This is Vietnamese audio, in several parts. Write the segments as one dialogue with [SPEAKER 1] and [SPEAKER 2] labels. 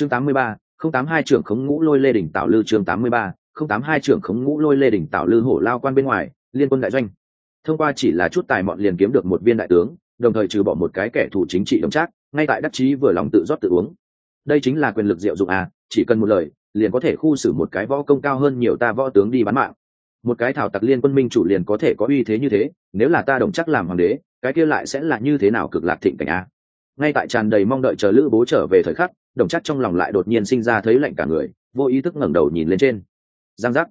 [SPEAKER 1] chương tám mươi ba, không tám hai trưởng khống ngũ lôi lê đỉnh tạo lư chương tám mươi ba, không tám hai trưởng khống ngũ lôi lê đỉnh tạo lư hổ lao quan bên ngoài, liên quân đại doanh. Thông qua chỉ là chút tài mọn liền kiếm được một viên đại tướng, đồng thời trừ bỏ một cái kẻ thù chính trị đồng trác, ngay tại đắc chí vừa lòng tự rót tự uống. Đây chính là quyền lực diệu dụng à chỉ cần một lời, liền có thể khu xử một cái võ công cao hơn nhiều ta võ tướng đi bán mạng. Một cái thảo tặc liên quân minh chủ liền có thể có uy thế như thế, nếu là ta đồng chắc làm hoàng đế, cái kia lại sẽ là như thế nào cực lạc thịnh cảnh a ngay tại tràn đầy mong đợi chờ lữ bố trở về thời khắc đồng chắc trong lòng lại đột nhiên sinh ra thấy lạnh cả người, vô ý thức ngẩng đầu nhìn lên trên. Giang giác.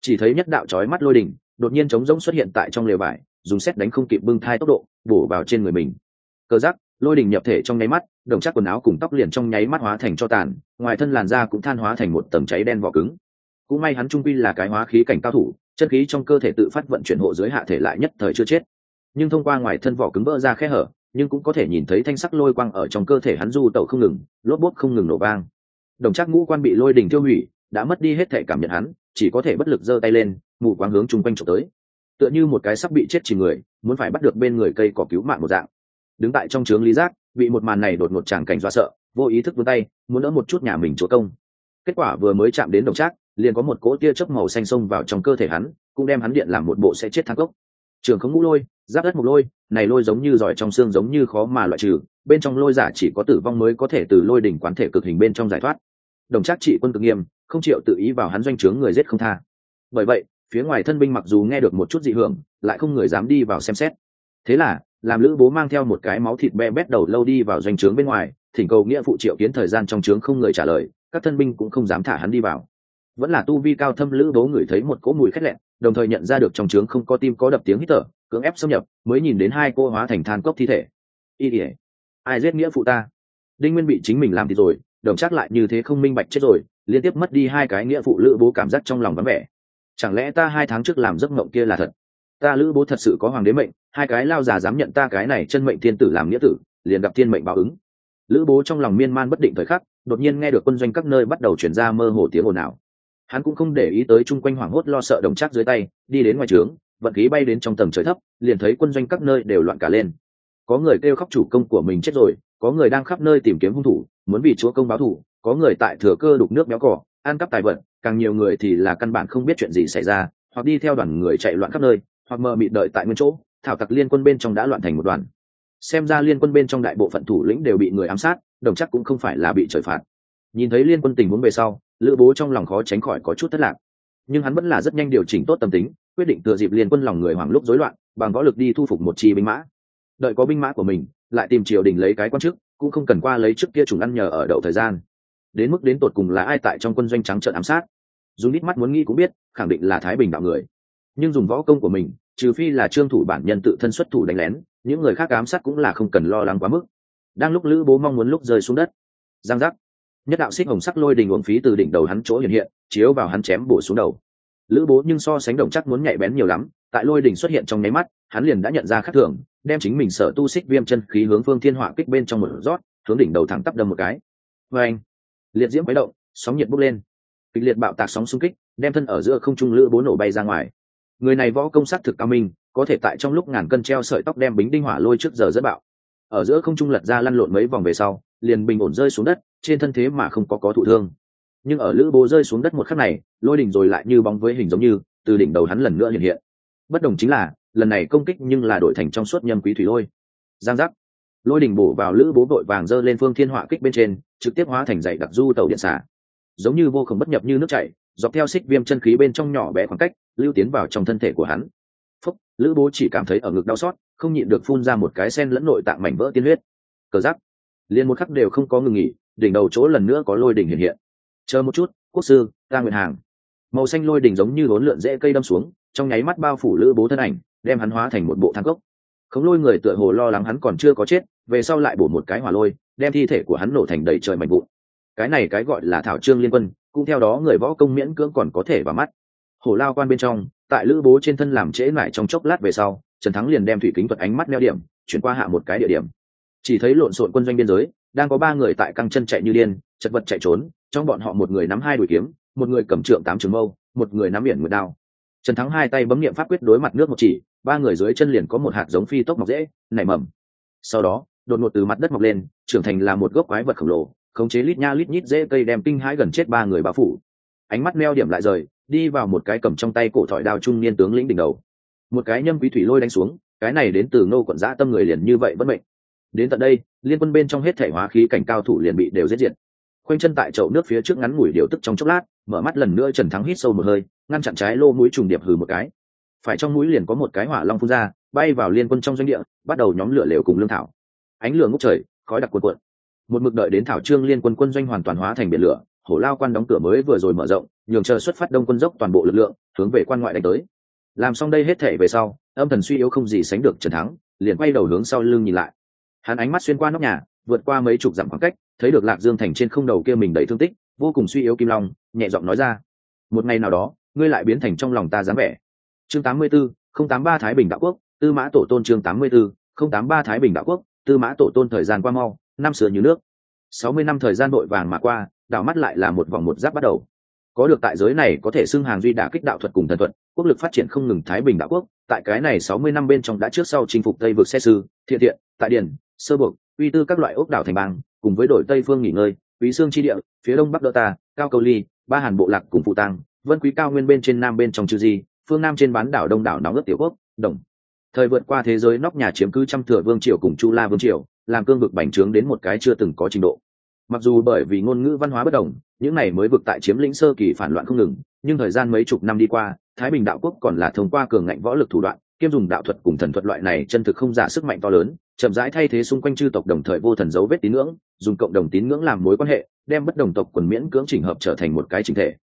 [SPEAKER 1] Chỉ thấy nhất đạo trói mắt lôi đình đột nhiên trống rỗng xuất hiện tại trong lều vải, dùng xét đánh không kịp bưng thai tốc độ, bổ vào trên người mình. Cơ giác, lôi đình nhập thể trong nháy mắt, đồng chắc quần áo cùng tóc liền trong nháy mắt hóa thành cho tàn, ngoài thân làn da cũng than hóa thành một tầng cháy đen vỏ cứng. Cũng may hắn trung quy là cái hóa khí cảnh cao thủ, chân khí trong cơ thể tự phát vận chuyển hộ dưới hạ thể lại nhất thời chưa chết. Nhưng thông qua ngoài thân vỏ cứng vỡ ra khe hở nhưng cũng có thể nhìn thấy thanh sắc lôi quang ở trong cơ thể hắn du tẩu không ngừng, lốp bốt không ngừng nổ vang. Đồng trác ngũ quan bị lôi đình tiêu hủy, đã mất đi hết thể cảm nhận hắn, chỉ có thể bất lực giơ tay lên, mù quáng hướng chung quanh trộm tới. Tựa như một cái sắp bị chết chỉ người, muốn phải bắt được bên người cây cỏ cứu mạng một dạng. Đứng tại trong trướng lý giác, bị một màn này đột ngột tràng cảnh do sợ, vô ý thức vươn tay, muốn đỡ một chút nhà mình chúa công. Kết quả vừa mới chạm đến đồng trác, liền có một cỗ tia chớp màu xanh xông vào trong cơ thể hắn, cũng đem hắn điện làm một bộ sẽ chết thang cốc. Trường không ngũ lôi giáp đất một lôi, này lôi giống như giỏi trong xương giống như khó mà loại trừ, bên trong lôi giả chỉ có tử vong mới có thể từ lôi đỉnh quán thể cực hình bên trong giải thoát. Đồng trác trị quân cực nghiêm, không chịu tự ý vào hắn doanh trướng người giết không tha. Bởi vậy, phía ngoài thân binh mặc dù nghe được một chút dị hưởng, lại không người dám đi vào xem xét. Thế là, làm lữ bố mang theo một cái máu thịt be bét đầu lâu đi vào doanh trướng bên ngoài, thỉnh cầu nghĩa phụ triệu kiến thời gian trong trướng không người trả lời, các thân binh cũng không dám thả hắn đi vào. Vẫn là tu vi cao thâm lữ bố ngửi thấy một cỗ mùi khét lẹn đồng thời nhận ra được trong trướng không có tim có đập tiếng hít thở, cưỡng ép xâm nhập, mới nhìn đến hai cô hóa thành than cốc thi thể. Y ỉa ai giết nghĩa phụ ta? Đinh nguyên bị chính mình làm thì rồi, đồng chắc lại như thế không minh bạch chết rồi, liên tiếp mất đi hai cái nghĩa phụ lữ bố cảm giác trong lòng vắng vẻ. Chẳng lẽ ta hai tháng trước làm giấc mộng kia là thật? Ta lữ bố thật sự có hoàng đế mệnh, hai cái lao già dám nhận ta cái này chân mệnh thiên tử làm nghĩa tử, liền gặp thiên mệnh báo ứng. Lữ bố trong lòng miên man bất định thời khắc, đột nhiên nghe được quân doanh các nơi bắt đầu chuyển ra mơ hồ tiếng ồn ào hắn cũng không để ý tới chung quanh hoảng hốt lo sợ đồng chắc dưới tay, đi đến ngoài trướng, vận khí bay đến trong tầng trời thấp, liền thấy quân doanh các nơi đều loạn cả lên. Có người kêu khóc chủ công của mình chết rồi, có người đang khắp nơi tìm kiếm hung thủ, muốn vì chúa công báo thù, có người tại thừa cơ đục nước béo cỏ, ăn cắp tài vật, càng nhiều người thì là căn bản không biết chuyện gì xảy ra, hoặc đi theo đoàn người chạy loạn khắp nơi, hoặc mờ mịt đợi tại nguyên chỗ, thảo tặc liên quân bên trong đã loạn thành một đoàn. Xem ra liên quân bên trong đại bộ phận thủ lĩnh đều bị người ám sát, đồng chắc cũng không phải là bị trời phạt. Nhìn thấy liên quân tình huống về sau lữ bố trong lòng khó tránh khỏi có chút thất lạc. Nhưng hắn vẫn là rất nhanh điều chỉnh tốt tâm tính, quyết định thừa dịp liên quân lòng người hoàng lúc rối loạn, bằng võ lực đi thu phục một chi binh mã. Đợi có binh mã của mình, lại tìm triều đình lấy cái quan chức, cũng không cần qua lấy trước kia trùng ăn nhờ ở đậu thời gian. Đến mức đến tột cùng là ai tại trong quân doanh trắng trợn ám sát? Dùng ít mắt muốn nghĩ cũng biết, khẳng định là thái bình đạo người. Nhưng dùng võ công của mình, trừ phi là trương thủ bản nhân tự thân xuất thủ đánh lén, những người khác ám sát cũng là không cần lo lắng quá mức. Đang lúc lữ bố mong muốn lúc rơi xuống đất giang giác nhất đạo xích hồng sắc lôi đình uổng phí từ đỉnh đầu hắn chỗ hiện hiện, chiếu vào hắn chém bổ xuống đầu. Lữ bố nhưng so sánh đồng chắc muốn nhạy bén nhiều lắm, tại lôi đình xuất hiện trong nháy mắt, hắn liền đã nhận ra khắc thường, đem chính mình sở tu xích viêm chân khí hướng phương thiên họa kích bên trong một rót hướng đỉnh đầu thẳng tắp đâm một cái. Vê anh liệt diễm quấy động, sóng nhiệt bốc lên. Kịch liệt bạo tạc sóng xung kích, đem thân ở giữa không trung lữ bố nổ bay ra ngoài. Người này võ công sát thực cao minh, có thể tại trong lúc ngàn cân treo sợi tóc đem bính đinh hỏa lôi trước giờ rất bạo. Ở giữa không trung lật ra lăn lộn mấy vòng về sau, liền bình ổn rơi xuống đất trên thân thế mà không có có thụ thương. Nhưng ở lữ bố rơi xuống đất một khắc này, lôi đỉnh rồi lại như bóng với hình giống như, từ đỉnh đầu hắn lần nữa hiện hiện. Bất đồng chính là, lần này công kích nhưng là đổi thành trong suốt nhâm quý thủy lôi. Giang giác. Lôi đỉnh bổ vào lữ bố vội vàng rơi lên phương thiên họa kích bên trên, trực tiếp hóa thành dạy đặc du tàu điện xả. Giống như vô cùng bất nhập như nước chảy, dọc theo xích viêm chân khí bên trong nhỏ bé khoảng cách, lưu tiến vào trong thân thể của hắn. Phúc, lữ bố chỉ cảm thấy ở ngực đau xót, không nhịn được phun ra một cái sen lẫn nội tạng mảnh vỡ tiên huyết. Cờ giắc liền một khắc đều không có ngừng nghỉ đỉnh đầu chỗ lần nữa có lôi đỉnh hiện hiện. Chờ một chút, quốc sư, ta nguyện hàng. Màu xanh lôi đỉnh giống như bốn lượn rễ cây đâm xuống, trong nháy mắt bao phủ lữ bố thân ảnh, đem hắn hóa thành một bộ thang cốc. Khống lôi người tựa hồ lo lắng hắn còn chưa có chết, về sau lại bổ một cái hỏa lôi, đem thi thể của hắn nổ thành đầy trời mạnh vụn. Cái này cái gọi là thảo trương liên quân, cũng theo đó người võ công miễn cưỡng còn có thể vào mắt. Hổ lao quan bên trong, tại lữ bố trên thân làm trễ lại trong chốc lát về sau, trần thắng liền đem thủy kính thuật ánh mắt neo điểm, chuyển qua hạ một cái địa điểm chỉ thấy lộn xộn quân doanh biên giới, đang có ba người tại căng chân chạy như điên, chật vật chạy trốn, trong bọn họ một người nắm hai đuổi kiếm, một người cầm trượng tám trường mâu, một người nắm biển nguyệt đao. Trần thắng hai tay bấm nghiệm pháp quyết đối mặt nước một chỉ, ba người dưới chân liền có một hạt giống phi tốc mọc dễ, nảy mầm. Sau đó, đột ngột từ mặt đất mọc lên, trưởng thành là một gốc quái vật khổng lồ, khống chế lít nha lít nhít dễ cây đem kinh hãi gần chết ba người bao phủ. Ánh mắt meo điểm lại rời, đi vào một cái cầm trong tay cổ thỏi đao trung niên tướng lĩnh đỉnh đầu. Một cái nhâm quý thủy lôi đánh xuống, cái này đến từ nô quận giã tâm người liền như vậy bất mệnh đến tận đây, liên quân bên trong hết thể hóa khí cảnh cao thủ liền bị đều giết diệt. Khoanh chân tại chậu nước phía trước ngắn ngủi điều tức trong chốc lát, mở mắt lần nữa trần thắng hít sâu một hơi, ngăn chặn trái lô mũi trùng điệp hừ một cái. Phải trong mũi liền có một cái hỏa long phun ra, bay vào liên quân trong doanh địa, bắt đầu nhóm lửa lều cùng lương thảo. Ánh lửa ngốc trời, khói đặc cuộn cuộn. Một mực đợi đến thảo trương liên quân quân doanh hoàn toàn hóa thành biển lửa, hổ lao quan đóng cửa mới vừa rồi mở rộng, nhường chờ xuất phát đông quân dốc toàn bộ lực lượng, hướng về quan ngoại đánh tới. Làm xong đây hết thể về sau, âm thần suy yếu không gì sánh được trần thắng, liền quay đầu hướng sau lưng nhìn lại hắn ánh mắt xuyên qua nóc nhà vượt qua mấy chục dặm khoảng cách thấy được lạc dương thành trên không đầu kia mình đầy thương tích vô cùng suy yếu kim long nhẹ giọng nói ra. Một ngày nào đó ngươi lại biến thành trong lòng ta dám vẻ. Chương 84, không tám ba thái bình đạo quốc tư mã tổ tôn chương 84, không tám ba thái bình đạo quốc tư mã tổ tôn thời gian qua mau năm sửa như nước. Sáu mươi năm thời gian đội vàng mà qua đảo mắt lại là một vòng một giáp bắt đầu. Có được tại giới này có thể xưng hàng duy đả kích đạo thuật cùng thần thuật quốc lực phát triển không ngừng thái bình đạo quốc tại cái này sáu mươi năm bên trong đã trước sau chinh phục tây vực xe sư thiện thiện tại Điền sơ buộc, uy tư các loại ốc đảo thành bang, cùng với đội tây phương nghỉ ngơi, quý xương chi địa, phía đông bắc đỡ ta, cao cầu ly, ba hàn bộ lạc cùng phụ tăng vân quý cao nguyên bên trên nam bên trong chư di, phương nam trên bán đảo đông đảo nóng ướt tiểu quốc, đồng. Thời vượt qua thế giới nóc nhà chiếm cứ trăm thừa vương triều cùng chu la vương triều, làm cương vực bành trướng đến một cái chưa từng có trình độ. Mặc dù bởi vì ngôn ngữ văn hóa bất đồng, những này mới vực tại chiếm lĩnh sơ kỳ phản loạn không ngừng, nhưng thời gian mấy chục năm đi qua, thái bình đạo quốc còn là thông qua cường ngạnh võ lực thủ đoạn kiêm dùng đạo thuật cùng thần thuật loại này chân thực không giả sức mạnh to lớn, chậm rãi thay thế xung quanh chư tộc đồng thời vô thần dấu vết tín ngưỡng, dùng cộng đồng tín ngưỡng làm mối quan hệ, đem bất đồng tộc quần miễn cưỡng chỉnh hợp trở thành một cái chính thể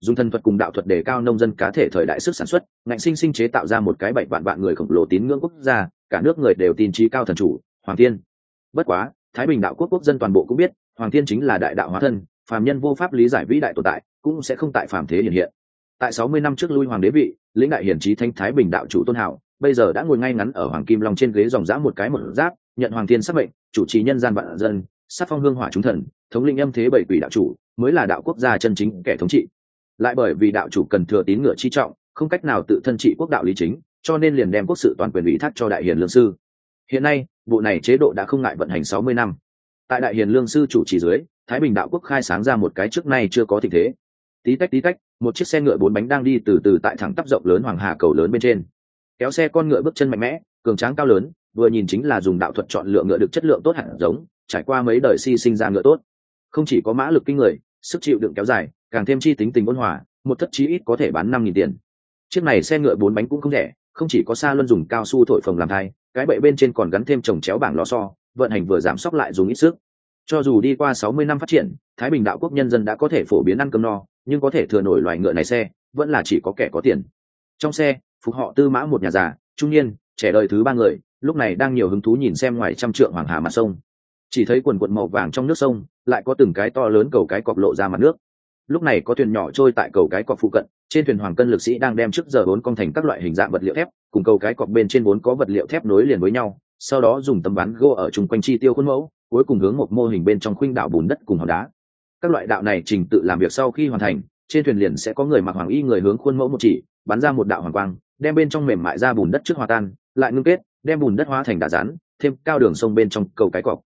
[SPEAKER 1] dùng thần thuật cùng đạo thuật đề cao nông dân cá thể thời đại sức sản xuất, ngạnh sinh sinh chế tạo ra một cái bảy vạn vạn người khổng lồ tín ngưỡng quốc gia, cả nước người đều tin trí cao thần chủ, hoàng Thiên. bất quá, thái bình đạo quốc quốc dân toàn bộ cũng biết, hoàng Thiên chính là đại đạo hóa thân, phàm nhân vô pháp lý giải vĩ đại tồn tại, cũng sẽ không tại phàm thế hiện hiện tại sáu mươi năm trước lui hoàng đế vị, lĩnh đại hiển trí thanh thái bình đạo chủ tôn hảo, bây giờ đã ngồi ngay ngắn ở hoàng kim long trên ghế dòng dã một cái một giáp, nhận hoàng thiên sắc mệnh, chủ trì nhân gian vạn dân sát phong hương hỏa chúng thần, thống linh âm thế bảy quỷ đạo chủ, mới là đạo quốc gia chân chính kẻ thống trị. Lại bởi vì đạo chủ cần thừa tín ngựa chi trọng, không cách nào tự thân trị quốc đạo lý chính, cho nên liền đem quốc sự toàn quyền ủy thác cho đại hiền lương sư. Hiện nay, bộ này chế độ đã không ngại vận hành sáu mươi năm. Tại đại hiền lương sư chủ trì dưới, thái bình đạo quốc khai sáng ra một cái trước nay chưa có tình thế tí tách tí tách, một chiếc xe ngựa bốn bánh đang đi từ từ tại thẳng tắp rộng lớn hoàng hà cầu lớn bên trên. Kéo xe con ngựa bước chân mạnh mẽ, cường tráng cao lớn, vừa nhìn chính là dùng đạo thuật chọn lựa ngựa được chất lượng tốt hẳn giống, trải qua mấy đời si sinh ra ngựa tốt. Không chỉ có mã lực kinh người, sức chịu đựng kéo dài, càng thêm chi tính tình ôn hòa, một thất chí ít có thể bán năm nghìn tiền. Chiếc này xe ngựa bốn bánh cũng không rẻ, không chỉ có xa luân dùng cao su thổi phồng làm thai, cái bậy bên trên còn gắn thêm trồng chéo bảng lò so vận hành vừa giảm sóc lại dùng ít sức cho dù đi qua sáu mươi năm phát triển, thái bình đạo quốc nhân dân đã có thể phổ biến ăn cơm no, nhưng có thể thừa nổi loài ngựa này xe, vẫn là chỉ có kẻ có tiền. Trong xe, phục họ tư mã một nhà già, trung niên, trẻ đời thứ ba người, lúc này đang nhiều hứng thú nhìn xem ngoài trăm trượng hoàng hà mặt sông. Chỉ thấy quần quận màu vàng trong nước sông, lại có từng cái to lớn cầu cái cọc lộ ra mặt nước. Lúc này có thuyền nhỏ trôi tại cầu cái cọc phụ cận, trên thuyền hoàng cân lực sĩ đang đem trước giờ vốn công thành các loại hình dạng vật liệu thép, cùng cầu cái cọc bên trên vốn có vật liệu thép nối liền với nhau, sau đó dùng tấm ván gỗ ở chung quanh chi tiêu khuôn mẫu cuối cùng hướng một mô hình bên trong khuynh đạo bùn đất cùng hòn đá. Các loại đạo này trình tự làm việc sau khi hoàn thành, trên thuyền liền sẽ có người mặc hoàng y người hướng khuôn mẫu một chỉ, bắn ra một đạo hoàng quang, đem bên trong mềm mại ra bùn đất trước hòa tan, lại ngưng kết, đem bùn đất hóa thành đá rán thêm cao đường sông bên trong cầu cái cọc.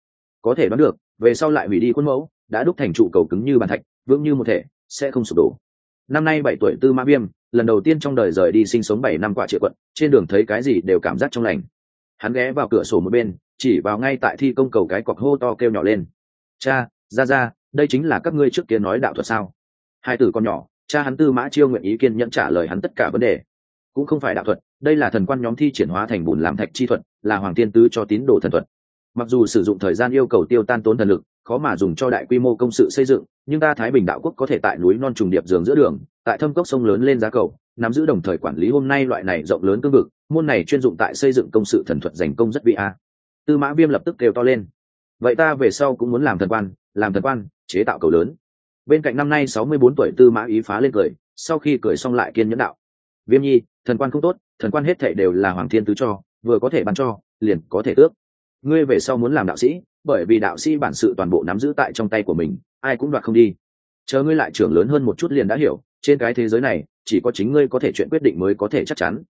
[SPEAKER 1] Có thể đoán được, về sau lại hủy đi khuôn mẫu, đã đúc thành trụ cầu cứng như bàn thạch, vững như một thể, sẽ không sụp đổ. Năm nay bảy tuổi tư mã viêm, lần đầu tiên trong đời rời đi sinh sống bảy năm quả triệu quận, trên đường thấy cái gì đều cảm giác trong lành. Hắn ghé vào cửa sổ một bên chỉ vào ngay tại thi công cầu cái cọc hô to kêu nhỏ lên. Cha, ra ra, đây chính là các ngươi trước kia nói đạo thuật sao? Hai tử con nhỏ, cha hắn tư mã chiêu nguyện ý kiên nhẫn trả lời hắn tất cả vấn đề. Cũng không phải đạo thuật, đây là thần quan nhóm thi triển hóa thành bùn làm thạch chi thuật, là hoàng tiên tứ cho tín đồ thần thuật. Mặc dù sử dụng thời gian yêu cầu tiêu tan tốn thần lực, khó mà dùng cho đại quy mô công sự xây dựng, nhưng ta thái bình đạo quốc có thể tại núi non trùng điệp giường giữa đường, tại thâm cốc sông lớn lên giá cầu, nắm giữ đồng thời quản lý hôm nay loại này rộng lớn cương vực, môn này chuyên dụng tại xây dựng công sự thần thuật giành công rất vị a tư mã viêm lập tức kêu to lên. Vậy ta về sau cũng muốn làm thần quan, làm thần quan, chế tạo cầu lớn. Bên cạnh năm nay sáu mươi bốn tuổi tư mã ý phá lên cười, sau khi cười xong lại kiên nhẫn đạo. Viêm nhi, thần quan không tốt, thần quan hết thệ đều là hoàng thiên tứ cho, vừa có thể ban cho, liền có thể tước. Ngươi về sau muốn làm đạo sĩ, bởi vì đạo sĩ bản sự toàn bộ nắm giữ tại trong tay của mình, ai cũng đoạt không đi. Chờ ngươi lại trưởng lớn hơn một chút liền đã hiểu, trên cái thế giới này, chỉ có chính ngươi có thể chuyện quyết định mới có thể chắc chắn.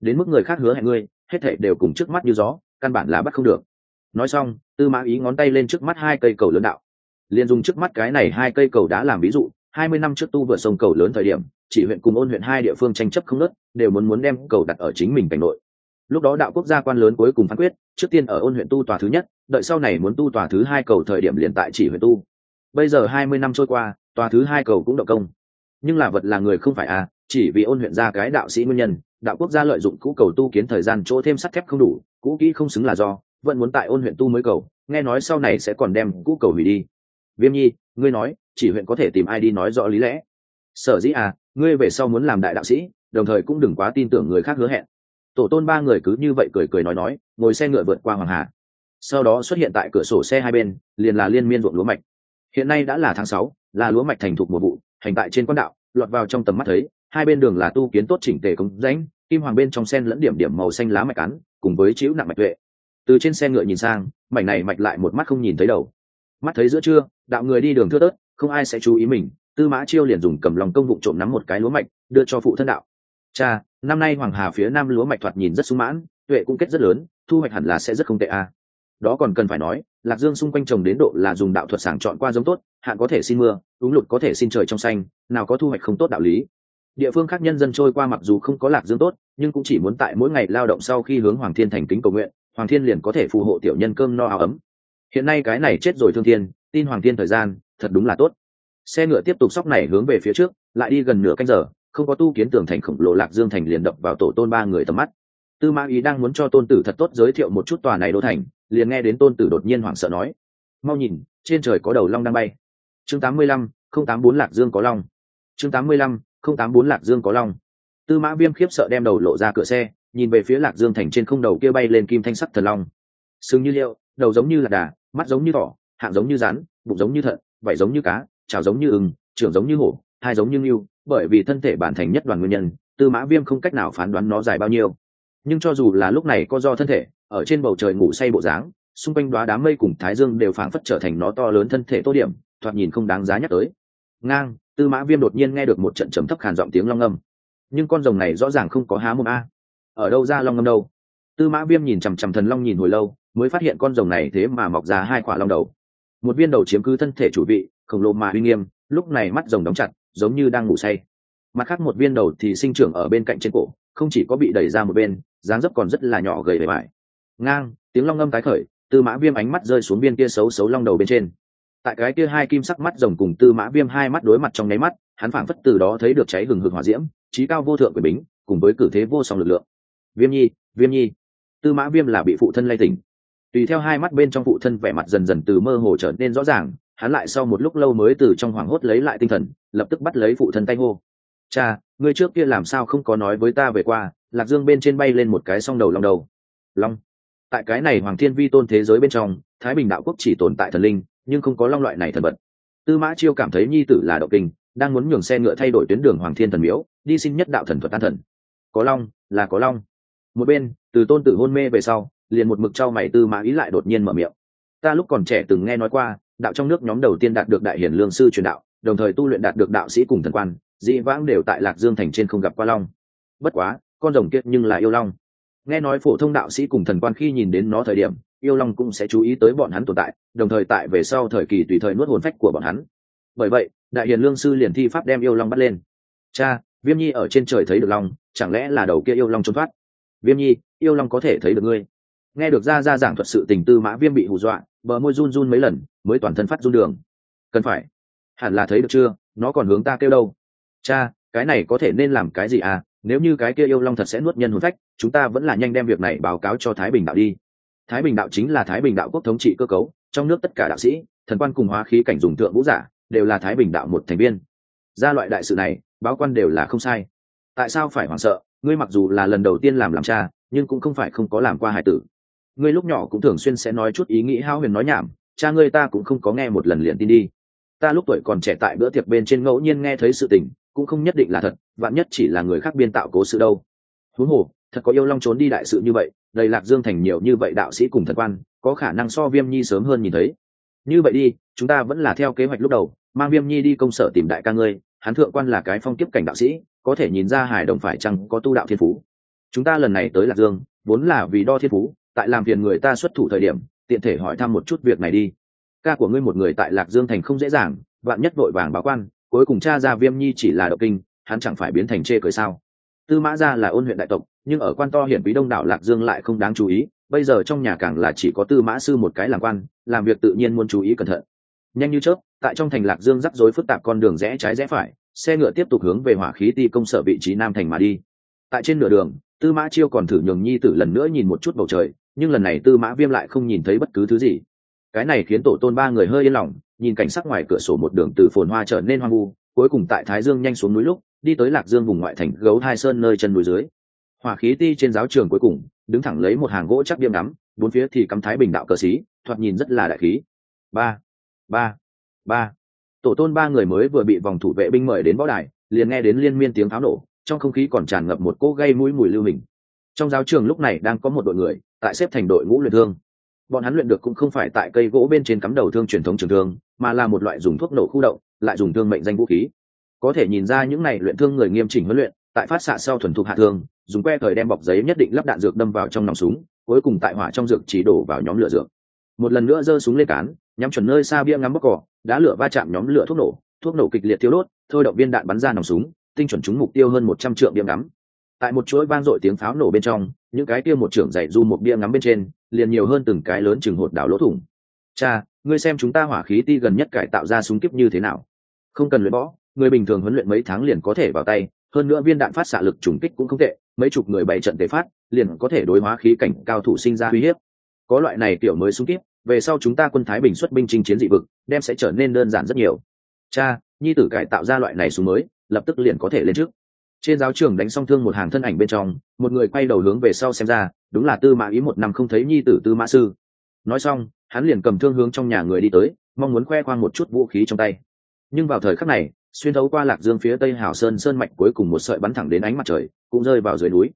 [SPEAKER 1] Đến mức người khác hứa hẹn ngươi, hết thệ đều cùng trước mắt như gió căn bản là bắt không được. Nói xong, tư mã ý ngón tay lên trước mắt hai cây cầu lớn đạo. Liền dùng trước mắt cái này hai cây cầu đã làm ví dụ, hai mươi năm trước tu vượt sông cầu lớn thời điểm, chỉ huyện cùng ôn huyện hai địa phương tranh chấp không nớt đều muốn muốn đem cầu đặt ở chính mình cảnh nội. Lúc đó đạo quốc gia quan lớn cuối cùng phán quyết, trước tiên ở ôn huyện tu tòa thứ nhất, đợi sau này muốn tu tòa thứ hai cầu thời điểm liền tại chỉ huyện tu. Bây giờ hai mươi năm trôi qua, tòa thứ hai cầu cũng động công. Nhưng là vật là người không phải à chỉ vì ôn huyện ra cái đạo sĩ nguyên nhân đạo quốc gia lợi dụng cũ cầu tu kiến thời gian chỗ thêm sắt thép không đủ, cũ kỹ không xứng là do, vẫn muốn tại ôn huyện tu mới cầu, nghe nói sau này sẽ còn đem cũ cầu hủy đi. Viêm nhi, ngươi nói, chỉ huyện có thể tìm ai đi nói rõ lý lẽ? Sở dĩ à ngươi về sau muốn làm đại đạo sĩ, đồng thời cũng đừng quá tin tưởng người khác hứa hẹn. Tổ tôn ba người cứ như vậy cười cười nói nói, ngồi xe ngựa vượt qua hoàng hà. Sau đó xuất hiện tại cửa sổ xe hai bên, liền là liên miên ruộng lúa mạch. Hiện nay đã là tháng sáu, là lúa mạch thành thục một vụ, hành tại trên quan đạo, lọt vào trong tầm mắt thấy hai bên đường là tu kiến tốt chỉnh tề cống rãnh, kim hoàng bên trong sen lẫn điểm điểm màu xanh lá mạch cắn, cùng với chữ nặng mạch tuệ. Từ trên xe ngựa nhìn sang, mảnh này mạch lại một mắt không nhìn thấy đầu. Mắt thấy giữa trưa, đạo người đi đường thưa tớt không ai sẽ chú ý mình, tư mã chiêu liền dùng cầm lòng công vụ trộm nắm một cái lúa mạch, đưa cho phụ thân đạo. Cha, năm nay hoàng hà phía nam lúa mạch thoạt nhìn rất sung mãn, tuệ cũng kết rất lớn, thu hoạch hẳn là sẽ rất không tệ a. À. đó còn cần phải nói, lạc dương xung quanh trồng đến độ là dùng đạo thuật sàng chọn qua giống tốt, hạn có thể xin mưa úng lụt có thể xin trời trong xanh, nào có thu hoạch không tốt đạo lý địa phương khác nhân dân trôi qua mặc dù không có lạc dương tốt, nhưng cũng chỉ muốn tại mỗi ngày lao động sau khi hướng hoàng thiên thành kính cầu nguyện, hoàng thiên liền có thể phù hộ tiểu nhân cơm no áo ấm. Hiện nay cái này chết rồi thương thiên, tin hoàng thiên thời gian, thật đúng là tốt. Xe ngựa tiếp tục sóc này hướng về phía trước, lại đi gần nửa canh giờ, không có tu kiến tường thành khổng lồ lạc dương thành liền đập vào tổ tôn ba người tầm mắt. Tư mã ý đang muốn cho tôn tử thật tốt giới thiệu một chút tòa này đô thành, liền nghe đến tôn tử đột nhiên hoảng sợ nói, mau nhìn, trên trời có đầu long đang bay. Chương tám mươi lăm, không tám bốn lạc dương có long. Chương tám mươi lăm không tám bốn lạc dương có long. Tư mã viêm khiếp sợ đem đầu lộ ra cửa xe, nhìn về phía lạc dương thành trên không đầu kia bay lên kim thanh sắc thần long. Sừng như liệu, đầu giống như lạc đà, mắt giống như thỏ, hạng giống như rắn, bụng giống như thận, vảy giống như cá trào giống như ưng trưởng giống như hổ, hai giống như ngưu. Bởi vì thân thể bản thành nhất đoàn nguyên nhân, tư mã viêm không cách nào phán đoán nó dài bao nhiêu. Nhưng cho dù là lúc này có do thân thể, ở trên bầu trời ngủ say bộ dáng, xung quanh đoá đám mây cùng thái dương đều phảng phất trở thành nó to lớn thân thể tô điểm, thoạt nhìn không đáng giá nhắc tới. Ngang tư mã viêm đột nhiên nghe được một trận trầm thấp khàn giọng tiếng long âm nhưng con rồng này rõ ràng không có há mồm a. Ở đâu ra long âm đâu? Tư mã viêm nhìn chằm chằm thần long nhìn hồi lâu, mới phát hiện con rồng này thế mà mọc ra hai quả long đầu. Một viên đầu chiếm cứ thân thể chủ vị, khổng lồ mà uy nghiêm, lúc này mắt rồng đóng chặt, giống như đang ngủ say. Mặt khác một viên đầu thì sinh trưởng ở bên cạnh trên cổ, không chỉ có bị đẩy ra một bên, dáng dấp còn rất là nhỏ gầy bề bài ngang, tiếng long ngâm tái khởi, tư mã viêm ánh mắt rơi xuống viên kia xấu xấu long đầu bên trên tại cái kia hai kim sắc mắt rồng cùng tư mã viêm hai mắt đối mặt trong nháy mắt, hắn phảng phất từ đó thấy được cháy hừng hực hỏa diễm, trí cao vô thượng quyền bính, cùng với cử thế vô song lực lượng. Viêm nhi viêm nhi. Tư mã viêm là bị phụ thân lay tỉnh. Tùy theo hai mắt bên trong phụ thân vẻ mặt dần dần từ mơ hồ trở nên rõ ràng, hắn lại sau một lúc lâu mới từ trong hoảng hốt lấy lại tinh thần, lập tức bắt lấy phụ thân tay ngô cha, ngươi trước kia làm sao không có nói với ta về qua? Lạc dương bên trên bay lên một cái song đầu long đầu. Long. Tại cái này hoàng thiên vi tôn thế giới bên trong, thái bình đạo quốc chỉ tồn tại thần linh nhưng không có long loại này thần vật. Tư mã chiêu cảm thấy nhi tử là động kinh, đang muốn nhường xe ngựa thay đổi tuyến đường hoàng thiên thần miếu, đi xin nhất đạo thần thuật an thần. Có long, là có long. Một bên, từ tôn tử hôn mê về sau, liền một mực trao mày tư mã ý lại đột nhiên mở miệng. Ta lúc còn trẻ từng nghe nói qua, đạo trong nước nhóm đầu tiên đạt được đại hiển lương sư truyền đạo, đồng thời tu luyện đạt được đạo sĩ cùng thần quan dị vãng đều tại lạc dương thành trên không gặp qua long. Bất quá, con rồng kiệt nhưng là yêu long. Nghe nói phổ thông đạo sĩ cùng thần quan khi nhìn đến nó thời điểm yêu long cũng sẽ chú ý tới bọn hắn tồn tại, đồng thời tại về sau thời kỳ tùy thời nuốt hồn phách của bọn hắn. Bởi vậy, đại hiền lương sư liền thi pháp đem yêu long bắt lên. Cha, viêm nhi ở trên trời thấy được long, chẳng lẽ là đầu kia yêu long trốn thoát? Viêm nhi, yêu long có thể thấy được ngươi. Nghe được ra ra giảng thuật sự tình tư mã viêm bị hù dọa, bờ môi run run mấy lần, mới toàn thân phát run đường. Cần phải. Hẳn là thấy được chưa? Nó còn hướng ta kêu đâu? Cha, cái này có thể nên làm cái gì à? Nếu như cái kia yêu long thật sẽ nuốt nhân hồn phách, chúng ta vẫn là nhanh đem việc này báo cáo cho thái bình đạo đi thái bình đạo chính là thái bình đạo quốc thống trị cơ cấu, trong nước tất cả đạo sĩ, thần quan cùng hóa khí cảnh dùng tượng vũ giả, đều là thái bình đạo một thành viên. Ra loại đại sự này, báo quan đều là không sai. Tại sao phải hoảng sợ? Ngươi mặc dù là lần đầu tiên làm làm cha, nhưng cũng không phải không có làm qua hải tử. Ngươi lúc nhỏ cũng thường xuyên sẽ nói chút ý nghĩ hao huyền nói nhảm, cha ngươi ta cũng không có nghe một lần liền tin đi. Ta lúc tuổi còn trẻ tại bữa tiệc bên trên ngẫu nhiên nghe thấy sự tình, cũng không nhất định là thật, vạn nhất chỉ là người khác biên tạo cố sự đâu. Huống hồ thật có yêu long trốn đi đại sự như vậy, đầy lạc dương thành nhiều như vậy đạo sĩ cùng thần quan, có khả năng so viêm nhi sớm hơn nhìn thấy. Như vậy đi, chúng ta vẫn là theo kế hoạch lúc đầu, mang viêm nhi đi công sở tìm đại ca ngươi, hắn thượng quan là cái phong kiếp cảnh đạo sĩ, có thể nhìn ra hải đồng phải chăng có tu đạo thiên phú. Chúng ta lần này tới lạc dương, vốn là vì đo thiên phú, tại làm phiền người ta xuất thủ thời điểm, tiện thể hỏi thăm một chút việc này đi. Ca của ngươi một người tại lạc dương thành không dễ dàng, vạn nhất vội vàng báo quan, cuối cùng cha ra viêm nhi chỉ là độc kinh, hắn chẳng phải biến thành chê cười sao? Tư mã gia là ôn huyện đại tộc, nhưng ở quan to hiển quý đông đảo lạc dương lại không đáng chú ý, bây giờ trong nhà càng là chỉ có tư mã sư một cái làm quan, làm việc tự nhiên muốn chú ý cẩn thận. Nhanh như chớp, tại trong thành lạc dương rắc rối phức tạp con đường rẽ trái rẽ phải, xe ngựa tiếp tục hướng về hỏa khí ti công sở vị trí nam thành mà đi. Tại trên nửa đường, tư mã chiêu còn thử nhường nhi tử lần nữa nhìn một chút bầu trời, nhưng lần này tư mã viêm lại không nhìn thấy bất cứ thứ gì. Cái này khiến tổ tôn ba người hơi yên lòng, nhìn cảnh sắc ngoài cửa sổ một đường từ phồn hoa trở nên hoang vu cuối cùng tại thái dương nhanh xuống núi lúc, đi tới lạc dương vùng ngoại thành gấu hai sơn nơi chân núi dưới. Hỏa khí ti trên giáo trường cuối cùng, đứng thẳng lấy một hàng gỗ chắc biêm ngắm, bốn phía thì cắm thái bình đạo cờ xí, thoạt nhìn rất là đại khí. Ba ba ba. Tổ tôn ba người mới vừa bị vòng thủ vệ binh mời đến võ đài, liền nghe đến liên miên tiếng tháo nổ, trong không khí còn tràn ngập một cỗ gây mũi mùi lưu hình. Trong giáo trường lúc này đang có một đội người, tại xếp thành đội ngũ luyện thương bọn hắn luyện được cũng không phải tại cây gỗ bên trên cắm đầu thương truyền thống trường thương, mà là một loại dùng thuốc nổ khu động, lại dùng thương mệnh danh vũ khí. Có thể nhìn ra những này luyện thương người nghiêm chỉnh huấn luyện, tại phát xạ sau thuần thục hạ thương, dùng que thời đem bọc giấy nhất định lắp đạn dược đâm vào trong nòng súng, cuối cùng tại hỏa trong dược chỉ đổ vào nhóm lửa dược. Một lần nữa giơ súng lên cán, nhắm chuẩn nơi xa bia ngắm bóc cỏ, đá lửa va chạm nhóm lửa thuốc nổ thuốc nổ kịch liệt thiếu đốt, thôi động viên đạn bắn ra nòng súng, tinh chuẩn trúng mục tiêu hơn một trăm triệu bia ngắm. Tại một chuỗi vang dội tiếng pháo nổ bên trong, những cái tiêu một trưởng dạy du một bia ngắm bên trên liền nhiều hơn từng cái lớn chừng hột đảo lỗ thủng. Cha, ngươi xem chúng ta hỏa khí ti gần nhất cải tạo ra súng kíp như thế nào? Không cần luyện võ, người bình thường huấn luyện mấy tháng liền có thể vào tay, hơn nữa viên đạn phát xạ lực trùng kích cũng không tệ, mấy chục người bảy trận tề phát, liền có thể đối hóa khí cảnh cao thủ sinh ra uy hiếp. Có loại này tiểu mới súng kíp, về sau chúng ta quân thái bình xuất binh chinh chiến dị vực, đem sẽ trở nên đơn giản rất nhiều. Cha, nhi tử cải tạo ra loại này súng mới, lập tức liền có thể lên trước trên giáo trường đánh song thương một hàng thân ảnh bên trong, một người quay đầu hướng về sau xem ra, đúng là tư mã ý một năm không thấy nhi tử tư mã sư. Nói xong, hắn liền cầm thương hướng trong nhà người đi tới, mong muốn khoe khoang một chút vũ khí trong tay. Nhưng vào thời khắc này, xuyên thấu qua lạc dương phía tây hảo sơn sơn mạch cuối cùng một sợi bắn thẳng đến ánh mặt trời, cũng rơi vào dưới núi.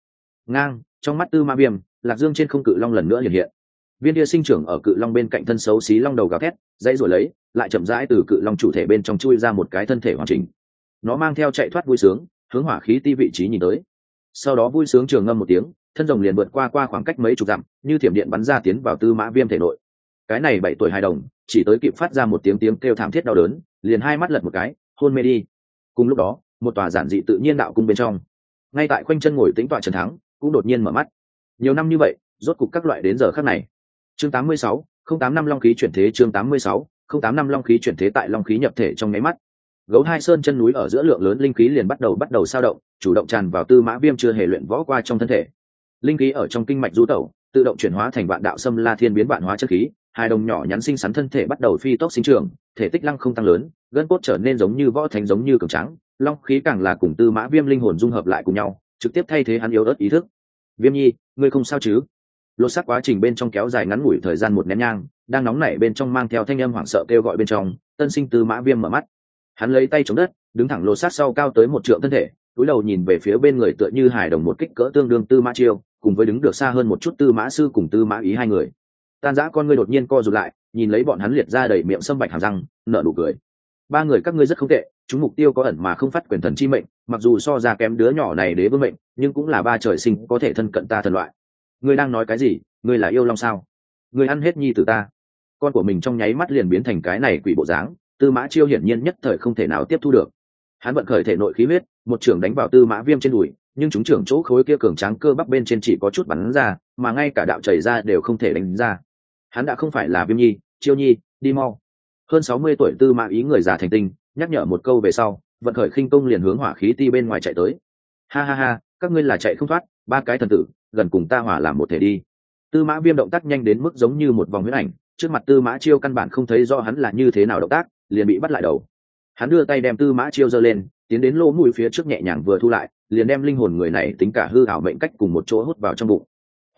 [SPEAKER 1] Ngang, trong mắt tư ma viêm, lạc dương trên không cự long lần nữa hiện hiện. Viên địa sinh trưởng ở cự long bên cạnh thân xấu xí long đầu gào thét, dãy rồi lấy, lại chậm rãi từ cự long chủ thể bên trong chui ra một cái thân thể hoàn chỉnh. Nó mang theo chạy thoát vui sướng hướng hỏa khí ti vị trí nhìn tới. Sau đó vui sướng trường ngâm một tiếng thân rồng liền vượt qua qua khoảng cách mấy chục dặm như thiểm điện bắn ra tiến vào tư mã viêm thể nội. Cái này bảy tuổi hài đồng chỉ tới kịp phát ra một tiếng tiếng kêu thảm thiết đau đớn liền hai mắt lật một cái hôn mê đi. Cùng lúc đó một tòa giản dị tự nhiên đạo cung bên trong. Ngay tại khoanh chân ngồi tĩnh tọa trần thắng cũng đột nhiên mở mắt. Nhiều năm như vậy rốt cục các loại đến giờ khác này. Chương 86, không tám năm long khí chuyển thế chương 86, không tám năm long khí chuyển thế tại long khí nhập thể trong nháy mắt gấu hai sơn chân núi ở giữa lượng lớn linh khí liền bắt đầu bắt đầu sao động, chủ động tràn vào tư mã viêm chưa hề luyện võ qua trong thân thể. Linh khí ở trong kinh mạch du tẩu, tự động chuyển hóa thành vạn đạo xâm la thiên biến vạn hóa chất khí, hai đồng nhỏ nhắn sinh sắn thân thể bắt đầu phi tốc sinh trưởng, thể tích lăng không tăng lớn, gân cốt trở nên giống như võ thành giống như cường trắng long khí càng là cùng tư mã viêm linh hồn dung hợp lại cùng nhau, trực tiếp thay thế hắn yếu ớt ý thức. Viêm nhi, ngươi không sao chứ? Lột xác quá trình bên trong kéo dài ngắn ngủi thời gian một nén nhang, đang nóng nảy bên trong mang theo thanh âm hoảng sợ kêu gọi bên trong, tân sinh tư mã viêm mở mắt hắn lấy tay chống đất, đứng thẳng lột sát sau cao tới một trượng thân thể, túi đầu nhìn về phía bên người tựa như hài đồng một kích cỡ tương đương tư mã chiêu, cùng với đứng được xa hơn một chút tư mã sư cùng tư mã ý hai người. Tan giã con ngươi đột nhiên co rụt lại, nhìn lấy bọn hắn liệt ra đầy miệng sâm bạch hàm răng, nở nụ cười. Ba người các ngươi rất không tệ, chúng mục tiêu có ẩn mà không phát quyền thần chi mệnh, mặc dù so ra kém đứa nhỏ này đế vương mệnh, nhưng cũng là ba trời sinh có thể thân cận ta thần loại. Ngươi đang nói cái gì? Ngươi là yêu long sao? Ngươi ăn hết nhi từ ta. Con của mình trong nháy mắt liền biến thành cái này quỷ bộ dáng tư mã chiêu hiển nhiên nhất thời không thể nào tiếp thu được. Hắn vận khởi thể nội khí huyết, một trưởng đánh vào tư mã viêm trên đùi, nhưng chúng trưởng chỗ khối kia cường tráng cơ bắp bên trên chỉ có chút bắn ra, mà ngay cả đạo chảy ra đều không thể đánh ra. Hắn đã không phải là viêm nhi, chiêu nhi, đi mau. Hơn sáu mươi tuổi tư mã ý người già thành tinh, nhắc nhở một câu về sau, vận khởi khinh công liền hướng hỏa khí ti bên ngoài chạy tới. Ha ha ha, các ngươi là chạy không thoát, ba cái thần tử, gần cùng ta hỏa làm một thể đi. Tư mã viêm động tác nhanh đến mức giống như một vòng huyết ảnh, trước mặt tư mã chiêu căn bản không thấy do hắn là như thế nào động tác liền bị bắt lại đầu. Hắn đưa tay đem tư mã chiêu giơ lên, tiến đến lỗ mũi phía trước nhẹ nhàng vừa thu lại, liền đem linh hồn người này tính cả hư ảo mệnh cách cùng một chỗ hút vào trong bụng.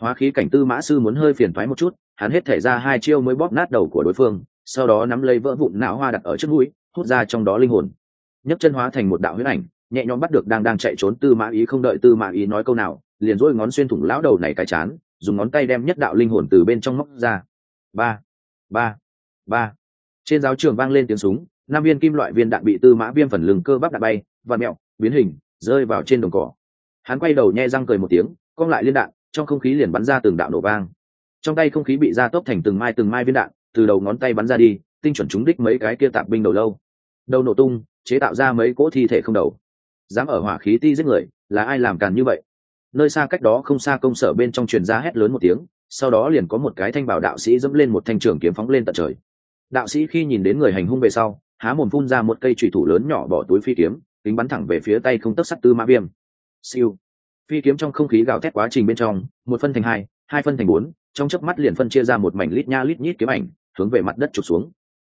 [SPEAKER 1] Hóa khí cảnh tư mã sư muốn hơi phiền thoái một chút, hắn hết thể ra hai chiêu mới bóp nát đầu của đối phương, sau đó nắm lấy vỡ vụn não hoa đặt ở trước mũi, hút ra trong đó linh hồn. Nhấc chân hóa thành một đạo huyết ảnh, nhẹ nhõm bắt được đang đang chạy trốn tư mã ý không đợi tư mã ý nói câu nào, liền dỗi ngón xuyên thủng lão đầu này cái chán, dùng ngón tay đem nhất đạo linh hồn từ bên trong móc ra. Ba ba ba trên giáo trường vang lên tiếng súng, năm viên kim loại viên đạn bị tư mã viêm phần lưng cơ bắp đạn bay, và mẹo, biến hình, rơi vào trên đồng cỏ. Hắn quay đầu nhe răng cười một tiếng, cong lại liên đạn, trong không khí liền bắn ra từng đạo nổ vang. Trong tay không khí bị ra tốc thành từng mai từng mai viên đạn, từ đầu ngón tay bắn ra đi, tinh chuẩn trúng đích mấy cái kia tạp binh đầu lâu. Đầu nổ tung, chế tạo ra mấy cỗ thi thể không đầu. Dám ở hỏa khí ti giết người, là ai làm càn như vậy? Nơi xa cách đó không xa công sở bên trong truyền ra hét lớn một tiếng, sau đó liền có một cái thanh bảo đạo sĩ dẫm lên một thanh trường kiếm phóng lên tận trời đạo sĩ khi nhìn đến người hành hung về sau, há mồm phun ra một cây trùy thủ lớn nhỏ bỏ túi phi kiếm, kính bắn thẳng về phía tay không tấc sắt tư mã viêm. Siêu. Phi kiếm trong không khí gào thét quá trình bên trong, một phân thành hai hai phân thành bốn, trong chớp mắt liền phân chia ra một mảnh lít nha lít nhít kiếm ảnh, hướng về mặt đất trục xuống.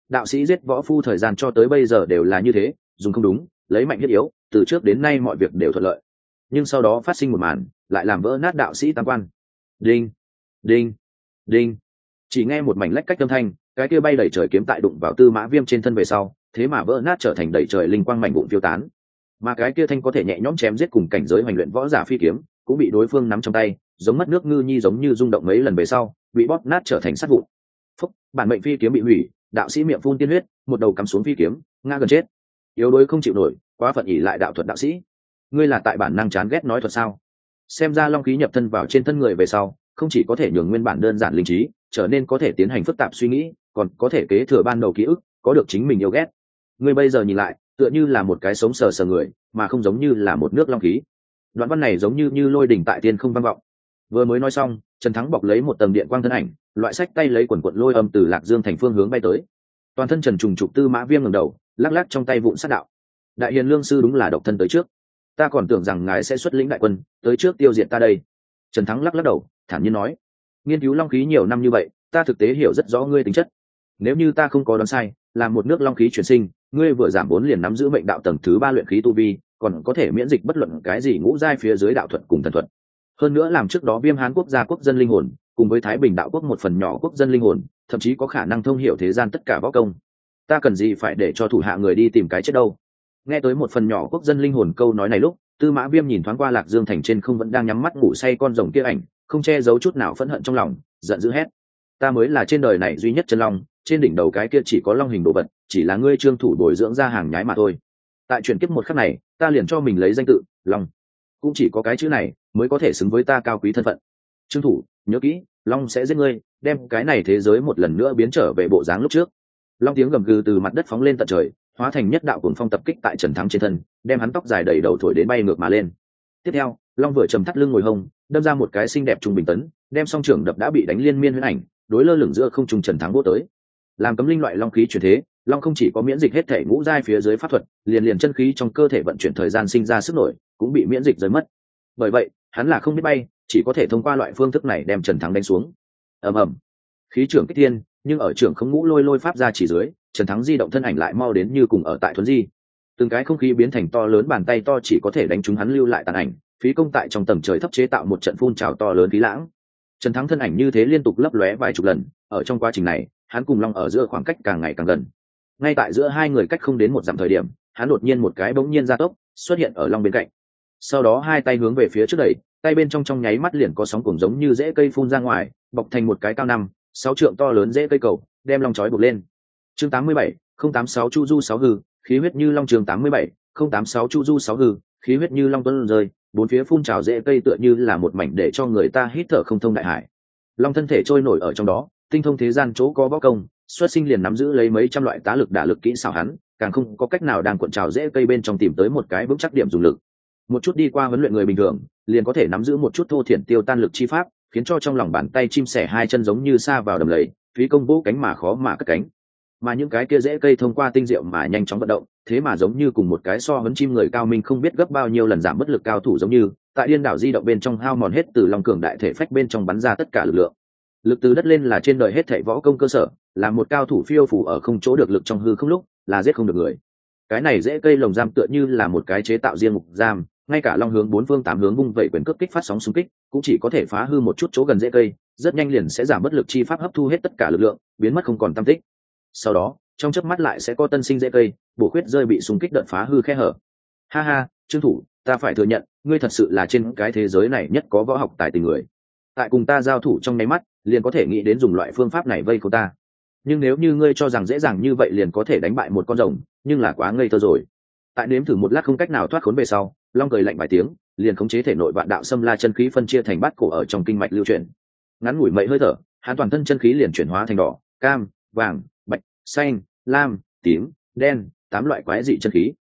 [SPEAKER 1] Đạo sĩ giết võ phu thời gian cho tới bây giờ đều là như thế, dùng không đúng, lấy mạnh thiết yếu, từ trước đến nay mọi việc đều thuận lợi. Nhưng sau đó phát sinh một màn, lại làm vỡ nát đạo sĩ tam quan. Đinh đinh đinh. Chỉ nghe một mảnh lách cách âm thanh cái kia bay đẩy trời kiếm tại đụng vào tư mã viêm trên thân về sau, thế mà vỡ nát trở thành đẩy trời linh quang mảnh vụn phiêu tán. Mà cái kia thanh có thể nhẹ nhõm chém giết cùng cảnh giới hoành luyện võ giả phi kiếm, cũng bị đối phương nắm trong tay, giống mất nước ngư nhi giống như rung động mấy lần về sau, bị bóp nát trở thành sát vụn. Phúc, bản mệnh phi kiếm bị hủy, đạo sĩ miệng phun tiên huyết, một đầu cắm xuống phi kiếm nga gần chết. Yếu đuối không chịu nổi, quá phận ỉ lại đạo thuật đạo sĩ. Ngươi là tại bản năng chán ghét nói thuật sao? Xem ra long khí nhập thân vào trên thân người về sau, không chỉ có thể nhường nguyên bản đơn giản linh trí, trở nên có thể tiến hành phức tạp suy nghĩ còn có thể kế thừa ban đầu ký ức, có được chính mình yêu ghét. Ngươi bây giờ nhìn lại, tựa như là một cái sống sờ sờ người, mà không giống như là một nước long khí. Đoạn văn này giống như như lôi đỉnh tại tiên không vang vọng. Vừa mới nói xong, trần thắng bọc lấy một tầng điện quang thân ảnh, loại sách tay lấy quần quận lôi âm từ lạc dương thành phương hướng bay tới. Toàn thân trần trùng trục tư mã viêm ngầm đầu, lắc lắc trong tay vụn sát đạo. Đại hiền lương sư đúng là độc thân tới trước. Ta còn tưởng rằng ngài sẽ xuất lĩnh đại quân, tới trước tiêu diệt ta đây. Trần thắng lắc lắc đầu, thản nhiên nói. Nghiên cứu long khí nhiều năm như vậy, ta thực tế hiểu rất rõ ngươi tính chất nếu như ta không có đoán sai, là một nước long khí chuyển sinh, ngươi vừa giảm bốn liền nắm giữ mệnh đạo tầng thứ ba luyện khí tu vi, còn có thể miễn dịch bất luận cái gì ngũ giai phía dưới đạo thuật cùng thần thuật. Hơn nữa làm trước đó viêm hán quốc gia quốc dân linh hồn, cùng với thái bình đạo quốc một phần nhỏ quốc dân linh hồn, thậm chí có khả năng thông hiểu thế gian tất cả võ công. Ta cần gì phải để cho thủ hạ người đi tìm cái chết đâu? Nghe tới một phần nhỏ quốc dân linh hồn câu nói này lúc, tư mã viêm nhìn thoáng qua lạc dương thành trên không vẫn đang nhắm mắt ngủ say con rồng kia ảnh, không che giấu chút nào phẫn hận trong lòng, giận dữ hét. Ta mới là trên đời này duy nhất chân long trên đỉnh đầu cái kia chỉ có long hình đồ vật, chỉ là ngươi trương thủ bồi dưỡng ra hàng nhái mà thôi. Tại chuyển kiếp một khắc này, ta liền cho mình lấy danh tự, long. Cũng chỉ có cái chữ này mới có thể xứng với ta cao quý thân phận. Trương thủ, nhớ kỹ, long sẽ giết ngươi, đem cái này thế giới một lần nữa biến trở về bộ dáng lúc trước. Long tiếng gầm gừ từ mặt đất phóng lên tận trời, hóa thành nhất đạo cuồng phong tập kích tại trần thắng trên thân, đem hắn tóc dài đầy đầu thổi đến bay ngược mà lên. Tiếp theo, long vừa trầm thắt lưng ngồi hông, đâm ra một cái xinh đẹp trung bình tấn, đem song trưởng đập đã bị đánh liên miên huyết ảnh, đối lơ lửng giữa không trung trần thắng vô tới làm cấm linh loại long khí chuyển thế, long không chỉ có miễn dịch hết thể ngũ giai phía dưới pháp thuật, liền liền chân khí trong cơ thể vận chuyển thời gian sinh ra sức nổi, cũng bị miễn dịch rơi mất. Bởi vậy, hắn là không biết bay, chỉ có thể thông qua loại phương thức này đem trần thắng đánh xuống. Ầm ầm. Khí trưởng kích thiên, nhưng ở trưởng không ngũ lôi lôi pháp ra chỉ dưới, trần thắng di động thân ảnh lại mau đến như cùng ở tại thuấn di. Từng cái không khí biến thành to lớn bàn tay to chỉ có thể đánh chúng hắn lưu lại tàn ảnh, phí công tại trong tầng trời thấp chế tạo một trận phun trào to lớn khí lãng. Trần thắng thân ảnh như thế liên tục lấp lóe vài chục lần, ở trong quá trình này hắn cùng long ở giữa khoảng cách càng ngày càng gần. Ngay tại giữa hai người cách không đến một dặm thời điểm, hắn đột nhiên một cái bỗng nhiên ra tốc, xuất hiện ở long bên cạnh. Sau đó hai tay hướng về phía trước đẩy, tay bên trong trong nháy mắt liền có sóng cuồng giống như rễ cây phun ra ngoài, bọc thành một cái cao năm, sáu trượng to lớn rễ cây cầu, đem long chói buộc lên. Chương tám mươi bảy, không tám sáu chu du sáu hư, khí huyết như long trường tám mươi bảy, không tám sáu chu du sáu hư, khí huyết như long tuấn rơi, bốn phía phun trào rễ cây tựa như là một mảnh để cho người ta hít thở không thông đại hải. Long thân thể trôi nổi ở trong đó tinh thông thế gian chỗ có võ công, xuất sinh liền nắm giữ lấy mấy trăm loại tá lực đả lực kỹ xảo hắn, càng không có cách nào đang cuộn trào dễ cây bên trong tìm tới một cái vững chắc điểm dùng lực. Một chút đi qua huấn luyện người bình thường, liền có thể nắm giữ một chút thô thiển tiêu tan lực chi pháp, khiến cho trong lòng bàn tay chim sẻ hai chân giống như xa vào đầm lầy, phí công vũ cánh mà khó mà cất cánh. Mà những cái kia dễ cây thông qua tinh diệu mà nhanh chóng vận động, thế mà giống như cùng một cái so vấn chim người cao minh không biết gấp bao nhiêu lần giảm bất lực cao thủ giống như, tại điên đảo di động bên trong hao mòn hết từ lòng cường đại thể phách bên trong bắn ra tất cả lực lượng lực từ đất lên là trên đời hết thảy võ công cơ sở, là một cao thủ phiêu phủ ở không chỗ được lực trong hư không lúc, là giết không được người. Cái này dễ cây lồng giam tựa như là một cái chế tạo riêng mục giam, ngay cả long hướng bốn phương tám hướng vung vẩy quyền cướp kích phát sóng xung kích, cũng chỉ có thể phá hư một chút chỗ gần dễ cây, rất nhanh liền sẽ giảm bất lực chi pháp hấp thu hết tất cả lực lượng, biến mất không còn tam tích. Sau đó, trong chớp mắt lại sẽ có tân sinh dễ cây, bổ khuyết rơi bị xung kích đợt phá hư khe hở. Ha ha, trương thủ, ta phải thừa nhận, ngươi thật sự là trên cái thế giới này nhất có võ học tài tình người tại cùng ta giao thủ trong nháy mắt, liền có thể nghĩ đến dùng loại phương pháp này vây cô ta. Nhưng nếu như ngươi cho rằng dễ dàng như vậy liền có thể đánh bại một con rồng, nhưng là quá ngây thơ rồi. Tại nếm thử một lát không cách nào thoát khốn về sau, long cười lạnh vài tiếng, liền khống chế thể nội vạn đạo xâm la chân khí phân chia thành bát cổ ở trong kinh mạch lưu chuyển. Ngắn ngủi mậy hơi thở, hắn toàn thân chân khí liền chuyển hóa thành đỏ, cam, vàng, bạch, xanh, lam, tím, đen, tám loại quái dị chân khí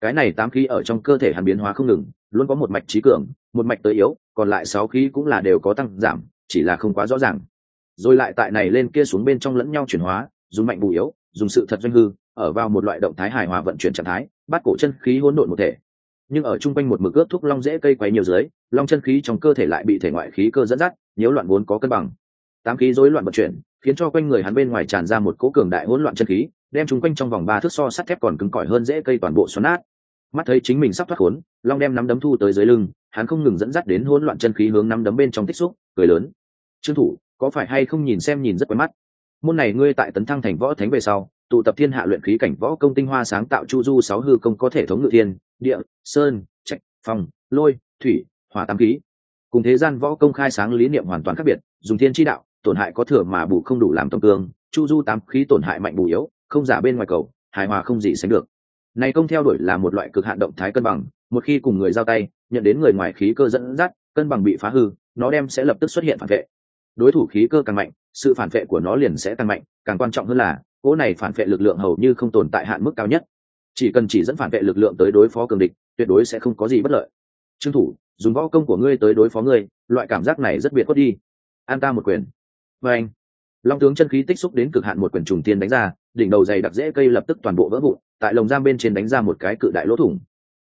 [SPEAKER 1] cái này tám khí ở trong cơ thể hắn biến hóa không ngừng, luôn có một mạch trí cường, một mạch tới yếu, còn lại sáu khí cũng là đều có tăng giảm, chỉ là không quá rõ ràng. Rồi lại tại này lên kia xuống bên trong lẫn nhau chuyển hóa, dùng mạnh bù yếu, dùng sự thật doanh hư, ở vào một loại động thái hài hòa vận chuyển trạng thái, bắt cổ chân khí hỗn độn một thể. Nhưng ở chung quanh một mực ướp thuốc long dễ cây quấy nhiều dưới, long chân khí trong cơ thể lại bị thể ngoại khí cơ dẫn dắt, nhiễu loạn vốn có cân bằng. Tám khí rối loạn vận chuyển, khiến cho quanh người hắn bên ngoài tràn ra một cỗ cường đại hỗn loạn chân khí đem chúng quanh trong vòng ba thước so sắt thép còn cứng cỏi hơn dễ cây toàn bộ xoắn nát. Mắt thấy chính mình sắp thoát khốn, long đem nắm đấm thu tới dưới lưng, hắn không ngừng dẫn dắt đến hỗn loạn chân khí hướng nắm đấm bên trong tích xúc, cười lớn. Trương thủ, có phải hay không nhìn xem nhìn rất quen mắt? Môn này ngươi tại tấn thăng thành võ thánh về sau, tụ tập thiên hạ luyện khí cảnh võ công tinh hoa sáng tạo chu du sáu hư công có thể thống ngự thiên, địa, sơn, trạch phòng lôi, thủy, hỏa tam khí. Cùng thế gian võ công khai sáng lý niệm hoàn toàn khác biệt, dùng thiên tri đạo, tổn hại có thừa mà bù không đủ làm tông cương chu du tám khí tổn hại mạnh bù yếu không giả bên ngoài cầu, hài hòa không gì sánh được. Này công theo đuổi là một loại cực hạn động thái cân bằng, một khi cùng người giao tay, nhận đến người ngoài khí cơ dẫn dắt, cân bằng bị phá hư, nó đem sẽ lập tức xuất hiện phản vệ. Đối thủ khí cơ càng mạnh, sự phản vệ của nó liền sẽ tăng mạnh, càng quan trọng hơn là, cỗ này phản vệ lực lượng hầu như không tồn tại hạn mức cao nhất. Chỉ cần chỉ dẫn phản vệ lực lượng tới đối phó cường địch, tuyệt đối sẽ không có gì bất lợi. Trương thủ, dùng võ công của ngươi tới đối phó ngươi, loại cảm giác này rất biệt khuất đi. An ta một quyền. Và anh, long tướng chân khí tích xúc đến cực hạn một quyền trùng tiên đánh ra đỉnh đầu dày đặc dễ cây lập tức toàn bộ vỡ vụn, tại lồng giam bên trên đánh ra một cái cự đại lỗ thủng.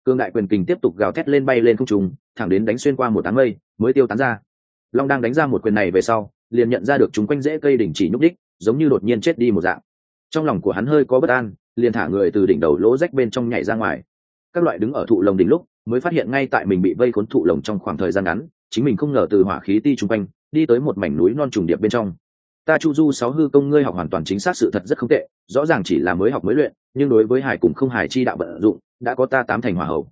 [SPEAKER 1] Cương đại quyền kình tiếp tục gào thét lên bay lên không trùng thẳng đến đánh xuyên qua một tán mây, mới tiêu tán ra. Long đang đánh ra một quyền này về sau, liền nhận ra được chúng quanh rễ cây đỉnh chỉ nhúc đích, giống như đột nhiên chết đi một dạng. Trong lòng của hắn hơi có bất an, liền thả người từ đỉnh đầu lỗ rách bên trong nhảy ra ngoài. Các loại đứng ở thụ lồng đỉnh lúc, mới phát hiện ngay tại mình bị vây khốn thụ lồng trong khoảng thời gian ngắn, chính mình không ngờ từ hỏa khí ti chung quanh, đi tới một mảnh núi non trùng điệp bên trong ta chu du sáu hư công ngươi học hoàn toàn chính xác sự thật rất không tệ, rõ ràng chỉ là mới học mới luyện, nhưng đối với hải cùng không hải chi đạo vận dụng, đã có ta tám thành hỏa hậu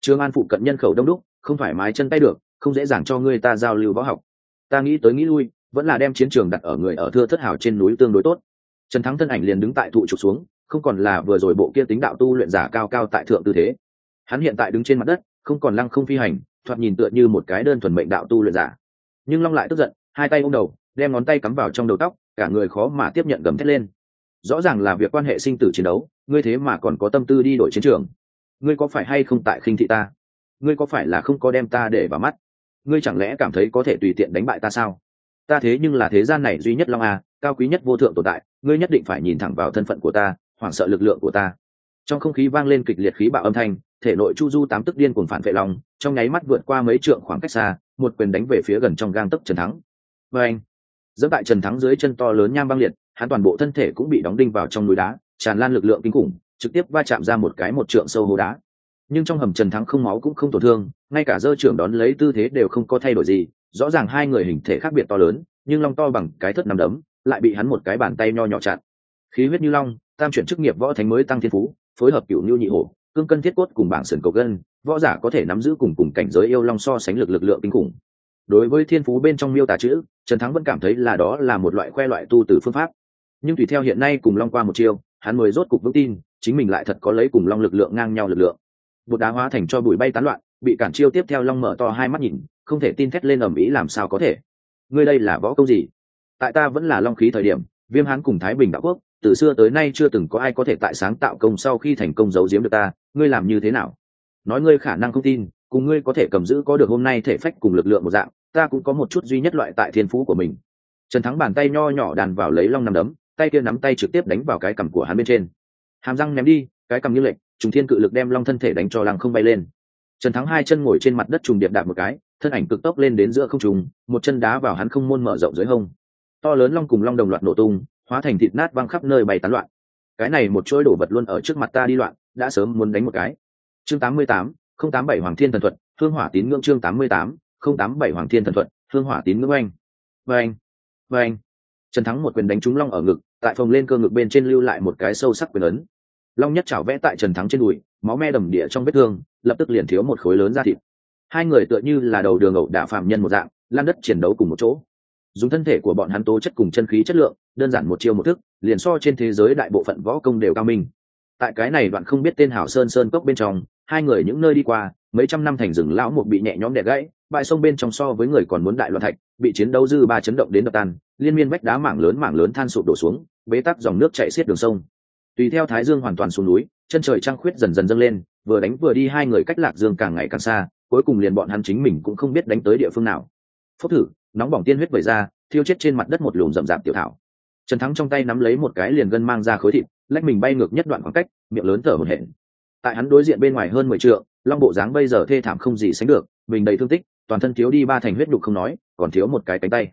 [SPEAKER 1] trương an phụ cận nhân khẩu đông đúc, không phải mái chân tay được, không dễ dàng cho ngươi ta giao lưu võ học. Ta nghĩ tới nghĩ lui, vẫn là đem chiến trường đặt ở người ở thưa thất hảo trên núi tương đối tốt. Trần thắng thân ảnh liền đứng tại thụ trục xuống, không còn là vừa rồi bộ kia tính đạo tu luyện giả cao cao tại thượng tư thế. Hắn hiện tại đứng trên mặt đất, không còn lăng không phi hành, thoạt nhìn tựa như một cái đơn thuần mệnh đạo tu luyện giả. Nhưng long lại tức giận, hai tay ôm đầu đem ngón tay cắm vào trong đầu tóc, cả người khó mà tiếp nhận gầm thét lên. Rõ ràng là việc quan hệ sinh tử chiến đấu, ngươi thế mà còn có tâm tư đi đổi chiến trường. Ngươi có phải hay không tại khinh thị ta? Ngươi có phải là không có đem ta để vào mắt? Ngươi chẳng lẽ cảm thấy có thể tùy tiện đánh bại ta sao? Ta thế nhưng là thế gian này duy nhất long a, cao quý nhất vô thượng tồn tại, ngươi nhất định phải nhìn thẳng vào thân phận của ta, hoảng sợ lực lượng của ta. Trong không khí vang lên kịch liệt khí bạo âm thanh, thể nội chu du tám tức điên cuồng phản vệ lòng, trong nháy mắt vượt qua mấy trượng khoảng cách xa, một quyền đánh về phía gần trong gang tấc trần thắng. Và anh dẫn tại trần thắng dưới chân to lớn nham băng liệt, hắn toàn bộ thân thể cũng bị đóng đinh vào trong núi đá, tràn lan lực lượng kinh khủng, trực tiếp va chạm ra một cái một trượng sâu hố đá. Nhưng trong hầm trần thắng không máu cũng không tổn thương, ngay cả dơ trưởng đón lấy tư thế đều không có thay đổi gì, rõ ràng hai người hình thể khác biệt to lớn, nhưng long to bằng cái thất nằm đấm, lại bị hắn một cái bàn tay nho nhỏ chặn. Khí huyết như long, tam chuyển chức nghiệp võ thánh mới tăng thiên phú, phối hợp cựu nhu nhị hổ, cương cân thiết cốt cùng bảng sườn cầu gân, võ giả có thể nắm giữ cùng cùng cảnh giới yêu long so sánh lực lực lượng kinh khủng đối với thiên phú bên trong miêu tả chữ, trần thắng vẫn cảm thấy là đó là một loại khoe loại tu từ phương pháp. Nhưng tùy theo hiện nay cùng long qua một chiêu, hắn mới rốt cục vững tin, chính mình lại thật có lấy cùng long lực lượng ngang nhau lực lượng. Bột đá hóa thành cho bụi bay tán loạn, bị cản chiêu tiếp theo long mở to hai mắt nhìn, không thể tin thét lên ầm ĩ làm sao có thể. Ngươi đây là võ công gì? Tại ta vẫn là long khí thời điểm, viêm hán cùng thái bình đạo quốc, từ xưa tới nay chưa từng có ai có thể tại sáng tạo công sau khi thành công giấu giếm được ta, ngươi làm như thế nào? Nói ngươi khả năng không tin cùng ngươi có thể cầm giữ có được hôm nay thể phách cùng lực lượng một dạng, ta cũng có một chút duy nhất loại tại thiên phú của mình. Trần thắng bàn tay nho nhỏ đàn vào lấy long nằm đấm, tay kia nắm tay trực tiếp đánh vào cái cằm của hắn bên trên. Hàm răng ném đi, cái cằm như lệnh trùng thiên cự lực đem long thân thể đánh cho lăng không bay lên. Trần thắng hai chân ngồi trên mặt đất trùng điệp đạp một cái, thân ảnh cực tốc lên đến giữa không trùng một chân đá vào hắn không môn mở rộng dưới hông. To lớn long cùng long đồng loạt nổ tung, hóa thành thịt nát văng khắp nơi bay tán loạn. Cái này một chuỗi đổ vật luôn ở trước mặt ta đi loạn, đã sớm muốn đánh một cái. Chương tám mươi tám không tám bảy hoàng thiên thần thuật, hương hỏa tín ngưỡng chương tám mươi tám, không tám bảy hoàng thiên thần thuật, hương hỏa tín ngưỡng anh và anh anh trần thắng một quyền đánh trúng long ở ngực, tại phòng lên cơ ngực bên trên lưu lại một cái sâu sắc quyền ấn. Long nhất chảo vẽ tại trần thắng trên đùi, máu me đầm địa trong vết thương, lập tức liền thiếu một khối lớn ra thịt. Hai người tựa như là đầu đường ẩu đả phạm nhân một dạng lan đất chiến đấu cùng một chỗ. Dùng thân thể của bọn hắn tố chất cùng chân khí chất lượng, đơn giản một chiêu một thức, liền so trên thế giới đại bộ phận võ công đều cao minh. Tại cái này đoạn không biết tên hảo sơn sơn cốc bên trong hai người những nơi đi qua, mấy trăm năm thành rừng lão một bị nhẹ nhõm đẻ gãy, bãi sông bên trong so với người còn muốn đại loạn thạch, bị chiến đấu dư ba chấn động đến đập tan, liên miên vách đá mảng lớn mảng lớn than sụp đổ xuống, bế tắc dòng nước chạy xiết đường sông. Tùy theo thái dương hoàn toàn xuống núi, chân trời trăng khuyết dần dần dâng lên, vừa đánh vừa đi hai người cách lạc dương càng ngày càng xa, cuối cùng liền bọn hắn chính mình cũng không biết đánh tới địa phương nào. Phốc thử, nóng bỏng tiên huyết vẩy ra, thiêu chết trên mặt đất một lùm rậm rạp tiểu thảo. Trần thắng trong tay nắm lấy một cái liền gân mang ra khối thịt, lách mình bay ngược nhất đoạn khoảng cách, miệng lớn thở hổn hển tại hắn đối diện bên ngoài hơn mười trượng, long bộ dáng bây giờ thê thảm không gì sánh được, mình đầy thương tích, toàn thân thiếu đi ba thành huyết đục không nói, còn thiếu một cái cánh tay.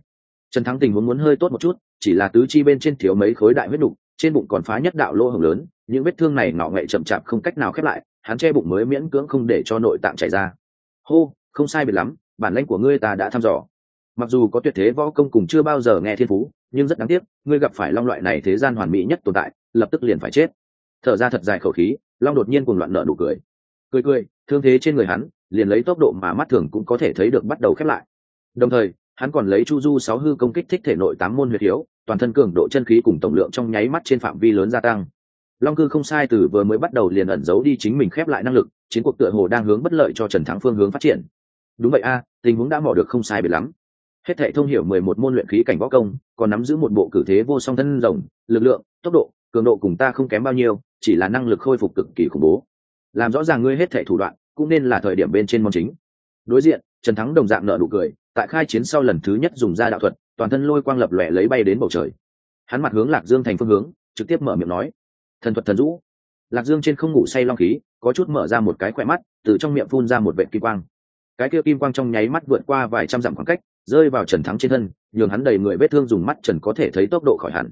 [SPEAKER 1] Trần thắng tình huống muốn hơi tốt một chút, chỉ là tứ chi bên trên thiếu mấy khối đại huyết đục trên bụng còn phá nhất đạo lỗ hồng lớn, những vết thương này nọ nghệ chậm chạp không cách nào khép lại, hắn che bụng mới miễn cưỡng không để cho nội tạng chảy ra. Hô, không sai biệt lắm, bản lãnh của ngươi ta đã thăm dò. Mặc dù có tuyệt thế võ công cùng chưa bao giờ nghe thiên phú, nhưng rất đáng tiếc, ngươi gặp phải long loại này thế gian hoàn mỹ nhất tồn tại, lập tức liền phải chết thở ra thật dài khẩu khí, long đột nhiên cùng loạn nợ nụ cười. Cười cười, thương thế trên người hắn, liền lấy tốc độ mà mắt thường cũng có thể thấy được bắt đầu khép lại. Đồng thời, hắn còn lấy chu du sáu hư công kích thích thể nội tám môn huyệt hiếu toàn thân cường độ chân khí cùng tổng lượng trong nháy mắt trên phạm vi lớn gia tăng. Long cư không sai từ vừa mới bắt đầu liền ẩn giấu đi chính mình khép lại năng lực, chiến cuộc tựa hồ đang hướng bất lợi cho trần thắng phương hướng phát triển. Đúng vậy a, tình huống đã mò được không sai biệt lắm. Hết thệ thông hiểu mười một môn luyện khí cảnh võ công, còn nắm giữ một bộ cử thế vô song thân rồng, lực lượng, tốc độ, cường độ cùng ta không kém bao nhiêu chỉ là năng lực khôi phục cực kỳ khủng bố. Làm rõ ràng ngươi hết thệ thủ đoạn, cũng nên là thời điểm bên trên môn chính. Đối diện, trần thắng đồng dạng nợ nụ cười, tại khai chiến sau lần thứ nhất dùng ra đạo thuật, toàn thân lôi quang lập lòe lấy bay đến bầu trời. Hắn mặt hướng lạc dương thành phương hướng, trực tiếp mở miệng nói, thần thuật thần dũ. Lạc dương trên không ngủ say long khí, có chút mở ra một cái khỏe mắt, từ trong miệng phun ra một vệ kim quang. Cái kia kim quang trong nháy mắt vượt qua vài trăm dặm khoảng cách, rơi vào trần thắng trên thân, nhường hắn đầy người vết thương dùng mắt trần có thể thấy tốc độ khỏi hẳn.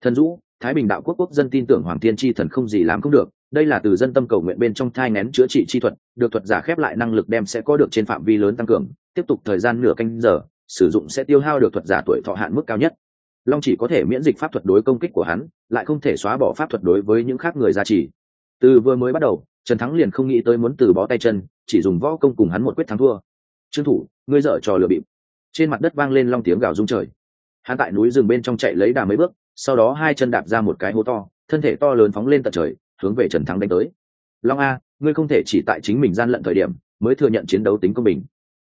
[SPEAKER 1] Thần dũ thái bình đạo quốc quốc dân tin tưởng hoàng tiên tri thần không gì làm không được, đây là từ dân tâm cầu nguyện bên trong thai ngén chữa trị chi thuật, được thuật giả khép lại năng lực đem sẽ có được trên phạm vi lớn tăng cường, tiếp tục thời gian nửa canh giờ, sử dụng sẽ tiêu hao được thuật giả tuổi thọ hạn mức cao nhất. Long chỉ có thể miễn dịch pháp thuật đối công kích của hắn, lại không thể xóa bỏ pháp thuật đối với những khác người gia trì. Từ vừa mới bắt đầu, trần thắng liền không nghĩ tới muốn từ bó tay chân, chỉ dùng võ công cùng hắn một quyết thắng thua. Trương thủ, ngươi dở trò lừa bịp. Trên mặt đất vang lên long tiếng gào rung trời. Hắn tại núi rừng bên trong chạy lấy đà mấy bước sau đó hai chân đạp ra một cái hố to, thân thể to lớn phóng lên tận trời, hướng về trần thắng đánh tới. Long a, ngươi không thể chỉ tại chính mình gian lận thời điểm mới thừa nhận chiến đấu tính công bình.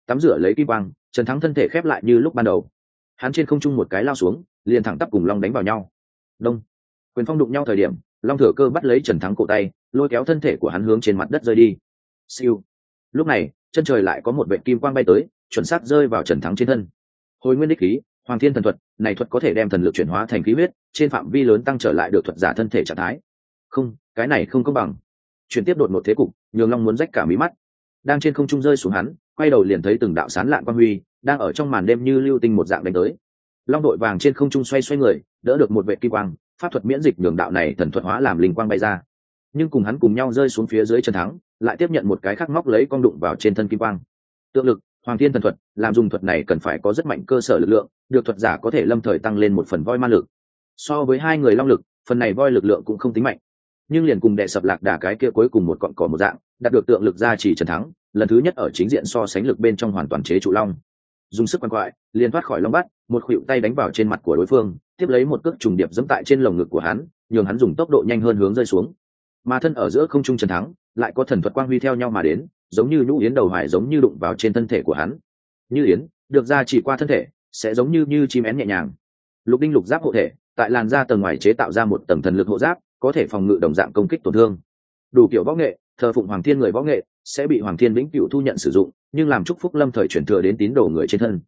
[SPEAKER 1] Tắm rửa lấy kim quang, trần thắng thân thể khép lại như lúc ban đầu. Hắn trên không trung một cái lao xuống, liền thẳng tắp cùng long đánh vào nhau. Đông. Quyền phong đụng nhau thời điểm, long thừa cơ bắt lấy trần thắng cổ tay, lôi kéo thân thể của hắn hướng trên mặt đất rơi đi. Siêu. Lúc này, chân trời lại có một vệ kim quang bay tới, chuẩn xác rơi vào trần thắng trên thân. Hồi nguyên đích khí hoàng thiên thần thuật, này thuật có thể đem thần lực chuyển hóa thành khí huyết, trên phạm vi lớn tăng trở lại được thuật giả thân thể trạng thái. Không, cái này không công bằng. Chuyển tiếp đột một thế cục nhường long muốn rách cả mí mắt. Đang trên không trung rơi xuống hắn, quay đầu liền thấy từng đạo sán lạn quan huy, đang ở trong màn đêm như lưu tinh một dạng đánh tới. Long đội vàng trên không trung xoay xoay người, đỡ được một vệ kim quang, pháp thuật miễn dịch nhường đạo này thần thuật hóa làm linh quang bay ra. Nhưng cùng hắn cùng nhau rơi xuống phía dưới trần thắng, lại tiếp nhận một cái khắc móc lấy con đụng vào trên thân kim quang. Tượng lực hoàng thiên thần thuật, làm dùng thuật này cần phải có rất mạnh cơ sở lực lượng, được thuật giả có thể lâm thời tăng lên một phần voi ma lực. So với hai người long lực, phần này voi lực lượng cũng không tính mạnh. Nhưng liền cùng đệ sập lạc đà cái kia cuối cùng một cọn cỏ một dạng, đạt được tượng lực gia trì trần thắng, lần thứ nhất ở chính diện so sánh lực bên trong hoàn toàn chế trụ long. Dùng sức quan quại, liền thoát khỏi long bắt, một khuỵu tay đánh vào trên mặt của đối phương, tiếp lấy một cước trùng điệp dẫm tại trên lồng ngực của hắn, nhường hắn dùng tốc độ nhanh hơn hướng rơi xuống. Mà thân ở giữa không trung trần thắng, lại có thần thuật quang huy theo nhau mà đến giống như nhũ yến đầu hoài giống như đụng vào trên thân thể của hắn. Như yến, được ra chỉ qua thân thể, sẽ giống như như chim én nhẹ nhàng. Lục đinh lục giáp hộ thể, tại làn da tầng ngoài chế tạo ra một tầng thần lực hộ giáp, có thể phòng ngự đồng dạng công kích tổn thương. Đủ kiểu võ nghệ, thờ phụng hoàng thiên người võ nghệ, sẽ bị hoàng thiên vĩnh cửu thu nhận sử dụng, nhưng làm chúc phúc lâm thời chuyển thừa đến tín đồ người trên thân.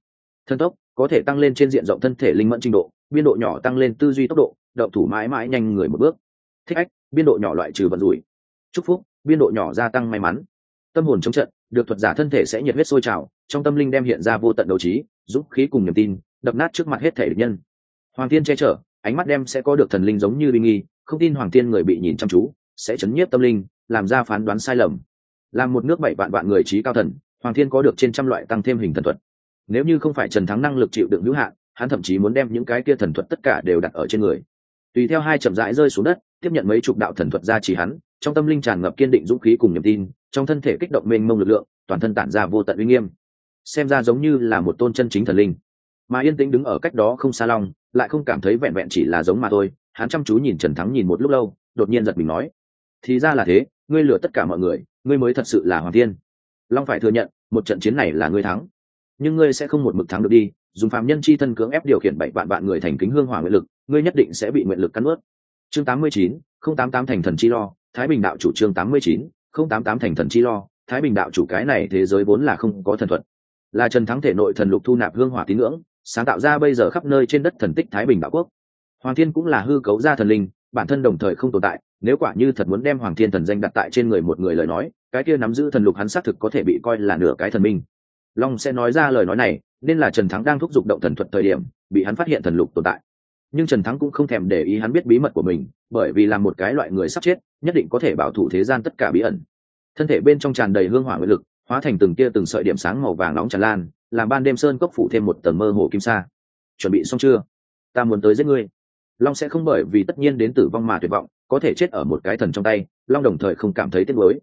[SPEAKER 1] Thân tốc, có thể tăng lên trên diện rộng thân thể linh mẫn trình độ, biên độ nhỏ tăng lên tư duy tốc độ, động thủ mãi mãi nhanh người một bước. Thích ách, biên độ nhỏ loại trừ vận rủi. Chúc phúc, biên độ nhỏ gia tăng may mắn tâm hồn chống trận, được thuật giả thân thể sẽ nhiệt huyết sôi trào, trong tâm linh đem hiện ra vô tận đấu trí, dũng khí cùng niềm tin, đập nát trước mặt hết thể địch nhân. Hoàng thiên che chở, ánh mắt đem sẽ có được thần linh giống như linh nghi, không tin hoàng thiên người bị nhìn chăm chú, sẽ chấn nhiếp tâm linh, làm ra phán đoán sai lầm. Làm một nước bảy vạn vạn người trí cao thần, hoàng thiên có được trên trăm loại tăng thêm hình thần thuật. Nếu như không phải trần thắng năng lực chịu đựng hữu hạn, hắn thậm chí muốn đem những cái kia thần thuật tất cả đều đặt ở trên người. Tùy theo hai chậm rãi rơi xuống đất, tiếp nhận mấy chục đạo thần thuật ra chỉ hắn, trong tâm linh tràn ngập kiên định dũng khí cùng niềm tin trong thân thể kích động mênh mông lực lượng, toàn thân tản ra vô tận uy nghiêm. Xem ra giống như là một tôn chân chính thần linh. Mà yên tĩnh đứng ở cách đó không xa long, lại không cảm thấy vẹn vẹn chỉ là giống mà thôi, hắn chăm chú nhìn trần thắng nhìn một lúc lâu, đột nhiên giật mình nói, thì ra là thế, ngươi lừa tất cả mọi người, ngươi mới thật sự là hoàng thiên. Long phải thừa nhận, một trận chiến này là ngươi thắng. Nhưng ngươi sẽ không một mực thắng được đi, dùng phạm nhân chi thân cưỡng ép điều khiển bảy vạn vạn người thành kính hương hỏa nguyện lực, ngươi nhất định sẽ bị nguyện lực cắn ướt. Chương tám mươi chín, không tám tám thành thần chi lo, thái bình đạo chủ trương tám mươi chín không tám tám thành thần chi lo, thái bình đạo chủ cái này thế giới vốn là không có thần thuật. Là trần thắng thể nội thần lục thu nạp hương hỏa tín ngưỡng, sáng tạo ra bây giờ khắp nơi trên đất thần tích thái bình đạo quốc. Hoàng thiên cũng là hư cấu ra thần linh, bản thân đồng thời không tồn tại, nếu quả như thật muốn đem hoàng thiên thần danh đặt tại trên người một người lời nói, cái kia nắm giữ thần lục hắn xác thực có thể bị coi là nửa cái thần minh. Long sẽ nói ra lời nói này, nên là trần thắng đang thúc giục động thần thuật thời điểm, bị hắn phát hiện thần lục tồn tại nhưng trần thắng cũng không thèm để ý hắn biết bí mật của mình, bởi vì là một cái loại người sắp chết, nhất định có thể bảo thủ thế gian tất cả bí ẩn. Thân thể bên trong tràn đầy hương hỏa nguyện lực, hóa thành từng tia từng sợi điểm sáng màu vàng nóng tràn lan, làm ban đêm sơn cốc phủ thêm một tầng mơ hồ kim sa. Chuẩn bị xong chưa? Ta muốn tới giết ngươi. Long sẽ không bởi vì tất nhiên đến tử vong mà tuyệt vọng, có thể chết ở một cái thần trong tay, long đồng thời không cảm thấy tiếc nuối.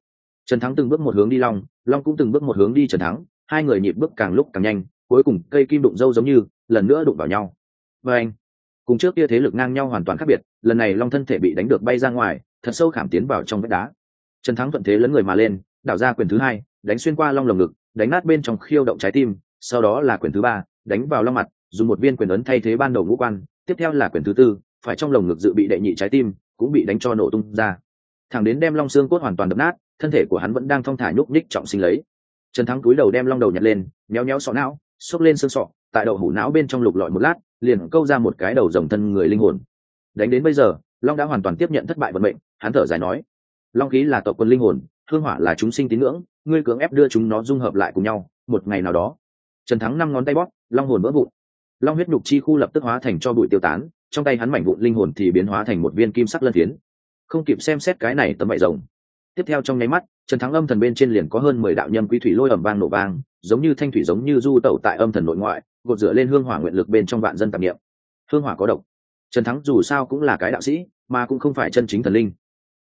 [SPEAKER 1] Trần thắng từng bước một hướng đi long long cũng từng bước một hướng đi trần thắng, hai người nhịp bước càng lúc càng nhanh, cuối cùng cây kim đụng dâu giống như, lần nữa đụng vào nhau. Và anh cùng trước kia thế lực ngang nhau hoàn toàn khác biệt, lần này long thân thể bị đánh được bay ra ngoài, thật sâu khảm tiến vào trong vách đá. Trần thắng thuận thế lấn người mà lên, đảo ra quyền thứ hai, đánh xuyên qua long lồng ngực, đánh nát bên trong khiêu động trái tim, sau đó là quyền thứ ba, đánh vào long mặt, dùng một viên quyền ấn thay thế ban đầu ngũ quan, tiếp theo là quyền thứ tư, phải trong lồng ngực dự bị đệ nhị trái tim, cũng bị đánh cho nổ tung ra. Thẳng đến đem long xương cốt hoàn toàn đập nát, thân thể của hắn vẫn đang thong thả nhúc nhích trọng sinh lấy. Trần thắng cúi đầu đem long đầu nhặt lên, méo méo sọ não, xốc lên xương sọ tại đầu hủ não bên trong lục lọi một lát, liền câu ra một cái đầu dòng thân người linh hồn. Đánh đến bây giờ, long đã hoàn toàn tiếp nhận thất bại vận mệnh, hắn thở dài nói, long khí là tộc quân linh hồn, hương hỏa là chúng sinh tín ngưỡng, ngươi cưỡng ép đưa chúng nó dung hợp lại cùng nhau, một ngày nào đó. Trần thắng năm ngón tay bóp, long hồn vỡ vụn. Long huyết nhục chi khu lập tức hóa thành cho bụi tiêu tán, trong tay hắn mảnh vụn linh hồn thì biến hóa thành một viên kim sắc lân phiến. Không kịp xem xét cái này tấm vải rồng. Tiếp theo trong nháy mắt, trần thắng âm thần bên trên liền có hơn mười đạo nhâm quý thủy lôi ẩm vang nổ vang, giống như thanh thủy giống như du tẩu tại âm thần nội ngoại gột dựa lên hương hỏa nguyện lực bên trong vạn dân tạp niệm. hương hỏa có độc. Trần thắng dù sao cũng là cái đạo sĩ, mà cũng không phải chân chính thần linh.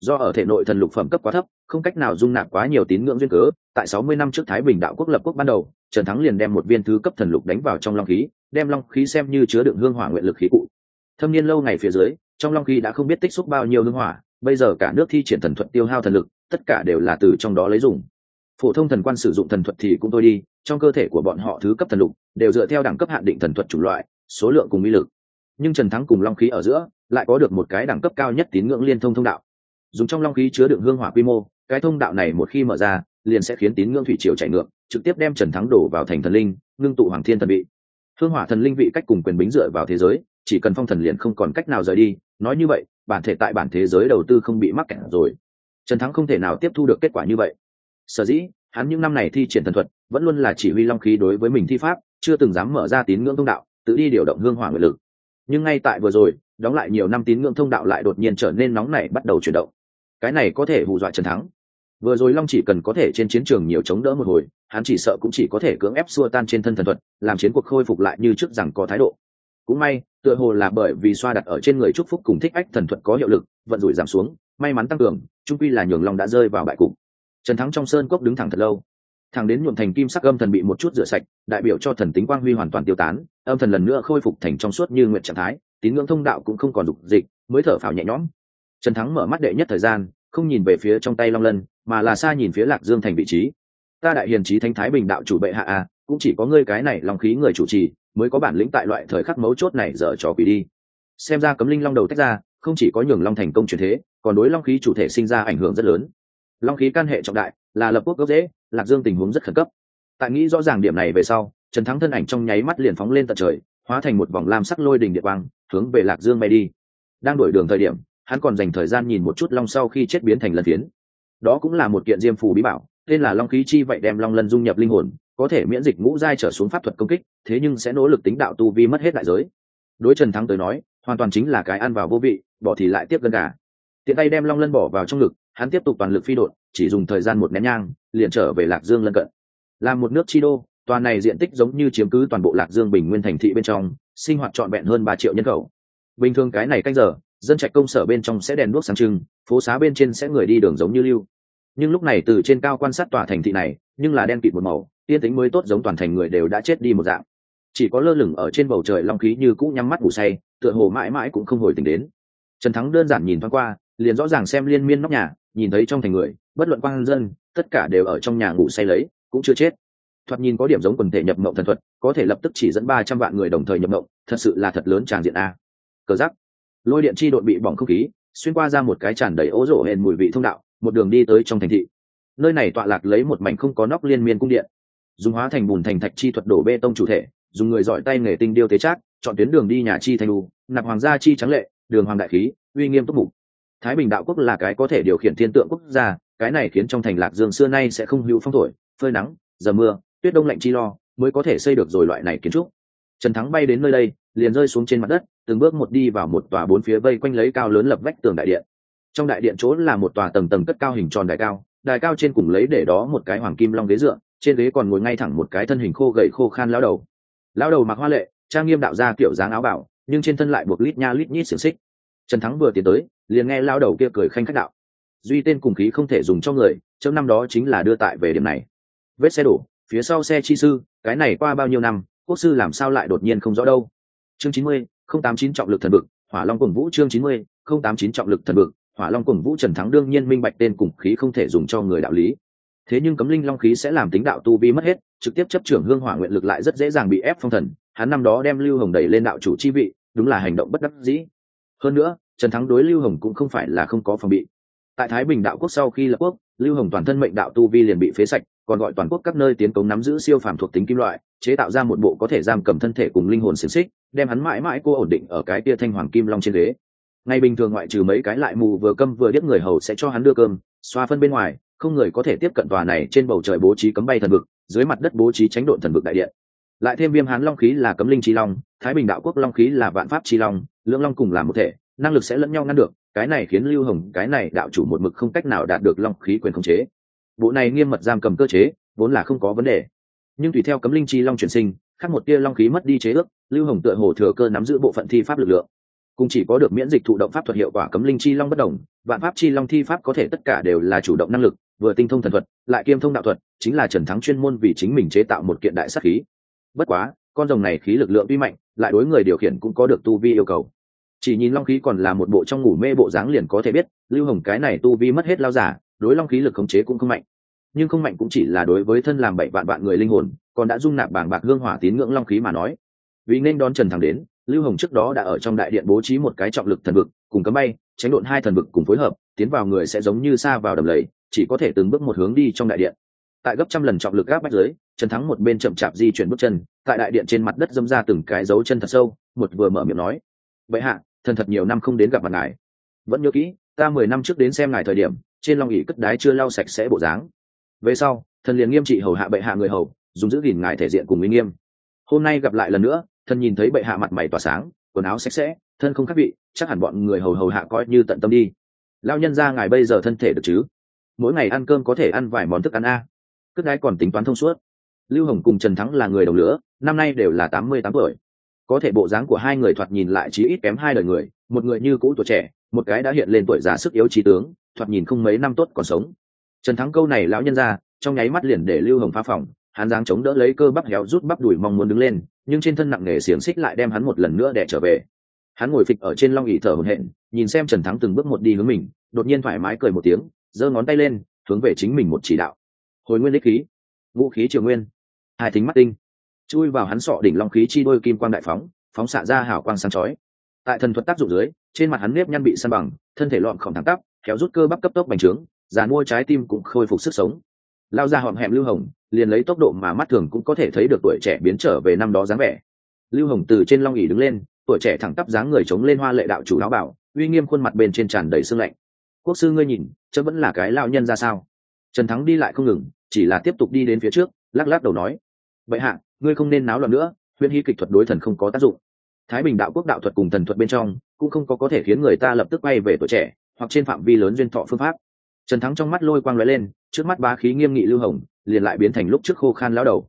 [SPEAKER 1] Do ở thể nội thần lục phẩm cấp quá thấp, không cách nào dung nạp quá nhiều tín ngưỡng duyên cớ, tại sáu mươi năm trước thái bình đạo quốc lập quốc ban đầu, trần thắng liền đem một viên thứ cấp thần lục đánh vào trong long khí, đem long khí xem như chứa đựng hương hỏa nguyện lực khí cụ. Thâm niên lâu ngày phía dưới, trong long khí đã không biết tích xúc bao nhiêu hương hỏa, bây giờ cả nước thi triển thần thuật tiêu hao thần lực, tất cả đều là từ trong đó lấy dùng. Phổ thông thần quan sử dụng thần thuật thì cũng thôi đi trong cơ thể của bọn họ thứ cấp thần lục đều dựa theo đẳng cấp hạn định thần thuật chủng loại, số lượng cùng mỹ lực. Nhưng trần thắng cùng long khí ở giữa lại có được một cái đẳng cấp cao nhất tín ngưỡng liên thông thông đạo. Dùng trong long khí chứa đựng hương hỏa quy mô, cái thông đạo này một khi mở ra, liền sẽ khiến tín ngưỡng thủy triều chảy ngược, trực tiếp đem trần thắng đổ vào thành thần linh, ngưng tụ hoàng thiên thần vị. Hương hỏa thần linh vị cách cùng quyền bính dựa vào thế giới, chỉ cần phong thần liền không còn cách nào rời đi. Nói như vậy, bản thể tại bản thế giới đầu tư không bị mắc kẹt rồi. Trần thắng không thể nào tiếp thu được kết quả như vậy. Sở dĩ hắn những năm này thi triển thần thuật, vẫn luôn là chỉ huy long khí đối với mình thi pháp, chưa từng dám mở ra tín ngưỡng thông đạo, tự đi điều động hương hỏa nguyện lực. Nhưng ngay tại vừa rồi, đóng lại nhiều năm tín ngưỡng thông đạo lại đột nhiên trở nên nóng nảy bắt đầu chuyển động. Cái này có thể hù dọa trần thắng. Vừa rồi long chỉ cần có thể trên chiến trường nhiều chống đỡ một hồi, hắn chỉ sợ cũng chỉ có thể cưỡng ép xua tan trên thân thần thuật, làm chiến cuộc khôi phục lại như trước rằng có thái độ. Cũng may, tựa hồ là bởi vì xoa đặt ở trên người trúc phúc cùng thích ách thần thuật có hiệu lực, vận rủi giảm xuống, may mắn tăng cường trung quy là nhường long đã rơi vào bại cục trần thắng trong sơn cốc đứng thẳng thật lâu. Thẳng đến nhuộm thành kim sắc âm thần bị một chút rửa sạch, đại biểu cho thần tính quang huy hoàn toàn tiêu tán, âm thần lần nữa khôi phục thành trong suốt như nguyện trạng thái, tín ngưỡng thông đạo cũng không còn dục dịch, mới thở phào nhẹ nhõm. Trần thắng mở mắt đệ nhất thời gian, không nhìn về phía trong tay long lân, mà là xa nhìn phía lạc dương thành vị trí. Ta đại hiền trí thánh thái bình đạo chủ bệ hạ à cũng chỉ có ngươi cái này lòng khí người chủ trì, mới có bản lĩnh tại loại thời khắc mấu chốt này dở trò quỷ đi. Xem ra cấm linh long đầu tách ra, không chỉ có nhường long thành công truyền thế, còn đối long khí chủ thể sinh ra ảnh hưởng rất lớn long khí can hệ trọng đại, là lập quốc gốc dễ lạc dương tình huống rất khẩn cấp. Tại nghĩ rõ ràng điểm này về sau, trần thắng thân ảnh trong nháy mắt liền phóng lên tận trời, hóa thành một vòng lam sắc lôi đình địa quang, hướng về lạc dương bay đi. Đang đổi đường thời điểm, hắn còn dành thời gian nhìn một chút long sau khi chết biến thành lần phiến. Đó cũng là một kiện diêm phù bí bảo, tên là long khí chi vậy đem long lân dung nhập linh hồn, có thể miễn dịch ngũ giai trở xuống pháp thuật công kích, thế nhưng sẽ nỗ lực tính đạo tu vi mất hết đại giới. Đối trần thắng tới nói, hoàn toàn chính là cái ăn vào vô vị, bỏ thì lại tiếp gần cả tiện tay đem long lân bỏ vào trong ngực hắn tiếp tục toàn lực phi đột, chỉ dùng thời gian một nén nhang, liền trở về lạc dương lân cận. Là một nước chi đô, tòa này diện tích giống như chiếm cứ toàn bộ lạc dương bình nguyên thành thị bên trong, sinh hoạt trọn vẹn hơn ba triệu nhân khẩu. Bình thường cái này canh giờ, dân trạch công sở bên trong sẽ đèn đuốc sáng trưng, phố xá bên trên sẽ người đi đường giống như lưu. Nhưng lúc này từ trên cao quan sát tòa thành thị này, nhưng là đen kịt một màu tiên tính mới tốt giống toàn thành người đều đã chết đi một dạng. Chỉ có lơ lửng ở trên bầu trời long khí như cũ nhắm mắt ngủ say, tựa hồ mãi mãi cũng không hồi tỉnh đến. Trần thắng đơn giản nhìn thoáng qua, liền rõ ràng xem liên miên nóc nhà nhìn thấy trong thành người, bất luận quan dân, tất cả đều ở trong nhà ngủ say lấy, cũng chưa chết. Thoạt nhìn có điểm giống quần thể nhập mộng thần thuật, có thể lập tức chỉ dẫn ba trăm vạn người đồng thời nhập mộng, thật sự là thật lớn tràng diện a. Cờ giắc lôi điện chi đội bị bỏng không khí, xuyên qua ra một cái tràn đầy ố rổ hển mùi vị thông đạo, một đường đi tới trong thành thị. Nơi này tọa lạc lấy một mảnh không có nóc liên miên cung điện. Dùng hóa thành bùn thành thạch chi thuật đổ bê tông chủ thể, dùng người giỏi tay nghề tinh điêu tế trác, chọn tuyến đường đi nhà chi thành đu nạp hoàng gia chi trắng lệ, đường hoàng đại khí, uy nghiêm túc mục thái bình đạo quốc là cái có thể điều khiển thiên tượng quốc gia, cái này khiến trong thành lạc dương xưa nay sẽ không hữu phong thổi, phơi nắng, giờ mưa, tuyết đông lạnh chi lo, mới có thể xây được rồi loại này kiến trúc. Trần thắng bay đến nơi đây, liền rơi xuống trên mặt đất, từng bước một đi vào một tòa bốn phía vây quanh lấy cao lớn lập vách tường đại điện. Trong đại điện chỗ là một tòa tầng tầng cất cao hình tròn đài cao đài cao trên cùng lấy để đó một cái hoàng kim long ghế dựa, trên ghế còn ngồi ngay thẳng một cái thân hình khô gậy khô khan lao đầu. Lao đầu mặc hoa lệ, trang nghiêm đạo ra kiểu dáng áo bảo, nhưng trên thân lại buộc lít nha lít nhít xiềng xích trần thắng vừa tiến tới, liền nghe lao đầu kia cười khanh khách đạo. Duy tên cùng khí không thể dùng cho người trong năm đó chính là đưa tại về điểm này. Vết xe đổ, phía sau xe chi sư, cái này qua bao nhiêu năm, quốc sư làm sao lại đột nhiên không rõ đâu. Chương chín mươi, không tám chín trọng lực thần vực, hỏa long cùng vũ chương chín mươi, không tám chín trọng lực thần vực, hỏa long cùng vũ trần thắng đương nhiên minh bạch tên cùng khí không thể dùng cho người đạo lý. Thế nhưng cấm linh long khí sẽ làm tính đạo tu vi mất hết, trực tiếp chấp trưởng hương hỏa nguyện lực lại rất dễ dàng bị ép phong thần. Hắn năm đó đem lưu hồng đẩy lên đạo chủ chi vị, đúng là hành động bất đắc dĩ hơn nữa, trần thắng đối lưu hồng cũng không phải là không có phòng bị. Tại thái bình đạo quốc sau khi lập quốc, lưu hồng toàn thân mệnh đạo tu vi liền bị phế sạch, còn gọi toàn quốc các nơi tiến cống nắm giữ siêu phàm thuộc tính kim loại, chế tạo ra một bộ có thể giam cầm thân thể cùng linh hồn xiềng xích, đem hắn mãi mãi cô ổn định ở cái tia thanh hoàng kim long trên ghế. Ngày bình thường ngoại trừ mấy cái lại mù vừa câm vừa điếc người hầu sẽ cho hắn đưa cơm, xoa phân bên ngoài, không người có thể tiếp cận tòa này trên bầu trời bố trí cấm bay thần vực, dưới mặt đất bố trí tránh độn thần vực đại điện. Lại thêm viêm hán long khí là cấm linh chi long, thái bình đạo quốc long khí là vạn pháp chi long lưỡng long cùng làm một thể, năng lực sẽ lẫn nhau ngăn được, cái này khiến lưu hồng, cái này đạo chủ một mực không cách nào đạt được long khí quyền khống chế. Bộ này nghiêm mật giam cầm cơ chế, vốn là không có vấn đề. Nhưng tùy theo cấm linh chi long chuyển sinh, khác một tia long khí mất đi chế ước, lưu hồng tựa hồ thừa cơ nắm giữ bộ phận thi pháp lực lượng. Cùng chỉ có được miễn dịch thụ động pháp thuật hiệu quả cấm linh chi long bất đồng, vạn pháp chi long thi pháp có thể tất cả đều là chủ động năng lực, vừa tinh thông thần thuật, lại kiêm thông đạo thuật, chính là trần thắng chuyên môn vì chính mình chế tạo một kiện đại sắc khí. Bất quá con rồng này khí lực lượng vi mạnh, lại đối người điều khiển cũng có được tu vi yêu cầu. Chỉ nhìn long khí còn là một bộ trong ngủ mê bộ dáng liền có thể biết, lưu hồng cái này tu vi mất hết lao giả, đối long khí lực khống chế cũng không mạnh. Nhưng không mạnh cũng chỉ là đối với thân làm bảy vạn vạn người linh hồn, còn đã dung nạp bảng bạc hương hỏa tín ngưỡng long khí mà nói. Vì nên đón trần thắng đến, lưu hồng trước đó đã ở trong đại điện bố trí một cái trọng lực thần vực, cùng cấm bay, tránh độn hai thần vực cùng phối hợp, tiến vào người sẽ giống như xa vào đầm lầy, chỉ có thể từng bước một hướng đi trong đại điện. Tại gấp trăm lần trọng lực gác bách giới trần thắng một bên chậm chạp di chuyển bước chân tại đại điện trên mặt đất dâm ra từng cái dấu chân thật sâu, một vừa mở miệng nói vậy hạ, thần thật nhiều năm không đến gặp mặt ngài. Vẫn nhớ kỹ, ta mười năm trước đến xem ngài thời điểm, trên long ỉ cất đái chưa lau sạch sẽ bộ dáng. Về sau, thần liền nghiêm trị hầu hạ bệ hạ người hầu, dùng giữ gìn ngài thể diện cùng uy nghiêm. Hôm nay gặp lại lần nữa, thần nhìn thấy bệ hạ mặt mày tỏa sáng, quần áo sạch sẽ, thân không khác vị, chắc hẳn bọn người hầu hầu hạ coi như tận tâm đi. Lao nhân ra ngài bây giờ thân thể được chứ? Mỗi ngày ăn cơm có thể ăn vài món thức ăn a. Cất đái còn tính toán thông suốt lưu hồng cùng trần thắng là người đồng lửa năm nay đều là tám mươi tám tuổi. Có thể bộ dáng của hai người thoạt nhìn lại chỉ ít kém hai đời người, một người như cũ tuổi trẻ, một cái đã hiện lên tuổi già sức yếu trí tướng, thoạt nhìn không mấy năm tốt còn sống. Trần thắng câu này lão nhân ra, trong nháy mắt liền để lưu hồng phá phòng, hắn giáng chống đỡ lấy cơ bắp héo rút bắp đùi mong muốn đứng lên, nhưng trên thân nặng nề xiềng xích lại đem hắn một lần nữa đẻ trở về. Hắn ngồi phịch ở trên long ỉ thở hổn hển, nhìn xem trần thắng từng bước một đi hướng mình, đột nhiên thoải mái cười một tiếng, giơ ngón tay lên, hướng về chính mình một chỉ đạo. Hồi nguyên đích khí vũ khí triều nguyên, hai thính mắt tinh, chui vào hắn sọ đỉnh long khí chi đôi kim quang đại phóng phóng xạ ra hào quang sáng chói. Tại thần thuật tác dụng dưới, trên mặt hắn nếp nhăn bị săn bằng, thân thể lọn khổng thẳng tắp kéo rút cơ bắp cấp tốc bành trướng giàn mua trái tim cũng khôi phục sức sống. Lao ra hòm hẹm lưu hồng, liền lấy tốc độ mà mắt thường cũng có thể thấy được tuổi trẻ biến trở về năm đó dáng vẻ. Lưu hồng từ trên long ỉ đứng lên, tuổi trẻ thẳng tắp dáng người chống lên hoa lệ đạo chủ áo bảo, uy nghiêm khuôn mặt bên trên tràn đầy sương lạnh. Quốc sư ngươi nhìn, chớ vẫn là cái lao nhân ra sao? Trần thắng đi lại không ngừng chỉ là tiếp tục đi đến phía trước, lắc lắc đầu nói vậy hạ, ngươi không nên náo loạn nữa, huyễn hy kịch thuật đối thần không có tác dụng. Thái bình đạo quốc đạo thuật cùng thần thuật bên trong, cũng không có có thể khiến người ta lập tức bay về tuổi trẻ, hoặc trên phạm vi lớn duyên thọ phương pháp. Trần thắng trong mắt lôi quang lóe lên, trước mắt ba khí nghiêm nghị lưu hồng, liền lại biến thành lúc trước khô khan lao đầu.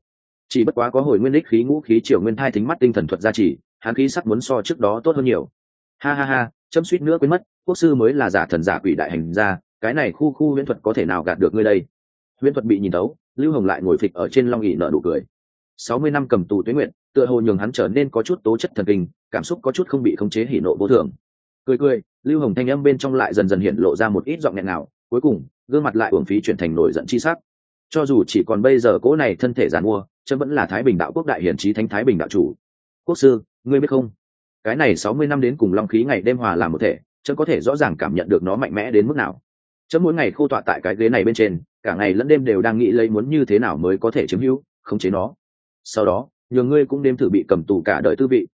[SPEAKER 1] Chỉ bất quá có hồi nguyên đích khí ngũ khí triều nguyên thai thính mắt tinh thần thuật gia trì, hắn khí sắc muốn so trước đó tốt hơn nhiều. Ha ha ha, chấm suýt nữa quên mất, quốc sư mới là giả thần giả quỷ đại hành ra cái này khu khu huyễn thuật có thể nào gạt được ngươi đây? Huyễn thuật bị nhìn tấu lưu hồng lại ngồi phịch ở trên long ỉ nợ nụ cười. Sáu mươi năm cầm tù tuế nguyện, tựa hồ nhường hắn trở nên có chút tố chất thần kinh, cảm xúc có chút không bị khống chế hỉ nộ vô thường. Cười cười, lưu hồng thanh âm bên trong lại dần dần hiện lộ ra một ít giọng nghẹn nào cuối cùng, gương mặt lại uổng phí chuyển thành nổi giận chi sắc. Cho dù chỉ còn bây giờ cỗ này thân thể giàn mua chân vẫn là thái bình đạo quốc đại hiển trí thánh thái bình đạo chủ. Quốc sư, ngươi biết không? Cái này sáu mươi năm đến cùng long khí ngày đêm hòa làm một thể chân có thể rõ ràng cảm nhận được nó mạnh mẽ đến mức nào. Chân mỗi ngày khô tọa tại cái ghế này bên trên cả ngày lẫn đêm đều đang nghĩ lấy muốn như thế nào mới có thể chiếm hữu, khống chế nó. Sau đó, nhường ngươi cũng đêm thử bị cầm tù cả đời tư vị.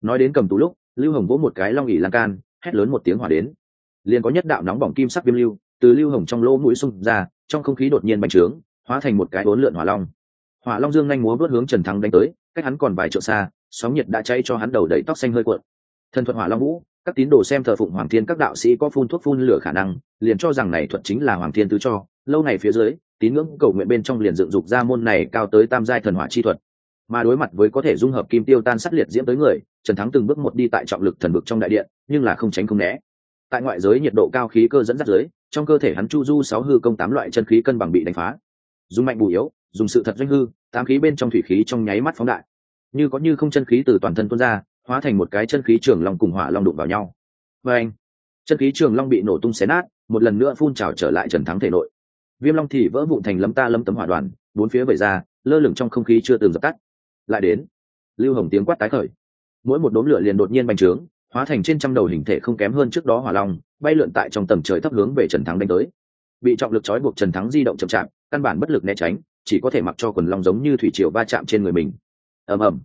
[SPEAKER 1] Nói đến cầm tù lúc, lưu hồng vỗ một cái long ỉ lan can, hét lớn một tiếng hỏa đến. Liền có nhất đạo nóng bỏng kim sắc viêm lưu, từ lưu hồng trong lỗ mũi xung ra, trong không khí đột nhiên bành trướng, hóa thành một cái bốn lượn hỏa long. Hỏa long dương nhanh múa vớt hướng trần thắng đánh tới, cách hắn còn vài trượng xa, sóng nhiệt đã cháy cho hắn đầu đầy tóc xanh hơi cuộn. Thần thuật hỏa long vũ các tín đồ xem thờ phụng hoàng thiên, các đạo sĩ có phun thuốc phun lửa khả năng, liền cho rằng này thuật chính là hoàng thiên tứ cho. Lâu ngày phía dưới, tín ngưỡng cầu nguyện bên trong liền dựng dục ra môn này cao tới tam giai thần hỏa chi thuật. Mà đối mặt với có thể dung hợp kim tiêu tan sắt liệt diễm tới người, trần thắng từng bước một đi tại trọng lực thần vực trong đại điện, nhưng là không tránh không né. Tại ngoại giới nhiệt độ cao khí cơ dẫn dắt giới trong cơ thể hắn chu du sáu hư công tám loại chân khí cân bằng bị đánh phá. Dùng mạnh bù yếu, dùng sự thật doanh hư, tám khí bên trong thủy khí trong nháy mắt phóng đại. Như có như không chân khí từ toàn thân tuôn ra hóa thành một cái chân khí trường long cùng hỏa long đụng vào nhau. Và anh, chân khí trường long bị nổ tung xé nát, một lần nữa phun trào trở lại trần thắng thể nội. Viêm long thì vỡ vụn thành lấm ta lâm tấm hỏa đoàn, bốn phía vẩy ra, lơ lửng trong không khí chưa từng dập tắt. Lại đến, lưu hồng tiếng quát tái khởi. Mỗi một đốm lửa liền đột nhiên bành trướng, hóa thành trên trăm đầu hình thể không kém hơn trước đó hỏa long, bay lượn tại trong tầng trời thấp hướng về trần thắng đánh tới. Bị trọng lực trói buộc trần thắng di động chậm chạp, căn bản bất lực né tránh, chỉ có thể mặc cho quần long giống như thủy triều va chạm trên người mình. Ầm ầm.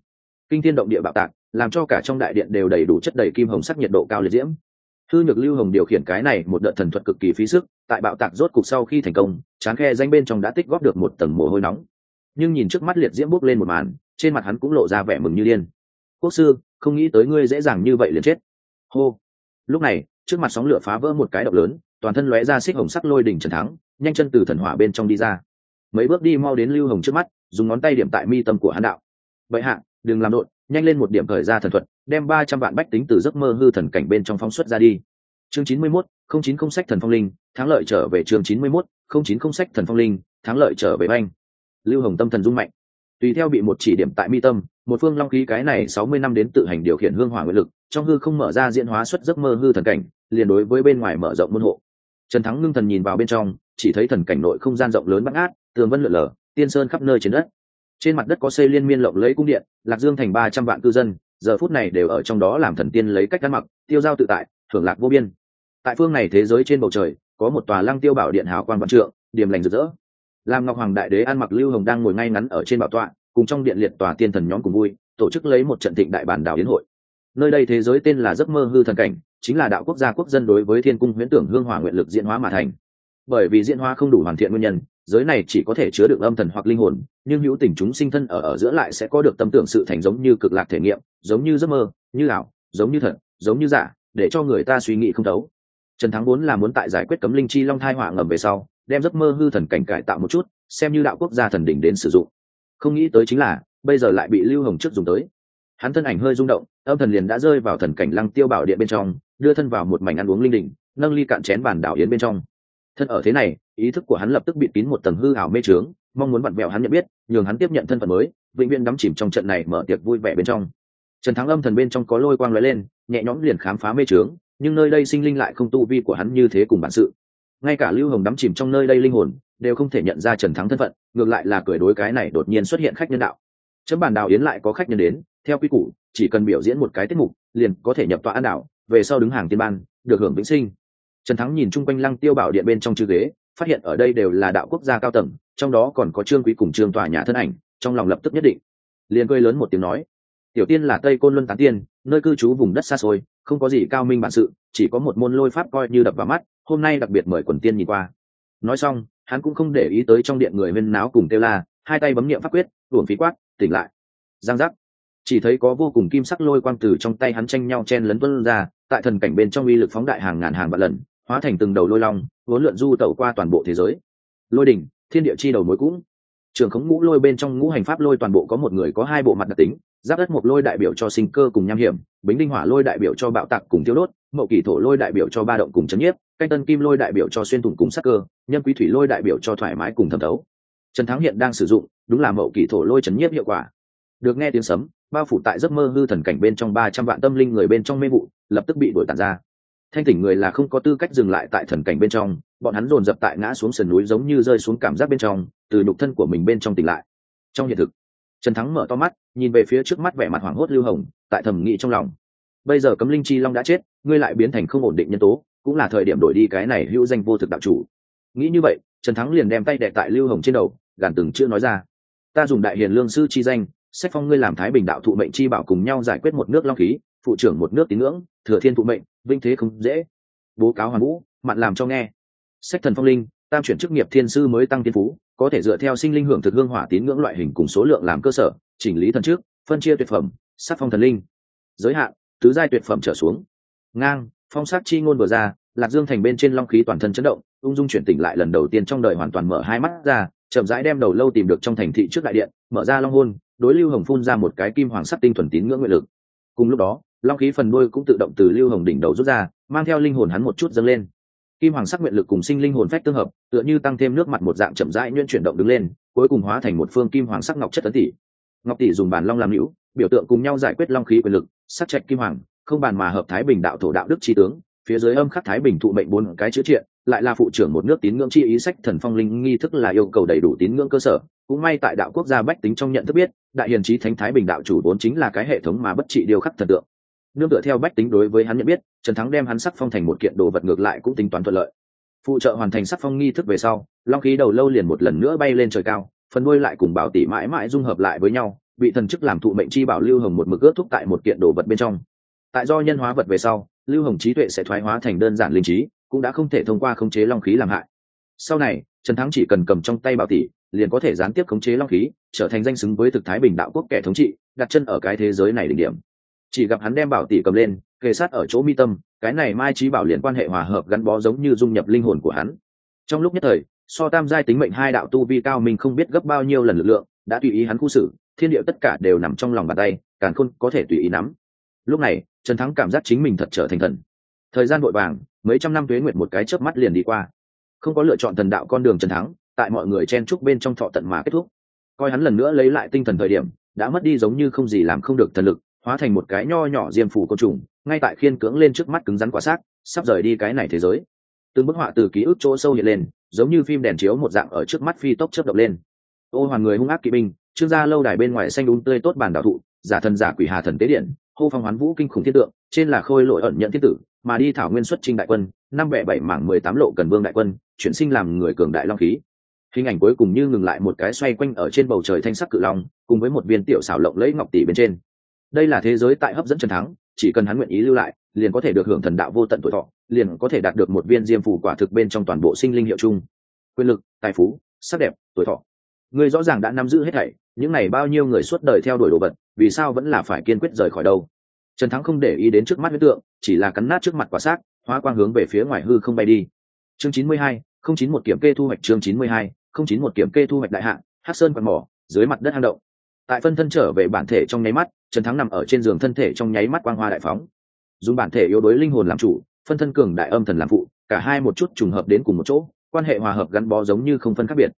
[SPEAKER 1] Kinh thiên động địa bạo tạc làm cho cả trong đại điện đều đầy đủ chất đầy kim hồng sắc nhiệt độ cao liệt diễm. Thư nhược lưu hồng điều khiển cái này một đợt thần thuật cực kỳ phí sức, tại bạo tạc rốt cục sau khi thành công, chán khe danh bên trong đã tích góp được một tầng mồ hôi nóng. Nhưng nhìn trước mắt liệt diễm bốc lên một màn, trên mặt hắn cũng lộ ra vẻ mừng như điên. Quốc sư, không nghĩ tới ngươi dễ dàng như vậy liền chết. Hô. Lúc này, trước mặt sóng lửa phá vỡ một cái động lớn, toàn thân lóe ra xích hồng sắc lôi đỉnh trần thắng, nhanh chân từ thần hỏa bên trong đi ra. Mấy bước đi mau đến lưu hồng trước mắt, dùng ngón tay điểm tại mi tâm của hắn đạo. Vậy hạ, đừng làm đột nhanh lên một điểm thời ra thần thuật, đem ba trăm vạn bách tính từ giấc mơ hư thần cảnh bên trong phóng xuất ra đi. Chương chín mươi mốt, không chín không sách thần phong linh, thắng lợi trở về chương chín mươi mốt, không chín không sách thần phong linh, thắng lợi trở về anh lưu hồng tâm thần dung mạnh. Tùy theo bị một chỉ điểm tại mi tâm, một phương long khí cái này sáu mươi năm đến tự hành điều khiển hương hỏa nguyện lực, trong hư không mở ra diễn hóa xuất giấc mơ hư thần cảnh, liền đối với bên ngoài mở rộng môn hộ. Trần thắng ngưng thần nhìn vào bên trong, chỉ thấy thần cảnh nội không gian rộng lớn bắt át tường vân lượn lờ, tiên sơn khắp nơi trên đất trên mặt đất có xây liên miên lộng lấy cung điện, lạc dương thành ba trăm vạn cư dân, giờ phút này đều ở trong đó làm thần tiên lấy cách ăn mặc, tiêu giao tự tại, thưởng lạc vô biên. Tại phương này thế giới trên bầu trời, có một tòa lăng tiêu bảo điện hào quan vạn trượng, điểm lành rực rỡ. Làm ngọc hoàng đại đế ăn mặc lưu hồng đang ngồi ngay ngắn ở trên bảo tọa, cùng trong điện liệt tòa tiên thần nhóm cùng vui, tổ chức lấy một trận thịnh đại bản đảo hiến hội. Nơi đây thế giới tên là giấc mơ hư thần cảnh, chính là đạo quốc gia quốc dân đối với thiên cung huyễn tưởng hương hỏa nguyện lực diễn hóa mà thành. Bởi vì diễn hóa không đủ hoàn thiện nguyên nhân giới này chỉ có thể chứa được âm thần hoặc linh hồn, nhưng hữu tình chúng sinh thân ở ở giữa lại sẽ có được tâm tưởng sự thành giống như cực lạc thể nghiệm, giống như giấc mơ, như ảo, giống như thật, giống như giả, để cho người ta suy nghĩ không thấu. Trần thắng vốn là muốn tại giải quyết cấm linh chi long thai hỏa ngầm về sau, đem giấc mơ hư thần cảnh cải tạo một chút, xem như đạo quốc gia thần đỉnh đến sử dụng. Không nghĩ tới chính là, bây giờ lại bị lưu hồng trước dùng tới. Hắn thân ảnh hơi rung động, âm thần liền đã rơi vào thần cảnh lăng tiêu bảo điện bên trong, đưa thân vào một mảnh ăn uống linh đỉnh nâng ly cạn chén bàn đảo yến bên trong thân ở thế này, ý thức của hắn lập tức bị kín một tầng hư ảo mê trướng, mong muốn vặn vẹo hắn nhận biết, nhường hắn tiếp nhận thân phận mới, vĩnh viễn đắm chìm trong trận này mở tiệc vui vẻ bên trong. Trần thắng âm thần bên trong có lôi quang lóe lên, nhẹ nhõm liền khám phá mê trướng, nhưng nơi đây sinh linh lại không tu vi của hắn như thế cùng bản sự. Ngay cả lưu hồng đắm chìm trong nơi đây linh hồn, đều không thể nhận ra trần thắng thân phận, ngược lại là cười đối cái này đột nhiên xuất hiện khách nhân đạo. Chấm bản đào yến lại có khách nhân đến, theo quy củ, chỉ cần biểu diễn một cái tiết mục, liền có thể nhập tọa an đảo về sau đứng hàng tiên ban, được hưởng vĩnh sinh trần thắng nhìn chung quanh lăng tiêu bảo điện bên trong chư ghế, phát hiện ở đây đều là đạo quốc gia cao tầng, trong đó còn có trương quý cùng trương tòa nhà thân ảnh, trong lòng lập tức nhất định. Liền cười lớn một tiếng nói, tiểu tiên là tây côn luân tán tiên, nơi cư trú vùng đất xa xôi, không có gì cao minh bản sự, chỉ có một môn lôi pháp coi như đập vào mắt, hôm nay đặc biệt mời quần tiên nhìn qua. Nói xong, hắn cũng không để ý tới trong điện người huyên náo cùng kêu la, hai tay bấm niệm pháp quyết, uổng phí quát, tỉnh lại. Giang giác. Chỉ thấy có vô cùng kim sắc lôi quang từ trong tay hắn tranh nhau chen lấn tuân ra, tại thần cảnh bên trong uy lực phóng đại hàng ngàn hàng vạn lần hóa thành từng đầu lôi long, vốn lượn du tẩu qua toàn bộ thế giới. Lôi đỉnh, thiên địa chi đầu mối cũng. Trường khống ngũ lôi bên trong ngũ hành pháp lôi toàn bộ có một người có hai bộ mặt đặc tính, giáp đất một lôi đại biểu cho sinh cơ cùng nham hiểm, bính đinh hỏa lôi đại biểu cho bạo tạc cùng tiêu đốt, mậu kỷ thổ lôi đại biểu cho ba động cùng chấn nhiếp, canh tân kim lôi đại biểu cho xuyên thủng cùng sắc cơ, nhân quý thủy lôi đại biểu cho thoải mái cùng thẩm thấu. Trần thắng hiện đang sử dụng, đúng là mậu kỷ thổ lôi chấn nhiếp hiệu quả. Được nghe tiếng sấm, bao phủ tại giấc mơ hư thần cảnh bên trong ba trăm vạn tâm linh người bên trong mê vụ, lập tức bị đuổi tàn ra thanh tỉnh người là không có tư cách dừng lại tại thần cảnh bên trong, bọn hắn dồn dập tại ngã xuống sườn núi giống như rơi xuống cảm giác bên trong, từ nhục thân của mình bên trong tỉnh lại. Trong hiện thực, trần thắng mở to mắt, nhìn về phía trước mắt vẻ mặt hoảng hốt lưu hồng, tại thẩm nghĩ trong lòng. Bây giờ cấm linh chi long đã chết, ngươi lại biến thành không ổn định nhân tố, cũng là thời điểm đổi đi cái này hữu danh vô thực đạo chủ. Nghĩ như vậy, trần thắng liền đem tay đệ tại lưu hồng trên đầu, gàn từng chưa nói ra. Ta dùng đại hiền lương sư chi danh, sách phong ngươi làm thái bình đạo thụ mệnh chi bảo cùng nhau giải quyết một nước long khí phụ trưởng một nước tín ngưỡng, thừa thiên thụ mệnh, vinh thế không dễ. Bố cáo hoàn vũ mặn làm cho nghe. Sách thần phong linh, tam chuyển chức nghiệp thiên sư mới tăng tiên phú, có thể dựa theo sinh linh hưởng thực hương hỏa tín ngưỡng loại hình cùng số lượng làm cơ sở, chỉnh lý thần trước, phân chia tuyệt phẩm, sắc phong thần linh. Giới hạn, tứ giai tuyệt phẩm trở xuống. Ngang, phong sát chi ngôn vừa ra, lạc dương thành bên trên long khí toàn thân chấn động, ung dung chuyển tỉnh lại lần đầu tiên trong đời hoàn toàn mở hai mắt ra, chậm rãi đem đầu lâu tìm được trong thành thị trước đại điện, mở ra long hôn, đối lưu hồng phun ra một cái kim hoàng sắc tinh thuần tín ngưỡng nguyện lực. Cùng lúc đó long khí phần đuôi cũng tự động từ lưu hồng đỉnh đầu rút ra, mang theo linh hồn hắn một chút dâng lên. Kim hoàng sắc nguyện lực cùng sinh linh hồn phách tương hợp, tựa như tăng thêm nước mặt một dạng chậm rãi nhuyễn chuyển động đứng lên, cuối cùng hóa thành một phương kim hoàng sắc ngọc chất tấn tỷ ngọc tỷ dùng bàn long làm hữu, biểu tượng cùng nhau giải quyết long khí quyền lực sắc trạch kim hoàng, không bàn mà hợp thái bình đạo thổ đạo đức tri tướng, phía dưới âm khắc thái bình thụ mệnh bốn cái chữ triện, lại là phụ trưởng một nước tín ngưỡng chi ý sách thần phong linh nghi thức là yêu cầu đầy đủ tín ngưỡng cơ sở. Cũng may tại đạo quốc gia bách tính trong nhận thức biết, đại hiền trí thánh thái bình đạo chủ vốn chính là cái hệ thống mà bất trị điều khắc thần tượng nương tựa theo bách tính đối với hắn nhận biết, trần thắng đem hắn sắc phong thành một kiện đồ vật ngược lại cũng tính toán thuận lợi. Phụ trợ hoàn thành sắc phong nghi thức về sau, long khí đầu lâu liền một lần nữa bay lên trời cao, phần đuôi lại cùng bảo tỷ mãi mãi dung hợp lại với nhau, bị thần chức làm thụ mệnh chi bảo lưu hồng một mực ướt thúc tại một kiện đồ vật bên trong. Tại do nhân hóa vật về sau, lưu hồng trí tuệ sẽ thoái hóa thành đơn giản linh trí, cũng đã không thể thông qua khống chế long khí làm hại. Sau này, trần thắng chỉ cần cầm trong tay bảo tỷ, liền có thể gián tiếp khống chế long khí, trở thành danh xứng với thực thái bình đạo quốc kẻ thống trị, đặt chân ở cái thế giới này đỉnh điểm chỉ gặp hắn đem bảo tỷ cầm lên, kề sát ở chỗ mi tâm, cái này mai trí bảo liền quan hệ hòa hợp gắn bó giống như dung nhập linh hồn của hắn. Trong lúc nhất thời, so tam giai tính mệnh hai đạo tu vi cao mình không biết gấp bao nhiêu lần lực lượng, đã tùy ý hắn khu xử, thiên điệu tất cả đều nằm trong lòng bàn tay, càn khôn có thể tùy ý nắm. Lúc này, trần thắng cảm giác chính mình thật trở thành thần. Thời gian vội vàng, mấy trăm năm tuế nguyện một cái chớp mắt liền đi qua. Không có lựa chọn thần đạo con đường trần thắng, tại mọi người chen trúc bên trong thọ tận mà kết thúc. Coi hắn lần nữa lấy lại tinh thần thời điểm, đã mất đi giống như không gì làm không được thần lực hóa thành một cái nho nhỏ diêm phủ côn trùng, ngay tại khiên cưỡng lên trước mắt cứng rắn quả xác, sắp rời đi cái này thế giới. Từng bức họa từ ký ức chỗ sâu hiện lên, giống như phim đèn chiếu một dạng ở trước mắt phi tốc chớp động lên. Ô hoàn người hung ác kỵ binh, trương gia lâu đài bên ngoài xanh đúng tươi tốt bản đạo thụ, giả thần giả quỷ hà thần tế điện, hô phong hoán vũ kinh khủng thiên tượng, trên là khôi lội ẩn nhận thiên tử, mà đi thảo nguyên xuất trinh đại quân, năm bẻ bảy mảng mười tám lộ cần vương đại quân, chuyển sinh làm người cường đại long khí. Hình ảnh cuối cùng như ngừng lại một cái xoay quanh ở trên bầu trời thanh sắc cự long, cùng với một viên tiểu xảo lộng lẫy ngọc tỷ bên trên đây là thế giới tại hấp dẫn trần thắng chỉ cần hắn nguyện ý lưu lại liền có thể được hưởng thần đạo vô tận tuổi thọ liền có thể đạt được một viên diêm phủ quả thực bên trong toàn bộ sinh linh hiệu chung. Quyền lực tài phú sắc đẹp tuổi thọ. Người rõ ràng đã nắm giữ hết thảy những này bao nhiêu người suốt đời theo đuổi đồ vật vì sao vẫn là phải kiên quyết rời khỏi đâu? Trần thắng không để ý đến trước mắt huyết tượng chỉ là cắn nát trước mặt quả xác hóa quang hướng về phía ngoài hư không bay đi. Chương chín mươi hai không chín một kiểm kê thu hoạch chương chín mươi hai không chín một kiểm kê thu hoạch đại hạn, hát sơn quạt mỏ dưới mặt đất hang động. Tại phân thân trở về bản thể trong nháy mắt trần thắng nằm ở trên giường thân thể trong nháy mắt quang hoa đại phóng. Dùng bản thể yếu đối linh hồn làm chủ, phân thân cường đại âm thần làm phụ, cả hai một chút trùng hợp đến cùng một chỗ, quan hệ hòa hợp gắn bó giống như không phân khác biệt.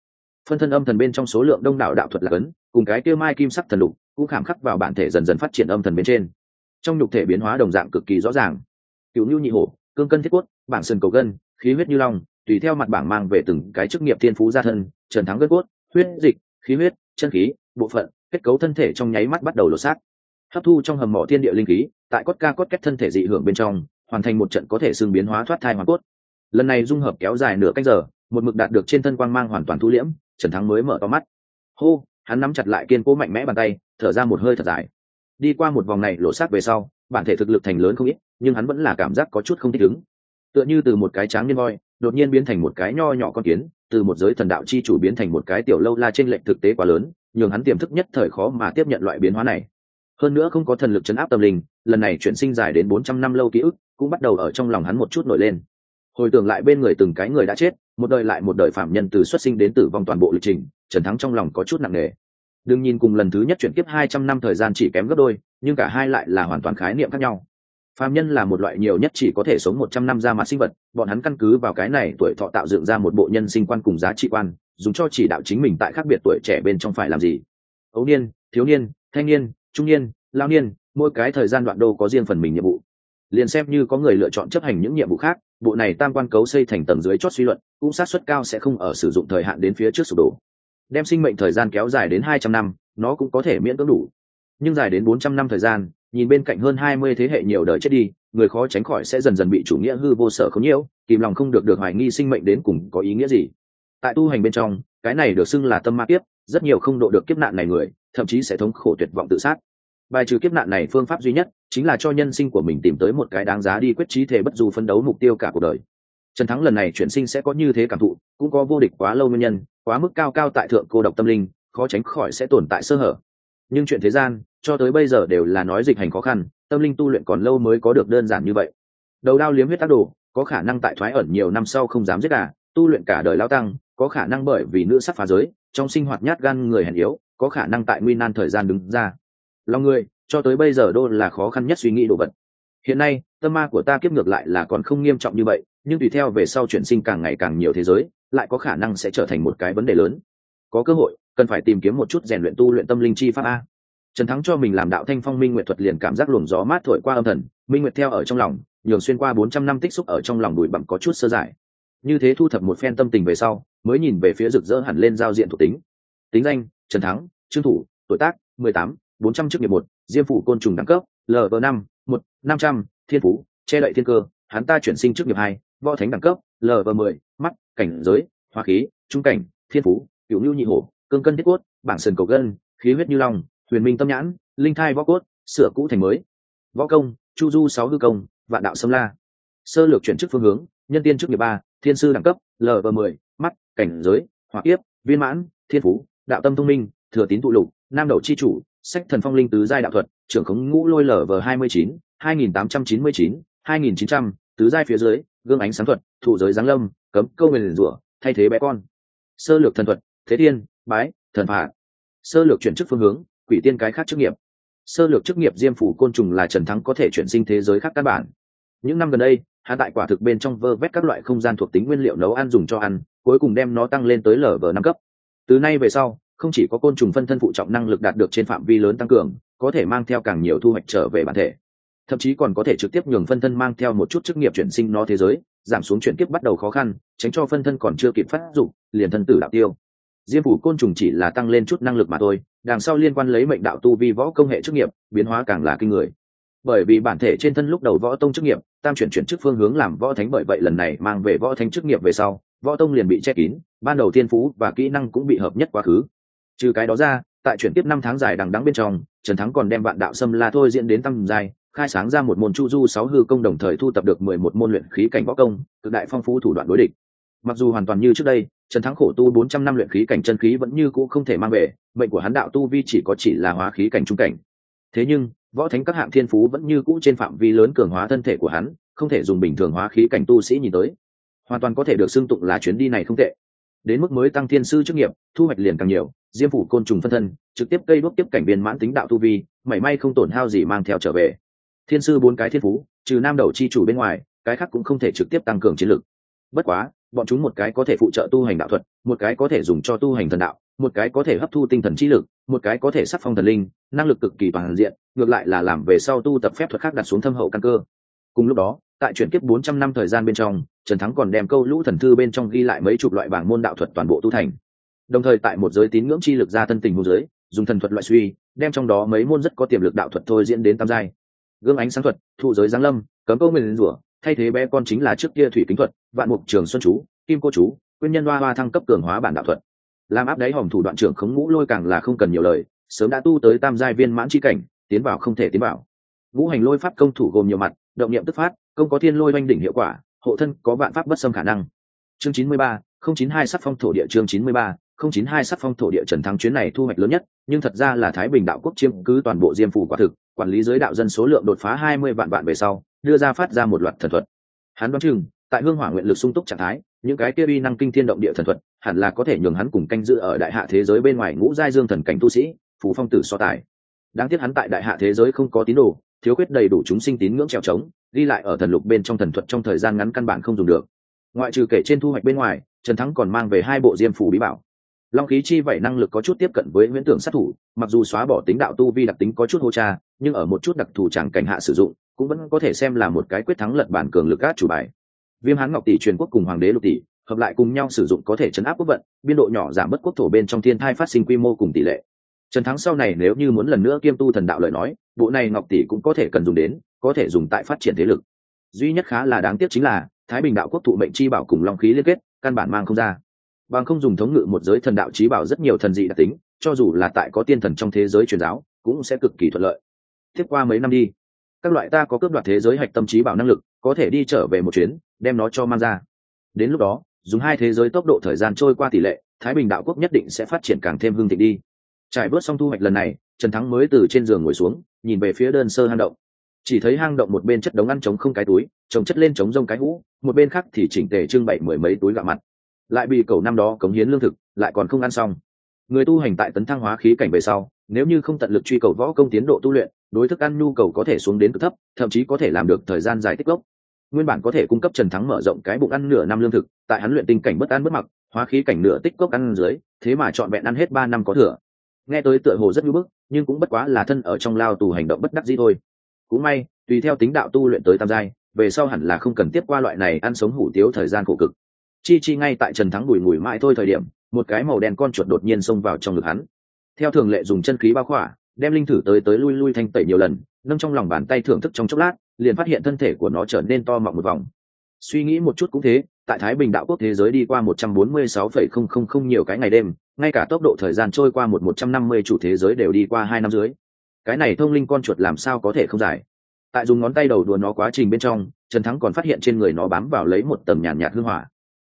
[SPEAKER 1] Phân thân âm thần bên trong số lượng đông đảo đạo thuật là cấn cùng cái kia mai kim sắc thần lục, cũng khảm khắc vào bản thể dần dần phát triển âm thần bên trên. Trong nhục thể biến hóa đồng dạng cực kỳ rõ ràng. Cựu nhu nhị hổ, cương cân thiết quất bảng sừng cầu gân, khí huyết như long, tùy theo mặt bảng mang về từng cái chức nghiệp thiên phú gia thân, trần thắng gân cốt, huyết dịch, khí huyết, chân khí, bộ phận, kết cấu thân thể trong nháy mắt bắt đầu lột xác hấp thu trong hầm mỏ thiên địa linh khí, tại cốt ca cốt kết thân thể dị hưởng bên trong, hoàn thành một trận có thể xương biến hóa thoát thai hoàn cốt. Lần này dung hợp kéo dài nửa cách giờ, một mực đạt được trên thân quang mang hoàn toàn thu liễm, trần thắng mới mở to mắt. Hô, hắn nắm chặt lại kiên cố mạnh mẽ bàn tay, thở ra một hơi thật dài. Đi qua một vòng này lộ sát về sau, bản thể thực lực thành lớn không ít, nhưng hắn vẫn là cảm giác có chút không thích ứng. Tựa như từ một cái tráng niên voi, đột nhiên biến thành một cái nho nhỏ con kiến, từ một giới thần đạo chi chủ biến thành một cái tiểu lâu la trên lệnh thực tế quá lớn, nhường hắn tiềm thức nhất thời khó mà tiếp nhận loại biến hóa này hơn nữa không có thần lực chấn áp tâm linh, lần này chuyển sinh dài đến bốn trăm năm lâu ký ức cũng bắt đầu ở trong lòng hắn một chút nổi lên. Hồi tưởng lại bên người từng cái người đã chết, một đời lại một đời phạm nhân từ xuất sinh đến tử vong toàn bộ lịch trình, trần thắng trong lòng có chút nặng nề. Đừng nhìn cùng lần thứ nhất chuyển tiếp hai trăm năm thời gian chỉ kém gấp đôi, nhưng cả hai lại là hoàn toàn khái niệm khác nhau. Phạm nhân là một loại nhiều nhất chỉ có thể sống một trăm năm ra mặt sinh vật, bọn hắn căn cứ vào cái này tuổi thọ tạo dựng ra một bộ nhân sinh quan cùng giá trị quan, dùng cho chỉ đạo chính mình tại khác biệt tuổi trẻ bên trong phải làm gì. Ấu niên, thiếu niên, thanh niên trung niên, lao niên, mỗi cái thời gian đoạn đô có riêng phần mình nhiệm vụ. Liền xem như có người lựa chọn chấp hành những nhiệm vụ khác, bộ này tam quan cấu xây thành tầng dưới chót suy luận, cũng sát suất cao sẽ không ở sử dụng thời hạn đến phía trước sụp đổ. Đem sinh mệnh thời gian kéo dài đến hai trăm năm, nó cũng có thể miễn cưỡng đủ. Nhưng dài đến bốn trăm năm thời gian, nhìn bên cạnh hơn hai mươi thế hệ nhiều đời chết đi, người khó tránh khỏi sẽ dần dần bị chủ nghĩa hư vô sở không nhiễu, kìm lòng không được được hoài nghi sinh mệnh đến cùng có ý nghĩa gì tại tu hành bên trong, cái này được xưng là tâm ma kiếp, rất nhiều không độ được kiếp nạn này người, thậm chí sẽ thống khổ tuyệt vọng tự sát. Bài trừ kiếp nạn này phương pháp duy nhất, chính là cho nhân sinh của mình tìm tới một cái đáng giá đi quyết trí thể bất dù phấn đấu mục tiêu cả cuộc đời. Trần thắng lần này chuyển sinh sẽ có như thế cảm thụ, cũng có vô địch quá lâu nguyên nhân, quá mức cao cao tại thượng cô độc tâm linh, khó tránh khỏi sẽ tồn tại sơ hở. Nhưng chuyện thế gian, cho tới bây giờ đều là nói dịch hành khó khăn, tâm linh tu luyện còn lâu mới có được đơn giản như vậy. Đầu đao liếm huyết tác đồ, có khả năng tại thoái ẩn nhiều năm sau không dám giết cả tu luyện cả đời lao tăng có khả năng bởi vì nữ sắc phá giới, trong sinh hoạt nhát gan người hèn yếu, có khả năng tại nguy nan thời gian đứng ra. Lòng người, cho tới bây giờ đô là khó khăn nhất suy nghĩ đồ vật. Hiện nay, tâm ma của ta kiếp ngược lại là còn không nghiêm trọng như vậy, nhưng tùy theo về sau chuyển sinh càng ngày càng nhiều thế giới, lại có khả năng sẽ trở thành một cái vấn đề lớn. Có cơ hội, cần phải tìm kiếm một chút rèn luyện tu luyện tâm linh chi pháp a. Trần thắng cho mình làm đạo thanh phong minh nguyện thuật liền cảm giác luồng gió mát thổi qua âm thần, minh nguyệt theo ở trong lòng, nhường xuyên qua bốn trăm năm tích xúc ở trong lòng bụi bặm có chút sơ giải. Như thế thu thập một phen tâm tình về sau mới nhìn về phía rực rỡ hẳn lên giao diện thuộc tính. Tính danh, trần thắng, trương thủ, tuổi tác, mười tám, bốn trăm chức nghiệp một, diêm phủ côn trùng đẳng cấp lv năm, một, năm trăm, thiên phú, che đậy thiên cơ, hắn ta chuyển sinh chức nghiệp hai, võ thánh đẳng cấp lv mười, mắt, cảnh giới hoa khí, trung cảnh, thiên phú cựu lưu nhị hổ, cương cân thiết cốt, bảng sườn cầu gân, khí huyết như long, huyền minh tâm nhãn, linh thai võ cốt, sửa cũ thành mới. Võ công, chu du sáu hư công, vạn đạo sâm la. Sơ lược chuyển chức phương hướng, nhân tiên chức nghiệp ba, thiên sư đẳng cấp lv mười, mắt cảnh giới hòa kiếp viên mãn thiên phú đạo tâm thông minh thừa tín tụ lục nam đầu chi chủ sách thần phong linh tứ giai đạo thuật trưởng khống ngũ lôi lở lv hai mươi chín hai nghìn tám trăm chín mươi chín hai nghìn chín trăm tứ giai phía dưới gương ánh sáng thuật thụ giới giáng lâm cấm câu nguyền rủa thay thế bé con. Sơ lược thần thuật thế thiên, bái thần phạt. Sơ lược chuyển chức phương hướng quỷ tiên cái khác chức nghiệp. Sơ lược chức nghiệp diêm phủ côn trùng là trần thắng có thể chuyển sinh thế giới khác căn bản. Những năm gần đây hạ tại quả thực bên trong vơ vét các loại không gian thuộc tính nguyên liệu nấu ăn dùng cho ăn cuối cùng đem nó tăng lên tới lở vờ năm cấp. Từ nay về sau, không chỉ có côn trùng phân thân phụ trọng năng lực đạt được trên phạm vi lớn tăng cường, có thể mang theo càng nhiều thu hoạch trở về bản thể. Thậm chí còn có thể trực tiếp nhường phân thân mang theo một chút chức nghiệp chuyển sinh nó thế giới, giảm xuống chuyển kiếp bắt đầu khó khăn, tránh cho phân thân còn chưa kịp phát dụng liền thân tử đạo tiêu. Diêm phủ côn trùng chỉ là tăng lên chút năng lực mà thôi, đằng sau liên quan lấy mệnh đạo tu vi võ công hệ chức nghiệp, biến hóa càng là kinh người. Bởi vì bản thể trên thân lúc đầu võ tông chức nghiệp, tam chuyển chuyển chức phương hướng làm võ thánh bởi vậy lần này mang về võ thánh chức nghiệp về sau võ tông liền bị che kín, ban đầu thiên phú và kỹ năng cũng bị hợp nhất quá khứ. Trừ cái đó ra, tại chuyển tiếp năm tháng dài đằng đắng bên trong, trần thắng còn đem vạn đạo xâm la thôi diễn đến tăng dài, khai sáng ra một môn chu du sáu hư công đồng thời thu tập được mười một môn luyện khí cảnh võ công, cực đại phong phú thủ đoạn đối địch. Mặc dù hoàn toàn như trước đây, trần thắng khổ tu bốn trăm năm luyện khí cảnh chân khí vẫn như cũ không thể mang về, mệnh của hắn đạo tu vi chỉ có chỉ là hóa khí cảnh trung cảnh. Thế nhưng, võ thánh các hạng thiên phú vẫn như cũ trên phạm vi lớn cường hóa thân thể của hắn, không thể dùng bình thường hóa khí cảnh tu sĩ nhìn tới hoàn toàn có thể được xưng tụng là chuyến đi này không tệ. Đến mức mới tăng thiên sư chức nghiệp, thu hoạch liền càng nhiều, diêm phủ côn trùng phân thân, trực tiếp cây đuốc tiếp cảnh viên mãn tính đạo tu vi, mảy may không tổn hao gì mang theo trở về. Thiên sư bốn cái thiên phú, trừ nam đầu chi chủ bên ngoài, cái khác cũng không thể trực tiếp tăng cường chiến lực. Bất quá, bọn chúng một cái có thể phụ trợ tu hành đạo thuật, một cái có thể dùng cho tu hành thần đạo, một cái có thể hấp thu tinh thần trí lực, một cái có thể sắc phong thần linh, năng lực cực kỳ toàn diện, ngược lại là làm về sau tu tập phép thuật khác đặt xuống thâm hậu căn cơ. Cùng lúc đó tại chuyển kiếp bốn trăm năm thời gian bên trong, trần thắng còn đem câu lũ thần thư bên trong ghi lại mấy chục loại bảng môn đạo thuật toàn bộ tu thành. Đồng thời tại một giới tín ngưỡng chi lực ra thân tình hô giới dùng thần thuật loại suy, đem trong đó mấy môn rất có tiềm lực đạo thuật thôi diễn đến tam giai. Gương ánh sáng thuật, thụ giới giáng lâm, cấm câu mình rủa, thay thế bé con chính là trước kia thủy kính thuật, vạn mục trường xuân chú, kim cô chú, nguyên nhân hoa hoa thăng cấp cường hóa bản đạo thuật. Làm áp đáy hòm thủ đoạn trưởng khống ngũ lôi càng là không cần nhiều lời, sớm đã tu tới tam giai viên mãn chi cảnh, tiến vào không thể tiến vào. Ngũ hành lôi pháp công thủ gồm nhiều mặt động niệm tức phát, công có thiên lôi oanh đỉnh hiệu quả, hộ thân có vạn pháp bất xâm khả năng. Chương chín mươi ba, không chín hai sắc phong thổ địa chương chín mươi ba, không chín hai sắc phong thổ địa trần thắng chuyến này thu hoạch lớn nhất, nhưng thật ra là thái bình đạo quốc chiếm cứ toàn bộ diêm phủ quả thực, quản lý giới đạo dân số lượng đột phá hai mươi vạn vạn về sau, đưa ra phát ra một loạt thần thuật. Hắn đoán chừng, tại hương hỏa nguyện lực sung túc trạng thái, những cái kia uy năng kinh thiên động địa thần thuật, hẳn là có thể nhường hắn cùng canh giữ ở đại hạ thế giới bên ngoài ngũ giai dương thần cảnh tu sĩ, phù phong tử so tài. Đáng tiếc hắn tại đại hạ thế giới không có tín đồ thiếu khuyết đầy đủ chúng sinh tín ngưỡng trèo trống đi lại ở thần lục bên trong thần thuật trong thời gian ngắn căn bản không dùng được. Ngoại trừ kể trên thu hoạch bên ngoài, trần thắng còn mang về hai bộ diêm phủ bí bảo. Long khí chi vậy năng lực có chút tiếp cận với huyễn tưởng sát thủ, mặc dù xóa bỏ tính đạo tu vi đặc tính có chút hô cha, nhưng ở một chút đặc thù chẳng cảnh hạ sử dụng, cũng vẫn có thể xem là một cái quyết thắng lật bản cường lực át chủ bài. Viêm hán ngọc tỷ truyền quốc cùng hoàng đế lục tỷ, hợp lại cùng nhau sử dụng có thể chấn áp quốc vận, biên độ nhỏ giảm bớt quốc thổ bên trong thiên thai phát sinh quy mô cùng tỷ lệ. Trần thắng sau này nếu như muốn lần nữa kiêm tu thần đạo lời nói bộ này ngọc tỷ cũng có thể cần dùng đến, có thể dùng tại phát triển thế lực. Duy nhất khá là đáng tiếc chính là, thái bình đạo quốc thụ mệnh chi bảo cùng long khí liên kết, căn bản mang không ra. Bằng không dùng thống ngự một giới thần đạo trí bảo rất nhiều thần dị đặc tính, cho dù là tại có tiên thần trong thế giới truyền giáo, cũng sẽ cực kỳ thuận lợi. Tiếp qua mấy năm đi, các loại ta có cướp đoạt thế giới hạch tâm trí bảo năng lực, có thể đi trở về một chuyến, đem nó cho mang ra. Đến lúc đó, dùng hai thế giới tốc độ thời gian trôi qua tỷ lệ, thái bình đạo quốc nhất định sẽ phát triển càng thêm hương thịnh đi. Trải bớt xong thu hoạch lần này trần thắng mới từ trên giường ngồi xuống, nhìn về phía đơn sơ hang động. Chỉ thấy hang động một bên chất đống ăn trống không cái túi trồng chất lên trống rông cái hũ, một bên khác thì chỉnh tề trưng bày mười mấy túi gạo mặt. Lại bị cầu năm đó cống hiến lương thực, lại còn không ăn xong. Người tu hành tại tấn thăng hóa khí cảnh về sau, nếu như không tận lực truy cầu võ công tiến độ tu luyện, đối thức ăn nhu cầu có thể xuống đến cực thấp, thậm chí có thể làm được thời gian dài tích gốc. Nguyên bản có thể cung cấp trần thắng mở rộng cái bụng ăn nửa năm lương thực, tại hắn luyện tinh cảnh bất ăn bất mặc, hóa khí cảnh nửa tích gốc ăn dưới, thế mà trọn vẹn ăn hết ba năm có thừa. Nghe tới tựa hồ rất nhu bức nhưng cũng bất quá là thân ở trong lao tù hành động bất đắc dĩ thôi. Cũng may, tùy theo tính đạo tu luyện tới tam giai, về sau hẳn là không cần tiếp qua loại này ăn sống hủ tiếu thời gian khổ cực. Chi chi ngay tại trần thắng bùi ngùi mãi thôi thời điểm, một cái màu đen con chuột đột nhiên xông vào trong ngực hắn. Theo thường lệ dùng chân khí bao khỏa, đem linh thử tới tới lui lui thanh tẩy nhiều lần, nâng trong lòng bàn tay thưởng thức trong chốc lát, liền phát hiện thân thể của nó trở nên to mọng một vòng. Suy nghĩ một chút cũng thế tại thái bình đạo quốc thế giới đi qua một trăm bốn mươi sáu phẩy không không không nhiều cái ngày đêm, ngay cả tốc độ thời gian trôi qua một một trăm năm mươi chủ thế giới đều đi qua hai năm dưới. Cái này thông linh con chuột làm sao có thể không giải tại dùng ngón tay đầu đùa nó quá trình bên trong, trần thắng còn phát hiện trên người nó bám vào lấy một tầng nhàn nhạt hương hỏa.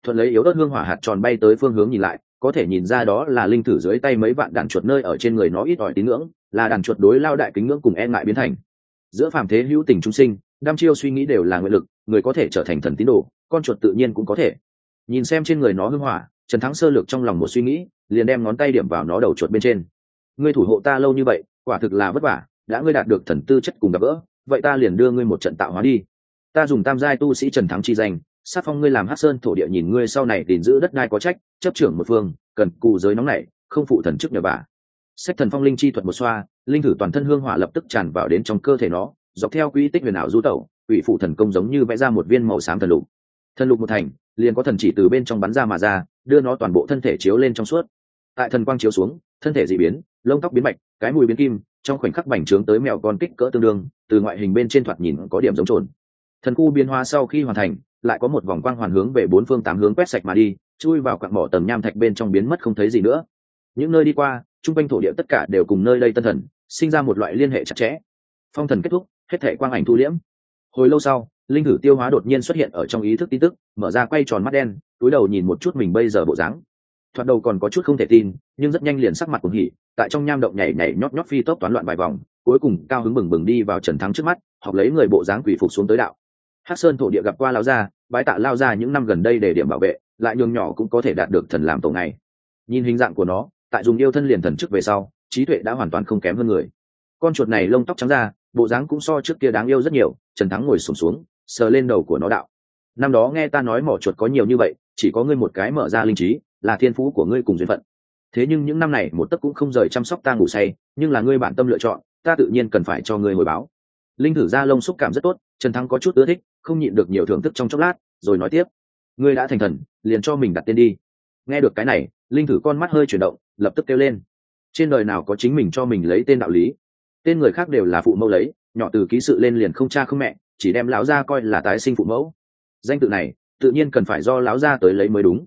[SPEAKER 1] Thuận lấy yếu đất hương hỏa hạt tròn bay tới phương hướng nhìn lại, có thể nhìn ra đó là linh thử dưới tay mấy vạn đàn chuột nơi ở trên người nó ít ỏi tín ngưỡng, là đàn chuột đối lao đại kính ngưỡng cùng e ngại biến thành. Giữa phàm thế hữu tình trung sinh đam chiêu suy nghĩ đều là nguyện lực, người có thể trở thành thần tín đồ con chuột tự nhiên cũng có thể. Nhìn xem trên người nó hưng hỏa, trần thắng sơ lược trong lòng một suy nghĩ, liền đem ngón tay điểm vào nó đầu chuột bên trên. Ngươi thủ hộ ta lâu như vậy, quả thực là vất vả, đã ngươi đạt được thần tư chất cùng gặp gỡ, vậy ta liền đưa ngươi một trận tạo hóa đi. Ta dùng tam giai tu sĩ trần thắng chi danh, sát phong ngươi làm hát sơn thổ địa nhìn ngươi sau này tìm giữ đất đai có trách, chấp trưởng một phương, cần cù giới nóng này không phụ thần chức nhờ bà. Sách thần phong linh chi thuật một xoa, linh thử toàn thân hương hỏa lập tức tràn vào đến trong cơ thể nó, dọc theo quỹ tích huyền ảo du tẩu ủy phụ thần công giống như vẽ ra một viên màu xám thần lục thần lục một thành, liền có thần chỉ từ bên trong bắn ra mà ra, đưa nó toàn bộ thân thể chiếu lên trong suốt. Tại thần quang chiếu xuống, thân thể dị biến, lông tóc biến bạch cái mùi biến kim, trong khoảnh khắc bành trướng tới mèo con kích cỡ tương đương, từ ngoại hình bên trên thoạt nhìn có điểm giống trồn. Thần khu biến hóa sau khi hoàn thành, lại có một vòng quang hoàn hướng về bốn phương tám hướng quét sạch mà đi, chui vào cặn mỏ tầm nham thạch bên trong biến mất không thấy gì nữa. Những nơi đi qua chung quanh thổ địa tất cả đều cùng nơi đây tân thần, sinh ra một loại liên hệ chặt chẽ. Phong thần kết thúc, hết thể quang ảnh thu liễm. Hồi lâu sau linh thử tiêu hóa đột nhiên xuất hiện ở trong ý thức tin tức mở ra quay tròn mắt đen túi đầu nhìn một chút mình bây giờ bộ dáng. Thoạt đầu còn có chút không thể tin nhưng rất nhanh liền sắc mặt cùng hỉ tại trong nham động nhảy nhảy nhót nhót phi tốc toán loạn vài vòng cuối cùng cao hứng bừng bừng đi vào trần thắng trước mắt học lấy người bộ dáng quỷ phục xuống tới đạo. Hắc sơn thổ địa gặp qua lao gia bái tạ lao ra những năm gần đây để điểm bảo vệ lại nhường nhỏ cũng có thể đạt được thần làm tổ này nhìn hình dạng của nó tại dùng yêu thân liền thần trước về sau trí tuệ đã hoàn toàn không kém hơn người. Con chuột này lông tóc trắng ra bộ dáng cũng so trước kia đáng yêu rất nhiều trần thắng ngồi sùng xuống, xuống sờ lên đầu của nó đạo. Năm đó nghe ta nói mỏ chuột có nhiều như vậy, chỉ có ngươi một cái mở ra linh trí, là thiên phú của ngươi cùng duyên phận. Thế nhưng những năm này một tấc cũng không rời chăm sóc ta ngủ say, nhưng là ngươi bản tâm lựa chọn, ta tự nhiên cần phải cho ngươi hồi báo. Linh thử ra lông xúc cảm rất tốt, trần thắng có chút ưa thích, không nhịn được nhiều thưởng thức trong chốc lát, rồi nói tiếp. Ngươi đã thành thần, liền cho mình đặt tên đi. Nghe được cái này, linh thử con mắt hơi chuyển động, lập tức kêu lên. Trên đời nào có chính mình cho mình lấy tên đạo lý? Tên người khác đều là phụ mẫu lấy, nhỏ từ ký sự lên liền không cha không mẹ chỉ đem lão gia coi là tái sinh phụ mẫu. Danh tự này, tự nhiên cần phải do lão gia tới lấy mới đúng.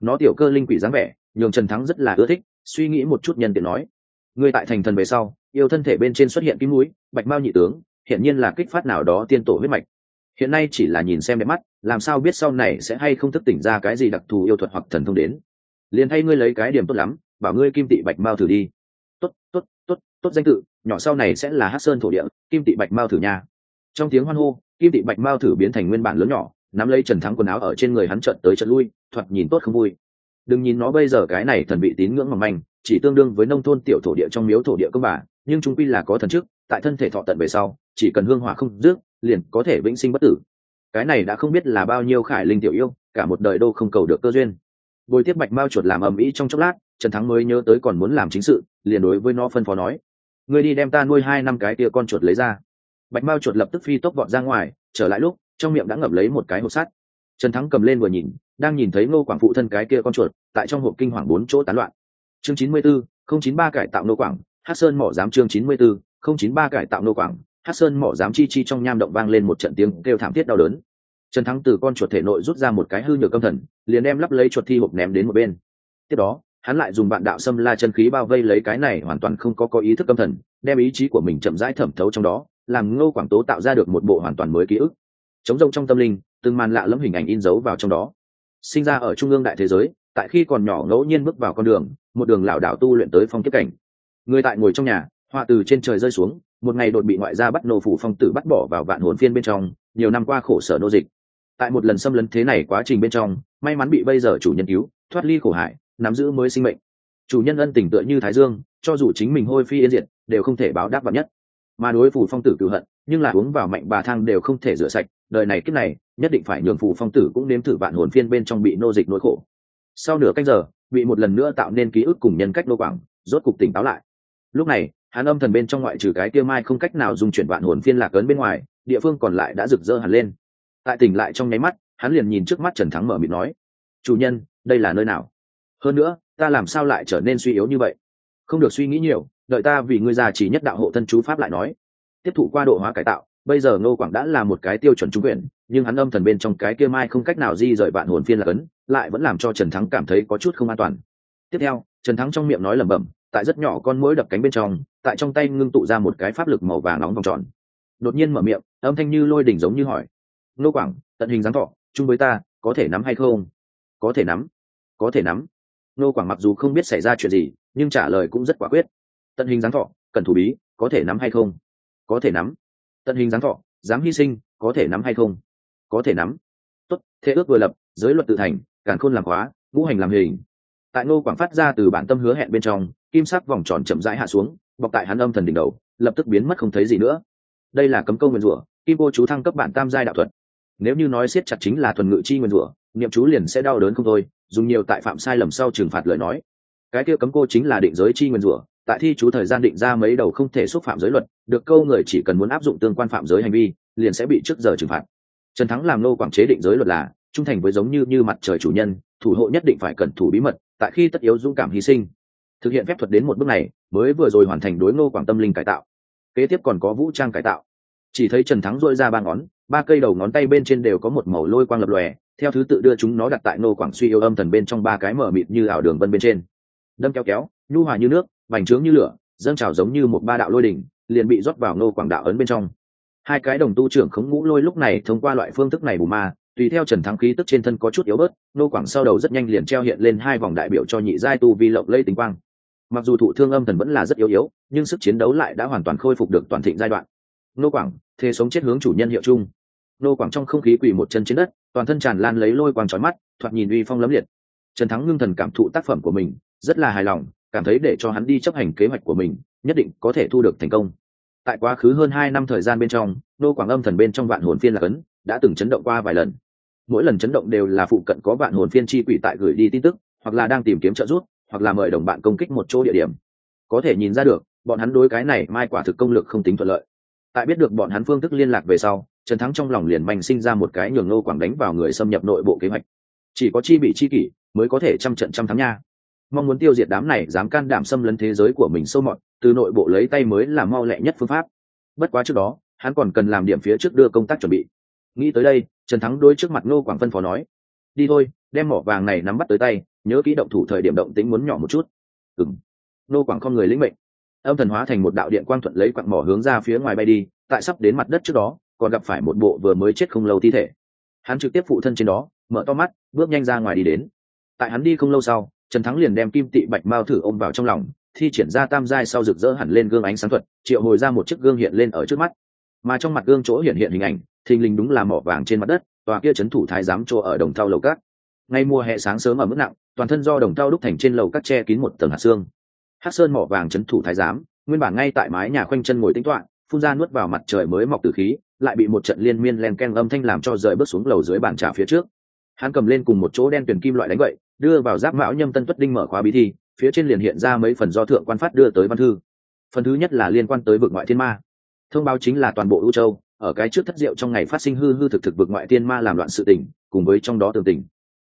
[SPEAKER 1] Nó tiểu cơ linh quỷ dáng vẻ, nhường trần thắng rất là ưa thích, suy nghĩ một chút nhân tiện nói. Ngươi tại thành thần về sau, yêu thân thể bên trên xuất hiện kim núi bạch mao nhị tướng hiện nhiên là kích phát nào đó tiên tổ huyết mạch. Hiện nay chỉ là nhìn xem đẹp mắt, làm sao biết sau này sẽ hay không thức tỉnh ra cái gì đặc thù yêu thuật hoặc thần thông đến. Liền thay ngươi lấy cái điểm tốt lắm, bảo ngươi kim tị bạch mao thử đi. Tốt tốt tốt tốt danh tự, nhỏ sau này sẽ là hát sơn thổ địa, kim tị bạch mao thử nha trong tiếng hoan hô kim tị bạch mao thử biến thành nguyên bản lớn nhỏ nắm lấy trần thắng quần áo ở trên người hắn trận tới trận lui thoạt nhìn tốt không vui. Đừng nhìn nó bây giờ cái này thần bị tín ngưỡng mỏng manh chỉ tương đương với nông thôn tiểu thổ địa trong miếu thổ địa công bà nhưng chúng quy là có thần chức, tại thân thể thọ tận về sau chỉ cần hương hỏa không dứt liền có thể vĩnh sinh bất tử. Cái này đã không biết là bao nhiêu khải linh tiểu yêu cả một đời đô không cầu được cơ duyên. Bồi tiếp bạch mao chuột làm ầm ĩ trong chốc lát trần thắng mới nhớ tới còn muốn làm chính sự liền đối với nó phân phó nói ngươi đi đem ta nuôi hai năm cái tia con chuột lấy ra bạch mao chuột lập tức phi tốc vọt ra ngoài, trở lại lúc, trong miệng đã ngậm lấy một cái hộp sắt. Trần thắng cầm lên vừa nhìn, đang nhìn thấy ngô quảng phụ thân cái kia con chuột, tại trong hộp kinh hoàng bốn chỗ tán loạn. Chương chín mươi bốn không chín ba cải tạo ngô quảng hát sơn mỏ giám chương chín mươi bốn không chín ba cải tạo ngô quảng hát sơn mỏ giám chi chi trong nham động vang lên một trận tiếng kêu thảm thiết đau đớn. Trần thắng từ con chuột thể nội rút ra một cái hư nhược âm thần, liền đem lắp lấy chuột thi hộp ném đến một bên. Tiếp đó, hắn lại dùng bạn đạo xâm la chân khí bao vây lấy cái này hoàn toàn không có có ý thức âm thần, đem ý chí của mình chậm rãi thẩm thấu trong đó làm ngô quảng tố tạo ra được một bộ hoàn toàn mới ký ức. Chống rông trong tâm linh, từng màn lạ lẫm hình ảnh in dấu vào trong đó. Sinh ra ở trung ương đại thế giới, tại khi còn nhỏ ngẫu nhiên bước vào con đường, một đường lảo đảo tu luyện tới phong kiếp cảnh. Người tại ngồi trong nhà, họa từ trên trời rơi xuống, một ngày đột bị ngoại gia bắt nô phủ phong tử bắt bỏ vào vạn hồn phiên bên trong, nhiều năm qua khổ sở nô dịch. Tại một lần xâm lấn thế này quá trình bên trong, may mắn bị bây giờ chủ nhân cứu, thoát ly khổ hại, nắm giữ mới sinh mệnh. Chủ nhân ân tình tựa như thái dương, cho dù chính mình hôi phi yên diệt, đều không thể báo đáp vật nhất mà đối phủ phong tử cựu hận, nhưng là uống vào mạnh bà thang đều không thể rửa sạch, đời này kiếp này, nhất định phải nhường phủ phong tử cũng nếm thử vạn hồn phiên bên trong bị nô dịch nỗi khổ. Sau nửa canh giờ, bị một lần nữa tạo nên ký ức cùng nhân cách nô quảng, rốt cục tỉnh táo lại. Lúc này, hắn âm thần bên trong ngoại trừ cái kia mai không cách nào dùng chuyển vạn hồn phiên lạc ấn bên ngoài, địa phương còn lại đã rực rỡ hẳn lên. Tại tỉnh lại trong nháy mắt, hắn liền nhìn trước mắt trần thắng mở miệng nói, chủ nhân, đây là nơi nào? Hơn nữa, ta làm sao lại trở nên suy yếu như vậy? Không được suy nghĩ nhiều đợi ta vì ngươi già chỉ nhất đạo hộ thân chú pháp lại nói. Tiếp thụ qua độ hóa cải tạo, bây giờ ngô quảng đã là một cái tiêu chuẩn trung quyền, nhưng hắn âm thần bên trong cái kia mai không cách nào di rời bạn hồn phiên là cấn, lại vẫn làm cho trần thắng cảm thấy có chút không an toàn. Tiếp theo, trần thắng trong miệng nói lẩm bẩm, tại rất nhỏ con mũi đập cánh bên trong, tại trong tay ngưng tụ ra một cái pháp lực màu vàng nóng vòng tròn. Đột nhiên mở miệng, âm thanh như lôi đỉnh giống như hỏi. Ngô quảng, tận hình dáng thọ, chung với ta, có thể nắm hay không? Có thể nắm, có thể nắm. Ngô quảng mặc dù không biết xảy ra chuyện gì, nhưng trả lời cũng rất quả quyết tận hình dáng thọ, cần thủ bí, có thể nắm hay không? Có thể nắm. Tận hình dáng thọ, dám hy sinh, có thể nắm hay không? Có thể nắm. Tốt, thế ước vừa lập, giới luật tự thành, càn khôn làm khóa, ngũ hành làm hình. Tại ngô quảng phát ra từ bản tâm hứa hẹn bên trong, kim sắc vòng tròn chậm rãi hạ xuống, bọc tại hắn âm thần đỉnh đầu, lập tức biến mất không thấy gì nữa. Đây là cấm câu nguyên rủa, kim cô chú thăng cấp bản tam giai đạo thuật. Nếu như nói siết chặt chính là thuần ngự chi nguyên rủa, niệm chú liền sẽ đau đớn không thôi, dùng nhiều tại phạm sai lầm sau trừng phạt lời nói. Cái kia cấm cô chính là định giới chi nguyên rủa tại thi chú thời gian định ra mấy đầu không thể xúc phạm giới luật, được câu người chỉ cần muốn áp dụng tương quan phạm giới hành vi, liền sẽ bị trước giờ trừng phạt. Trần thắng làm nô quảng chế định giới luật là, trung thành với giống như như mặt trời chủ nhân, thủ hộ nhất định phải cẩn thủ bí mật, tại khi tất yếu dũng cảm hy sinh. Thực hiện phép thuật đến một bước này, mới vừa rồi hoàn thành đối ngô quảng tâm linh cải tạo. Kế tiếp còn có vũ trang cải tạo. Chỉ thấy trần thắng dôi ra ba ngón, ba cây đầu ngón tay bên trên đều có một màu lôi quang lập lòe, theo thứ tự đưa chúng nó đặt tại nô quảng suy yêu âm thần bên trong ba cái mở mịt như ảo đường vân bên trên. Đâm kéo kéo, nhu hòa như nước vành trướng như lửa, dâng trào giống như một ba đạo lôi đỉnh, liền bị rót vào nô quảng đạo ấn bên trong. Hai cái đồng tu trưởng khống ngũ lôi lúc này thông qua loại phương thức này bù ma, tùy theo trần thắng khí tức trên thân có chút yếu bớt nô quảng sau đầu rất nhanh liền treo hiện lên hai vòng đại biểu cho nhị giai tu vi lộng lây tính quang. Mặc dù thụ thương âm thần vẫn là rất yếu yếu, nhưng sức chiến đấu lại đã hoàn toàn khôi phục được toàn thịnh giai đoạn. Nô quảng, thế sống chết hướng chủ nhân hiệu chung. Nô quảng trong không khí quỳ một chân trên đất, toàn thân tràn lan lấy lôi quang trói mắt, thoạt nhìn uy phong lấm liệt. Trần thắng ngưng thần cảm thụ tác phẩm của mình, rất là hài lòng cảm thấy để cho hắn đi chấp hành kế hoạch của mình, nhất định có thể thu được thành công. Tại quá khứ hơn hai năm thời gian bên trong, nô quảng âm thần bên trong vạn hồn phiên là cấn, đã từng chấn động qua vài lần. Mỗi lần chấn động đều là phụ cận có vạn hồn phiên chi quỷ tại gửi đi tin tức, hoặc là đang tìm kiếm trợ giúp, hoặc là mời đồng bạn công kích một chỗ địa điểm. Có thể nhìn ra được, bọn hắn đối cái này mai quả thực công lực không tính thuận lợi. Tại biết được bọn hắn phương thức liên lạc về sau, trần thắng trong lòng liền manh sinh ra một cái nhường nô quảng đánh vào người xâm nhập nội bộ kế hoạch. Chỉ có chi bị chi kỷ mới có thể trăm trận trăm thắng nha mong muốn tiêu diệt đám này dám can đảm xâm lấn thế giới của mình sâu mọt, từ nội bộ lấy tay mới là mau lẹ nhất phương pháp. Bất quá trước đó, hắn còn cần làm điểm phía trước đưa công tác chuẩn bị. Nghĩ tới đây, trần thắng đôi trước mặt nô quảng phân phó nói, đi thôi, đem mỏ vàng này nắm bắt tới tay, nhớ kỹ động thủ thời điểm động tính muốn nhỏ một chút. Ừng nô quảng không người lĩnh mệnh. Âm thần hóa thành một đạo điện quang thuận lấy quặng mỏ hướng ra phía ngoài bay đi, tại sắp đến mặt đất trước đó, còn gặp phải một bộ vừa mới chết không lâu thi thể. Hắn trực tiếp phụ thân trên đó, mở to mắt, bước nhanh ra ngoài đi đến. Tại hắn đi không lâu sau trần thắng liền đem kim tị bạch mao thử ôm vào trong lòng, thi triển ra tam giai sau rực rỡ hẳn lên gương ánh sáng thuật, triệu hồi ra một chiếc gương hiện lên ở trước mắt. Mà trong mặt gương chỗ hiện hiện hình ảnh, thình lình đúng là mỏ vàng trên mặt đất, tòa kia trấn thủ thái giám chỗ ở đồng thau lầu cát. Ngay mùa hè sáng sớm ở mức nặng, toàn thân do đồng thau đúc thành trên lầu cát che kín một tầng hạt xương. Hát sơn mỏ vàng trấn thủ thái giám, nguyên bản ngay tại mái nhà khoanh chân ngồi tính toạ phun ra nuốt vào mặt trời mới mọc từ khí, lại bị một trận liên miên len ken âm thanh làm cho rời bước xuống lầu dưới bàn trà phía trước hắn cầm lên cùng một chỗ đen tuyển kim loại đánh vậy đưa vào giáp mão nhâm tân tuất đinh mở khóa bí thi, phía trên liền hiện ra mấy phần do thượng quan phát đưa tới văn thư. Phần thứ nhất là liên quan tới vực ngoại thiên ma. Thông báo chính là toàn bộ ưu châu, ở cái trước thất diệu trong ngày phát sinh hư hư thực thực vực ngoại thiên ma làm loạn sự tình, cùng với trong đó tường tình.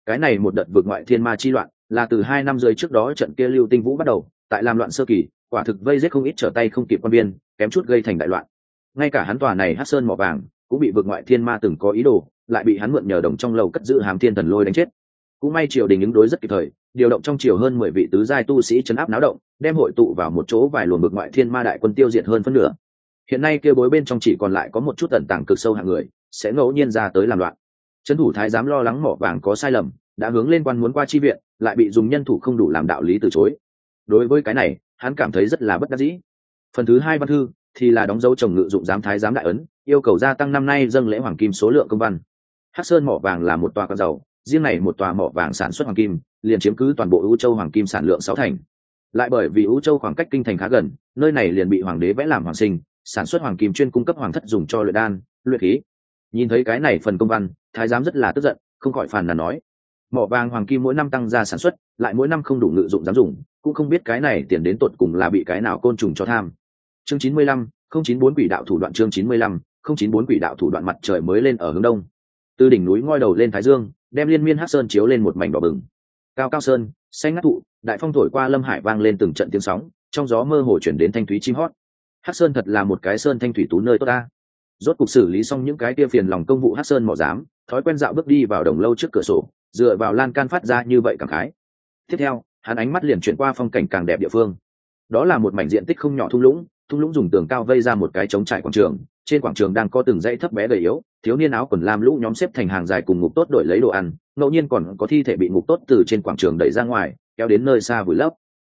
[SPEAKER 1] Cái này một đợt vực ngoại thiên ma chi loạn, là từ hai năm rưỡi trước đó trận kia lưu tinh vũ bắt đầu, tại làm loạn sơ kỳ, quả thực vây giết không ít trở tay không kịp quan biên kém chút gây thành đại loạn. Ngay cả hắn tòa này hát sơn mỏ vàng cũng bị vực ngoại thiên ma từng có ý đồ, lại bị hắn mượn nhờ đồng trong lầu cất giữ hàm thiên thần lôi đánh chết. Cũng may triều đình ứng đối rất kịp thời, điều động trong triều hơn mười vị tứ giai tu sĩ chấn áp náo động, đem hội tụ vào một chỗ vài luồng vực ngoại thiên ma đại quân tiêu diệt hơn phân nửa. Hiện nay kia bối bên trong chỉ còn lại có một chút tận tảng cực sâu hạng người, sẽ ngẫu nhiên ra tới làm loạn. Trấn thủ thái giám lo lắng mỏ vàng có sai lầm, đã hướng lên quan muốn qua chi viện, lại bị dùng nhân thủ không đủ làm đạo lý từ chối. Đối với cái này, hắn cảm thấy rất là bất đắc dĩ. Phần thứ hai văn thư thì là đóng dấu chồng ngự dụng giám thái giám đại ấn, yêu cầu gia tăng năm nay dâng lễ hoàng kim số lượng công văn. Hắc sơn mỏ vàng là một tòa con dầu riêng này một tòa mỏ vàng sản xuất hoàng kim, liền chiếm cứ toàn bộ ưu châu hoàng kim sản lượng sáu thành. Lại bởi vì ưu châu khoảng cách kinh thành khá gần, nơi này liền bị hoàng đế vẽ làm hoàng sinh, sản xuất hoàng kim chuyên cung cấp hoàng thất dùng cho luyện đan, luyện khí. Nhìn thấy cái này phần công văn, thái giám rất là tức giận, không khỏi phàn là nói. Mỏ vàng hoàng kim mỗi năm tăng ra sản xuất, lại mỗi năm không đủ ngự dụng dám dùng, cũng không biết cái này tiền đến tột cùng là bị cái nào côn trùng cho tham chương chín mươi lăm, không chín bốn quỷ đạo thủ đoạn chương chín mươi lăm, không chín bốn quỷ đạo thủ đoạn mặt trời mới lên ở hướng đông. Từ đỉnh núi ngoi đầu lên thái dương, đem liên miên hát sơn chiếu lên một mảnh đỏ bừng. Cao cao sơn, xanh ngắt thụ, đại phong thổi qua lâm hải vang lên từng trận tiếng sóng, trong gió mơ hồ chuyển đến thanh thúy chim hót. Hát sơn thật là một cái sơn thanh thủy tú nơi tốt ta. Rốt cục xử lý xong những cái tia phiền lòng công vụ hát sơn mỏ dám thói quen dạo bước đi vào đồng lâu trước cửa sổ, dựa vào lan can phát ra như vậy cảm khái. Tiếp theo, hắn ánh mắt liền chuyển qua phong cảnh càng đẹp địa phương. Đó là một mảnh diện tích không nhỏ thung lũng thung lũng dùng tường cao vây ra một cái trống trải quảng trường, trên quảng trường đang có từng dãy thấp bé gầy yếu, thiếu niên áo quần lam lũ nhóm xếp thành hàng dài cùng ngục tốt đổi lấy đồ ăn, ngẫu nhiên còn có thi thể bị ngục tốt từ trên quảng trường đẩy ra ngoài, kéo đến nơi xa vùi lấp.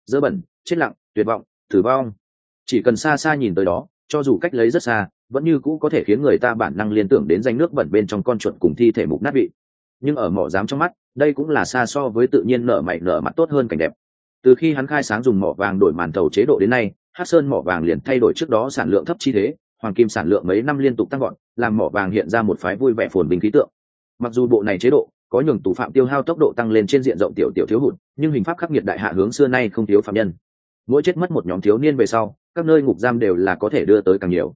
[SPEAKER 1] Dơ bẩn, chết lặng, tuyệt vọng thử vong. Chỉ cần xa xa nhìn tới đó, cho dù cách lấy rất xa, vẫn như cũ có thể khiến người ta bản năng liên tưởng đến danh nước bẩn bên trong con chuột cùng thi thể mục nát vị. Nhưng ở mỏ giám trong mắt, đây cũng là xa so với tự nhiên nở mày nở mặt tốt hơn cảnh đẹp. Từ khi hắn khai sáng dùng mỏ vàng đổi màn thầu chế độ đến nay hát sơn mỏ vàng liền thay đổi trước đó sản lượng thấp chi thế, hoàng kim sản lượng mấy năm liên tục tăng gọn làm mỏ vàng hiện ra một phái vui vẻ phồn bình khí tượng. Mặc dù bộ này chế độ có nhường tù phạm tiêu hao tốc độ tăng lên trên diện rộng tiểu tiểu thiếu hụt, nhưng hình pháp khắc nghiệt đại hạ hướng xưa nay không thiếu phạm nhân. Mỗi chết mất một nhóm thiếu niên về sau, các nơi ngục giam đều là có thể đưa tới càng nhiều.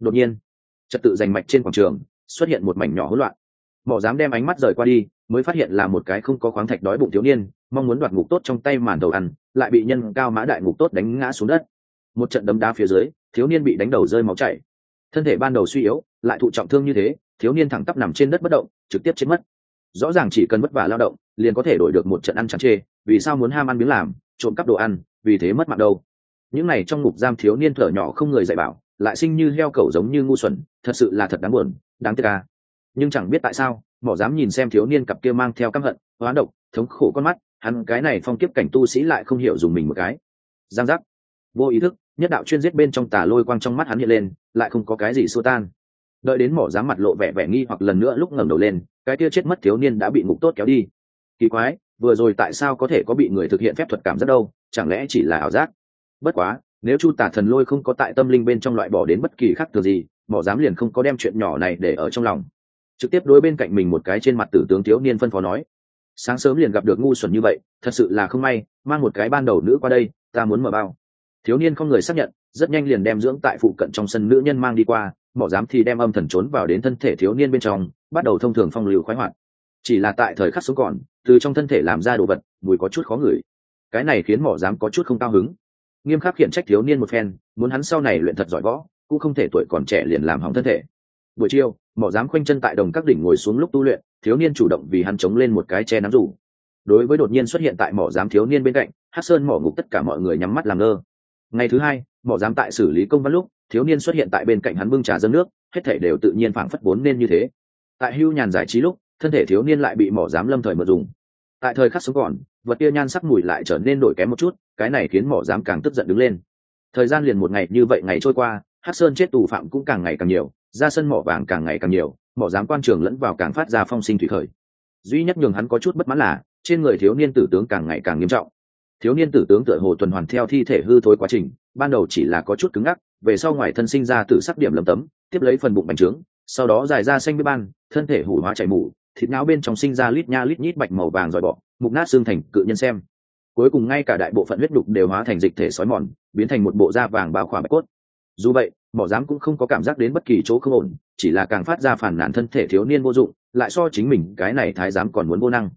[SPEAKER 1] Đột nhiên, trật tự giành mạch trên quảng trường, xuất hiện một mảnh nhỏ hỗn loạn. Mỏ dám đem ánh mắt rời qua đi, mới phát hiện là một cái không có khoáng thạch đói bụng thiếu niên, mong muốn đoạt ngục tốt trong tay màn đầu ăn, lại bị nhân cao mã đại ngục tốt đánh ngã xuống đất một trận đấm đá phía dưới, thiếu niên bị đánh đầu rơi máu chảy. Thân thể ban đầu suy yếu, lại thụ trọng thương như thế, thiếu niên thẳng tắp nằm trên đất bất động, trực tiếp chết mất. Rõ ràng chỉ cần vất vả lao động, liền có thể đổi được một trận ăn chẳng chê, vì sao muốn ham ăn miếng làm, trộm cắp đồ ăn, vì thế mất mạng đâu. Những này trong ngục giam thiếu niên thở nhỏ không người dạy bảo, lại sinh như heo cẩu giống như ngu xuẩn, thật sự là thật đáng buồn, đáng tiếc ca nhưng chẳng biết tại sao, mỏ dám nhìn xem thiếu niên cặp kia mang theo căm hận hoán độc, thống khổ con mắt, hắn cái này phong kiếp cảnh tu sĩ lại không hiểu dùng mình một cái. Giang giác vô ý thức, nhất đạo chuyên giết bên trong tà lôi quang trong mắt hắn hiện lên, lại không có cái gì xua tan. Đợi đến mỏ dám mặt lộ vẻ vẻ nghi hoặc lần nữa lúc ngẩng đầu lên, cái kia chết mất thiếu niên đã bị ngục tốt kéo đi. Kỳ quái, vừa rồi tại sao có thể có bị người thực hiện phép thuật cảm giác đâu, chẳng lẽ chỉ là ảo giác? Bất quá, nếu chu tả thần lôi không có tại tâm linh bên trong loại bỏ đến bất kỳ khác thường gì, mỏ dám liền không có đem chuyện nhỏ này để ở trong lòng. Trực tiếp đối bên cạnh mình một cái trên mặt tử tướng thiếu niên phân phó nói, sáng sớm liền gặp được ngu xuẩn như vậy, thật sự là không may, mang một cái ban đầu nữ qua đây, ta muốn mở bao thiếu niên không người xác nhận, rất nhanh liền đem dưỡng tại phụ cận trong sân nữ nhân mang đi qua mỏ dám thì đem âm thần trốn vào đến thân thể thiếu niên bên trong, bắt đầu thông thường phong lưu khoái hoạt. Chỉ là tại thời khắc sống còn, từ trong thân thể làm ra đồ vật, mùi có chút khó ngửi. Cái này khiến mỏ dám có chút không cao hứng. Nghiêm khắc khiển trách thiếu niên một phen, muốn hắn sau này luyện thật giỏi võ, cũng không thể tuổi còn trẻ liền làm hỏng thân thể. Buổi chiều, mỏ dám khoanh chân tại đồng các đỉnh ngồi xuống lúc tu luyện, thiếu niên chủ động vì hắn chống lên một cái che nắm rủ. Đối với đột nhiên xuất hiện tại mỏ dám thiếu niên bên cạnh hát sơn mỏ ngục tất cả mọi người nhắm mắt làm ngơ ngày thứ hai, mỏ giám tại xử lý công văn lúc, thiếu niên xuất hiện tại bên cạnh hắn bưng trà dâng nước, hết thể đều tự nhiên phảng phất vốn nên như thế. Tại hưu nhàn giải trí lúc, thân thể thiếu niên lại bị mỏ giám lâm thời mượn dùng. Tại thời khắc sống còn, vật kia nhan sắc mùi lại trở nên đổi kém một chút, cái này khiến mỏ giám càng tức giận đứng lên. Thời gian liền một ngày như vậy ngày trôi qua hát sơn chết tù phạm cũng càng ngày càng nhiều, ra sân mỏ vàng càng ngày càng nhiều, mỏ giám quan trường lẫn vào càng phát ra phong sinh thủy khởi duy nhất nhường hắn có chút bất mãn là, trên người thiếu niên tử tướng càng ngày càng nghiêm trọng thiếu niên tử tướng tựa hồ tuần hoàn theo thi thể hư thối quá trình, ban đầu chỉ là có chút cứng ngắc, về sau ngoài thân sinh ra từ sắc điểm lấm tấm, tiếp lấy phần bụng bành trướng, sau đó dài ra xanh bê ban, thân thể hủ hóa chảy mù, thịt não bên trong sinh ra lít nha lít nhít bạch màu vàng dòi bọ, mục nát xương thành cự nhân xem. Cuối cùng ngay cả đại bộ phận huyết đục đều hóa thành dịch thể sói mòn, biến thành một bộ da vàng bao khỏa bạch cốt. Dù vậy, mỏ dám cũng không có cảm giác đến bất kỳ chỗ không ổn, chỉ là càng phát ra phản nản thân thể thiếu niên vô dụng, lại so chính mình cái này thái giám còn muốn vô năng.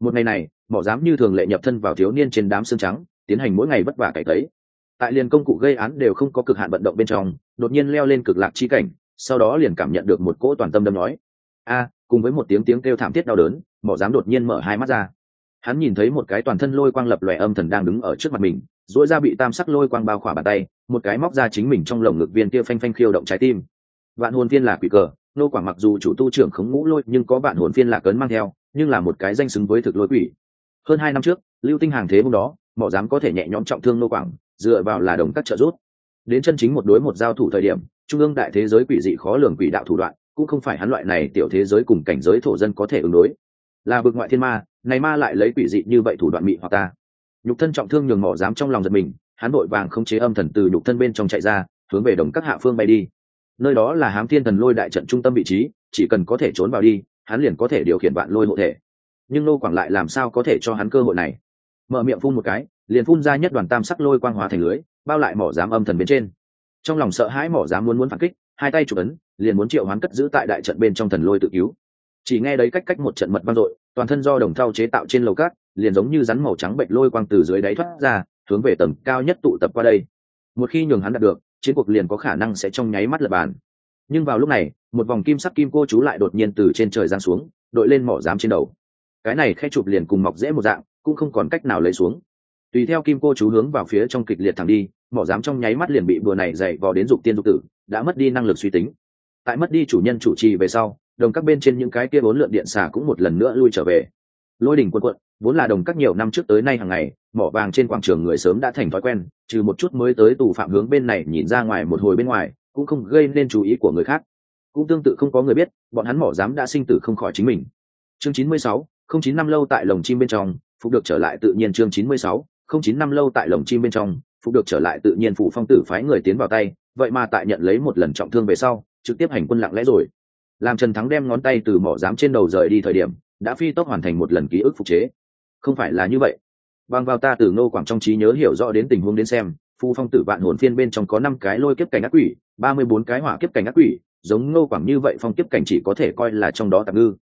[SPEAKER 1] Một ngày này mỏ dám như thường lệ nhập thân vào thiếu niên trên đám xương trắng, tiến hành mỗi ngày vất vả cải tấy. Tại liền công cụ gây án đều không có cực hạn vận động bên trong, đột nhiên leo lên cực lạc chi cảnh, sau đó liền cảm nhận được một cỗ toàn tâm đâm nói. A, cùng với một tiếng tiếng kêu thảm thiết đau đớn, mỏ dám đột nhiên mở hai mắt ra. Hắn nhìn thấy một cái toàn thân lôi quang lập lòe âm thần đang đứng ở trước mặt mình dỗi ra bị tam sắc lôi quang bao khỏa bàn tay, một cái móc ra chính mình trong lồng ngực viên kia phanh phanh khiêu động trái tim. Vạn hồn viên là quỷ cờ, nô quảng mặc dù chủ tu trưởng khống ngũ lôi, nhưng có vạn hồn viên là cấn mang theo, nhưng là một cái danh xứng với thực lôi quỷ hơn hai năm trước, lưu tinh hàng thế hôm đó mỏ dám có thể nhẹ nhõm trọng thương nô quảng, dựa vào là đồng các trợ rút đến chân chính một đối một giao thủ thời điểm, trung ương đại thế giới quỷ dị khó lường quỷ đạo thủ đoạn, cũng không phải hắn loại này tiểu thế giới cùng cảnh giới thổ dân có thể ứng đối. Là vực ngoại thiên ma, này ma lại lấy quỷ dị như vậy thủ đoạn mị hoặc ta. Nhục thân trọng thương nhường mỏ dám trong lòng giật mình, hắn vội vàng không chế âm thần từ nhục thân bên trong chạy ra, hướng về đồng các hạ phương bay đi. Nơi đó là hám thiên thần lôi đại trận trung tâm vị trí, chỉ cần có thể trốn vào đi, hắn liền có thể điều khiển bạn lôi hộ thể nhưng nô quảng lại làm sao có thể cho hắn cơ hội này? Mở miệng phun một cái, liền phun ra nhất đoàn tam sắc lôi quang hóa thành lưới, bao lại mỏ dám âm thần bên trên. Trong lòng sợ hãi mỏ dám muốn muốn phản kích, hai tay chụp ấn, liền muốn triệu hoán cất giữ tại đại trận bên trong thần lôi tự cứu. Chỉ nghe đấy cách cách một trận mật vang dội, toàn thân do đồng thau chế tạo trên lầu cát, liền giống như rắn màu trắng bệnh lôi quang từ dưới đáy thoát ra, hướng về tầng cao nhất tụ tập qua đây. Một khi nhường hắn đạt được, chiến cuộc liền có khả năng sẽ trong nháy mắt lập bàn. Nhưng vào lúc này, một vòng kim sắc kim cô chú lại đột nhiên từ trên trời giáng xuống, đội lên mỏ dám trên đầu cái này khe chụp liền cùng mọc dễ một dạng, cũng không còn cách nào lấy xuống. Tùy theo kim cô chú hướng vào phía trong kịch liệt thẳng đi, mỏ dám trong nháy mắt liền bị bừa này dày vò đến dục tiên dục tử, đã mất đi năng lực suy tính. Tại mất đi chủ nhân chủ trì về sau, đồng các bên trên những cái kia bốn lượn điện xà cũng một lần nữa lui trở về. Lôi đỉnh quân quận, vốn là đồng các nhiều năm trước tới nay hàng ngày, mỏ vàng trên quảng trường người sớm đã thành thói quen, trừ một chút mới tới tù phạm hướng bên này nhìn ra ngoài một hồi bên ngoài, cũng không gây nên chú ý của người khác. Cũng tương tự không có người biết, bọn hắn mỏ dám đã sinh tử không khỏi chính mình. Chương chín mươi sáu không chín năm lâu tại lồng chim bên trong, phục được trở lại tự nhiên chương chín mươi sáu, không chín năm lâu tại lồng chim bên trong, phục được trở lại tự nhiên phụ phong tử phái người tiến vào tay, vậy mà tại nhận lấy một lần trọng thương về sau, trực tiếp hành quân lặng lẽ rồi. Làm trần thắng đem ngón tay từ mỏ dám trên đầu rời đi thời điểm, đã phi tốc hoàn thành một lần ký ức phục chế. Không phải là như vậy. Bằng vào ta từ ngô quảng trong trí nhớ hiểu rõ đến tình huống đến xem, phu phong tử vạn hồn phiên bên trong có năm cái lôi kiếp cảnh ác quỷ, ba mươi bốn cái hỏa kiếp cảnh ác quỷ, giống ngô quảng như vậy phong kiếp cảnh chỉ có thể coi là trong đó tạm ngư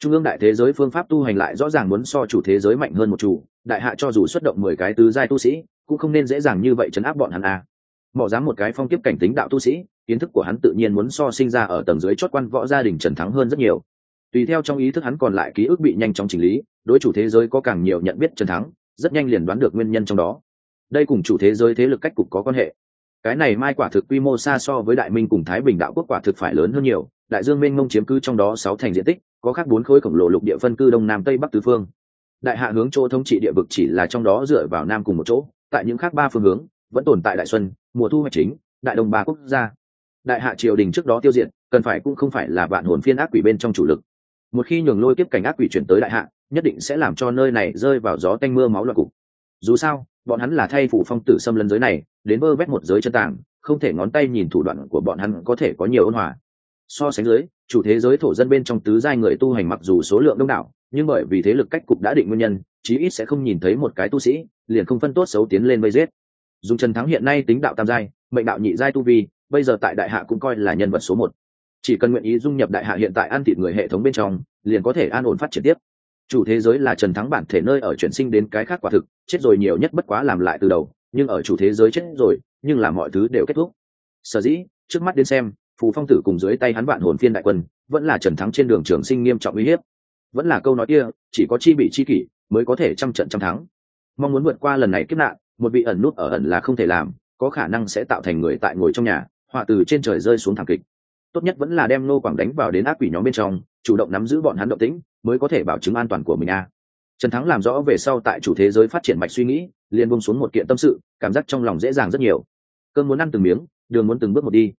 [SPEAKER 1] trung ương đại thế giới phương pháp tu hành lại rõ ràng muốn so chủ thế giới mạnh hơn một chủ, đại hạ cho dù xuất động mười cái tứ giai tu sĩ, cũng không nên dễ dàng như vậy chấn áp bọn hắn a à. mỏ dám một cái phong kiếp cảnh tính đạo tu sĩ, kiến thức của hắn tự nhiên muốn so sinh ra ở tầng dưới chót quan võ gia đình trần thắng hơn rất nhiều. Tùy theo trong ý thức hắn còn lại ký ức bị nhanh chóng chỉnh lý, đối chủ thế giới có càng nhiều nhận biết trần thắng, rất nhanh liền đoán được nguyên nhân trong đó. Đây cùng chủ thế giới thế lực cách cục có quan hệ. Cái này mai quả thực quy mô xa so với đại minh cùng thái bình đạo quốc quả thực phải lớn hơn nhiều, đại dương mênh mông chiếm cư trong đó sáu thành diện tích có khác bốn khối khổng lồ lục địa phân cư đông nam tây bắc tứ phương. Đại hạ hướng chỗ thống trị địa vực chỉ là trong đó dựa vào nam cùng một chỗ, tại những khác ba phương hướng, vẫn tồn tại đại xuân, mùa thu hoạch chính, đại đồng ba quốc gia. Đại hạ triều đình trước đó tiêu diệt, cần phải cũng không phải là vạn hồn phiên ác quỷ bên trong chủ lực. Một khi nhường lôi tiếp cảnh ác quỷ chuyển tới đại hạ, nhất định sẽ làm cho nơi này rơi vào gió tanh mưa máu loạn cục. Dù sao, bọn hắn là thay phủ phong tử xâm lấn giới này, đến vơ vét một giới chân tàng, không thể ngón tay nhìn thủ đoạn của bọn hắn có thể có nhiều ôn hòa. So sánh dưới chủ thế giới thổ dân bên trong tứ giai người tu hành mặc dù số lượng đông đảo, nhưng bởi vì thế lực cách cục đã định nguyên nhân, chí ít sẽ không nhìn thấy một cái tu sĩ, liền không phân tốt xấu tiến lên vây giết. Dùng trần thắng hiện nay tính đạo tam giai, mệnh đạo nhị giai tu vi, bây giờ tại đại hạ cũng coi là nhân vật số một. Chỉ cần nguyện ý dung nhập đại hạ hiện tại an thịt người hệ thống bên trong, liền có thể an ổn phát triển tiếp. Chủ thế giới là trần thắng bản thể nơi ở chuyển sinh đến cái khác quả thực, chết rồi nhiều nhất bất quá làm lại từ đầu, nhưng ở chủ thế giới chết rồi, nhưng là mọi thứ đều kết thúc. Sở dĩ, trước mắt đến xem phù phong tử cùng dưới tay hắn vạn hồn phiên đại quân, vẫn là trần thắng trên đường trường sinh nghiêm trọng uy hiếp. Vẫn là câu nói kia, chỉ có chi bị chi kỷ mới có thể trăm trận trăm thắng. Mong muốn vượt qua lần này kiếp nạn, một vị ẩn nút ở ẩn là không thể làm, có khả năng sẽ tạo thành người tại ngồi trong nhà, họa từ trên trời rơi xuống thảm kịch. Tốt nhất vẫn là đem nô quảng đánh vào đến ác quỷ nhóm bên trong, chủ động nắm giữ bọn hắn động tĩnh, mới có thể bảo chứng an toàn của mình a. Trần thắng làm rõ về sau tại chủ thế giới phát triển mạch suy nghĩ, liền bông xuống một kiện tâm sự, cảm giác trong lòng dễ dàng rất nhiều. Cơn muốn ăn từng miếng, đường muốn từng bước một đi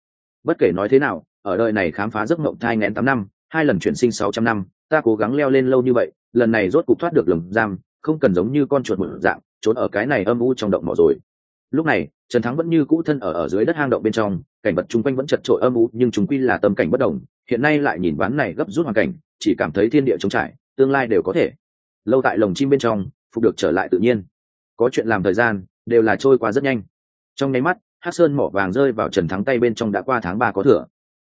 [SPEAKER 1] bất kể nói thế nào, ở đời này khám phá giấc mộng thai ngén tám năm, hai lần chuyển sinh sáu trăm năm, ta cố gắng leo lên lâu như vậy, lần này rốt cục thoát được lồng giam, không cần giống như con chuột mực dạng, trốn ở cái này âm u trong động mỏ rồi. Lúc này, trần thắng vẫn như cũ thân ở ở dưới đất hang động bên trong, cảnh vật chung quanh vẫn chật trội âm u, nhưng chúng quy là tâm cảnh bất đồng, hiện nay lại nhìn ván này gấp rút hoàn cảnh, chỉ cảm thấy thiên địa trống trải, tương lai đều có thể. Lâu tại lồng chim bên trong, phục được trở lại tự nhiên. Có chuyện làm thời gian, đều là trôi qua rất nhanh. Trong nháy mắt hát sơn mỏ vàng rơi vào trần thắng tay bên trong đã qua tháng ba có thửa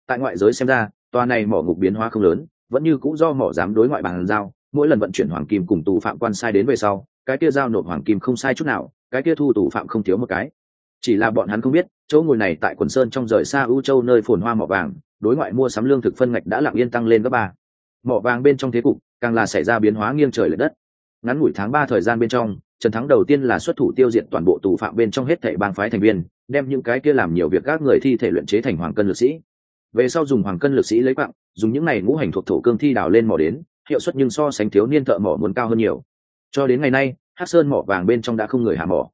[SPEAKER 1] tại ngoại giới xem ra, tòa này mỏ ngục biến hóa không lớn, vẫn như cũng do mỏ dám đối ngoại bàn giao, mỗi lần vận chuyển hoàng kim cùng tù phạm quan sai đến về sau, cái kia giao nộp hoàng kim không sai chút nào, cái kia thu tù phạm không thiếu một cái. Chỉ là bọn hắn không biết, chỗ ngồi này tại quần sơn trong rời xa ưu châu nơi phồn hoa mỏ vàng, đối ngoại mua sắm lương thực phân ngạch đã lặng yên tăng lên gấp ba. Mỏ vàng bên trong thế cục, càng là xảy ra biến hóa nghiêng trời l ệ đất. Ngắn ngủi tháng ba thời gian bên trong, trần thắng đầu tiên là xuất thủ tiêu diệt toàn bộ tù phạm bên trong hết thảy bang phái thành viên đem những cái kia làm nhiều việc các người thi thể luyện chế thành hoàng cân lực sĩ. Về sau dùng hoàng cân lực sĩ lấy quặng dùng những này ngũ hành thuộc thổ cương thi đào lên mỏ đến, hiệu suất nhưng so sánh thiếu niên thợ mỏ muốn cao hơn nhiều. Cho đến ngày nay hát sơn mỏ vàng bên trong đã không người hạ mỏ.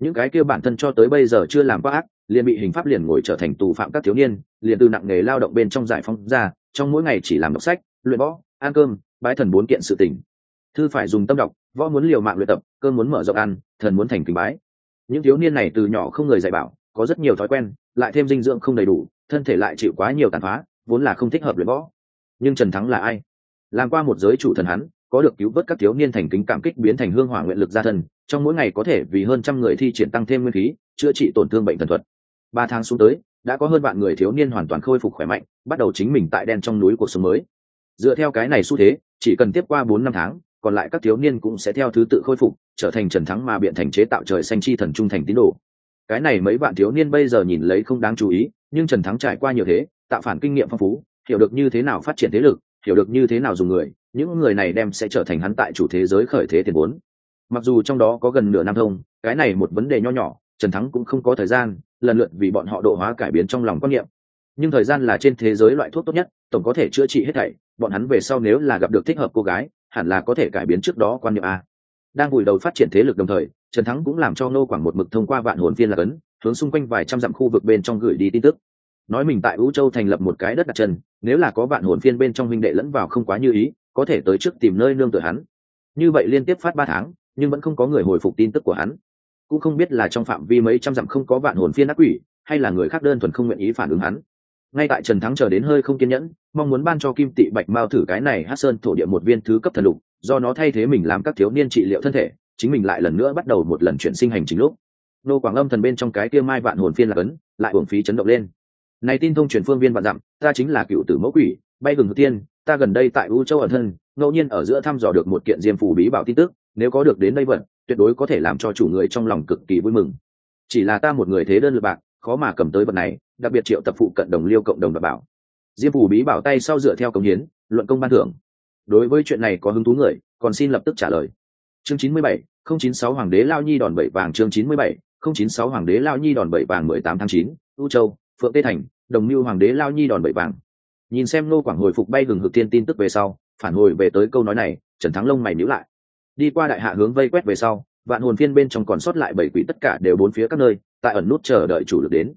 [SPEAKER 1] Những cái kia bản thân cho tới bây giờ chưa làm quá ác, liền bị hình pháp liền ngồi trở thành tù phạm các thiếu niên, liền từ nặng nghề lao động bên trong giải phóng ra, trong mỗi ngày chỉ làm đọc sách, luyện võ, ăn cơm, bái thần bốn kiện sự tình. Thư phải dùng tâm đọc, võ muốn liều mạng luyện tập cơm muốn mở rộng ăn, thần muốn thành kính bái những thiếu niên này từ nhỏ không người dạy bảo, có rất nhiều thói quen, lại thêm dinh dưỡng không đầy đủ, thân thể lại chịu quá nhiều tàn phá, vốn là không thích hợp luyện võ. Nhưng trần thắng là ai? Làm qua một giới chủ thần hắn, có được cứu vớt các thiếu niên thành kính cảm kích biến thành hương hỏa nguyện lực gia thân, trong mỗi ngày có thể vì hơn trăm người thi triển tăng thêm nguyên khí, chữa trị tổn thương bệnh thần thuật. Ba tháng xuống tới, đã có hơn vạn người thiếu niên hoàn toàn khôi phục khỏe mạnh, bắt đầu chính mình tại đen trong núi cuộc sống mới. Dựa theo cái này xu thế, chỉ cần tiếp qua bốn năm tháng còn lại các thiếu niên cũng sẽ theo thứ tự khôi phục, trở thành trần thắng mà biện thành chế tạo trời xanh chi thần trung thành tín đồ. Cái này mấy bạn thiếu niên bây giờ nhìn lấy không đáng chú ý, nhưng trần thắng trải qua nhiều thế, tạo phản kinh nghiệm phong phú, hiểu được như thế nào phát triển thế lực, hiểu được như thế nào dùng người, những người này đem sẽ trở thành hắn tại chủ thế giới khởi thế tiền vốn. Mặc dù trong đó có gần nửa năm thông, cái này một vấn đề nho nhỏ, trần thắng cũng không có thời gian, lần lượt vì bọn họ độ hóa cải biến trong lòng quan niệm. Nhưng thời gian là trên thế giới loại thuốc tốt nhất, tổng có thể chữa trị hết thảy, bọn hắn về sau nếu là gặp được thích hợp cô gái hẳn là có thể cải biến trước đó quan niệm a. Đang vùi đầu phát triển thế lực đồng thời, trần thắng cũng làm cho nô quảng một mực thông qua vạn hồn viên là cấn, hướng xung quanh vài trăm dặm khu vực bên trong gửi đi tin tức. Nói mình tại vũ châu thành lập một cái đất đặt chân, nếu là có vạn hồn phiên bên trong huynh đệ lẫn vào không quá như ý, có thể tới trước tìm nơi nương tựa hắn. Như vậy liên tiếp phát ba tháng, nhưng vẫn không có người hồi phục tin tức của hắn. Cũng không biết là trong phạm vi mấy trăm dặm không có vạn hồn phiên ác quỷ, hay là người khác đơn thuần không nguyện ý phản ứng hắn ngay tại trần thắng chờ đến hơi không kiên nhẫn, mong muốn ban cho kim tị bạch mao thử cái này hát sơn thổ địa một viên thứ cấp thần lục, do nó thay thế mình làm các thiếu niên trị liệu thân thể, chính mình lại lần nữa bắt đầu một lần chuyển sinh hành chính lúc. Nô quảng âm thần bên trong cái kia mai vạn hồn phiên là cấn lại uổng phí chấn động lên. Này tin thông truyền phương viên vạn dặm, ta chính là cựu tử mẫu quỷ, bay gừng tiên, ta gần đây tại u châu ở thân, ngẫu nhiên ở giữa thăm dò được một kiện diêm phù bí bảo tin tức, nếu có được đến đây vận, tuyệt đối có thể làm cho chủ người trong lòng cực kỳ vui mừng. Chỉ là ta một người thế đơn lượt bạc, khó mà cầm tới vật này đặc biệt triệu tập phụ cận đồng liêu cộng đồng đảm bảo. Diêm phủ bí bảo tay sau dựa theo công hiến, luận công ban thưởng. Đối với chuyện này có hứng thú người, còn xin lập tức trả lời. Chương chín mươi bảy, không chín sáu hoàng đế lao nhi đòn bảy vàng chương chín mươi bảy, không chín sáu hoàng đế lao nhi đòn bảy vàng mười tám tháng chín u châu, phượng tê thành, đồng mưu hoàng đế lao nhi đòn bảy vàng. Nhìn xem nô quảng hồi phục bay gừng hực tiên tin tức về sau, phản hồi về tới câu nói này, trần thắng lông mày nhíu lại. Đi qua đại hạ hướng vây quét về sau, vạn hồn phiên bên trong còn sót lại bảy quỷ tất cả đều bốn phía các nơi, tại ẩn nút chờ đợi chủ lực đến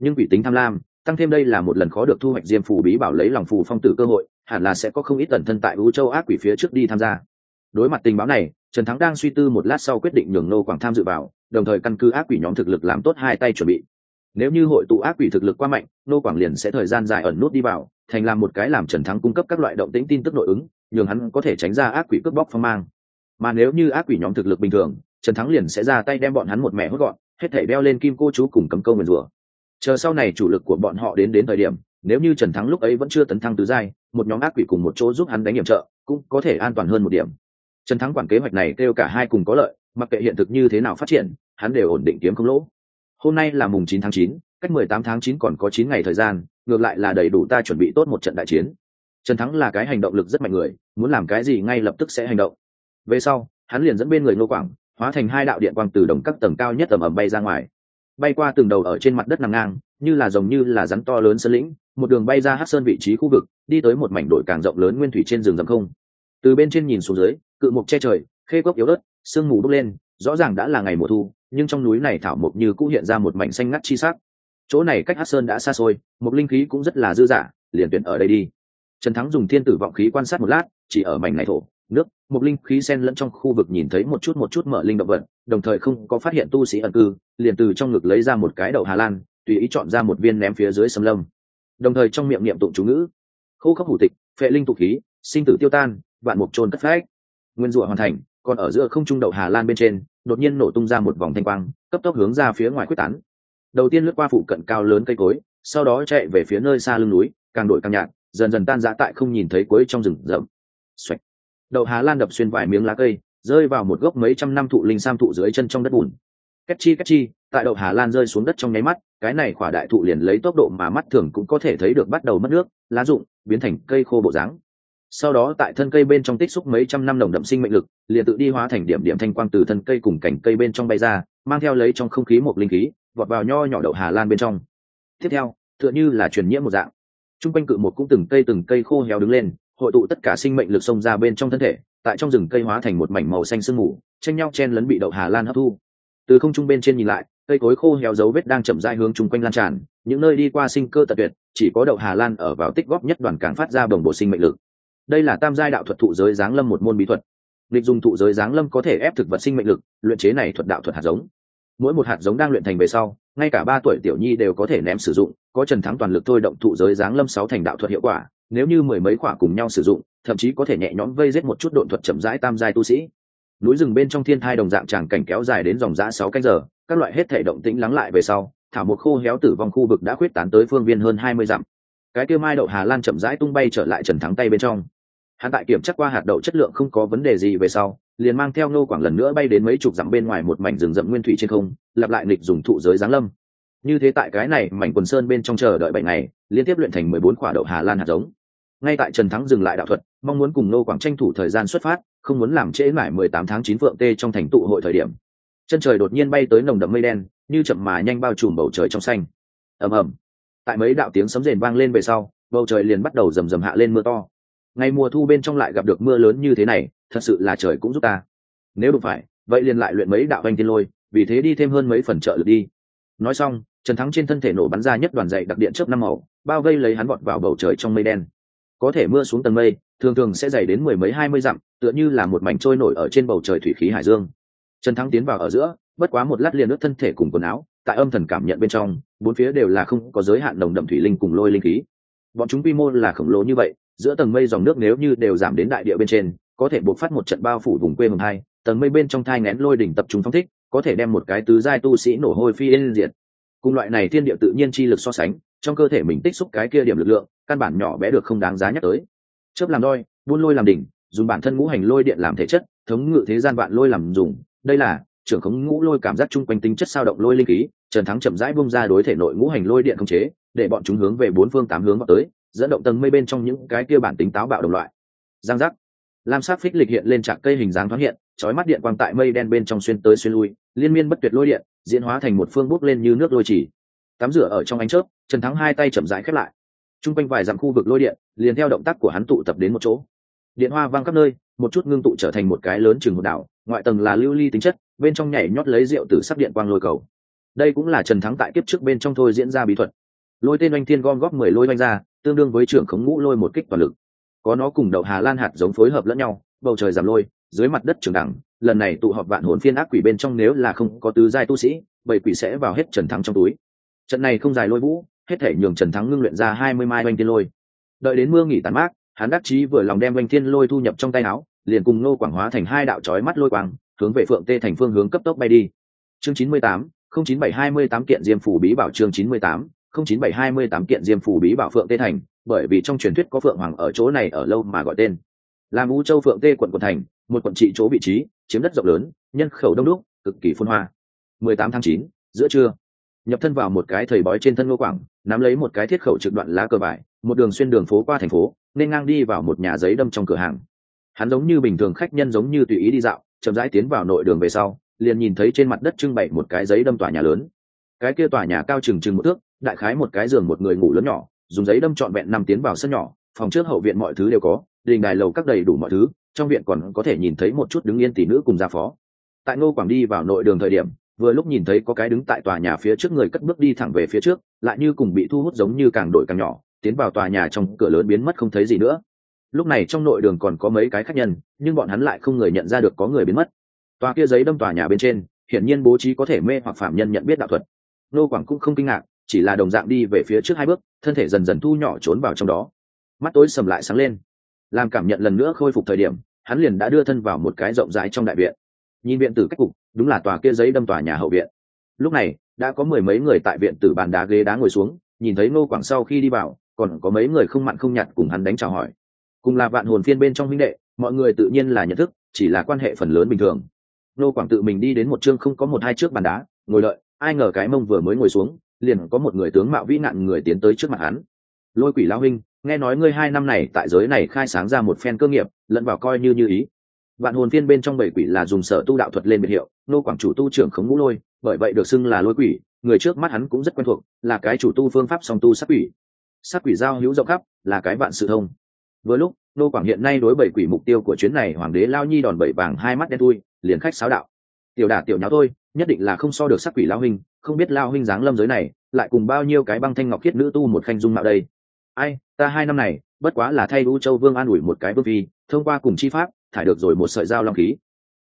[SPEAKER 1] nhưng quỷ tính tham lam, tăng thêm đây là một lần khó được thu hoạch diêm phù bí bảo lấy lòng phù phong tử cơ hội, hẳn là sẽ có không ít tần thân tại vũ châu ác quỷ phía trước đi tham gia. Đối mặt tình báo này, trần thắng đang suy tư một lát sau quyết định nhường nô quảng tham dự vào, đồng thời căn cứ ác quỷ nhóm thực lực làm tốt hai tay chuẩn bị. Nếu như hội tụ ác quỷ thực lực quá mạnh, nô quảng liền sẽ thời gian dài ẩn nút đi vào, thành làm một cái làm trần thắng cung cấp các loại động tĩnh tin tức nội ứng, nhường hắn có thể tránh ra ác quỷ cướp bóc phong mang. Mà nếu như ác quỷ nhóm thực lực bình thường, trần thắng liền sẽ ra tay đem bọn hắn một mẹ hốt gọn, hết thể đeo lên kim cô chú cùng cấm câu nguyền rủa chờ sau này chủ lực của bọn họ đến đến thời điểm, nếu như trần thắng lúc ấy vẫn chưa tấn thăng tứ giai, một nhóm ác quỷ cùng một chỗ giúp hắn đánh nhiệm trợ, cũng có thể an toàn hơn một điểm. Trần thắng quản kế hoạch này kêu cả hai cùng có lợi, mặc kệ hiện thực như thế nào phát triển, hắn đều ổn định kiếm không lỗ. Hôm nay là mùng chín tháng chín, cách mười tám tháng chín còn có chín ngày thời gian, ngược lại là đầy đủ ta chuẩn bị tốt một trận đại chiến. Trần thắng là cái hành động lực rất mạnh người, muốn làm cái gì ngay lập tức sẽ hành động. Về sau, hắn liền dẫn bên người ngô quảng, hóa thành hai đạo điện quang từ đồng các tầng cao nhất tầm ẩm bay ra ngoài bay qua từng đầu ở trên mặt đất nằm ngang như là giống như là rắn to lớn sơn lĩnh một đường bay ra hát sơn vị trí khu vực đi tới một mảnh đội càng rộng lớn nguyên thủy trên rừng rậm không. Từ bên trên nhìn xuống dưới cự mục che trời khê gốc yếu đất, sương mù bốc lên rõ ràng đã là ngày mùa thu nhưng trong núi này thảo mộc như cũng hiện ra một mảnh xanh ngắt chi sắc. Chỗ này cách hát sơn đã xa xôi một linh khí cũng rất là dư dả liền tuyển ở đây đi. Trần thắng dùng thiên tử vọng khí quan sát một lát chỉ ở mảnh này thổ nước một linh khí sen lẫn trong khu vực nhìn thấy một chút một chút mở linh động vật, đồng thời không có phát hiện tu sĩ ẩn cư, liền từ trong ngực lấy ra một cái đậu hà lan, tùy ý chọn ra một viên ném phía dưới sâm lâm. Đồng thời trong miệng niệm tụng chú ngữ. Khô khốc hủ tịch, phệ linh tụ khí, sinh tử tiêu tan, vạn mục trôn cất phách. Nguyên rủa hoàn thành, còn ở giữa không trung đậu hà lan bên trên, đột nhiên nổ tung ra một vòng thanh quang, cấp tốc hướng ra phía ngoài quyết tán. Đầu tiên lướt qua phụ cận cao lớn cây cối, sau đó chạy về phía nơi xa lưng núi, càng đổi càng nhạt, dần dần tan rã tại không nhìn thấy cuối trong rừng rậm. Xoạch đậu hà lan đập xuyên vài miếng lá cây, rơi vào một gốc mấy trăm năm thụ linh sam thụ dưới chân trong đất bùn. Cách chi cách chi, tại đậu hà lan rơi xuống đất trong nháy mắt, cái này khỏa đại thụ liền lấy tốc độ mà mắt thường cũng có thể thấy được bắt đầu mất nước, lá rụng, biến thành cây khô bộ dáng. Sau đó tại thân cây bên trong tích xúc mấy trăm năm nồng đậm sinh mệnh lực, liền tự đi hóa thành điểm điểm thanh quang từ thân cây cùng cành cây bên trong bay ra, mang theo lấy trong không khí một linh khí, vọt vào nho nhỏ đậu hà lan bên trong. Tiếp theo, tựa như là truyền nhiễm một dạng. T r u n g quanh cự một cũng từng cây từng cây khô héo đứng lên hội tụ tất cả sinh mệnh lực xông ra bên trong thân thể, tại trong rừng cây hóa thành một mảnh màu xanh sương mù, tranh nhau chen lấn bị đậu hà lan hấp thu. Từ không trung bên trên nhìn lại, cây cối khô héo dấu vết đang chậm dai hướng chung quanh lan tràn, những nơi đi qua sinh cơ tật tuyệt, chỉ có đậu hà lan ở vào tích góp nhất đoàn càng phát ra đồng bộ sinh mệnh lực. Đây là tam giai đạo thuật thụ giới giáng lâm một môn bí thuật. Lịch dùng thụ giới giáng lâm có thể ép thực vật sinh mệnh lực, luyện chế này thuật đạo thuật hạt giống. Mỗi một hạt giống đang luyện thành về sau ngay cả ba tuổi tiểu nhi đều có thể ném sử dụng, có trần thắng toàn lực thôi động thụ giới giáng lâm sáu thành đạo thuật hiệu quả, nếu như mười mấy quả cùng nhau sử dụng, thậm chí có thể nhẹ nhõm vây giết một chút độn thuật chậm rãi tam giai tu sĩ. Núi rừng bên trong thiên thai đồng dạng tràng cảnh kéo dài đến dòng giã sáu canh giờ, các loại hết thể động tĩnh lắng lại về sau, thảo một khô héo tử vong khu vực đã khuyết tán tới phương viên hơn hai mươi dặm. Cái kia mai đậu hà lan chậm rãi tung bay trở lại trần thắng tay bên trong. Hắn tại kiểm chắc qua hạt đậu chất lượng không có vấn đề gì về sau liền mang theo Nô quảng lần nữa bay đến mấy chục dặm bên ngoài một mảnh rừng rậm nguyên thủy trên không, lặp lại lịch dùng thụ giới giáng lâm. Như thế tại cái này mảnh quần sơn bên trong chờ đợi bảy ngày, liên tiếp luyện thành mười bốn quả đậu hà lan hạt giống. Ngay tại trần thắng dừng lại đạo thuật, mong muốn cùng Nô quảng tranh thủ thời gian xuất phát, không muốn làm trễ mãi mười tám tháng chín phượng tê trong thành tụ hội thời điểm. Chân trời đột nhiên bay tới nồng đậm mây đen, như chậm mà nhanh bao trùm bầu trời trong xanh. Ầm ầm. Tại mấy đạo tiếng sấm rền vang lên về sau, bầu trời liền bắt đầu rầm rầm hạ lên mưa to. Ngày mùa thu bên trong lại gặp được mưa lớn như thế này thật sự là trời cũng giúp ta. Nếu đụng phải, vậy liền lại luyện mấy đạo anh tiên lôi, vì thế đi thêm hơn mấy phần trợ lực đi. Nói xong, trần thắng trên thân thể nổ bắn ra nhất đoàn dậy đặc điện chớp năm màu, bao vây lấy hắn vọt vào bầu trời trong mây đen. Có thể mưa xuống tầng mây, thường thường sẽ dày đến mười mấy hai mươi dặm, tựa như là một mảnh trôi nổi ở trên bầu trời thủy khí hải dương. Trần thắng tiến vào ở giữa, bất quá một lát liền ướt thân thể cùng quần áo, tại âm thần cảm nhận bên trong, bốn phía đều là không có giới hạn đồng đậm thủy linh cùng lôi linh khí. Bọn chúng quy mô là khổng lồ như vậy, giữa tầng mây dòng nước nếu như đều giảm đến đại địa bên trên có thể buộc phát một trận bao phủ vùng quê mường hai, tầng mây bên trong thai ngén lôi đỉnh tập trung phong thích, có thể đem một cái tứ giai tu sĩ nổ hôi phi lên diệt. Cùng loại này thiên địa tự nhiên chi lực so sánh, trong cơ thể mình tích xúc cái kia điểm lực lượng, căn bản nhỏ bé được không đáng giá nhắc tới. Chớp làm đôi, buôn lôi làm đỉnh, dùng bản thân ngũ hành lôi điện làm thể chất, thống ngự thế gian vạn lôi làm dùng. Đây là, trưởng khống ngũ lôi cảm giác chung quanh tính chất sao động lôi linh khí, trần thắng chậm rãi bung ra đối thể nội ngũ hành lôi điện không chế, để bọn chúng hướng về bốn phương tám hướng vào tới, dẫn động tầng mây bên trong những cái kia bản tính táo bạo đồng loại. Giang giác lam sắc phích lịch hiện lên trạc cây hình dáng thoáng hiện, chói mắt điện quang tại mây đen bên trong xuyên tới xuyên lui, liên miên bất tuyệt lôi điện, diễn hóa thành một phương bốc lên như nước lôi chỉ. Tắm rửa ở trong ánh chớp, trần thắng hai tay chậm rãi khép lại. T quanh vài dặm khu vực lôi điện, liền theo động tác của hắn tụ tập đến một chỗ. Điện hoa vang khắp nơi, một chút ngưng tụ trở thành một cái lớn chừng một đảo, ngoại tầng là lưu ly tính chất, bên trong nhảy nhót lấy rượu từ sắc điện quang lôi cầu. Đây cũng là trần thắng tại kiếp trước bên trong thôi diễn ra bí thuật. Lôi tên oanh thiên gom góp mười lôi oanh ra, tương đương với trưởng khống ngũ lôi một kích toàn lực có nó cùng đậu hà lan hạt giống phối hợp lẫn nhau, bầu trời giảm lôi, dưới mặt đất trường đẳng, lần này tụ họp vạn hồn phiên ác quỷ bên trong nếu là không có tứ giai tu sĩ, bảy quỷ sẽ vào hết trần thắng trong túi. Trận này không dài lôi vũ, hết thể nhường trần thắng ngưng luyện ra hai mươi mai oanh thiên lôi. Đợi đến mưa nghỉ tàn mát, hắn đắc chí vừa lòng đem oanh thiên lôi thu nhập trong tay áo, liền cùng nô quảng hóa thành hai đạo chói mắt lôi quang, hướng về phượng tê thành phương hướng cấp tốc bay đi. Chương chín mươi tám, không chín bảy hai mươi tám kiện diêm phủ bí bảo chương chín mươi tám, không chín bảy hai mươi tám kiện diêm phủ bí bảo phượng tê thành bởi vì trong truyền thuyết có phượng hoàng ở chỗ này ở lâu mà gọi tên. Làm u châu phượng tê quận quận thành, một quận trị chỗ vị trí, chiếm đất rộng lớn, nhân khẩu đông đúc, cực kỳ phun hoa. Mười tám tháng 9 giữa trưa, nhập thân vào một cái thầy bói trên thân ngô quảng, nắm lấy một cái thiết khẩu trực đoạn lá cờ vải một đường xuyên đường phố qua thành phố, nên ngang đi vào một nhà giấy đâm trong cửa hàng. Hắn giống như bình thường khách nhân giống như tùy ý đi dạo, chậm rãi tiến vào nội đường về sau, liền nhìn thấy trên mặt đất trưng bày một cái giấy đâm tòa nhà lớn. Cái kia tòa nhà cao chừng chừng một thước, đại khái một cái giường một người ngủ lớn nhỏ dùng giấy đâm trọn vẹn năm tiến vào sân nhỏ, phòng trước hậu viện mọi thứ đều có, đình đài lầu các đầy đủ mọi thứ, trong viện còn có thể nhìn thấy một chút đứng yên tỷ nữ cùng gia phó. Tại ngô quảng đi vào nội đường thời điểm, vừa lúc nhìn thấy có cái đứng tại tòa nhà phía trước người cất bước đi thẳng về phía trước, lại như cùng bị thu hút giống như càng đổi càng nhỏ, tiến vào tòa nhà trong cửa lớn biến mất không thấy gì nữa. Lúc này trong nội đường còn có mấy cái khách nhân, nhưng bọn hắn lại không người nhận ra được có người biến mất. Tòa kia giấy đâm tòa nhà bên trên, hiển nhiên bố trí có thể mê hoặc phạm nhân nhận biết đạo thuật. Nô quảng cũng không kinh ngạc chỉ là đồng dạng đi về phía trước hai bước, thân thể dần dần thu nhỏ trốn vào trong đó. Mắt tối sầm lại sáng lên. Làm cảm nhận lần nữa khôi phục thời điểm, hắn liền đã đưa thân vào một cái rộng rãi trong đại viện. Nhìn viện tử cách cục, đúng là tòa kia giấy đâm tòa nhà hậu viện. Lúc này, đã có mười mấy người tại viện tử bàn đá ghế đá ngồi xuống, nhìn thấy ngô quảng sau khi đi vào, còn có mấy người không mặn không nhạt cùng hắn đánh chào hỏi. Cùng là vạn hồn phiên bên trong huynh đệ, mọi người tự nhiên là nhận thức, chỉ là quan hệ phần lớn bình thường. Ngô quảng tự mình đi đến một chương không có một hai trước bàn đá, ngồi đợi, ai ngờ cái mông vừa mới ngồi xuống liền có một người tướng mạo vĩ nạn người tiến tới trước mặt hắn. Lôi quỷ lao huynh, nghe nói ngươi hai năm này tại giới này khai sáng ra một phen cơ nghiệp, lẫn vào coi như như ý. Vạn hồn phiên bên trong bảy quỷ là dùng sở tu đạo thuật lên biệt hiệu, nô quảng chủ tu trưởng khống ngũ lôi, bởi vậy được xưng là lôi quỷ, người trước mắt hắn cũng rất quen thuộc, là cái chủ tu phương pháp song tu sát quỷ. Sát quỷ giao hữu rộng khắp, là cái vạn sự thông. Vừa lúc, nô quảng hiện nay đối bảy quỷ mục tiêu của chuyến này hoàng đế lao nhi đòn bảy vàng hai mắt đen thui, liền khách sáo đạo tiểu đả tiểu nháo thôi, nhất định là không so được sắc quỷ lao huynh, không biết lao huynh dáng lâm giới này, lại cùng bao nhiêu cái băng thanh ngọc khiết nữ tu một khanh dung mạo đây. Ai, ta hai năm này, bất quá là thay u châu vương an ủi một cái vương phi, thông qua cùng chi pháp, thải được rồi một sợi dao long khí.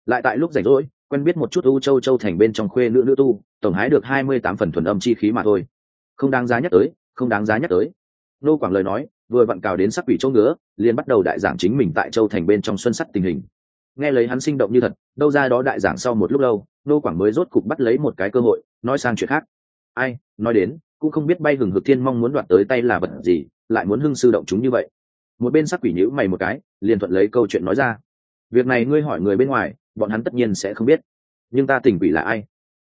[SPEAKER 1] Lại tại lúc rảnh rỗi, quen biết một chút u châu châu thành bên trong khuê nữ nữ tu, tổng hái được hai mươi tám phần thuần âm chi khí mà thôi. Không đáng giá nhắc tới, không đáng giá nhắc tới. Nô quảng lời nói, vừa vặn cào đến sắc quỷ châu ngứa, liền bắt đầu đại giảng chính mình tại châu thành bên trong xuân sắt tình hình nghe lấy hắn sinh động như thật, đâu ra đó đại giảng sau một lúc lâu, nô quảng mới rốt cục bắt lấy một cái cơ hội, nói sang chuyện khác. Ai, nói đến, cũng không biết bay hừng hực thiên mong muốn đoạt tới tay là vật gì, lại muốn hưng sư động chúng như vậy. Một bên sắc quỷ nhữ mày một cái, liền thuận lấy câu chuyện nói ra. Việc này ngươi hỏi người bên ngoài, bọn hắn tất nhiên sẽ không biết. Nhưng ta tình quỷ là ai?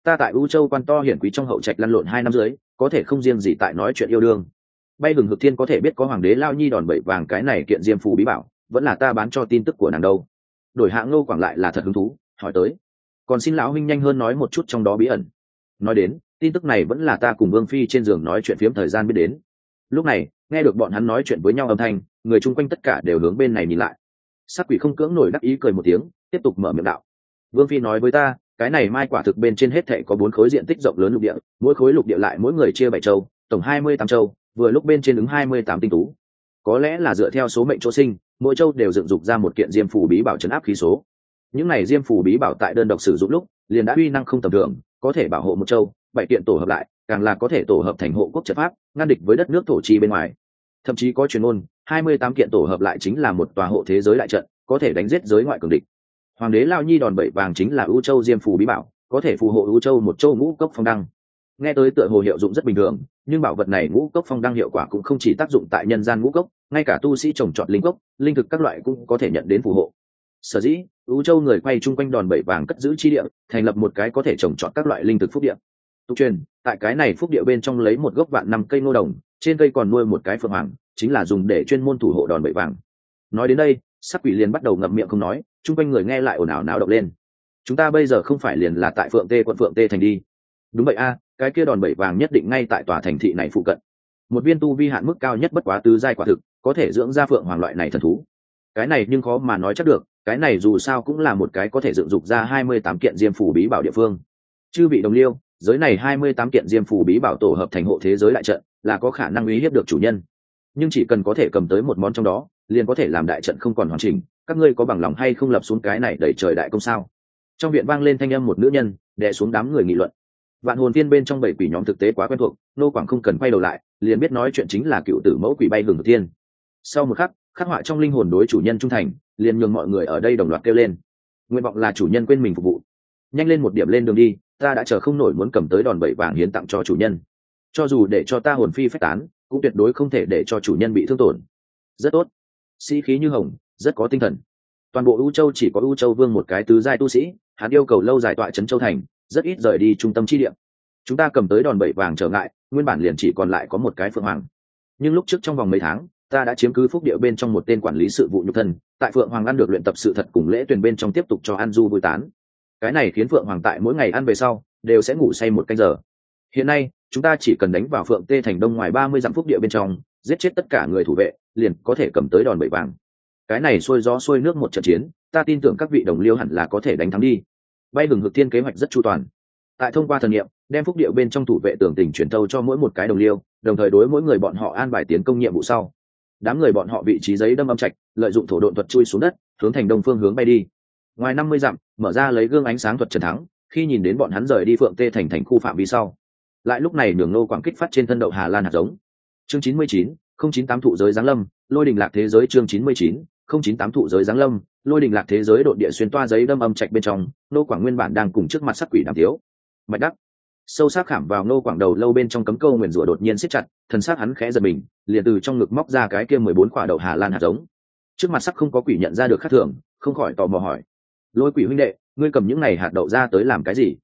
[SPEAKER 1] Ta tại u châu quan to hiển quý trong hậu trạch lăn lộn hai năm dưới, có thể không riêng gì tại nói chuyện yêu đương. Bay hừng hực thiên có thể biết có hoàng đế lao nhi đòn bẩy vàng cái này kiện diêm phù bí bảo, vẫn là ta bán cho tin tức của nàng đâu đổi hạng ngô quảng lại là thật hứng thú, hỏi tới. Còn xin lão huynh nhanh hơn nói một chút trong đó bí ẩn. Nói đến, tin tức này vẫn là ta cùng vương phi trên giường nói chuyện phiếm thời gian biết đến. Lúc này, nghe được bọn hắn nói chuyện với nhau âm thanh, người chung quanh tất cả đều hướng bên này nhìn lại. Sắc quỷ không cưỡng nổi đắc ý cười một tiếng, tiếp tục mở miệng đạo. Vương phi nói với ta, cái này mai quả thực bên trên hết thệ có bốn khối diện tích rộng lớn lục địa, mỗi khối lục địa lại mỗi người chia bảy châu, tổng hai mươi tám châu, vừa lúc bên trên ứng hai mươi tám tinh tú có lẽ là dựa theo số mệnh chỗ sinh, mỗi châu đều dựng dục ra một kiện diêm phù bí bảo chấn áp khí số. Những này diêm phù bí bảo tại đơn độc sử dụng lúc, liền đã uy năng không tầm thường, có thể bảo hộ một châu, bảy kiện tổ hợp lại, càng là có thể tổ hợp thành hộ quốc trận pháp, ngăn địch với đất nước thổ chi bên ngoài. Thậm chí có truyền môn hai mươi tám kiện tổ hợp lại chính là một tòa hộ thế giới đại trận, có thể đánh giết giới ngoại cường địch. Hoàng đế lao nhi đòn bẩy vàng chính là ưu châu diêm phù bí bảo, có thể phù hộ ưu châu một châu ngũ cốc phong đăng. Nghe tới tựa hồ hiệu dụng rất bình thường, nhưng bảo vật này ngũ cốc phong đăng hiệu quả cũng không chỉ tác dụng tại nhân gian ngũ cốc ngay cả tu sĩ trồng trọt linh gốc, linh thực các loại cũng có thể nhận đến phù hộ. Sở dĩ ưu châu người quay chung quanh đòn bẩy vàng cất giữ chi địa thành lập một cái có thể trồng trọt các loại linh thực phúc địa. Tục truyền tại cái này phúc địa bên trong lấy một gốc vạn năm cây ngô đồng trên cây còn nuôi một cái phượng hoàng chính là dùng để chuyên môn thủ hộ đòn bẩy vàng. Nói đến đây sắc quỷ liền bắt đầu ngậm miệng không nói chung quanh người nghe lại ồn ào náo động lên. Chúng ta bây giờ không phải liền là tại phượng tê quận phượng tê thành đi. Đúng vậy a cái kia đòn bẩy vàng nhất định ngay tại tòa thành thị này phụ cận. Một viên tu vi hạn mức cao nhất bất quá tứ giai quả thực có thể dưỡng ra phượng hoàng loại này thần thú. Cái này nhưng khó mà nói chắc được, cái này dù sao cũng là một cái có thể dựng dục ra hai mươi tám kiện diêm phủ bí bảo địa phương. Chư bị đồng liêu, giới này hai mươi tám kiện diêm phủ bí bảo tổ hợp thành hộ thế giới đại trận, là có khả năng uy hiếp được chủ nhân. Nhưng chỉ cần có thể cầm tới một món trong đó, liền có thể làm đại trận không còn hoàn chỉnh. Các ngươi có bằng lòng hay không lập xuống cái này đẩy trời đại công sao? Trong viện vang lên thanh âm một nữ nhân, đè xuống đám người nghị luận. Vạn hồn tiên bên trong bảy quỷ nhóm thực tế quá quen thuộc, nô quảng không cần quay đầu lại, liền biết nói chuyện chính là cựu tử mẫu quỷ bay hừng tiên sau một khắc khắc họa trong linh hồn đối chủ nhân trung thành, liền nhường mọi người ở đây đồng loạt kêu lên. Nguyện vọng là chủ nhân quên mình phục vụ. Nhanh lên một điểm lên đường đi, ta đã chờ không nổi muốn cầm tới đòn bẩy vàng hiến tặng cho chủ nhân. Cho dù để cho ta hồn phi phách tán, cũng tuyệt đối không thể để cho chủ nhân bị thương tổn. Rất tốt. Sĩ khí như hồng, rất có tinh thần. Toàn bộ ưu châu chỉ có ưu châu vương một cái tứ giai tu sĩ, hắn yêu cầu lâu dài tọa trấn châu thành, rất ít rời đi trung tâm chi điểm chúng ta cầm tới đòn bẩy vàng trở ngại, nguyên bản liền chỉ còn lại có một cái phượng hoàng. Nhưng lúc trước trong vòng mấy tháng ta đã chiếm cứ phúc địa bên trong một tên quản lý sự vụ nhục thân, tại phượng hoàng ăn được luyện tập sự thật cùng lễ tuyển bên trong tiếp tục cho an du vui tán. Cái này khiến phượng hoàng tại mỗi ngày ăn về sau, đều sẽ ngủ say một canh giờ. Hiện nay, chúng ta chỉ cần đánh vào phượng tê thành đông ngoài ba mươi dặm phúc địa bên trong, giết chết tất cả người thủ vệ, liền có thể cầm tới đòn bẩy vàng. Cái này xuôi gió xuôi nước một trận chiến, ta tin tưởng các vị đồng liêu hẳn là có thể đánh thắng đi. Bay hừng hực thiên kế hoạch rất chu toàn. Tại thông qua thần nghiệm đem phúc điệu bên trong thủ vệ tưởng tình truyền thâu cho mỗi một cái đồng liêu, đồng thời đối mỗi người bọn họ an bài tiến công nhiệm vụ sau đám người bọn họ vị trí giấy đâm âm trạch, lợi dụng thổ độn thuật chui xuống đất, hướng thành đông phương hướng bay đi. Ngoài năm mươi dặm, mở ra lấy gương ánh sáng thuật trần thắng, khi nhìn đến bọn hắn rời đi phượng tê thành thành khu phạm vi sau. Lại lúc này đường nô quảng kích phát trên thân đậu hà lan hạt giống. Chương chín mươi chín, không chín tám thụ giới giáng lâm, lôi đình lạc thế giới chương chín mươi chín, không chín tám thụ giới giáng lâm, lôi đình lạc thế giới đột địa xuyên toa giấy đâm âm trạch bên trong nô quảng nguyên bản đang cùng trước mặt sắc quỷ đàm thiếu mạch đắc sâu sắc khảm vào nô quảng đầu lâu bên trong cấm câu nguyền rủa đột nhiên siết chặt, thần xác hắn khẽ giật mình, liền từ trong ngực móc ra cái kia mười bốn quả đậu hà lan hạt giống. Trước mặt sắc không có quỷ nhận ra được khác thường, không khỏi tò mò hỏi. Lôi quỷ huynh đệ, ngươi cầm những này hạt đậu ra tới làm cái gì?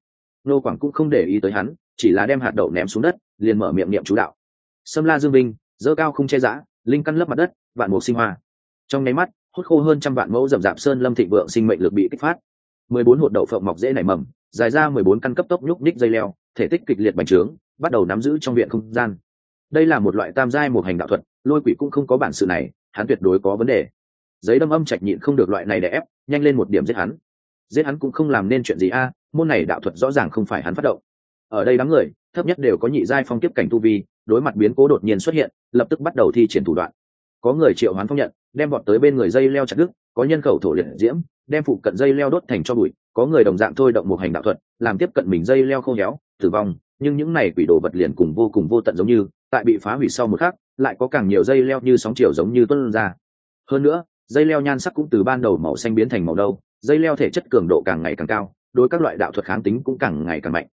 [SPEAKER 1] Nô quảng cũng không để ý tới hắn, chỉ là đem hạt đậu ném xuống đất, liền mở miệng niệm chú đạo. Sâm la dương binh dơ cao không che giã, linh căn lấp mặt đất, vạn mục sinh hoa. Trong nháy mắt hốt khô hơn trăm vạn mẫu rậm rạp sơn lâm thịnh vượng sinh mệnh lực bị kích phát. Mười bốn hột đậu phộng mọc dễ nảy mầm, dài ra mười bốn căn cấp tốc nhúc ních dây leo thể tích kịch liệt bành trướng, bắt đầu nắm giữ trong viện không gian. Đây là một loại tam giai một hành đạo thuật, lôi quỷ cũng không có bản sự này, hắn tuyệt đối có vấn đề. Giấy đâm âm trạch nhịn không được loại này để ép, nhanh lên một điểm giết hắn. Giết hắn cũng không làm nên chuyện gì a, môn này đạo thuật rõ ràng không phải hắn phát động. Ở đây đám người, thấp nhất đều có nhị giai phong tiếp cảnh tu vi, đối mặt biến cố đột nhiên xuất hiện, lập tức bắt đầu thi triển thủ đoạn. Có người triệu hoán phong nhận, đem bọn tới bên người dây leo chặt đứt, có nhân khẩu thổ liệt diễm, đem phụ cận dây leo đốt thành cho bụi, có người đồng dạng thôi động một hành đạo thuật, làm tiếp cận mình dây leo khô héo tử vong, nhưng những này quỷ đồ vật liền cùng vô cùng vô tận giống như, tại bị phá hủy sau một khắc, lại có càng nhiều dây leo như sóng chiều giống như tuân ra. Hơn nữa, dây leo nhan sắc cũng từ ban đầu màu xanh biến thành màu đâu dây leo thể chất cường độ càng ngày càng cao, đối các loại đạo thuật kháng tính cũng càng ngày càng mạnh.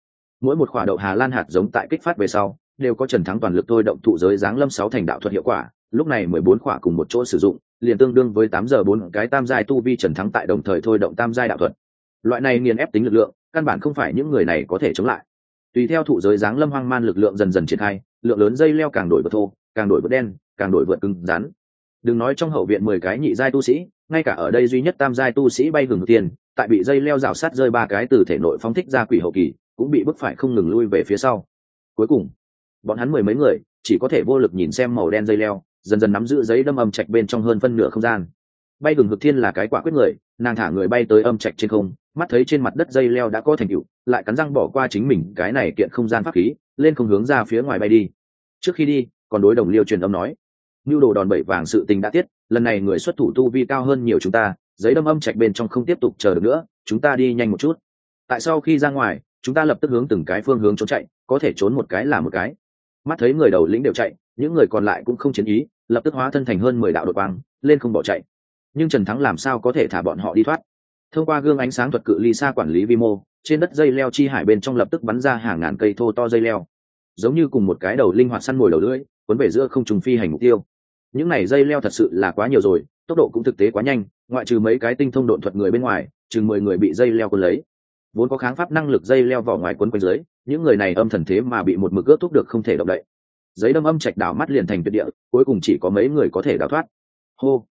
[SPEAKER 1] Mỗi một quả đậu hà lan hạt giống tại kích phát về sau, đều có trần thắng toàn lực thôi động thụ giới giáng lâm sáu thành đạo thuật hiệu quả, lúc này mười bốn quả cùng một chỗ sử dụng, liền tương đương với tám giờ bốn cái tam giai tu vi trần thắng tại đồng thời thôi động tam giai đạo thuật. Loại này nghiền ép tính lực lượng, căn bản không phải những người này có thể chống lại tùy theo thụ giới dáng lâm hoang man lực lượng dần dần triển khai, lượng lớn dây leo càng đổi vượt thô, càng đổi vượt đen, càng đổi vượt cứng rắn. Đừng nói trong hậu viện mười cái nhị giai tu sĩ, ngay cả ở đây duy nhất tam giai tu sĩ bay gừng tiền, tại bị dây leo rào sát rơi ba cái từ thể nội phóng thích ra quỷ hậu kỳ, cũng bị bức phải không ngừng lui về phía sau. Cuối cùng, bọn hắn mười mấy người, chỉ có thể vô lực nhìn xem màu đen dây leo, dần dần nắm giữ giấy đâm âm trạch bên trong hơn phân nửa không gian. Bay gừng hực thiên là cái quả quyết người, nàng thả người bay tới âm trạch trên không mắt thấy trên mặt đất dây leo đã có thành tựu, lại cắn răng bỏ qua chính mình, cái này kiện không gian pháp khí, lên không hướng ra phía ngoài bay đi. Trước khi đi, còn đối đồng liêu truyền âm nói nhu đồ đòn bẩy vàng sự tình đã tiết, lần này người xuất thủ tu vi cao hơn nhiều chúng ta, giấy đâm âm trạch bên trong không tiếp tục chờ được nữa, chúng ta đi nhanh một chút. Tại sau khi ra ngoài, chúng ta lập tức hướng từng cái phương hướng trốn chạy, có thể trốn một cái là một cái. Mắt thấy người đầu lĩnh đều chạy, những người còn lại cũng không chiến ý, lập tức hóa thân thành hơn mười đạo đội quang, lên không bỏ chạy. Nhưng trần thắng làm sao có thể thả bọn họ đi thoát? Thông qua gương ánh sáng thuật cự ly xa quản lý vi mô, trên đất dây leo chi hải bên trong lập tức bắn ra hàng ngàn cây thô to dây leo. Giống như cùng một cái đầu linh hoạt săn mồi đầu lưỡi, cuốn về giữa không trùng phi hành mục tiêu. Những này dây leo thật sự là quá nhiều rồi, tốc độ cũng thực tế quá nhanh, ngoại trừ mấy cái tinh thông độn thuật người bên ngoài, chừng mười người bị dây leo cuốn lấy. Vốn có kháng pháp năng lực dây leo vỏ ngoài quấn quanh dưới, những người này âm thần thế mà bị một mực ướt thúc được không thể động đậy. Giấy đâm âm trạch đảo mắt liền thành tuyệt địa, cuối cùng chỉ có mấy người có thể đào thoát. Hô!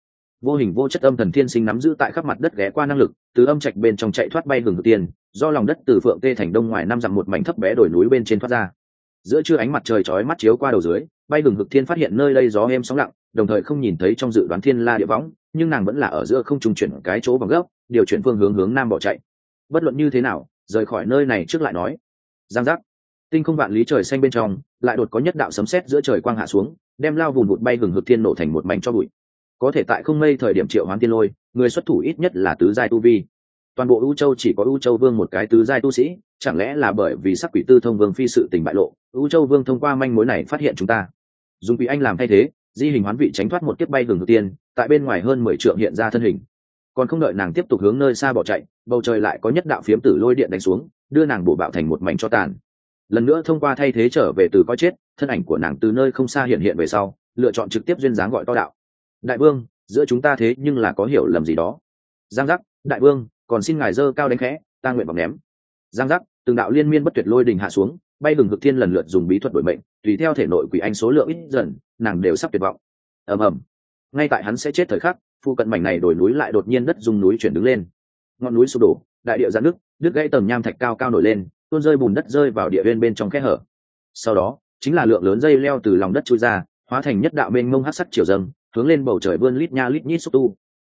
[SPEAKER 1] Vô hình vô chất âm thần thiên sinh nắm giữ tại khắp mặt đất ghé qua năng lực, từ âm trạch bên trong chạy thoát bay hừng tiền, do lòng đất từ phượng tê thành đông ngoài năm dặm một mảnh thấp bé đổi núi bên trên thoát ra. Giữa trưa ánh mặt trời chói mắt chiếu qua đầu dưới, bay hừng hực thiên phát hiện nơi đây gió êm sóng lặng, đồng thời không nhìn thấy trong dự đoán thiên la địa võng, nhưng nàng vẫn là ở giữa không trung chuyển cái chỗ bằng gốc, điều chuyển phương hướng hướng nam bỏ chạy. Bất luận như thế nào, rời khỏi nơi này trước lại nói. Giang giác. Tinh không vạn lý trời xanh bên trong, lại đột có nhất đạo sấm sét giữa trời quang hạ xuống, đem lao vùng vụt bay hừng hực thiên nổ thành một mảnh cho bụi có thể tại không mây thời điểm triệu hoán tiên lôi, người xuất thủ ít nhất là tứ giai tu vi. Toàn bộ ưu châu chỉ có ưu châu vương một cái tứ giai tu sĩ, chẳng lẽ là bởi vì sắc quỷ tư thông vương phi sự tình bại lộ ưu châu vương thông qua manh mối này phát hiện chúng ta. Dùng quỷ anh làm thay thế, di hình hoán vị tránh thoát một kiếp bay gừng đầu tiên, tại bên ngoài hơn mười trượng hiện ra thân hình. Còn không đợi nàng tiếp tục hướng nơi xa bỏ chạy, bầu trời lại có nhất đạo phiếm tử lôi điện đánh xuống, đưa nàng bổ bạo thành một mảnh cho tàn. Lần nữa thông qua thay thế trở về từ coi chết, thân ảnh của nàng từ nơi không xa hiện hiện về sau, lựa chọn trực tiếp duyên dáng gọi to đạo đại vương, giữa chúng ta thế nhưng là có hiểu lầm gì đó. Giang giác, đại vương, còn xin ngài dơ cao đánh khẽ, ta nguyện vọng ném. Giang giác, từng đạo liên miên bất tuyệt lôi đình hạ xuống, bay hừng hực thiên lần lượt dùng bí thuật đổi mệnh, tùy theo thể nội quỷ anh số lượng ít dần, nàng đều sắp tuyệt vọng. Ầm ầm. Ngay tại hắn sẽ chết thời khắc phụ cận mảnh này đổi núi lại đột nhiên đất dùng núi chuyển đứng lên. Ngọn núi sụp đổ, đại địa giãn nước đứt gãy tầng nham thạch cao cao nổi lên, tuôn rơi bùn đất rơi vào địa bên bên trong khe hở. Sau đó, chính là lượng lớn dây leo từ lòng đất trôi ra, hóa thành nhất đạo bên ngông hát sắc chiều dâng hướng lên bầu trời vươn lít nha lít nhít xúc tu.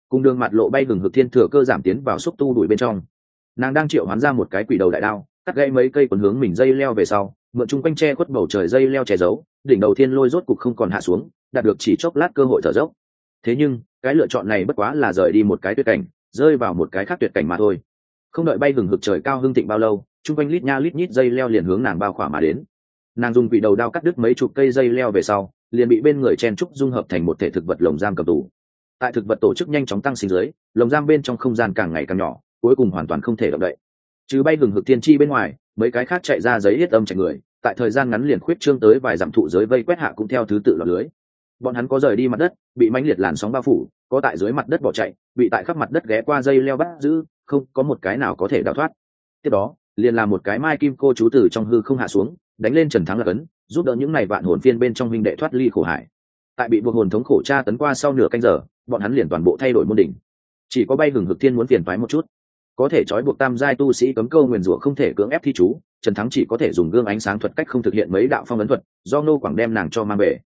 [SPEAKER 1] Cùng đường mặt lộ bay gừng hực thiên thừa cơ giảm tiến vào xúc tu đuổi bên trong. Nàng đang triệu hoán ra một cái quỷ đầu đại đao, cắt gãy mấy cây quần hướng mình dây leo về sau, mượn chung quanh tre khuất bầu trời dây leo che giấu, đỉnh đầu thiên lôi rốt cục không còn hạ xuống, đạt được chỉ chốc lát cơ hội thở dốc. Thế nhưng, cái lựa chọn này bất quá là rời đi một cái tuyệt cảnh, rơi vào một cái khác tuyệt cảnh mà thôi. Không đợi bay gừng hực trời cao hưng thịnh bao lâu, chung quanh lít nha lít nhít dây leo liền hướng nàng bao khỏa mà đến. Nàng dùng vị đầu đao cắt đứt mấy chục cây dây leo về sau liền bị bên người chen trúc dung hợp thành một thể thực vật lồng giam cầm tù. Tại thực vật tổ chức nhanh chóng tăng sinh dưới, lồng giam bên trong không gian càng ngày càng nhỏ, cuối cùng hoàn toàn không thể động đậy. Chứ bay hừng hực tiên tri bên ngoài, mấy cái khác chạy ra giấy yết âm chạy người, tại thời gian ngắn liền khuyết trương tới vài dặm thụ giới vây quét hạ cũng theo thứ tự lọt lưới. Bọn hắn có rời đi mặt đất, bị mãnh liệt làn sóng bao phủ, có tại dưới mặt đất bỏ chạy, bị tại khắp mặt đất ghé qua dây leo bắt giữ, không có một cái nào có thể đào thoát. Tiếp đó, liền là một cái mai kim cô chú từ trong hư không hạ xuống, đánh lên trần thắng là cấn giúp đỡ những này vạn hồn phiên bên trong huynh đệ thoát ly khổ hải. Tại bị buộc hồn thống khổ tra tấn qua sau nửa canh giờ, bọn hắn liền toàn bộ thay đổi môn đỉnh. Chỉ có bay hừng hực thiên muốn phiền phái một chút. Có thể trói buộc tam giai tu sĩ cấm câu nguyền rủa không thể cưỡng ép thi chú, trần thắng chỉ có thể dùng gương ánh sáng thuật cách không thực hiện mấy đạo phong ấn thuật, do nô quảng đem nàng cho mang về.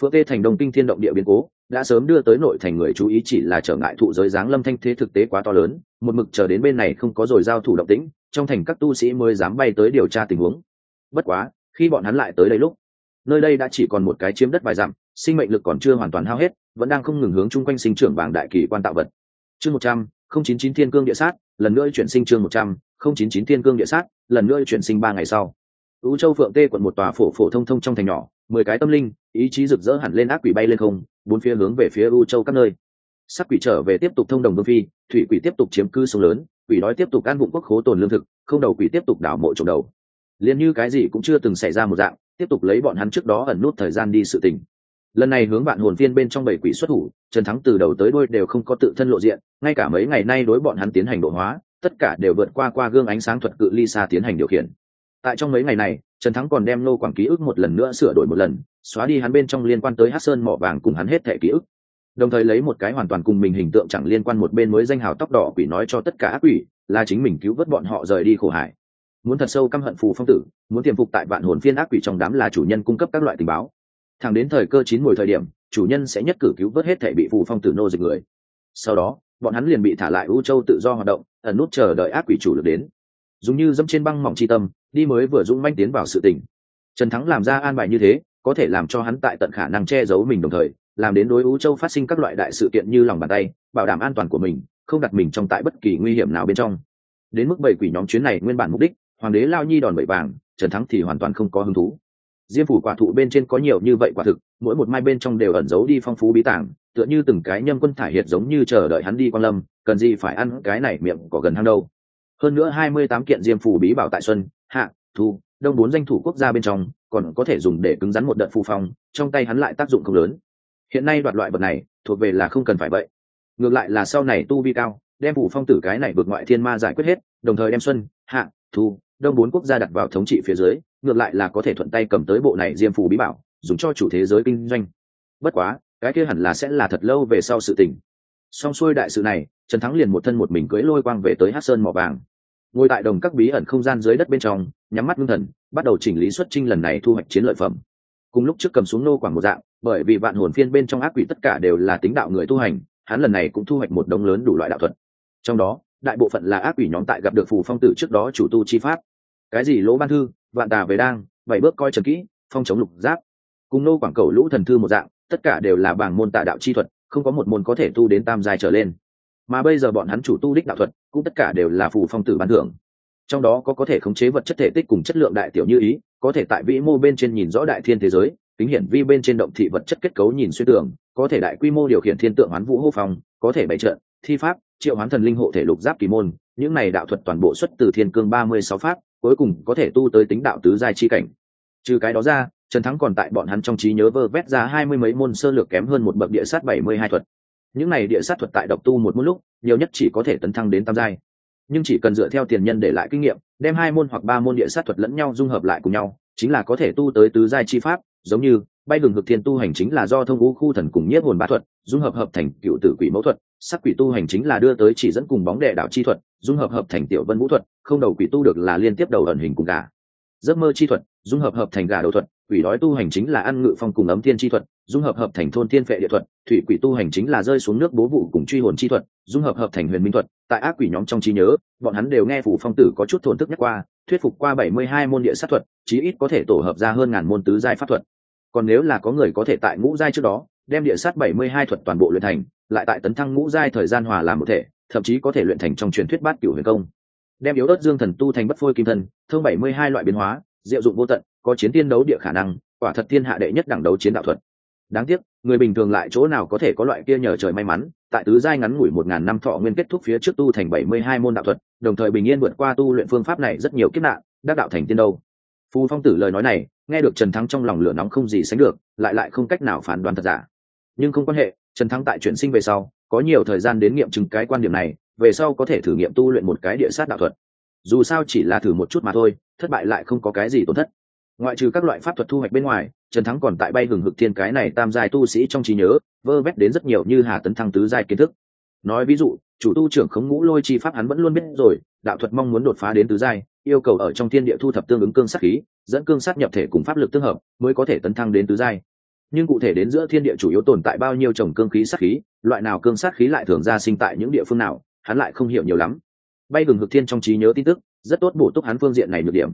[SPEAKER 1] Phượng tê thành đông kinh thiên động địa biến cố, đã sớm đưa tới nội thành người chú ý chỉ là trở ngại thụ giới giáng lâm thanh thế thực tế quá to lớn, một mực chờ đến bên này không có rồi giao thủ động tĩnh, trong thành các tu sĩ mới dám bay tới điều tra tình huống. Bất quá khi bọn hắn lại tới đây lúc, nơi đây đã chỉ còn một cái chiếm đất vài dặm, sinh mệnh lực còn chưa hoàn toàn hao hết, vẫn đang không ngừng hướng chung quanh sinh trưởng bảng đại kỳ quan tạo vật. Chương một trăm, không chín chín thiên cương địa sát, lần nữa chuyển sinh chương một trăm, không chín chín thiên cương địa sát, lần nữa chuyển sinh ba ngày sau. U châu phượng tê quận một tòa phổ phổ thông thông trong thành nhỏ, mười cái tâm linh, ý chí rực rỡ hẳn lên ác quỷ bay lên không, bốn phía hướng về phía u châu các nơi. Sắc quỷ trở về tiếp tục thông đồng vương phi, thủy quỷ tiếp tục chiếm cư sông lớn, quỷ đói tiếp tục ăn bụng quốc khố tồn lương thực, không đầu quỷ tiếp tục đảo mộ trồng đầu liền như cái gì cũng chưa từng xảy ra một dạng, tiếp tục lấy bọn hắn trước đó ẩn nút thời gian đi sự tình. Lần này hướng bạn hồn viên bên trong bảy quỷ xuất thủ, trần thắng từ đầu tới đôi đều không có tự thân lộ diện, ngay cả mấy ngày nay đối bọn hắn tiến hành độ hóa, tất cả đều vượt qua qua gương ánh sáng thuật cự ly xa tiến hành điều khiển. Tại trong mấy ngày này, trần thắng còn đem nô quảng ký ức một lần nữa sửa đổi một lần, xóa đi hắn bên trong liên quan tới hát sơn mỏ vàng cùng hắn hết thẻ ký ức. Đồng thời lấy một cái hoàn toàn cùng mình hình tượng chẳng liên quan một bên mới danh hào tóc đỏ quỷ nói cho tất cả ác quỷ, là chính mình cứu vớt bọn họ rời đi khổ hải muốn thật sâu căm hận phù phong tử, muốn tiềm phục tại vạn hồn phiên ác quỷ trong đám là chủ nhân cung cấp các loại tình báo. Thẳng đến thời cơ chín mùi thời điểm, chủ nhân sẽ nhất cử cứu vớt hết thể bị phù phong tử nô dịch người. Sau đó, bọn hắn liền bị thả lại u châu tự do hoạt động, ẩn nút chờ đợi ác quỷ chủ được đến. Dùng như dẫm trên băng mỏng chi tâm, đi mới vừa dũng manh tiến vào sự tình. Trần thắng làm ra an bài như thế, có thể làm cho hắn tại tận khả năng che giấu mình đồng thời, làm đến đối u châu phát sinh các loại đại sự kiện như lòng bàn tay, bảo đảm an toàn của mình, không đặt mình trong tại bất kỳ nguy hiểm nào bên trong. Đến mức bảy quỷ nhóm chuyến này nguyên bản mục đích hoàng đế lao nhi đòn bẩy vàng, trần thắng thì hoàn toàn không có hứng thú. Diêm phủ quả thụ bên trên có nhiều như vậy quả thực, mỗi một mai bên trong đều ẩn giấu đi phong phú bí tảng tựa như từng cái nhâm quân thải hiệt giống như chờ đợi hắn đi quan lâm, cần gì phải ăn cái này miệng có gần hang đâu. Hơn nữa hai mươi tám kiện diêm phủ bí bảo tại xuân, hạ, thu, đông bốn danh thủ quốc gia bên trong, còn có thể dùng để cứng rắn một đợt phù phong, trong tay hắn lại tác dụng không lớn. Hiện nay đoạt loại vật này, thuộc về là không cần phải vậy. Ngược lại là sau này tu vi cao, đem phủ phong tử cái này vượt ngoại thiên ma giải quyết hết, đồng thời đem xuân, hạ, thu đông bốn quốc gia đặt vào thống trị phía dưới, ngược lại là có thể thuận tay cầm tới bộ này diêm phù bí bảo, dùng cho chủ thế giới kinh doanh. Bất quá, cái kia hẳn là sẽ là thật lâu về sau sự tình. Xong xuôi đại sự này, trần thắng liền một thân một mình cưỡi lôi quang về tới hát sơn mỏ vàng. Ngồi tại đồng các bí ẩn không gian dưới đất bên trong, nhắm mắt ngưng thần, bắt đầu chỉnh lý xuất trinh lần này thu hoạch chiến lợi phẩm. Cùng lúc trước cầm xuống nô quảng một dạng, bởi vì vạn hồn phiên bên trong ác quỷ tất cả đều là tính đạo người tu hành, hắn lần này cũng thu hoạch một đống lớn đủ loại đạo thuật. Trong đó, đại bộ phận là ác quỷ nhóm tại gặp được phù phong tử trước đó chủ tu chi pháp cái gì lỗ ban thư, vạn tà về đang, bảy bước coi trần kỹ, phong chống lục giáp. Cùng nô quảng cầu lũ thần thư một dạng, tất cả đều là bảng môn tạ đạo chi thuật, không có một môn có thể tu đến tam giai trở lên. Mà bây giờ bọn hắn chủ tu đích đạo thuật, cũng tất cả đều là phù phong tử ban thưởng. Trong đó có có thể khống chế vật chất thể tích cùng chất lượng đại tiểu như ý, có thể tại vĩ mô bên trên nhìn rõ đại thiên thế giới tính hiển vi bên trên động thị vật chất kết cấu nhìn xuyên tưởng có thể đại quy mô điều khiển thiên tượng hoán vũ hô phong, có thể bày trợ thi pháp triệu hoán thần linh hộ thể lục giáp kỳ môn, những này đạo thuật toàn bộ xuất từ thiên cương ba mươi sáu pháp, cuối cùng có thể tu tới tính đạo tứ giai chi cảnh. Trừ cái đó ra, trần thắng còn tại bọn hắn trong trí nhớ vơ vét ra hai mươi mấy môn sơ lược kém hơn một bậc địa sát bảy mươi hai thuật. Những này địa sát thuật tại độc tu một môn lúc, nhiều nhất chỉ có thể tấn thăng đến tam giai. Nhưng chỉ cần dựa theo tiền nhân để lại kinh nghiệm, đem hai môn hoặc ba môn địa sát thuật lẫn nhau dung hợp lại cùng nhau, chính là có thể tu tới tứ giai chi pháp, giống như bay đường hực thiên tu hành chính là do thông ngũ khu thần cùng nhiếp hồn bá thuật dung hợp hợp thành cựu tử quỷ mẫu thuật, sắc quỷ tu hành chính là đưa tới chỉ dẫn cùng bóng đệ đạo chi thuật, dung hợp hợp thành tiểu vân vũ thuật, không đầu quỷ tu được là liên tiếp đầu ẩn hình cùng gà. Giấc mơ chi thuật, dung hợp hợp thành gà đầu thuật, quỷ đói tu hành chính là ăn ngự phong cùng ấm thiên chi thuật, dung hợp hợp thành thôn thiên phệ địa thuật, thủy quỷ tu hành chính là rơi xuống nước bố vụ cùng truy hồn chi thuật, dung hợp hợp thành huyền minh thuật, tại ác quỷ nhóm trong trí nhớ, bọn hắn đều nghe phủ phong tử có chút thổn thức nhắc qua, thuyết phục qua bảy mươi hai môn địa sát thuật, chí ít có thể tổ hợp ra hơn ngàn môn tứ giai pháp thuật. Còn nếu là có người có thể tại ngũ giai trước đó đem địa sát bảy mươi hai thuật toàn bộ luyện thành lại tại tấn thăng ngũ giai thời gian hòa làm một thể thậm chí có thể luyện thành trong truyền thuyết bát cửu huyền công. Đem yếu ớt dương thần tu thành bất phôi kim thần, thương bảy mươi hai loại biến hóa diệu dụng vô tận có chiến tiên đấu địa khả năng quả thật thiên hạ đệ nhất đẳng đấu chiến đạo thuật. Đáng tiếc người bình thường lại chỗ nào có thể có loại kia nhờ trời may mắn tại tứ giai ngắn ngủi một ngàn năm thọ nguyên kết thúc phía trước tu thành bảy mươi hai môn đạo thuật đồng thời bình yên vượt qua tu luyện phương pháp này rất nhiều kiếp nạn đắc đạo thành tiên đâu. Phù phong tử lời nói này nghe được trần thắng trong lòng lửa nóng không gì sánh được lại lại không cách nào phán đoán thật giả nhưng không quan hệ, trần thắng tại chuyển sinh về sau, có nhiều thời gian đến nghiệm chứng cái quan điểm này, về sau có thể thử nghiệm tu luyện một cái địa sát đạo thuật. Dù sao chỉ là thử một chút mà thôi, thất bại lại không có cái gì tổn thất. Ngoại trừ các loại pháp thuật thu hoạch bên ngoài, trần thắng còn tại bay hừng hực thiên cái này tam giai tu sĩ trong trí nhớ, vơ vét đến rất nhiều như hà tấn thăng tứ giai kiến thức. Nói ví dụ, chủ tu trưởng khống ngũ lôi chi pháp hắn vẫn luôn biết rồi, đạo thuật mong muốn đột phá đến tứ giai, yêu cầu ở trong thiên địa thu thập tương ứng cương sát khí, dẫn cương sát nhập thể cùng pháp lực tương hợp, mới có thể tấn thăng đến tứ giai nhưng cụ thể đến giữa thiên địa chủ yếu tồn tại bao nhiêu trồng cương khí sát khí, loại nào cương sát khí lại thường ra sinh tại những địa phương nào, hắn lại không hiểu nhiều lắm. Bay gừng hực thiên trong trí nhớ tin tức, rất tốt bổ túc hắn phương diện này nhược điểm.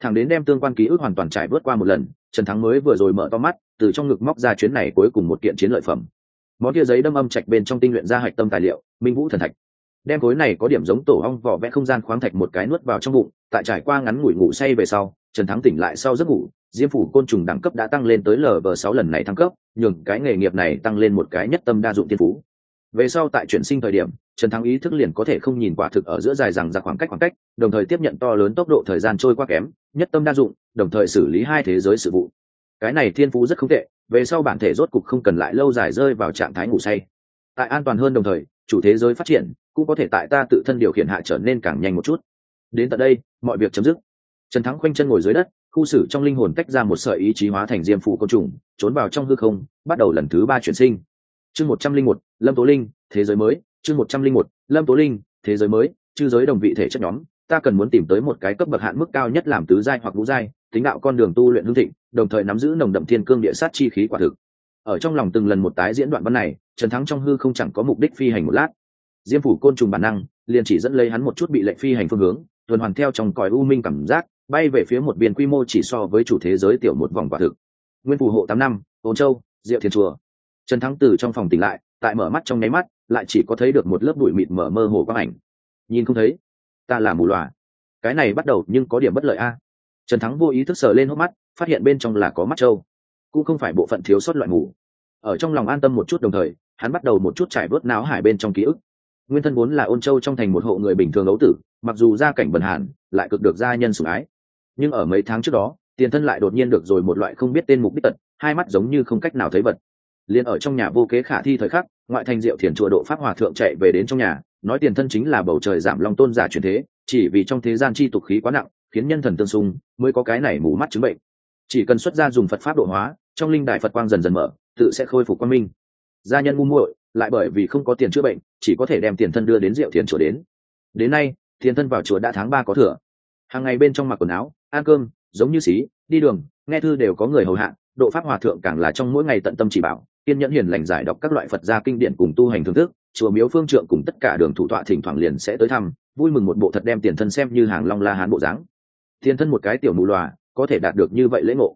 [SPEAKER 1] Thằng đến đem tương quan ký ức hoàn toàn trải bớt qua một lần, trần thắng mới vừa rồi mở to mắt, từ trong ngực móc ra chuyến này cuối cùng một kiện chiến lợi phẩm. Món kia giấy đâm âm trạch bên trong tinh luyện ra hạch tâm tài liệu, minh vũ thần thạch. Đem khối này có điểm giống tổ ong vỏ vẽ không gian khoáng thạch một cái nuốt vào trong bụng, tại trải qua ngắn ngủi ngủ say về sau trần thắng tỉnh lại sau giấc ngủ, diêm phủ côn trùng đẳng cấp đã tăng lên tới lv sáu lần này thăng cấp, nhường cái nghề nghiệp này tăng lên một cái nhất tâm đa dụng tiên phú. Về sau tại chuyển sinh thời điểm, trần thắng ý thức liền có thể không nhìn quả thực ở giữa dài rằng ra khoảng cách khoảng cách, đồng thời tiếp nhận to lớn tốc độ thời gian trôi qua kém, nhất tâm đa dụng, đồng thời xử lý hai thế giới sự vụ. Cái này thiên phú rất không tệ, về sau bản thể rốt cục không cần lại lâu dài rơi vào trạng thái ngủ say. Tại an toàn hơn đồng thời, chủ thế giới phát triển, cũng có thể tại ta tự thân điều khiển hạ trở nên càng nhanh một chút. Đến tận đây, mọi việc chấm dứt trần thắng khoanh chân ngồi dưới đất, khu xử trong linh hồn tách ra một sợi ý chí hóa thành diêm phụ côn trùng, trốn vào trong hư không, bắt đầu lần thứ ba chuyển sinh. Chương một trăm linh một, lâm tố linh, thế giới mới. Chương một trăm linh một, lâm tố linh, thế giới mới. Chư giới đồng vị thể chất nhóm, ta cần muốn tìm tới một cái cấp bậc hạn mức cao nhất làm tứ giai hoặc ngũ giai, tính đạo con đường tu luyện hương thịnh, đồng thời nắm giữ nồng đậm thiên cương địa sát chi khí quả thực. Ở trong lòng từng lần một tái diễn đoạn văn này, trần thắng trong hư không chẳng có mục đích phi hành một lát. Diêm phủ côn trùng bản năng, liền chỉ dẫn lấy hắn một chút bị lệnh phi hành phương hướng, tuần hoàn theo trong còi u minh cảm giác bay về phía một biên quy mô chỉ so với chủ thế giới tiểu một vòng quả thực. Nguyên phù hộ tám năm, ôn châu, diệu thiên chùa. Trần thắng từ trong phòng tỉnh lại, tại mở mắt trong nháy mắt, lại chỉ có thấy được một lớp bụi mịt mở mơ hồ quang ảnh. Nhìn không thấy, ta là mù loà. Cái này bắt đầu nhưng có điểm bất lợi a. Trần thắng vô ý thức sờ lên hốc mắt, phát hiện bên trong là có mắt trâu. Cũng không phải bộ phận thiếu sót loại mù. Ở trong lòng an tâm một chút đồng thời, hắn bắt đầu một chút trải bớt náo hải bên trong ký ức. Nguyên thân vốn là ôn châu trong thành một hộ người bình thường ấu tử, mặc dù gia cảnh bần hàn, lại cực được gia nhân sủng ái nhưng ở mấy tháng trước đó, tiền thân lại đột nhiên được rồi một loại không biết tên mục đích tật, hai mắt giống như không cách nào thấy vật. Liền ở trong nhà vô kế khả thi thời khắc, ngoại thành diệu thiền chùa độ pháp hòa thượng chạy về đến trong nhà, nói tiền thân chính là bầu trời giảm long tôn giả truyền thế, chỉ vì trong thế gian chi tục khí quá nặng, khiến nhân thần tương xung, mới có cái này mù mắt chứng bệnh. Chỉ cần xuất ra dùng phật pháp độ hóa, trong linh đại phật quang dần dần mở, tự sẽ khôi phục quang minh. Gia nhân ngu muội, lại bởi vì không có tiền chữa bệnh, chỉ có thể đem tiền thân đưa đến diệu thiền chùa đến. Đến nay, tiền thân vào chùa đã tháng ba có thừa. Hàng ngày bên trong mặc quần áo ăn cơm, giống như xí, đi đường, nghe thư đều có người hầu hạ, độ pháp hòa thượng càng là trong mỗi ngày tận tâm chỉ bảo, kiên nhẫn hiền lành giải đọc các loại phật gia kinh điển cùng tu hành thưởng thức, chùa miếu phương trượng cùng tất cả đường thủ tọa thỉnh thoảng liền sẽ tới thăm, vui mừng một bộ thật đem tiền thân xem như hàng long la hán bộ dáng. Tiền thân một cái tiểu mù lòa, có thể đạt được như vậy lễ ngộ.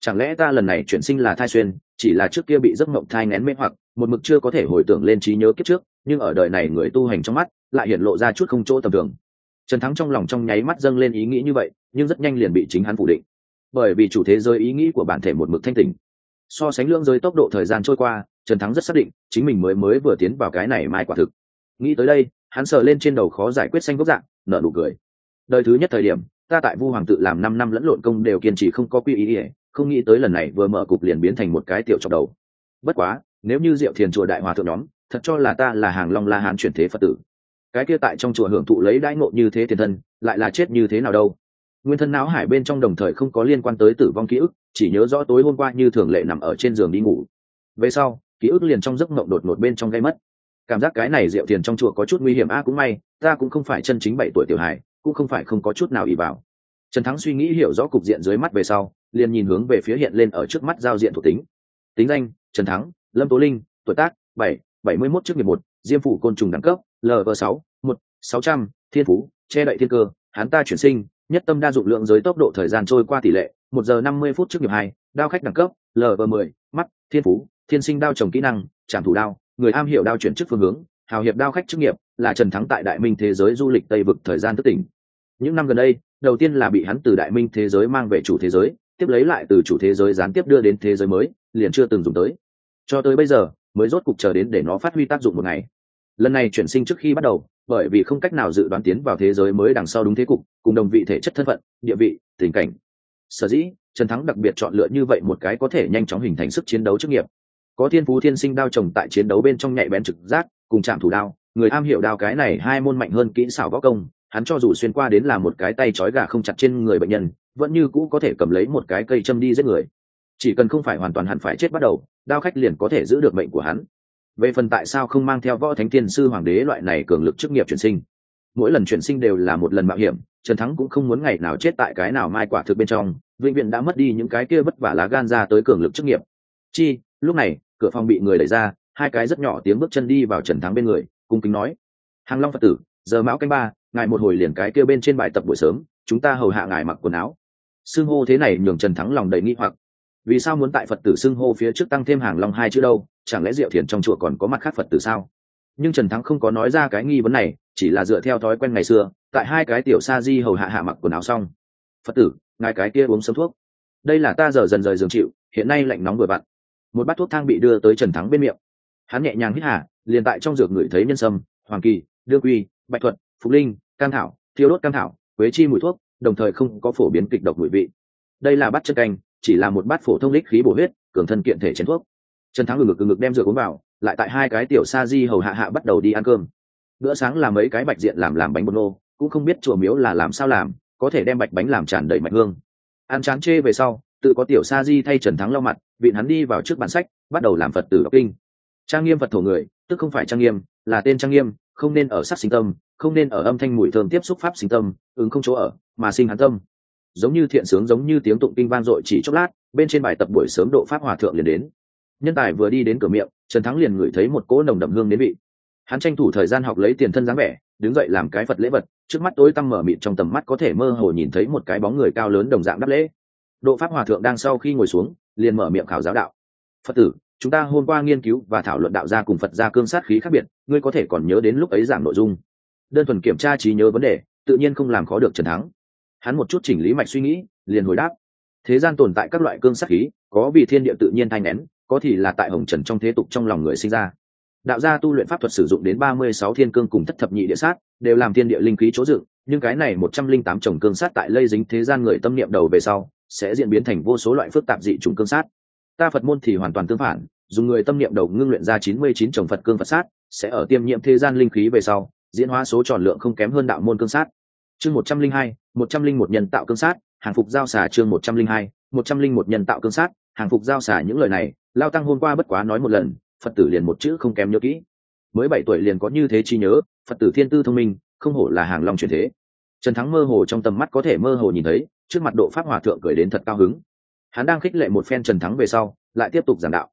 [SPEAKER 1] Chẳng lẽ ta lần này chuyển sinh là thai xuyên, chỉ là trước kia bị giấc mộng thai ngén mê hoặc, một mực chưa có thể hồi tưởng lên trí nhớ kiếp trước, nhưng ở đời này người tu hành trong mắt, lại hiện lộ ra chút không chỗ tầm thường trần thắng trong lòng trong nháy mắt dâng lên ý nghĩ như vậy, nhưng rất nhanh liền bị chính hắn phủ định. Bởi vì chủ thế giới ý nghĩ của bản thể một mực thanh tình so sánh lượng giới tốc độ thời gian trôi qua, trần thắng rất xác định chính mình mới mới vừa tiến vào cái này mai quả thực. Nghĩ tới đây, hắn sờ lên trên đầu khó giải quyết xanh gốc dạng, nở nụ cười. Đời thứ nhất thời điểm, ta tại vu hoàng tự làm năm năm lẫn lộn công đều kiên trì không có quy ý ỉa không nghĩ tới lần này vừa mở cục liền biến thành một cái tiểu trọc đầu. Bất quá, nếu như diệu thiền chùa đại hòa thượng nhóm, thật cho là ta là hàng long la hán chuyển thế phật tử cái kia tại trong chùa hưởng thụ lấy đãi ngộ như thế tiền thân, lại là chết như thế nào đâu. Nguyên thân não hải bên trong đồng thời không có liên quan tới tử vong ký ức, chỉ nhớ rõ tối hôm qua như thường lệ nằm ở trên giường đi ngủ. Về sau, ký ức liền trong giấc mộng đột ngột bên trong gây mất. Cảm giác cái này diệu tiền trong chùa có chút nguy hiểm a, cũng may, ta cũng không phải chân chính bảy tuổi tiểu hải cũng không phải không có chút nào ỉ vào. Trần thắng suy nghĩ hiểu rõ cục diện dưới mắt về sau, liền nhìn hướng về phía hiện lên ở trước mắt giao diện thuộc tính. Tính danh, trần thắng, lâm tố linh, tuổi tác, bảy bảy mươi mốt trước nghiệp một, diêm phủ côn trùng đẳng cấp lv sáu sáu trăm, thiên phú, che đậy thiên cơ, hắn ta chuyển sinh, nhất tâm đa dụng lượng giới tốc độ thời gian trôi qua tỷ lệ, một giờ năm mươi phút trước nghiệp hai, đao khách đẳng cấp lv mười, mắt, thiên phú, thiên sinh đao trồng kỹ năng, trảm thủ đao, người am hiểu đao chuyển chức phương hướng, hào hiệp đao khách chức nghiệp, là trần thắng tại đại minh thế giới du lịch tây vực thời gian thất tỉnh. Những năm gần đây, đầu tiên là bị hắn từ đại minh thế giới mang về chủ thế giới, tiếp lấy lại từ chủ thế giới gián tiếp đưa đến thế giới mới, liền chưa từng dùng tới. Cho tới bây giờ, mới rốt cục chờ đến để nó phát huy tác dụng một ngày lần này chuyển sinh trước khi bắt đầu, bởi vì không cách nào dự đoán tiến vào thế giới mới đằng sau đúng thế cục, cùng đồng vị thể chất thân phận, địa vị, tình cảnh. Sở dĩ, trần thắng đặc biệt chọn lựa như vậy một cái có thể nhanh chóng hình thành sức chiến đấu chức nghiệp. Có thiên phú thiên sinh đao trồng tại chiến đấu bên trong nhạy bén trực giác, cùng chạm thủ đao, người am hiểu đao cái này hai môn mạnh hơn kỹ xảo võ công, hắn cho dù xuyên qua đến là một cái tay trói gà không chặt trên người bệnh nhân, vẫn như cũ có thể cầm lấy một cái cây châm đi giết người. Chỉ cần không phải hoàn toàn hẳn phải chết bắt đầu, đao khách liền có thể giữ được mệnh của hắn về phần tại sao không mang theo võ thánh tiên sư hoàng đế loại này cường lực chức nghiệp chuyển sinh. Mỗi lần chuyển sinh đều là một lần mạo hiểm, trần thắng cũng không muốn ngày nào chết tại cái nào mai quả thực bên trong, vĩnh viễn đã mất đi những cái kia vất vả lá gan ra tới cường lực chức nghiệp. Chi, lúc này, cửa phòng bị người đẩy ra, hai cái rất nhỏ tiếng bước chân đi vào trần thắng bên người, cung kính nói, hàng long phật tử, giờ mão canh ba, ngài một hồi liền cái kêu bên trên bài tập buổi sớm, chúng ta hầu hạ ngài mặc quần áo. Xưng hô thế này nhường trần thắng lòng đầy nghi hoặc. Vì sao muốn tại phật tử xưng hô phía trước tăng thêm hàng long hai chữ đâu? Chẳng lẽ diệu thiền trong chùa còn có mặt khác phật tử sao? Nhưng trần thắng không có nói ra cái nghi vấn này, chỉ là dựa theo thói quen ngày xưa, tại hai cái tiểu sa di hầu hạ hạ mặc quần áo xong. Phật tử, ngài cái kia uống sớm thuốc. Đây là ta giờ dần rời giường chịu, hiện nay lạnh nóng vừa vặn. Một bát thuốc thang bị đưa tới trần thắng bên miệng. Hắn nhẹ nhàng hít hà, liền tại trong dược ngửi thấy nhân sâm, hoàng kỳ, đương quy, bạch thuật, phục linh, cam thảo, thiêu đốt cam thảo, quế chi mùi thuốc, đồng thời không có phổ biến kịch độc mùi vị. Đây là bát chân canh, chỉ là một bát phổ thông lích khí bổ huyết, cường thân kiện thể chén thuốc trần thắng ngực ngực đem rửa cuốn vào, lại tại hai cái tiểu sa di hầu hạ hạ bắt đầu đi ăn cơm. Bữa sáng là mấy cái bạch diện làm làm bánh bột nô, cũng không biết chùa miếu là làm sao làm, có thể đem bạch bánh làm tràn đầy mạch hương. Ăn chán chê về sau, tự có tiểu sa di thay trần thắng lau mặt, vịn hắn đi vào trước bản sách, bắt đầu làm phật tử đọc kinh. Trang nghiêm phật thổ người, tức không phải trang nghiêm, là tên trang nghiêm, không nên ở sắc sinh tâm, không nên ở âm thanh mùi thơm tiếp xúc pháp sinh tâm, ứng không chỗ ở, mà sinh hắn tâm. Giống như thiện sướng, giống như tiếng tụng kinh vang dội chỉ chốc lát, bên trên bài tập buổi sớm độ pháp hòa thượng liền đến nhân tài vừa đi đến cửa miệng, trần thắng liền ngửi thấy một cỗ nồng đậm hương đến vị. Hắn tranh thủ thời gian học lấy tiền thân dáng vẻ, đứng dậy làm cái phật lễ vật, trước mắt tối tăm mở mịt trong tầm mắt có thể mơ hồ nhìn thấy một cái bóng người cao lớn đồng dạng đắp lễ. Độ pháp hòa thượng đang sau khi ngồi xuống, liền mở miệng khảo giáo đạo. Phật tử, chúng ta hôm qua nghiên cứu và thảo luận đạo gia cùng phật gia cương sát khí khác biệt, ngươi có thể còn nhớ đến lúc ấy giảng nội dung. Đơn thuần kiểm tra trí nhớ vấn đề, tự nhiên không làm khó được trần thắng. Hắn một chút chỉnh lý mạch suy nghĩ, liền hồi đáp. Thế gian tồn tại các loại cương sát khí, có vì thiên địa tự nhiên thanh nén có thì là tại hồng trần trong thế tục trong lòng người sinh ra. Đạo gia tu luyện pháp thuật sử dụng đến ba mươi sáu thiên cương cùng thất thập nhị địa sát, đều làm thiên địa linh khí chỗ dựng, nhưng cái này một trăm linh tám chồng cương sát tại lây dính thế gian người tâm niệm đầu về sau, sẽ diễn biến thành vô số loại phức tạp dị trùng cương sát. Ta phật môn thì hoàn toàn tương phản, dùng người tâm niệm đầu ngưng luyện ra chín mươi chín chồng phật cương phật sát, sẽ ở tiêm nhiễm thế gian linh khí về sau, diễn hóa số tròn lượng không kém hơn đạo môn cương sát. Chương một trăm linh hai, một trăm linh một nhân tạo cương sát, hàng phục giao xả chương một trăm linh hai, một trăm linh một nhân tạo cương sát hàng phục giao xả những lời này, lao tăng hôm qua bất quá nói một lần, phật tử liền một chữ không kém nhớ kỹ. Mới bảy tuổi liền có như thế chi nhớ, phật tử thiên tư thông minh, không hổ là hàng long truyền thế. Trần thắng mơ hồ trong tầm mắt có thể mơ hồ nhìn thấy, trước mặt độ pháp hòa thượng cười đến thật cao hứng. Hắn đang khích lệ một phen trần thắng về sau, lại tiếp tục giảng đạo.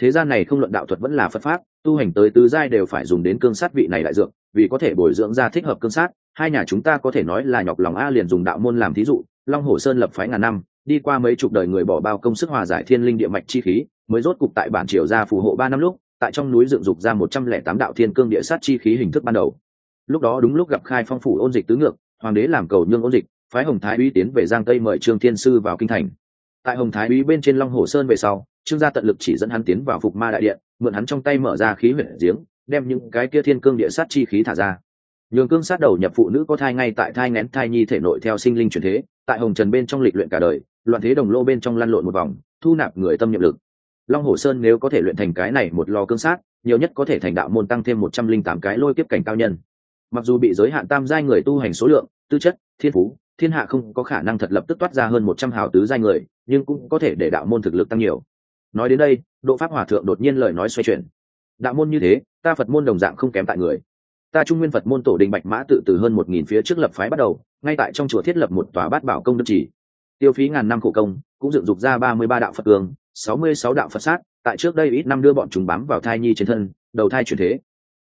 [SPEAKER 1] Thế gian này không luận đạo thuật vẫn là phật pháp, tu hành tới tứ giai đều phải dùng đến cương sát vị này đại dược, vì có thể bồi dưỡng ra thích hợp cương sát, hai nhà chúng ta có thể nói là nhọc lòng a liền dùng đạo môn làm thí dụ, long hồ sơn lập phái ngàn năm đi qua mấy chục đời người bỏ bao công sức hòa giải thiên linh địa mạch chi khí, mới rốt cục tại bản triều ra phù hộ ba năm lúc, tại trong núi dựng dục ra một trăm lẻ tám đạo thiên cương địa sát chi khí hình thức ban đầu. Lúc đó đúng lúc gặp khai phong phủ ôn dịch tứ ngược, hoàng đế làm cầu nhương ôn dịch, phái hồng thái uy tiến về giang tây mời trương thiên sư vào kinh thành. Tại hồng thái uy bên trên long hồ sơn về sau, trương gia tận lực chỉ dẫn hắn tiến vào phục ma đại điện, mượn hắn trong tay mở ra khí huyết giếng, đem những cái kia thiên cương địa sát chi khí thả ra. Nhường cương sát đầu nhập phụ nữ có thai ngay tại thai ngén thai nhi thể nội theo sinh linh truyền thế, tại hồng trần bên trong lịch luyện cả đời loạn thế đồng lô bên trong lăn lộn một vòng, thu nạp người tâm nhiệm lực. Long hồ sơn nếu có thể luyện thành cái này một lò cương sát, nhiều nhất có thể thành đạo môn tăng thêm một trăm linh tám cái lôi kiếp cảnh cao nhân. Mặc dù bị giới hạn tam giai người tu hành số lượng, tư chất, thiên phú, thiên hạ không có khả năng thật lập tức toát ra hơn một trăm hào tứ giai người, nhưng cũng có thể để đạo môn thực lực tăng nhiều. Nói đến đây, độ pháp hòa thượng đột nhiên lời nói xoay chuyển. Đạo môn như thế, ta phật môn đồng dạng không kém tại người. Ta trung nguyên phật môn tổ đình bạch mã tự từ hơn một nghìn phía trước lập phái bắt đầu, ngay tại trong chùa thiết lập một tòa bát bảo công đức chỉ tiêu phí ngàn năm khổ công, cũng dựng dục ra ba mươi ba đạo phật cường, sáu mươi sáu đạo phật sát, tại trước đây ít năm đưa bọn chúng bám vào thai nhi trên thân, đầu thai chuyển thế.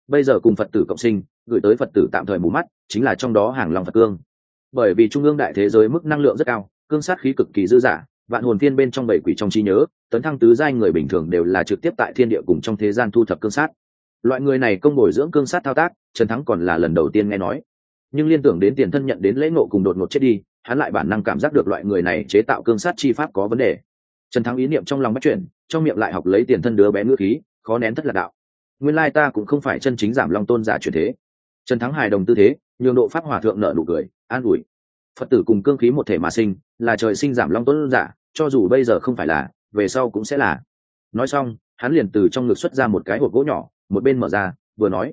[SPEAKER 1] Bây giờ cùng phật tử cộng sinh, gửi tới phật tử tạm thời mù mắt, chính là trong đó hàng lòng phật cương. Bởi vì trung ương đại thế giới mức năng lượng rất cao, cương sát khí cực kỳ dư dả, vạn hồn thiên bên trong bảy quỷ trong trí nhớ, tấn thăng tứ giai người bình thường đều là trực tiếp tại thiên địa cùng trong thế gian thu thập cương sát. Loại người này công bồi dưỡng cương sát thao tác, trần thắng còn là lần đầu tiên nghe nói. Nhưng liên tưởng đến tiền thân nhận đến lễ ngộ cùng đột ngột chết đi hắn lại bản năng cảm giác được loại người này chế tạo cương sát chi pháp có vấn đề. Trần thắng ý niệm trong lòng bắt chuyển trong miệng lại học lấy tiền thân đứa bé ngữ khí, khó nén thất lạc đạo. Nguyên lai ta cũng không phải chân chính giảm long tôn giả truyền thế. Trần thắng hài đồng tư thế, nhường độ pháp hòa thượng nợ nụ cười, an ủi. Phật tử cùng cương khí một thể mà sinh, là trời sinh giảm long tôn giả, cho dù bây giờ không phải là, về sau cũng sẽ là. Nói xong, hắn liền từ trong ngực xuất ra một cái hộp gỗ nhỏ, một bên mở ra, vừa nói.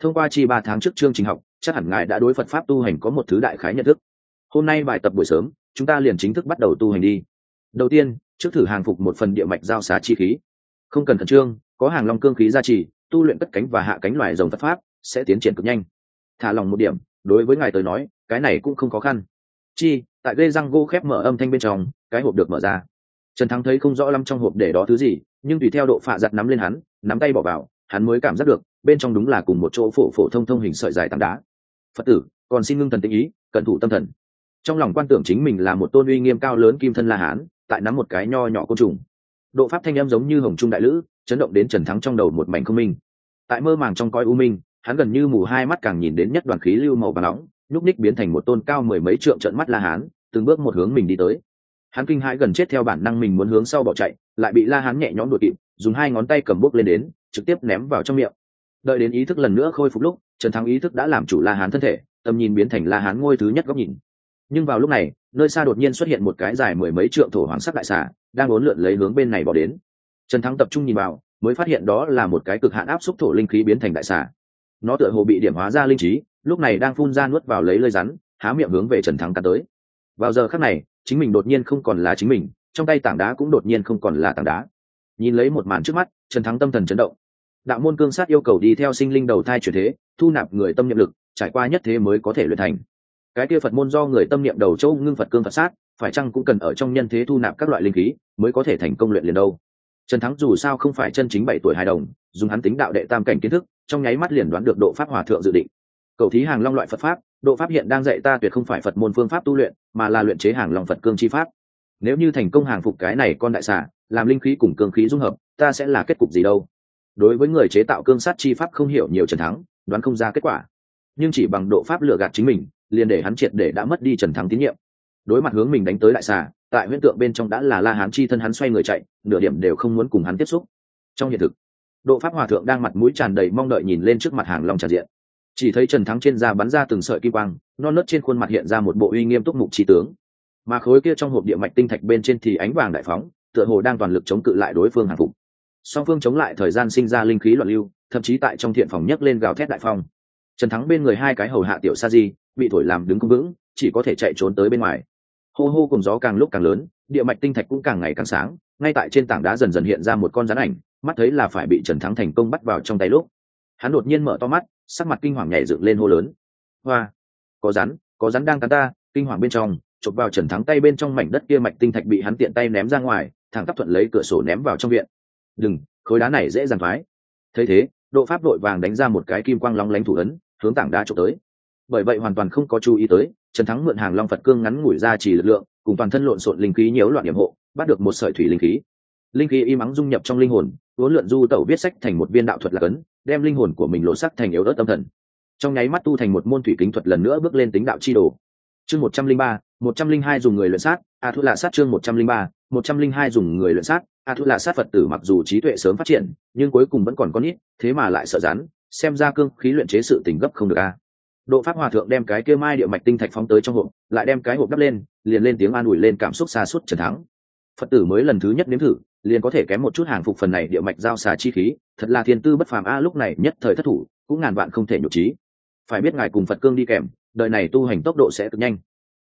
[SPEAKER 1] Thông qua chi ba tháng trước chương trình học, chắc hẳn ngài đã đối phật pháp tu hành có một thứ đại khái nhận thức hôm nay bài tập buổi sớm, chúng ta liền chính thức bắt đầu tu hành đi. Đầu tiên, trước thử hàng phục một phần địa mạch giao xá chi khí. Không cần khẩn trương, có hàng long cương khí gia trì, tu luyện cất cánh và hạ cánh loài rồng tất pháp, sẽ tiến triển cực nhanh. Thả lòng một điểm, đối với ngài tới nói, cái này cũng không khó khăn. Chi, tại gây răng gỗ khép mở âm thanh bên trong, cái hộp được mở ra. Trần thắng thấy không rõ lắm trong hộp để đó thứ gì, nhưng tùy theo độ phạ giặt nắm lên hắn, nắm tay bỏ vào, hắn mới cảm giác được, bên trong đúng là cùng một chỗ phổ phổ thông thông hình sợi dài tảng đá. Phật tử, còn xin ngưng thần tĩnh ý, cẩn thủ tâm thần trong lòng quan tưởng chính mình là một tôn uy nghiêm cao lớn kim thân la hán, tại nắm một cái nho nhỏ côn trùng. Độ pháp thanh âm giống như hồng trung đại lữ, chấn động đến trần thắng trong đầu một mảnh không minh. Tại mơ màng trong coi u minh, hắn gần như mù hai mắt càng nhìn đến nhất đoàn khí lưu màu và nóng, nhúc ních biến thành một tôn cao mười mấy trượng trận mắt la hán, từng bước một hướng mình đi tới. Hắn kinh hãi gần chết theo bản năng mình muốn hướng sau bỏ chạy, lại bị la hán nhẹ nhõm đuổi kịp, dùng hai ngón tay cầm bốc lên đến, trực tiếp ném vào trong miệng. Đợi đến ý thức lần nữa khôi phục lúc, trần thắng ý thức đã làm chủ la hán thân thể, tầm nhìn biến thành la hán ngôi thứ nhất góc nhìn nhưng vào lúc này, nơi xa đột nhiên xuất hiện một cái dài mười mấy trượng thổ hoàng sắc đại xà, đang bốn lượn lấy hướng bên này bỏ đến. Trần thắng tập trung nhìn vào, mới phát hiện đó là một cái cực hạn áp xúc thổ linh khí biến thành đại xà. Nó tựa hồ bị điểm hóa ra linh trí, lúc này đang phun ra nuốt vào lấy lơi rắn, há miệng hướng về trần thắng cắn tới. Vào giờ khắc này, chính mình đột nhiên không còn là chính mình, trong tay tảng đá cũng đột nhiên không còn là tảng đá. Nhìn lấy một màn trước mắt, trần thắng tâm thần chấn động. Đạo môn cương sát yêu cầu đi theo sinh linh đầu thai chuyển thế, thu nạp người tâm nhiệm lực, trải qua nhất thế mới có thể luyện thành cái kia phật môn do người tâm niệm đầu châu ngưng phật cương phật sát, phải chăng cũng cần ở trong nhân thế thu nạp các loại linh khí mới có thể thành công luyện liền đâu? Trần thắng dù sao không phải chân chính bảy tuổi hài đồng, dùng hắn tính đạo đệ tam cảnh kiến thức, trong nháy mắt liền đoán được độ pháp hòa thượng dự định. Cầu thí hàng long loại phật pháp, độ pháp hiện đang dạy ta tuyệt không phải phật môn phương pháp tu luyện, mà là luyện chế hàng long phật cương chi pháp. Nếu như thành công hàng phục cái này con đại xà, làm linh khí cùng cương khí dung hợp, ta sẽ là kết cục gì đâu? Đối với người chế tạo cương sát chi pháp không hiểu nhiều trần thắng, đoán không ra kết quả. Nhưng chỉ bằng độ pháp lựa gạt chính mình liền để hắn triệt để đã mất đi trần thắng tín nhiệm. Đối mặt hướng mình đánh tới đại xà, tại huyễn tượng bên trong đã là la hán chi thân hắn xoay người chạy, nửa điểm đều không muốn cùng hắn tiếp xúc. Trong hiện thực, độ pháp hòa thượng đang mặt mũi tràn đầy mong đợi nhìn lên trước mặt hàng long tràn diện. Chỉ thấy trần thắng trên da bắn ra từng sợi kim quang, non nớt trên khuôn mặt hiện ra một bộ uy nghiêm túc mục trí tướng. Mà khối kia trong hộp địa mạch tinh thạch bên trên thì ánh vàng đại phóng, tựa hồ đang toàn lực chống cự lại đối phương hàng phục. Song phương chống lại thời gian sinh ra linh khí loạn lưu, thậm chí tại trong thiện phòng nhấc lên gào thét đại phong. Trần thắng bên người hai cái hầu hạ tiểu sa di bị thổi làm đứng không vững, chỉ có thể chạy trốn tới bên ngoài. Hô hô cùng gió càng lúc càng lớn, địa mạch tinh thạch cũng càng ngày càng sáng, ngay tại trên tảng đá dần dần hiện ra một con rắn ảnh, mắt thấy là phải bị trần thắng thành công bắt vào trong tay lúc. Hắn đột nhiên mở to mắt, sắc mặt kinh hoàng nhảy dựng lên hô lớn. Hoa! Có rắn có rắn đang cắn ta, kinh hoàng bên trong, chụp vào trần thắng tay bên trong mảnh đất kia mạch tinh thạch bị hắn tiện tay ném ra ngoài, thẳng tắp thuận lấy cửa sổ ném vào trong viện. Đừng, khối đá này dễ dàng thoái. Thấy thế, độ pháp đội vàng đánh ra một cái kim quang long lánh thủ ấn, hướng tảng đá trộm tới bởi vậy hoàn toàn không có chú ý tới, trần thắng mượn hàng long phật cương ngắn ngủi ra chỉ lực lượng, cùng toàn thân lộn xộn linh khí nhiễu loạn điểm hộ, bắt được một sợi thủy linh khí. Linh khí y mắng dung nhập trong linh hồn huấn lượn du tẩu viết sách thành một viên đạo thuật lạc ấn, đem linh hồn của mình lộ sắc thành yếu ớt tâm thần. Trong nháy mắt tu thành một môn thủy kính thuật lần nữa bước lên tính đạo chi đồ. Chương một trăm linh ba, một trăm linh hai dùng người luyện sát, a thu là sát chương một trăm linh ba, một trăm linh hai dùng người luyện sát, a thu là sát phật tử mặc dù trí tuệ sớm phát triển, nhưng cuối cùng vẫn còn con ít, thế mà lại sợ rắn, xem ra cương khí luyện chế sự tình gấp không được a độ pháp hòa thượng đem cái kia mai địa mạch tinh thạch phóng tới trong hộp, lại đem cái hộp đắp lên, liền lên tiếng an ủi lên cảm xúc xa suốt trần thắng. Phật tử mới lần thứ nhất nếm thử, liền có thể kém một chút hàng phục phần này địa mạch giao xà chi khí, thật là thiên tư bất phàm a, lúc này nhất thời thất thủ, cũng ngàn vạn không thể nhục trí. Phải biết ngài cùng phật cương đi kèm, đời này tu hành tốc độ sẽ cực nhanh.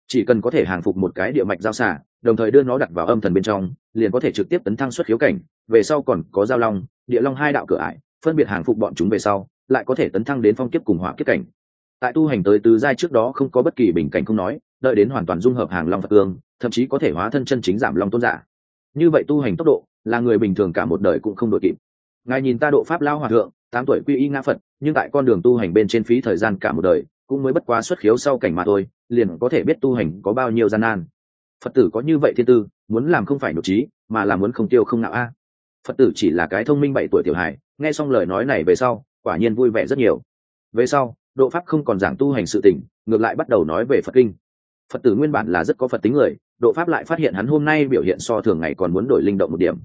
[SPEAKER 1] Chỉ cần có thể hàng phục một cái địa mạch giao xà, đồng thời đưa nó đặt vào âm thần bên trong, liền có thể trực tiếp tấn thăng xuất khiếu cảnh, về sau còn có giao long, địa long hai đạo cửa ải, phân biệt hàng phục bọn chúng về sau, lại có thể tấn thăng đến phong kiếp cùng hỏa kiếp cảnh tại tu hành tới tứ giai trước đó không có bất kỳ bình cảnh không nói, đợi đến hoàn toàn dung hợp hàng long phật cương, thậm chí có thể hóa thân chân chính giảm long tôn giả. Như vậy tu hành tốc độ, là người bình thường cả một đời cũng không đội kịp. Ngài nhìn ta độ pháp lao hòa thượng, tám tuổi quy y ngã phật, nhưng tại con đường tu hành bên trên phí thời gian cả một đời, cũng mới bất quá xuất khiếu sau cảnh mà thôi, liền có thể biết tu hành có bao nhiêu gian nan. Phật tử có như vậy thiên tư, muốn làm không phải nội trí, mà là muốn không tiêu không nạo a. Phật tử chỉ là cái thông minh bảy tuổi tiểu hài, nghe xong lời nói này về sau, quả nhiên vui vẻ rất nhiều. Về sau độ pháp không còn giảng tu hành sự tỉnh ngược lại bắt đầu nói về phật kinh. Phật tử nguyên bản là rất có phật tính người, độ pháp lại phát hiện hắn hôm nay biểu hiện so thường ngày còn muốn đổi linh động một điểm.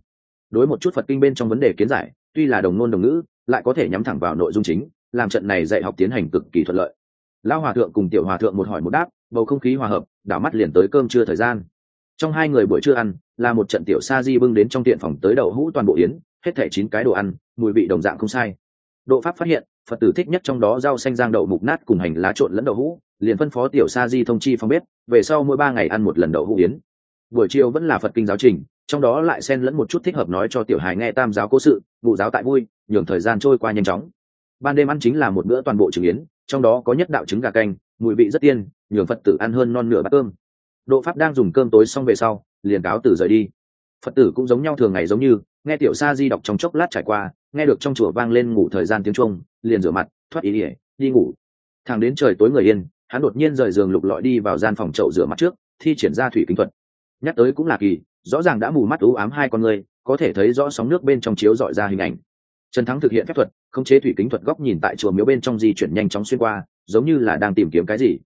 [SPEAKER 1] Đối một chút phật kinh bên trong vấn đề kiến giải, tuy là đồng nôn đồng ngữ, lại có thể nhắm thẳng vào nội dung chính, làm trận này dạy học tiến hành cực kỳ thuận lợi. Lão hòa thượng cùng tiểu hòa thượng một hỏi một đáp, bầu không khí hòa hợp, đảo mắt liền tới cơm trưa thời gian. Trong hai người buổi trưa ăn, là một trận tiểu sa di bưng đến trong tiện phòng tới đầu hũ toàn bộ yến, hết thẻ chín cái đồ ăn, mùi vị đồng dạng không sai. Độ pháp phát hiện phật tử thích nhất trong đó rau xanh giang đậu, mục nát cùng hành lá trộn lẫn đậu hũ, liền phân phó tiểu sa di thông chi phong bếp, về sau mỗi ba ngày ăn một lần đậu hũ yến. Buổi chiều vẫn là phật kinh giáo trình, trong đó lại xen lẫn một chút thích hợp nói cho tiểu hài nghe tam giáo cố sự vụ giáo tại vui, nhường thời gian trôi qua nhanh chóng. Ban đêm ăn chính là một bữa toàn bộ trứng yến, trong đó có nhất đạo trứng gà canh, mùi vị rất tiên, nhường phật tử ăn hơn non nửa bát cơm. Độ pháp đang dùng cơm tối xong về sau, liền cáo tử rời đi. Phật tử cũng giống nhau thường ngày giống như, nghe tiểu sa di đọc trong chốc lát trải qua nghe được trong chùa vang lên ngủ thời gian tiếng trung liền rửa mặt, thoát ý ỉa đi ngủ. Thằng đến trời tối người yên, hắn đột nhiên rời giường lục lọi đi vào gian phòng chậu rửa mặt trước, thi triển ra thủy kính thuật. Nhắc tới cũng là kỳ, rõ ràng đã mù mắt ú ám hai con người, có thể thấy rõ sóng nước bên trong chiếu dọi ra hình ảnh. Trần thắng thực hiện phép thuật, khống chế thủy kính thuật góc nhìn tại chùa miếu bên trong di chuyển nhanh chóng xuyên qua, giống như là đang tìm kiếm cái gì.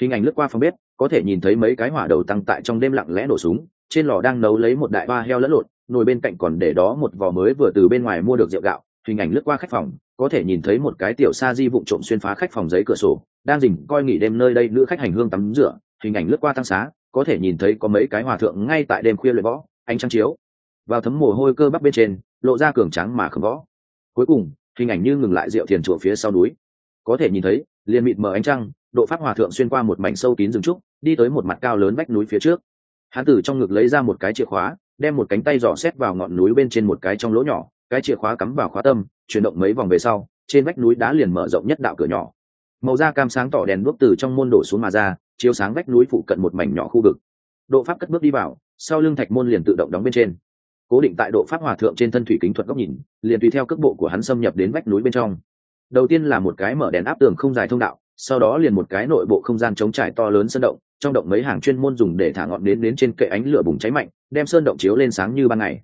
[SPEAKER 1] Hình ảnh lướt qua phòng bếp, có thể nhìn thấy mấy cái hỏa đầu tăng tại trong đêm lặng lẽ nổ súng, trên lò đang nấu lấy một đại ba heo lẫn lộn nồi bên cạnh còn để đó một vò mới vừa từ bên ngoài mua được rượu gạo, hình ảnh lướt qua khách phòng, có thể nhìn thấy một cái tiểu sa di vụng trộm xuyên phá khách phòng giấy cửa sổ, đang dình coi nghỉ đêm nơi đây nữ khách hành hương tắm rửa, hình ảnh lướt qua tăng xá, có thể nhìn thấy có mấy cái hòa thượng ngay tại đêm khuya luyện võ anh trăng chiếu. Vào thấm mồ hôi cơ bắp bên trên, lộ ra cường trắng mà khẩm võ. Cuối cùng, hình ảnh như ngừng lại rượu thiền chùa phía sau núi. Có thể nhìn thấy, liền mịt mờ ánh trăng, độ pháp hòa thượng xuyên qua một mảnh sâu kín rừng trúc, đi tới một mặt cao lớn vách núi phía trước. Hán tử trong ngực lấy ra một cái chìa khóa đem một cánh tay dò xét vào ngọn núi bên trên một cái trong lỗ nhỏ, cái chìa khóa cắm vào khóa tâm, chuyển động mấy vòng về sau, trên vách núi đá liền mở rộng nhất đạo cửa nhỏ. Màu da cam sáng tỏ đèn đuốc từ trong môn đổ xuống mà ra, chiếu sáng vách núi phụ cận một mảnh nhỏ khu vực. Độ pháp cất bước đi vào, sau lưng thạch môn liền tự động đóng bên trên. Cố định tại độ pháp hòa thượng trên thân thủy kính thuật góc nhìn, liền tùy theo cước bộ của hắn xâm nhập đến vách núi bên trong. Đầu tiên là một cái mở đèn áp tường không dài thông đạo, sau đó liền một cái nội bộ không gian chống trải to lớn sân động, trong động mấy hàng chuyên môn dùng để thả ngọn nến đến trên kệ ánh lửa bùng cháy mạnh đem sơn động chiếu lên sáng như ban ngày.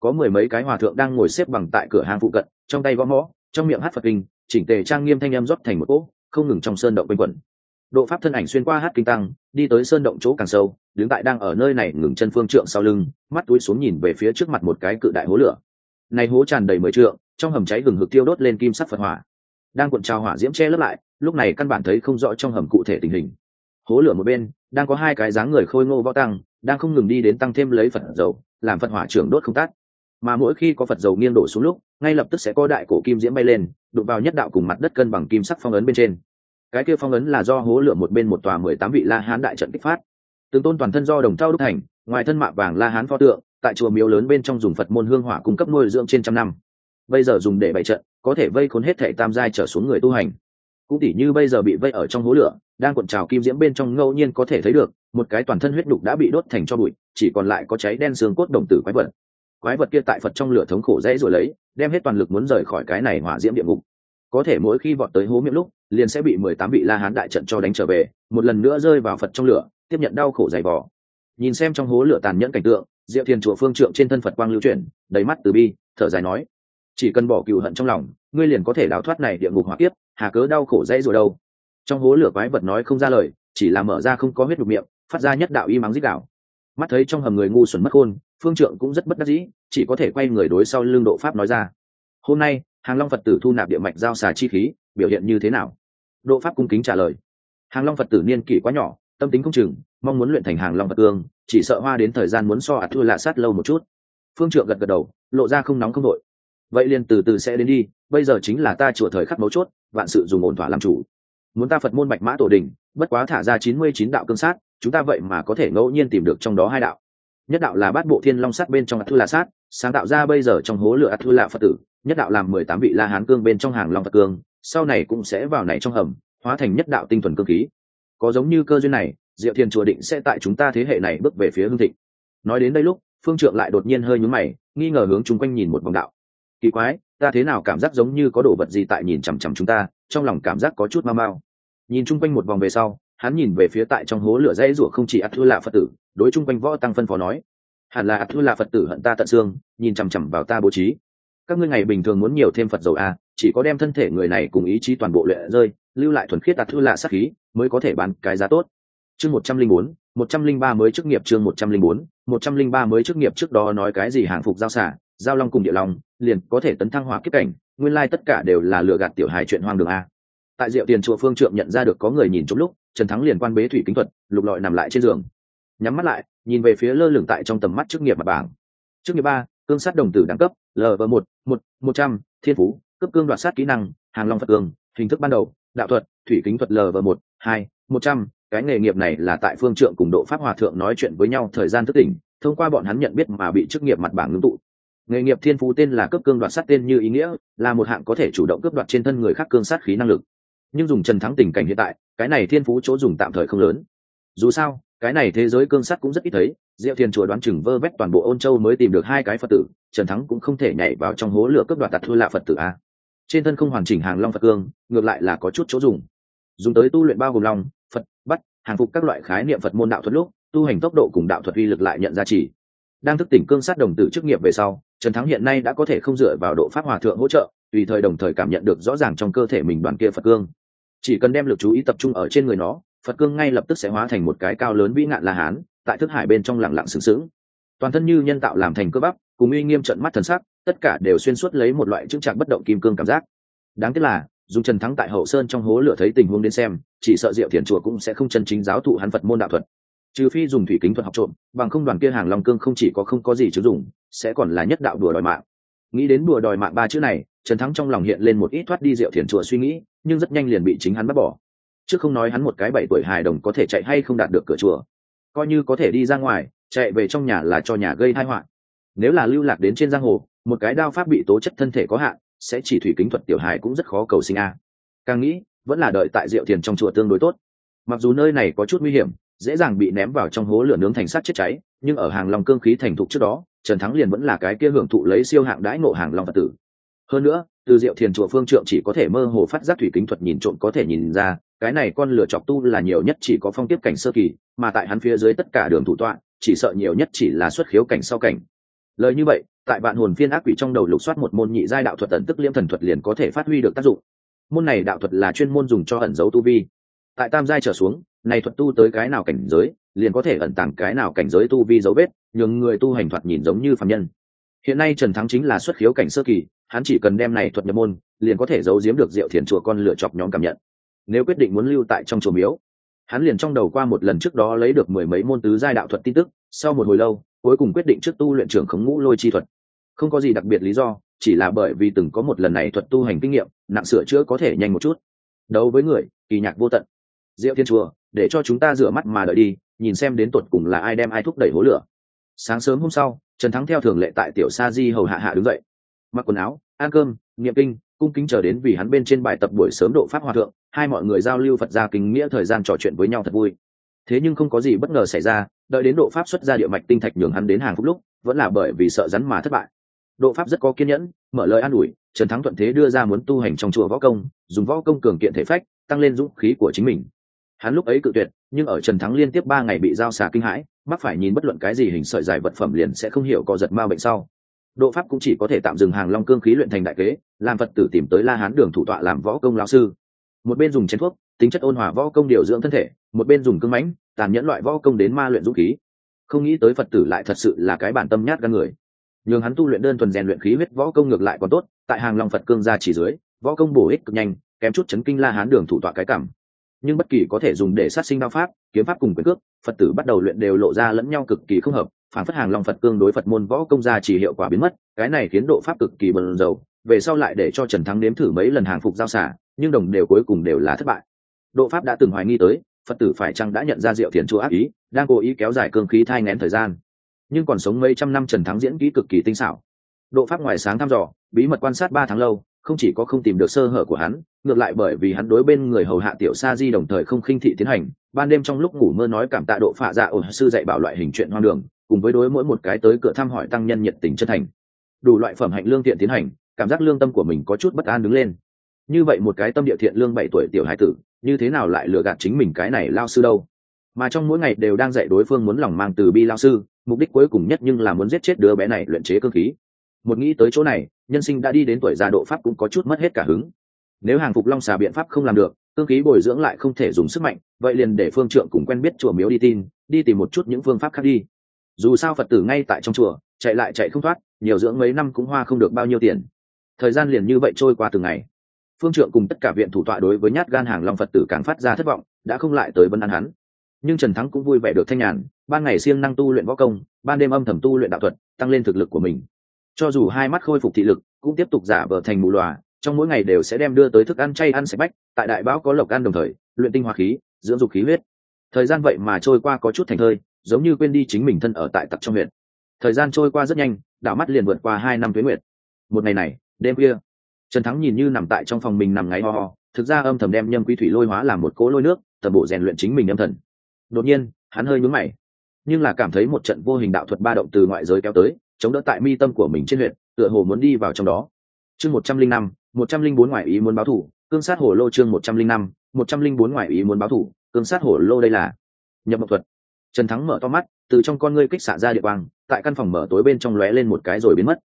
[SPEAKER 1] Có mười mấy cái hòa thượng đang ngồi xếp bằng tại cửa hàng phụ cận, trong tay gõ mõ, trong miệng hát phật kinh, chỉnh tề trang nghiêm thanh âm rót thành một cỗ, không ngừng trong sơn động quanh quẩn. Độ pháp thân ảnh xuyên qua hát kinh tăng, đi tới sơn động chỗ càng sâu, đứng tại đang ở nơi này ngừng chân phương trượng sau lưng, mắt túi xuống nhìn về phía trước mặt một cái cự đại hố lửa. Này hố tràn đầy mười trượng, trong hầm cháy gừng hực tiêu đốt lên kim sắc phật hỏa. Đang cuộn trào hỏa diễm che lấp lại, lúc này căn bản thấy không rõ trong hầm cụ thể tình hình. Hố lửa một bên, đang có hai cái dáng người khôi ngô võ tăng đang không ngừng đi đến tăng thêm lấy phật dầu, làm phật hỏa trưởng đốt không tắt. Mà mỗi khi có phật dầu nghiêng đổ xuống lúc, ngay lập tức sẽ có đại cổ kim diễm bay lên, đụng vào nhất đạo cùng mặt đất cân bằng kim sắc phong ấn bên trên. Cái kia phong ấn là do hố lửa một bên một tòa mười tám vị la hán đại trận kích phát. Tướng tôn toàn thân do đồng trao đúc thành, ngoài thân mạ vàng la hán pho tượng, tại chùa miếu lớn bên trong dùng phật môn hương hỏa cung cấp nuôi dưỡng trên trăm năm. Bây giờ dùng để bày trận, có thể vây khốn hết thể tam giai trở xuống người tu hành cũng tỉ như bây giờ bị vây ở trong hố lửa, đang cuộn trào kim diễm bên trong ngẫu nhiên có thể thấy được, một cái toàn thân huyết đục đã bị đốt thành cho bụi, chỉ còn lại có cháy đen xương cốt đồng tử quái vật. Quái vật kia tại phật trong lửa thống khổ dễ rồi lấy, đem hết toàn lực muốn rời khỏi cái này hỏa diễm địa ngục. Có thể mỗi khi vọt tới hố miệng lúc, liền sẽ bị mười tám vị la hán đại trận cho đánh trở về, một lần nữa rơi vào phật trong lửa, tiếp nhận đau khổ dày vò. Nhìn xem trong hố lửa tàn nhẫn cảnh tượng, diệu thiền chùa phương trượng trên thân phật quang lưu chuyển, đầy mắt từ bi, thở dài nói chỉ cần bỏ cừu hận trong lòng ngươi liền có thể đào thoát này địa ngục hỏa kiếp, hà cớ đau khổ dễ rồi đâu. Trong hố lửa quái vật nói không ra lời chỉ là mở ra không có huyết đục miệng phát ra nhất đạo y mắng dích đạo mắt thấy trong hầm người ngu xuẩn mất khôn phương trượng cũng rất bất đắc dĩ chỉ có thể quay người đối sau lương độ pháp nói ra. Hôm nay hàng long phật tử thu nạp địa mạch giao xà chi khí biểu hiện như thế nào? Độ pháp cung kính trả lời. Hàng long phật tử niên kỷ quá nhỏ tâm tính không chừng mong muốn luyện thành hàng long phật tương chỉ sợ hoa đến thời gian muốn so ạt thua lạ sát lâu một chút. Phương trượng gật gật đầu lộ ra không nóng không đội vậy liền từ từ sẽ đến đi, bây giờ chính là ta chùa thời khắc mấu chốt, vạn sự dùng ổn thỏa làm chủ. Muốn ta phật môn bạch mã tổ đình, bất quá thả ra chín mươi chín đạo cương sát, chúng ta vậy mà có thể ngẫu nhiên tìm được trong đó hai đạo. Nhất đạo là bát bộ thiên long sát bên trong ạt thư là sát, sáng tạo ra bây giờ trong hố lửa ạt thư là phật tử, nhất đạo làm mười tám vị la hán cương bên trong hàng long phật cương, sau này cũng sẽ vào này trong hầm, hóa thành nhất đạo tinh thuần cương khí. Có giống như cơ duyên này, diệu thiền chùa định sẽ tại chúng ta thế hệ này bước về phía hương thịnh. Nói đến đây lúc, phương trượng lại đột nhiên hơi nhúm mày, nghi ngờ hướng chung quanh nhìn một vòng đạo kỳ quái, ta thế nào cảm giác giống như có đồ vật gì tại nhìn chằm chằm chúng ta, trong lòng cảm giác có chút mau mau. Nhìn chung quanh một vòng về sau, hắn nhìn về phía tại trong hố lửa dãy rủa không chỉ ắt thua lạ phật tử, đối chung quanh võ tăng phân phó nói, hẳn là ắt thua lạ phật tử hận ta tận xương, nhìn chằm chằm vào ta bố trí. Các ngươi ngày bình thường muốn nhiều thêm phật dầu a chỉ có đem thân thể người này cùng ý chí toàn bộ luyện rơi, lưu lại thuần khiết ắt thua lạ sát khí, mới có thể bán cái giá tốt. Chương một trăm linh bốn, một trăm linh ba mới chức nghiệp chương một trăm linh bốn, một trăm linh ba mới chức nghiệp trước đó nói cái gì hàng phục giao xả giao long cùng địa long, liền có thể tấn thăng hỏa kiếp cảnh, nguyên lai tất cả đều là lừa gạt tiểu hài chuyện hoang đường a. Tại diệu tiền chùa phương trượng nhận ra được có người nhìn trong lúc, trần thắng liền quan bế thủy kính thuật, lục lọi nằm lại trên giường. Nhắm mắt lại, nhìn về phía lơ lửng tại trong tầm mắt chức nghiệp mặt bảng. Chức nghiệp ba, cương sát đồng tử đẳng cấp lv một một một trăm, thiên phú, cấp cương đoạt sát kỹ năng, hàng long phật cương hình thức ban đầu, đạo thuật, thủy kính thuật lv một, hai, một trăm. Cái nghề nghiệp này là tại phương trượng cùng độ pháp hòa thượng nói chuyện với nhau thời gian thức tỉnh, thông qua bọn hắn nhận biết mà bị chức nghiệp mặt bảng ngưng tụ nghề nghiệp thiên phú tên là cấp cương đoạt sát tên như ý nghĩa, là một hạng có thể chủ động cướp đoạt trên thân người khác cương sát khí năng lực. Nhưng dùng trần thắng tình cảnh hiện tại, cái này thiên phú chỗ dùng tạm thời không lớn. Dù sao, cái này thế giới cương sát cũng rất ít thấy, diệu thiền chùa đoán chừng vơ vét toàn bộ ôn châu mới tìm được hai cái phật tử, trần thắng cũng không thể nhảy vào trong hố lửa cướp đoạt tạt thua lạ phật tử a. Trên thân không hoàn chỉnh hàng long phật cương, ngược lại là có chút chỗ dùng. Dùng tới tu luyện bao gồm long, phật bắt hàng phục các loại khái niệm phật môn đạo thuật lúc, tu hành tốc độ cùng đạo thuật uy lực lại nhận ra chỉ. đang thức tỉnh cương sát đồng tử chức nghiệp về sau trần thắng hiện nay đã có thể không dựa vào độ pháp hòa thượng hỗ trợ, tùy thời đồng thời cảm nhận được rõ ràng trong cơ thể mình đoàn kia phật cương. Chỉ cần đem lực chú ý tập trung ở trên người nó, phật cương ngay lập tức sẽ hóa thành một cái cao lớn vĩ nạn la hán, tại thức hải bên trong lặng lặng sừng sững. Toàn thân như nhân tạo làm thành cơ bắp, cùng uy nghiêm trận mắt thần sắc, tất cả đều xuyên suốt lấy một loại chững chạc bất động kim cương cảm giác. Đáng tiếc là dùng trần thắng tại hậu sơn trong hố lửa thấy tình huống đến xem, chỉ sợ diệu thiền chùa cũng sẽ không chân chính giáo thụ hắn phật môn đạo thuật trừ phi dùng thủy kính thuật học trộm, bằng không đoàn kia hàng long cương không chỉ có không có gì chứ dùng, sẽ còn là nhất đạo đùa đòi mạng. Nghĩ đến đùa đòi mạng ba chữ này, trần thắng trong lòng hiện lên một ít thoát đi diệu thiền chùa suy nghĩ, nhưng rất nhanh liền bị chính hắn bắt bỏ. Chứ không nói hắn một cái bảy tuổi hài đồng có thể chạy hay không đạt được cửa chùa. Coi như có thể đi ra ngoài, chạy về trong nhà là cho nhà gây tai họa. Nếu là lưu lạc đến trên giang hồ, một cái đao pháp bị tố chất thân thể có hạn, sẽ chỉ thủy kính thuật tiểu hài cũng rất khó cầu sinh a. Càng nghĩ, vẫn là đợi tại diệu thiền trong chùa tương đối tốt. Mặc dù nơi này có chút nguy hiểm dễ dàng bị ném vào trong hố lửa nướng thành sắt chết cháy, nhưng ở hàng long cương khí thành thục trước đó, trần thắng liền vẫn là cái kia hưởng thụ lấy siêu hạng đãi ngộ hàng long phật tử. Hơn nữa, từ diệu thiền chùa phương trượng chỉ có thể mơ hồ phát giác thủy kính thuật nhìn trộm có thể nhìn ra, cái này con lửa chọc tu là nhiều nhất chỉ có phong tiếp cảnh sơ kỳ, mà tại hắn phía dưới tất cả đường thủ tọa, chỉ sợ nhiều nhất chỉ là xuất khiếu cảnh sau cảnh. Lời như vậy, tại bạn hồn phiên ác quỷ trong đầu lục soát một môn nhị giai đạo thuật tận tức liễm thần thuật liền có thể phát huy được tác dụng. Môn này đạo thuật là chuyên môn dùng cho ẩn dấu tu vi. Tại tam giai trở xuống này thuật tu tới cái nào cảnh giới, liền có thể ẩn tàng cái nào cảnh giới tu vi dấu vết, nhường người tu hành thuật nhìn giống như phạm nhân. Hiện nay trần thắng chính là xuất khiếu cảnh sơ kỳ, hắn chỉ cần đem này thuật nhập môn, liền có thể giấu giếm được diệu thiền chùa con lựa chọc nhóm cảm nhận. Nếu quyết định muốn lưu tại trong chùa miếu, hắn liền trong đầu qua một lần trước đó lấy được mười mấy môn tứ giai đạo thuật tin tức, sau một hồi lâu, cuối cùng quyết định trước tu luyện trưởng khống ngũ lôi chi thuật. Không có gì đặc biệt lý do, chỉ là bởi vì từng có một lần này thuật tu hành kinh nghiệm, nặng sửa chữa có thể nhanh một chút. Đấu với người, kỳ nhạc vô tận. Diệu thiên chùa để cho chúng ta rửa mắt mà đợi đi, nhìn xem đến tuột cùng là ai đem ai thúc đẩy hố lửa. Sáng sớm hôm sau, trần thắng theo thường lệ tại tiểu sa di hầu hạ hạ đứng dậy. Mặc quần áo, ăn cơm niệm kinh, cung kính chờ đến vì hắn bên trên bài tập buổi sớm độ pháp hòa thượng, hai mọi người giao lưu phật gia kính nghĩa thời gian trò chuyện với nhau thật vui. Thế nhưng không có gì bất ngờ xảy ra, đợi đến độ pháp xuất ra địa mạch tinh thạch nhường hắn đến hàng phút lúc, vẫn là bởi vì sợ rắn mà thất bại. Độ pháp rất có kiên nhẫn, mở lời an ủi, trần thắng thuận thế đưa ra muốn tu hành trong chùa võ công, dùng võ công cường kiện thể phách, tăng lên dũng khí của chính mình hắn lúc ấy cự tuyệt, nhưng ở trần thắng liên tiếp ba ngày bị giao xà kinh hãi mắc phải nhìn bất luận cái gì hình sợi dài vật phẩm liền sẽ không hiểu co giật ma bệnh sau. Độ pháp cũng chỉ có thể tạm dừng hàng long cương khí luyện thành đại kế, làm phật tử tìm tới la hán đường thủ tọa làm võ công lao sư. Một bên dùng chén thuốc, tính chất ôn hòa võ công điều dưỡng thân thể, một bên dùng cưng mãnh, tàn nhẫn loại võ công đến ma luyện dũng khí. Không nghĩ tới phật tử lại thật sự là cái bản tâm nhát gan người. Nhường hắn tu luyện đơn thuần rèn luyện khí huyết, võ công ngược lại còn tốt, tại hàng long phật cương ra chỉ dưới, võ công bổ ích cực nhanh, kém chút chấn kinh la hán đường thủ tọa cái cảm nhưng bất kỳ có thể dùng để sát sinh đao pháp, kiếm pháp cùng quyền cước, phật tử bắt đầu luyện đều lộ ra lẫn nhau cực kỳ không hợp, phản phất hàng long phật cương đối phật môn võ công gia chỉ hiệu quả biến mất, cái này khiến độ pháp cực kỳ bần dầu về sau lại để cho trần thắng nếm thử mấy lần hàng phục giao xả, nhưng đồng đều cuối cùng đều là thất bại. Độ pháp đã từng hoài nghi tới, phật tử phải chăng đã nhận ra diệu thiền chúa ác ý, đang cố ý kéo dài cương khí thai ngén thời gian. Nhưng còn sống mấy trăm năm trần thắng diễn kỹ cực kỳ tinh xảo. Độ pháp ngoài sáng thăm dò, bí mật quan sát ba tháng lâu không chỉ có không tìm được sơ hở của hắn, ngược lại bởi vì hắn đối bên người hầu hạ tiểu sa di đồng thời không khinh thị tiến hành, ban đêm trong lúc ngủ mơ nói cảm tạ độ phạ dạ ổn sư dạy bảo loại hình chuyện hoang đường, cùng với đối mỗi một cái tới cửa thăm hỏi tăng nhân nhiệt tình chân thành. Đủ loại phẩm hạnh lương thiện tiến hành, cảm giác lương tâm của mình có chút bất an đứng lên. Như vậy một cái tâm địa thiện lương bảy tuổi tiểu hải tử, như thế nào lại lừa gạt chính mình cái này lao sư đâu? Mà trong mỗi ngày đều đang dạy đối phương muốn lòng mang từ bi lao sư, mục đích cuối cùng nhất nhưng là muốn giết chết đứa bé này luyện chế cơ khí một nghĩ tới chỗ này, nhân sinh đã đi đến tuổi già độ pháp cũng có chút mất hết cả hứng. Nếu hàng phục long xà biện pháp không làm được cương khí bồi dưỡng lại không thể dùng sức mạnh, vậy liền để phương trượng cùng quen biết chùa miếu đi tin, đi tìm một chút những phương pháp khác đi. Dù sao phật tử ngay tại trong chùa, chạy lại chạy không thoát, nhiều dưỡng mấy năm cũng hoa không được bao nhiêu tiền. Thời gian liền như vậy trôi qua từng ngày. Phương trượng cùng tất cả viện thủ tọa đối với nhát gan hàng long phật tử càng phát ra thất vọng, đã không lại tới vân an hắn. Nhưng trần thắng cũng vui vẻ được thanh nhàn, ban ngày siêng năng tu luyện võ công, ban đêm âm thầm tu luyện đạo thuật, tăng lên thực lực của mình cho dù hai mắt khôi phục thị lực cũng tiếp tục giả vờ thành mù lòa trong mỗi ngày đều sẽ đem đưa tới thức ăn chay ăn sạch bách tại đại bão có lộc ăn đồng thời luyện tinh hoa khí dưỡng dục khí huyết. Thời gian vậy mà trôi qua có chút thành thơi giống như quên đi chính mình thân ở tại tặc trong huyện. Thời gian trôi qua rất nhanh đảo mắt liền vượt qua hai năm tuế nguyệt. Một ngày này đêm khuya, trần thắng nhìn như nằm tại trong phòng mình nằm ngáy ho ho thực ra âm thầm đem nhâm quy thủy lôi hóa làm một cỗ lôi nước tầm bộ rèn luyện chính mình âm thần. Đột nhiên hắn hơi nhướng mày nhưng là cảm thấy một trận vô hình đạo thuật ba động từ ngoại giới kéo tới chống đỡ tại mi tâm của mình trên huyện tựa hồ muốn đi vào trong đó. Chương một trăm linh năm, một trăm linh bốn ngoại ý muốn báo thủ, cương sát hồ lô chương một trăm linh năm, một trăm linh bốn ngoại ý muốn báo thủ, cương sát hồ lô đây là nhập mộng thuật. Trần thắng mở to mắt, từ trong con ngươi kích xạ ra địa quang, tại căn phòng mở tối bên trong lóe lên một cái rồi biến mất.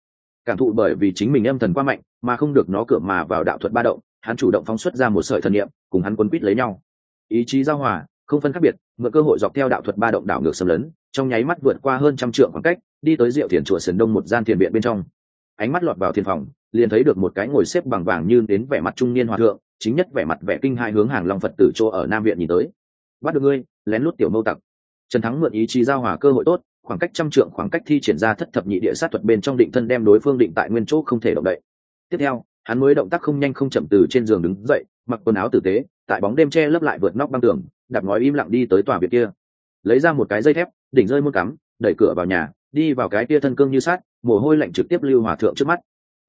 [SPEAKER 1] Cảm thụ bởi vì chính mình âm thần quá mạnh, mà không được nó cửa mà vào đạo thuật ba động, hắn chủ động phóng xuất ra một sợi thần niệm, cùng hắn quấn quýt lấy nhau. Ý chí giao hòa, không phân khác biệt, mượn cơ hội dọc theo đạo thuật ba động đảo ngược xâm lấn trong nháy mắt vượt qua hơn trăm trượng khoảng cách, đi tới diệu thiền chùa sườn đông một gian thiền viện bên trong. Ánh mắt lọt vào thiền phòng, liền thấy được một cái ngồi xếp bằng vàng như đến vẻ mặt trung niên hòa thượng, chính nhất vẻ mặt vẻ kinh hai hướng hàng long phật tử chỗ ở nam viện nhìn tới. Bắt được ngươi, lén lút tiểu mâu tặc. Trần thắng mượn ý chí giao hòa cơ hội tốt, khoảng cách trăm trượng khoảng cách thi triển ra thất thập nhị địa sát thuật bên trong định thân đem đối phương định tại nguyên chỗ không thể động đậy. Tiếp theo, hắn mới động tác không nhanh không chậm từ trên giường đứng dậy, mặc quần áo tử tế, tại bóng đêm che lấp lại vượt nóc băng tường đạp ngói im lặng đi tới tòa biệt kia. Lấy ra một cái dây thép đỉnh rơi muôn cắm, đẩy cửa vào nhà, đi vào cái kia thân cương như sát mồ hôi lạnh trực tiếp lưu hòa thượng trước mắt.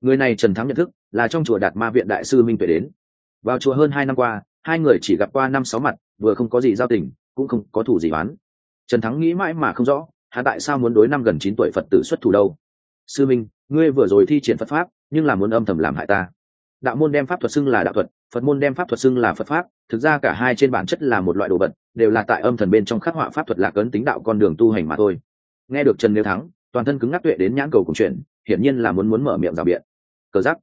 [SPEAKER 1] Người này trần thắng nhận thức, là trong chùa đạt ma viện đại sư minh tuệ đến. Vào chùa hơn hai năm qua, hai người chỉ gặp qua năm sáu mặt, vừa không có gì giao tình, cũng không có thủ gì oán. trần thắng nghĩ mãi mà không rõ, hắn tại sao muốn đối năm gần chín tuổi phật tử xuất thủ đâu? Sư minh, ngươi vừa rồi thi triển phật pháp, nhưng là muốn âm thầm làm hại ta đạo môn đem pháp thuật xưng là đạo thuật, phật môn đem pháp thuật xưng là phật pháp, thực ra cả hai trên bản chất là một loại đồ vật, đều là tại âm thần bên trong khắc họa pháp thuật lạc ấn tính đạo con đường tu hành mà thôi. Nghe được trần nếu thắng, toàn thân cứng ngắc tuệ đến nhãn cầu cùng chuyện, hiển nhiên là muốn muốn mở miệng rào biện. Cờ giắc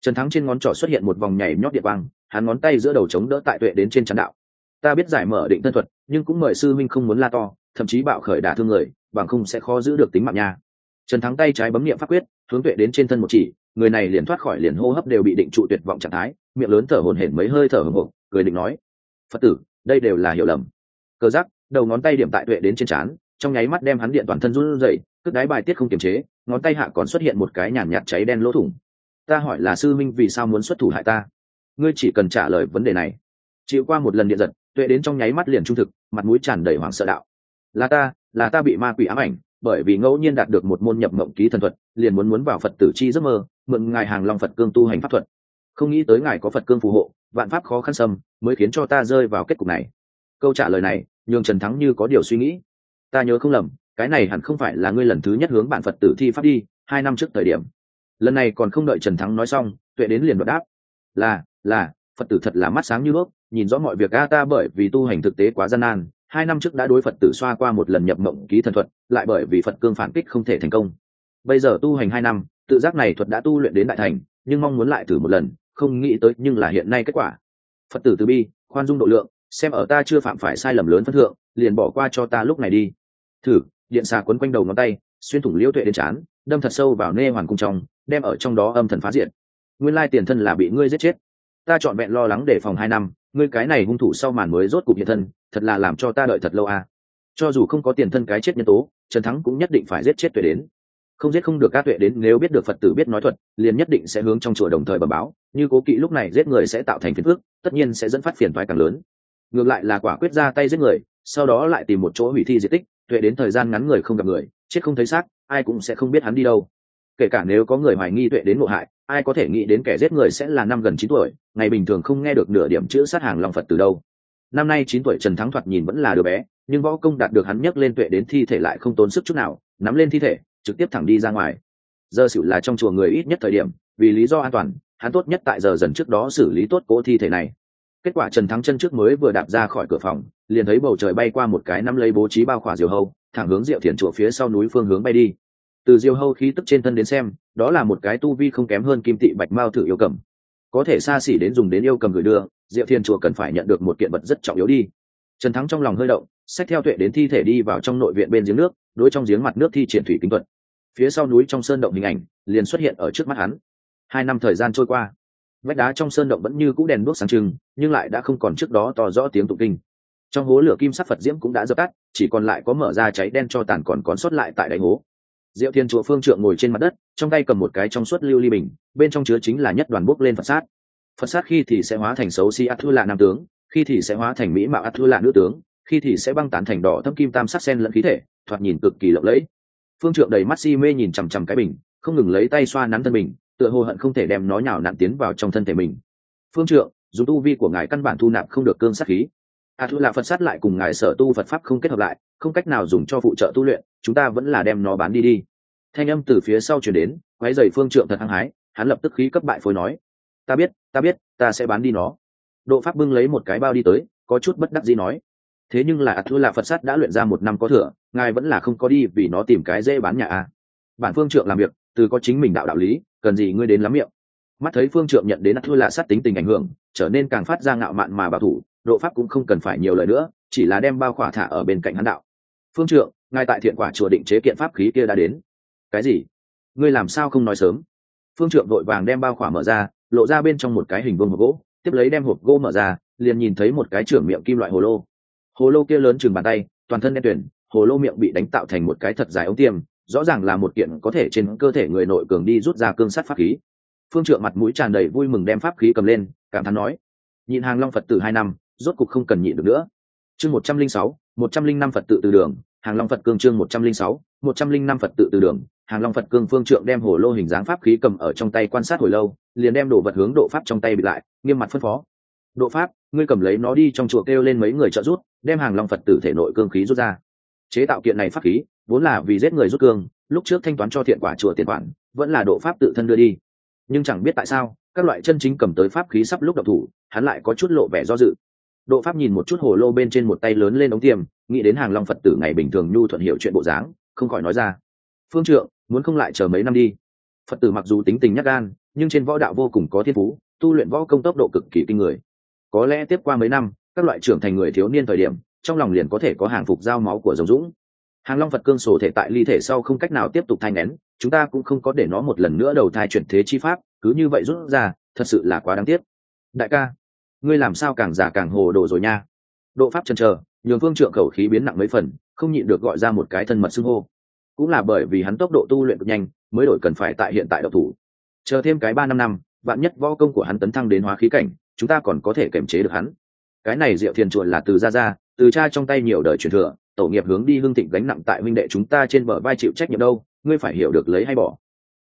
[SPEAKER 1] trần thắng trên ngón trỏ xuất hiện một vòng nhảy nhót địa băng hắn ngón tay giữa đầu chống đỡ tại tuệ đến trên chắn đạo. Ta biết giải mở định thân thuật, nhưng cũng mời sư minh không muốn la to, thậm chí bạo khởi đả thương người, bằng không sẽ khó giữ được tính mạng nha trần thắng tay trái bấm nghiệm pháp quyết, hướng tuệ đến trên thân một chỉ, người này liền thoát khỏi liền hô hấp đều bị định trụ tuyệt vọng trạng thái, miệng lớn thở hổn hển mấy hơi thở hồng hộp cười định nói, phật tử, đây đều là hiểu lầm. Cờ giác, đầu ngón tay điểm tại tuệ đến trên trán, trong nháy mắt đem hắn điện toàn thân run rẩy cất đáy bài tiết không kiềm chế, ngón tay hạ còn xuất hiện một cái nhàn nhạt cháy đen lỗ thủng. Ta hỏi là sư minh vì sao muốn xuất thủ hại ta? Ngươi chỉ cần trả lời vấn đề này. Chịu qua một lần điện giật, tuệ đến trong nháy mắt liền trung thực, mặt mũi tràn đầy hoảng sợ đạo, là ta là ta bị ma quỷ ám ảnh bởi vì ngẫu nhiên đạt được một môn nhập mộng ký thần thuật, liền muốn muốn vào phật tử chi giấc mơ, mượn ngài hàng long phật cương tu hành pháp thuật. Không nghĩ tới ngài có phật cương phù hộ, vạn pháp khó khăn xâm, mới khiến cho ta rơi vào kết cục này. Câu trả lời này, nhường trần thắng như có điều suy nghĩ. Ta nhớ không lầm, cái này hẳn không phải là ngươi lần thứ nhất hướng bạn phật tử thi pháp đi, hai năm trước thời điểm. Lần này còn không đợi trần thắng nói xong, tuệ đến liền đột đáp. Là là, phật tử thật là mắt sáng như bước nhìn rõ mọi việc a, ta bởi vì tu hành thực tế quá gian nan hai năm trước đã đối phật tử xoa qua một lần nhập mộng ký thần thuật, lại bởi vì phật cương phản kích không thể thành công. Bây giờ tu hành hai năm, tự giác này thuật đã tu luyện đến đại thành, nhưng mong muốn lại thử một lần, không nghĩ tới nhưng là hiện nay kết quả. Phật tử từ bi, khoan dung độ lượng, xem ở ta chưa phạm phải sai lầm lớn phân thượng, liền bỏ qua cho ta lúc này đi. Thử, điện xà quấn quanh đầu ngón tay, xuyên thủng liễu tuệ đến chán, đâm thật sâu vào nê hoàn cung trong, đem ở trong đó âm thần phá diện nguyên lai tiền thân là bị ngươi giết chết. Ta chọn vẹn lo lắng để phòng hai năm, ngươi cái này hung thủ sau màn mới rốt cục hiện thân thật là làm cho ta đợi thật lâu à. cho dù không có tiền thân cái chết nhân tố, trần thắng cũng nhất định phải giết chết tuệ đến. Không giết không được các tuệ đến, nếu biết được phật tử biết nói thuật, liền nhất định sẽ hướng trong chùa đồng thời bẩm báo, như cố kỵ lúc này giết người sẽ tạo thành phiền phước tất nhiên sẽ dẫn phát phiền thoái càng lớn. Ngược lại là quả quyết ra tay giết người, sau đó lại tìm một chỗ hủy thi di tích, tuệ đến thời gian ngắn người không gặp người, chết không thấy xác, ai cũng sẽ không biết hắn đi đâu. Kể cả nếu có người hoài nghi tuệ đến ngộ hại, ai có thể nghĩ đến kẻ giết người sẽ là năm gần chín tuổi, ngày bình thường không nghe được nửa điểm chữ sát hàng lòng phật từ đâu năm nay chín tuổi trần thắng thoạt nhìn vẫn là đứa bé, nhưng võ công đạt được hắn nhấc lên tuệ đến thi thể lại không tốn sức chút nào, nắm lên thi thể, trực tiếp thẳng đi ra ngoài. Giờ xỉu là trong chùa người ít nhất thời điểm, vì lý do an toàn, hắn tốt nhất tại giờ dần trước đó xử lý tốt cỗ thi thể này. Kết quả trần thắng chân trước mới vừa đạp ra khỏi cửa phòng, liền thấy bầu trời bay qua một cái năm lấy bố trí bao khỏa diều hâu, thẳng hướng diệu thiền chùa phía sau núi phương hướng bay đi. Từ diều hâu khí tức trên thân đến xem, đó là một cái tu vi không kém hơn kim tị bạch mao thử yêu cầm có thể xa xỉ đến dùng đến yêu cầm gửi đưa diệu thiên chùa cần phải nhận được một kiện vật rất trọng yếu đi. Trần thắng trong lòng hơi động, xách theo tuệ đến thi thể đi vào trong nội viện bên giếng nước, đối trong giếng mặt nước thi triển thủy kính thuật. Phía sau núi trong sơn động hình ảnh liền xuất hiện ở trước mắt hắn. Hai năm thời gian trôi qua, vách đá trong sơn động vẫn như cũ đèn đuốc sáng trưng, nhưng lại đã không còn trước đó to rõ tiếng tụng kinh. Trong hố lửa kim sắc phật diễm cũng đã dập tắt, chỉ còn lại có mở ra cháy đen cho tàn còn còn sót lại tại đáy hố diệu thiên chùa phương trượng ngồi trên mặt đất, trong tay cầm một cái trong suốt lưu ly bình, bên trong chứa chính là nhất đoàn bốc lên phật sát. Phật sát khi thì sẽ hóa thành xấu si ắt thư lạ nam tướng, khi thì sẽ hóa thành mỹ mạo ắt thư lạ nữ tướng, khi thì sẽ băng tán thành đỏ thâm kim tam sắc sen lẫn khí thể, thoạt nhìn cực kỳ lộng lẫy. Phương trượng đầy mắt si mê nhìn chằm chằm cái bình, không ngừng lấy tay xoa nắn thân mình tựa hồ hận không thể đem nó nhào nặn tiến vào trong thân thể mình. Phương trượng, dùng tu vi của ngài căn bản thu nạp không được cương sát khí. A thu là phật sát lại cùng ngài sở tu phật pháp không kết hợp lại, không cách nào dùng cho phụ trợ tu luyện chúng ta vẫn là đem nó bán đi đi. Thanh âm từ phía sau chuyển đến, quái dày phương trượng thật hăng hái, hắn lập tức khí cấp bại phối nói, ta biết ta biết, ta sẽ bán đi nó. Độ pháp bưng lấy một cái bao đi tới, có chút bất đắc gì nói, thế nhưng là thua là phật sát đã luyện ra một năm có thừa, ngài vẫn là không có đi vì nó tìm cái dễ bán nhà a bản phương trượng làm việc, từ có chính mình đạo đạo lý, cần gì ngươi đến lắm miệng? Mắt thấy phương trượng nhận đến thua là sát tính tình ảnh hưởng, trở nên càng phát ra ngạo mạn mà bảo thủ, độ pháp cũng không cần phải nhiều lời nữa, chỉ là đem bao khỏa thả ở bên cạnh hắn đạo. Phương trượng ngài tại thiện quả chùa định chế kiện pháp khí kia đã đến. Cái gì? Ngươi làm sao không nói sớm? Phương trượng vội vàng đem bao khỏa mở ra, lộ ra bên trong một cái hình vương hộp gỗ, tiếp lấy đem hộp gỗ mở ra, liền nhìn thấy một cái trưởng miệng kim loại hồ lô. Hồ lô kia lớn chừng bàn tay, toàn thân đen tuyển hồ lô miệng bị đánh tạo thành một cái thật dài ống tiêm, rõ ràng là một kiện có thể trên cơ thể người nội cường đi rút ra cương sắt pháp khí. Phương trượng mặt mũi tràn đầy vui mừng đem pháp khí cầm lên, cảm thán nói, nhịn hàng long phật tử hai năm, rốt cục không cần nhịn được nữa. Chương một trăm linh sáu, một trăm linh năm phật tự từ đường hàng long phật cương chương một trăm linh sáu, một trăm linh năm phật tự từ đường. Hàng long phật cương phương trượng đem hồ lô hình dáng pháp khí cầm ở trong tay quan sát hồi lâu, liền đem đồ vật hướng độ pháp trong tay bị lại, nghiêm mặt phân phó. Độ pháp, ngươi cầm lấy nó đi trong chùa kêu lên mấy người trợ rút đem hàng long phật tử thể nội cương khí rút ra. Chế tạo kiện này pháp khí, vốn là vì giết người rút cương, lúc trước thanh toán cho thiện quả chùa tiền khoản vẫn là độ pháp tự thân đưa đi. Nhưng chẳng biết tại sao, các loại chân chính cầm tới pháp khí sắp lúc độc thủ, hắn lại có chút lộ vẻ do dự. Độ pháp nhìn một chút hồ lô bên trên một tay lớn lên ống tiềm nghĩ đến hàng long phật tử ngày bình thường nhu thuận hiệu chuyện bộ dáng, không khỏi nói ra. Phương trượng, muốn không lại chờ mấy năm đi? Phật tử mặc dù tính tình nhắc gan, nhưng trên võ đạo vô cùng có thiên phú, tu luyện võ công tốc độ cực kỳ kinh người. Có lẽ tiếp qua mấy năm, các loại trưởng thành người thiếu niên thời điểm, trong lòng liền có thể có hàng phục giao máu của dòng dũng. Hàng long phật cương sổ thể tại ly thể sau không cách nào tiếp tục thai nén chúng ta cũng không có để nó một lần nữa đầu thai chuyển thế chi pháp, cứ như vậy rút ra, thật sự là quá đáng tiếc. Đại ca, ngươi làm sao càng già càng hồ đồ rồi nha? Độ pháp chân chờ nhường phương trượng khẩu khí biến nặng mấy phần, không nhịn được gọi ra một cái thân mật xưng hô. Cũng là bởi vì hắn tốc độ tu luyện cực nhanh, mới đổi cần phải tại hiện tại độc thủ. Chờ thêm cái ba năm năm, vạn nhất võ công của hắn tấn thăng đến hóa khí cảnh, chúng ta còn có thể kiềm chế được hắn. Cái này diệu thiền chuột là từ ra ra từ cha trong tay nhiều đời truyền thừa, tổ nghiệp hướng đi hương thịnh gánh nặng tại Minh đệ chúng ta trên bờ vai chịu trách nhiệm đâu, ngươi phải hiểu được lấy hay bỏ.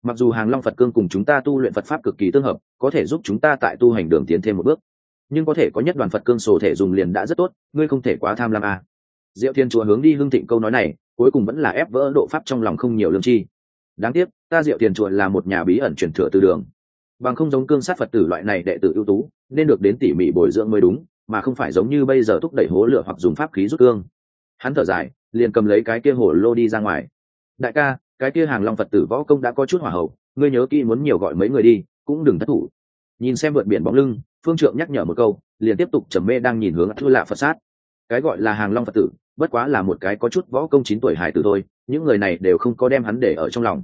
[SPEAKER 1] Mặc dù hàng long phật cương cùng chúng ta tu luyện phật pháp cực kỳ tương hợp, có thể giúp chúng ta tại tu hành đường tiến thêm một bước nhưng có thể có nhất đoàn phật cương sổ thể dùng liền đã rất tốt, ngươi không thể quá tham lam à. diệu thiên chùa hướng đi hương thịnh câu nói này, cuối cùng vẫn là ép vỡ độ pháp trong lòng không nhiều lương chi. Đáng tiếc, ta diệu tiền chùa là một nhà bí ẩn truyền thừa từ đường. Bằng không giống cương sát phật tử loại này đệ tử ưu tú, nên được đến tỉ mỉ bồi dưỡng mới đúng, mà không phải giống như bây giờ thúc đẩy hố lửa hoặc dùng pháp khí rút cương. Hắn thở dài, liền cầm lấy cái kia hổ lô đi ra ngoài. Đại ca, cái kia hàng long phật tử võ công đã có chút hỏa hậu, ngươi nhớ kỹ muốn nhiều gọi mấy người đi, cũng đừng thất thủ. Nhìn xem vượt biển bóng lưng phương trượng nhắc nhở một câu, liền tiếp tục trầm mê đang nhìn hướng thư lạ phật sát. Cái gọi là hàng long phật tử, bất quá là một cái có chút võ công chín tuổi hải tử thôi, những người này đều không có đem hắn để ở trong lòng.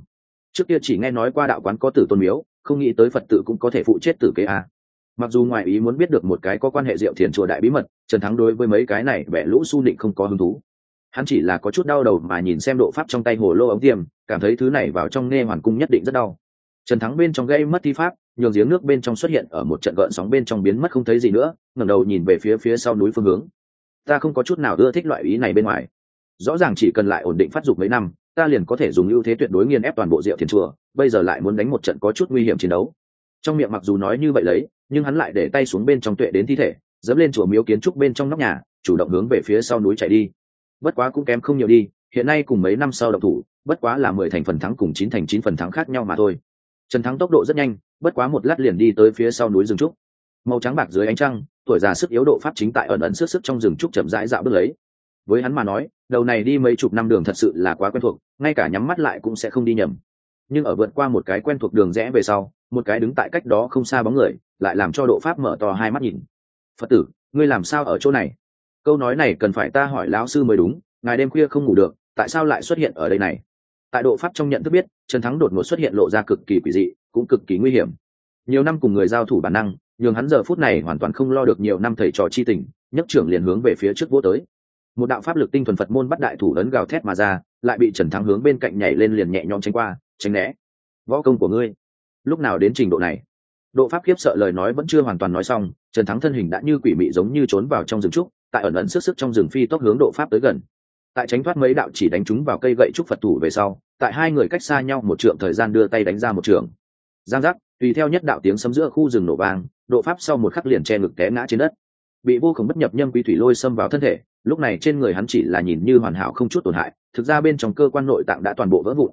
[SPEAKER 1] Trước kia chỉ nghe nói qua đạo quán có tử tôn miếu, không nghĩ tới phật tử cũng có thể phụ chết tử kế a. Mặc dù ngoại ý muốn biết được một cái có quan hệ diệu thiền chùa đại bí mật, trần thắng đối với mấy cái này vẻ lũ su định không có hứng thú. Hắn chỉ là có chút đau đầu mà nhìn xem độ pháp trong tay hồ lô ống tiêm cảm thấy thứ này vào trong nghe hoàn cung nhất định rất đau. Trần thắng bên trong gây mất thi pháp nhường giếng nước bên trong xuất hiện ở một trận gợn sóng bên trong biến mất không thấy gì nữa, ngẩng đầu nhìn về phía phía sau núi phương hướng. Ta không có chút nào ưa thích loại ý này bên ngoài. Rõ ràng chỉ cần lại ổn định phát dục mấy năm, ta liền có thể dùng ưu thế tuyệt đối nghiền ép toàn bộ diệu thiền chùa, bây giờ lại muốn đánh một trận có chút nguy hiểm chiến đấu. Trong miệng mặc dù nói như vậy lấy, nhưng hắn lại để tay xuống bên trong tuệ đến thi thể, dẫm lên chùa miếu kiến trúc bên trong nóc nhà, chủ động hướng về phía sau núi chạy đi. Bất quá cũng kém không nhiều đi, hiện nay cùng mấy năm sau độc thủ, bất quá là mười thành phần thắng cùng chín thành chín phần thắng khác nhau mà thôi. Trần thắng tốc độ rất nhanh bất quá một lát liền đi tới phía sau núi rừng trúc. Màu trắng bạc dưới ánh trăng, tuổi già sức yếu độ pháp chính tại ẩn ẩn sức sức trong rừng trúc chậm rãi dạo bước lấy. Với hắn mà nói, đầu này đi mấy chục năm đường thật sự là quá quen thuộc, ngay cả nhắm mắt lại cũng sẽ không đi nhầm. Nhưng ở vượt qua một cái quen thuộc đường rẽ về sau, một cái đứng tại cách đó không xa bóng người, lại làm cho độ pháp mở to hai mắt nhìn. Phật tử, ngươi làm sao ở chỗ này? Câu nói này cần phải ta hỏi lão sư mới đúng ngài đêm khuya không ngủ được, tại sao lại xuất hiện ở đây này? Tại độ pháp trong nhận thức biết, trần thắng đột ngột xuất hiện lộ ra cực kỳ quỷ dị, cũng cực kỳ nguy hiểm. Nhiều năm cùng người giao thủ bản năng, nhường hắn giờ phút này hoàn toàn không lo được nhiều năm thầy trò chi tình nhất trưởng liền hướng về phía trước vô tới. Một đạo pháp lực tinh thuần phật môn bắt đại thủ lớn gào thét mà ra, lại bị trần thắng hướng bên cạnh nhảy lên liền nhẹ nhõm tránh qua, tránh né. Võ công của ngươi, lúc nào đến trình độ này? Độ pháp khiếp sợ lời nói vẫn chưa hoàn toàn nói xong, trần thắng thân hình đã như quỷ mị giống như trốn vào trong rừng trúc, tại ẩn ẩn sức sức trong rừng phi tốc hướng độ pháp tới gần tại tránh thoát mấy đạo chỉ đánh chúng vào cây gậy trúc phật thủ về sau, tại hai người cách xa nhau một trượng thời gian đưa tay đánh ra một trường. Giang giác, tùy theo nhất đạo tiếng sấm giữa khu rừng nổ vang, độ pháp sau một khắc liền che ngực té ngã trên đất. Bị vô khổng bất nhập nhâm quý thủy lôi xâm vào thân thể, lúc này trên người hắn chỉ là nhìn như hoàn hảo không chút tổn hại, thực ra bên trong cơ quan nội tạng đã toàn bộ vỡ vụn.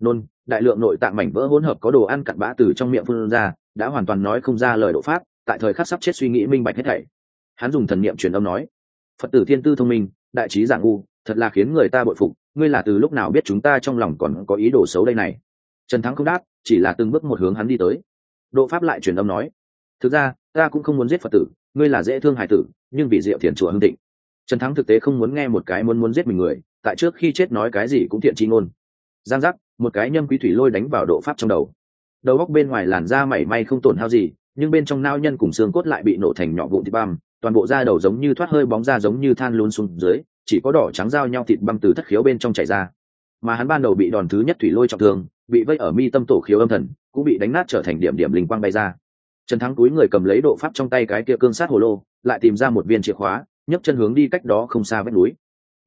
[SPEAKER 1] Nôn, đại lượng nội tạng mảnh vỡ hỗn hợp có đồ ăn cặn bã từ trong miệng phun ra, đã hoàn toàn nói không ra lời độ pháp, tại thời khắc sắp chết suy nghĩ minh bạch hết thảy. Hắn dùng thần niệm truyền âm nói, phật tử thiên tư thông minh, đại trí giảng u thật là khiến người ta bội phục, ngươi là từ lúc nào biết chúng ta trong lòng còn có ý đồ xấu đây này? Trần thắng không đáp, chỉ là từng bước một hướng hắn đi tới. Độ pháp lại truyền âm nói, thực ra, ta cũng không muốn giết phật tử, ngươi là dễ thương hải tử, nhưng vì diệu thiền chùa hưng thịnh. Trần thắng thực tế không muốn nghe một cái muốn muốn giết mình người, tại trước khi chết nói cái gì cũng thiện chi ngôn. Giang giác, một cái nhâm quý thủy lôi đánh vào độ pháp trong đầu. Đầu góc bên ngoài làn da mảy may không tổn hao gì, nhưng bên trong nao nhân cùng xương cốt lại bị nổ thành nhỏ vụn thịt băm, toàn bộ da đầu giống như thoát hơi bóng da giống như than luôn xuống dưới chỉ có đỏ trắng giao nhau thịt băm từ thất khiếu bên trong chảy ra. Mà hắn ban đầu bị đòn thứ nhất thủy lôi trọng thương, bị vây ở mi tâm tổ khiếu âm thần, cũng bị đánh nát trở thành điểm điểm linh quang bay ra. Trần thắng túi người cầm lấy độ pháp trong tay cái kia cương sát hồ lô, lại tìm ra một viên chìa khóa, nhấc chân hướng đi cách đó không xa vách núi.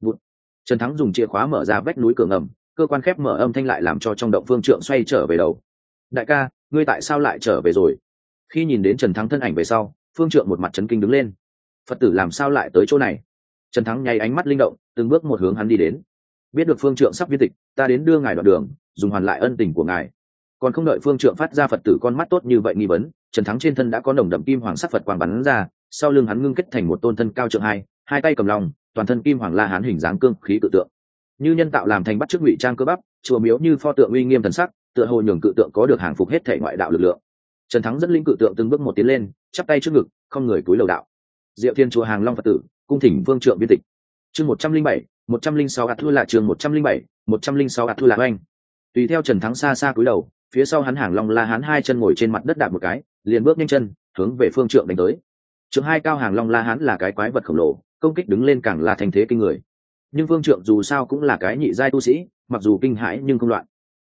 [SPEAKER 1] Bụt. trần thắng dùng chìa khóa mở ra vách núi cửa ngầm, cơ quan khép mở âm thanh lại làm cho trong động phương trượng xoay trở về đầu. Đại ca, ngươi tại sao lại trở về rồi? Khi nhìn đến trần thắng thân ảnh về sau, phương trượng một mặt trấn kinh đứng lên. Phật tử làm sao lại tới chỗ này? Trần thắng nháy ánh mắt linh động, từng bước một hướng hắn đi đến. Biết được phương trượng sắp viên tịch, ta đến đưa ngài đoạn đường, dùng hoàn lại ân tình của ngài. Còn không đợi phương trượng phát ra phật tử con mắt tốt như vậy nghi vấn, trần thắng trên thân đã có nồng đậm kim hoàng sắc phật quang bắn ra, sau lưng hắn ngưng kết thành một tôn thân cao trượng hai hai tay cầm lòng, toàn thân kim hoàng la hán hình dáng cương khí cự tượng. Như nhân tạo làm thành bắt chức ngụy trang cơ bắp, chùa miếu như pho tượng uy nghiêm thần sắc, tựa hồ nhường cự tượng có được hàng phục hết thể ngoại đạo lực lượng. Trần thắng dẫn linh cự tượng từng bước một tiến lên, chắp tay trước ngực, không người cúi lầu đạo. Diệu thiên chùa hàng long phật tử cung thỉnh vương trượng biên tịch. Chương một trăm linh bảy, một trăm linh sáu ạt thua là trường một trăm linh bảy, một trăm linh sáu ạt thua là oanh. Tùy theo trần thắng xa xa cúi đầu, phía sau hắn hàng long la hán hai chân ngồi trên mặt đất đạp một cái, liền bước nhanh chân, hướng về phương trượng đánh tới. Trượng hai cao hàng long la hán là cái quái vật khổng lồ, công kích đứng lên càng là thành thế kinh người. Nhưng phương trượng dù sao cũng là cái nhị giai tu sĩ, mặc dù kinh hãi nhưng không loạn.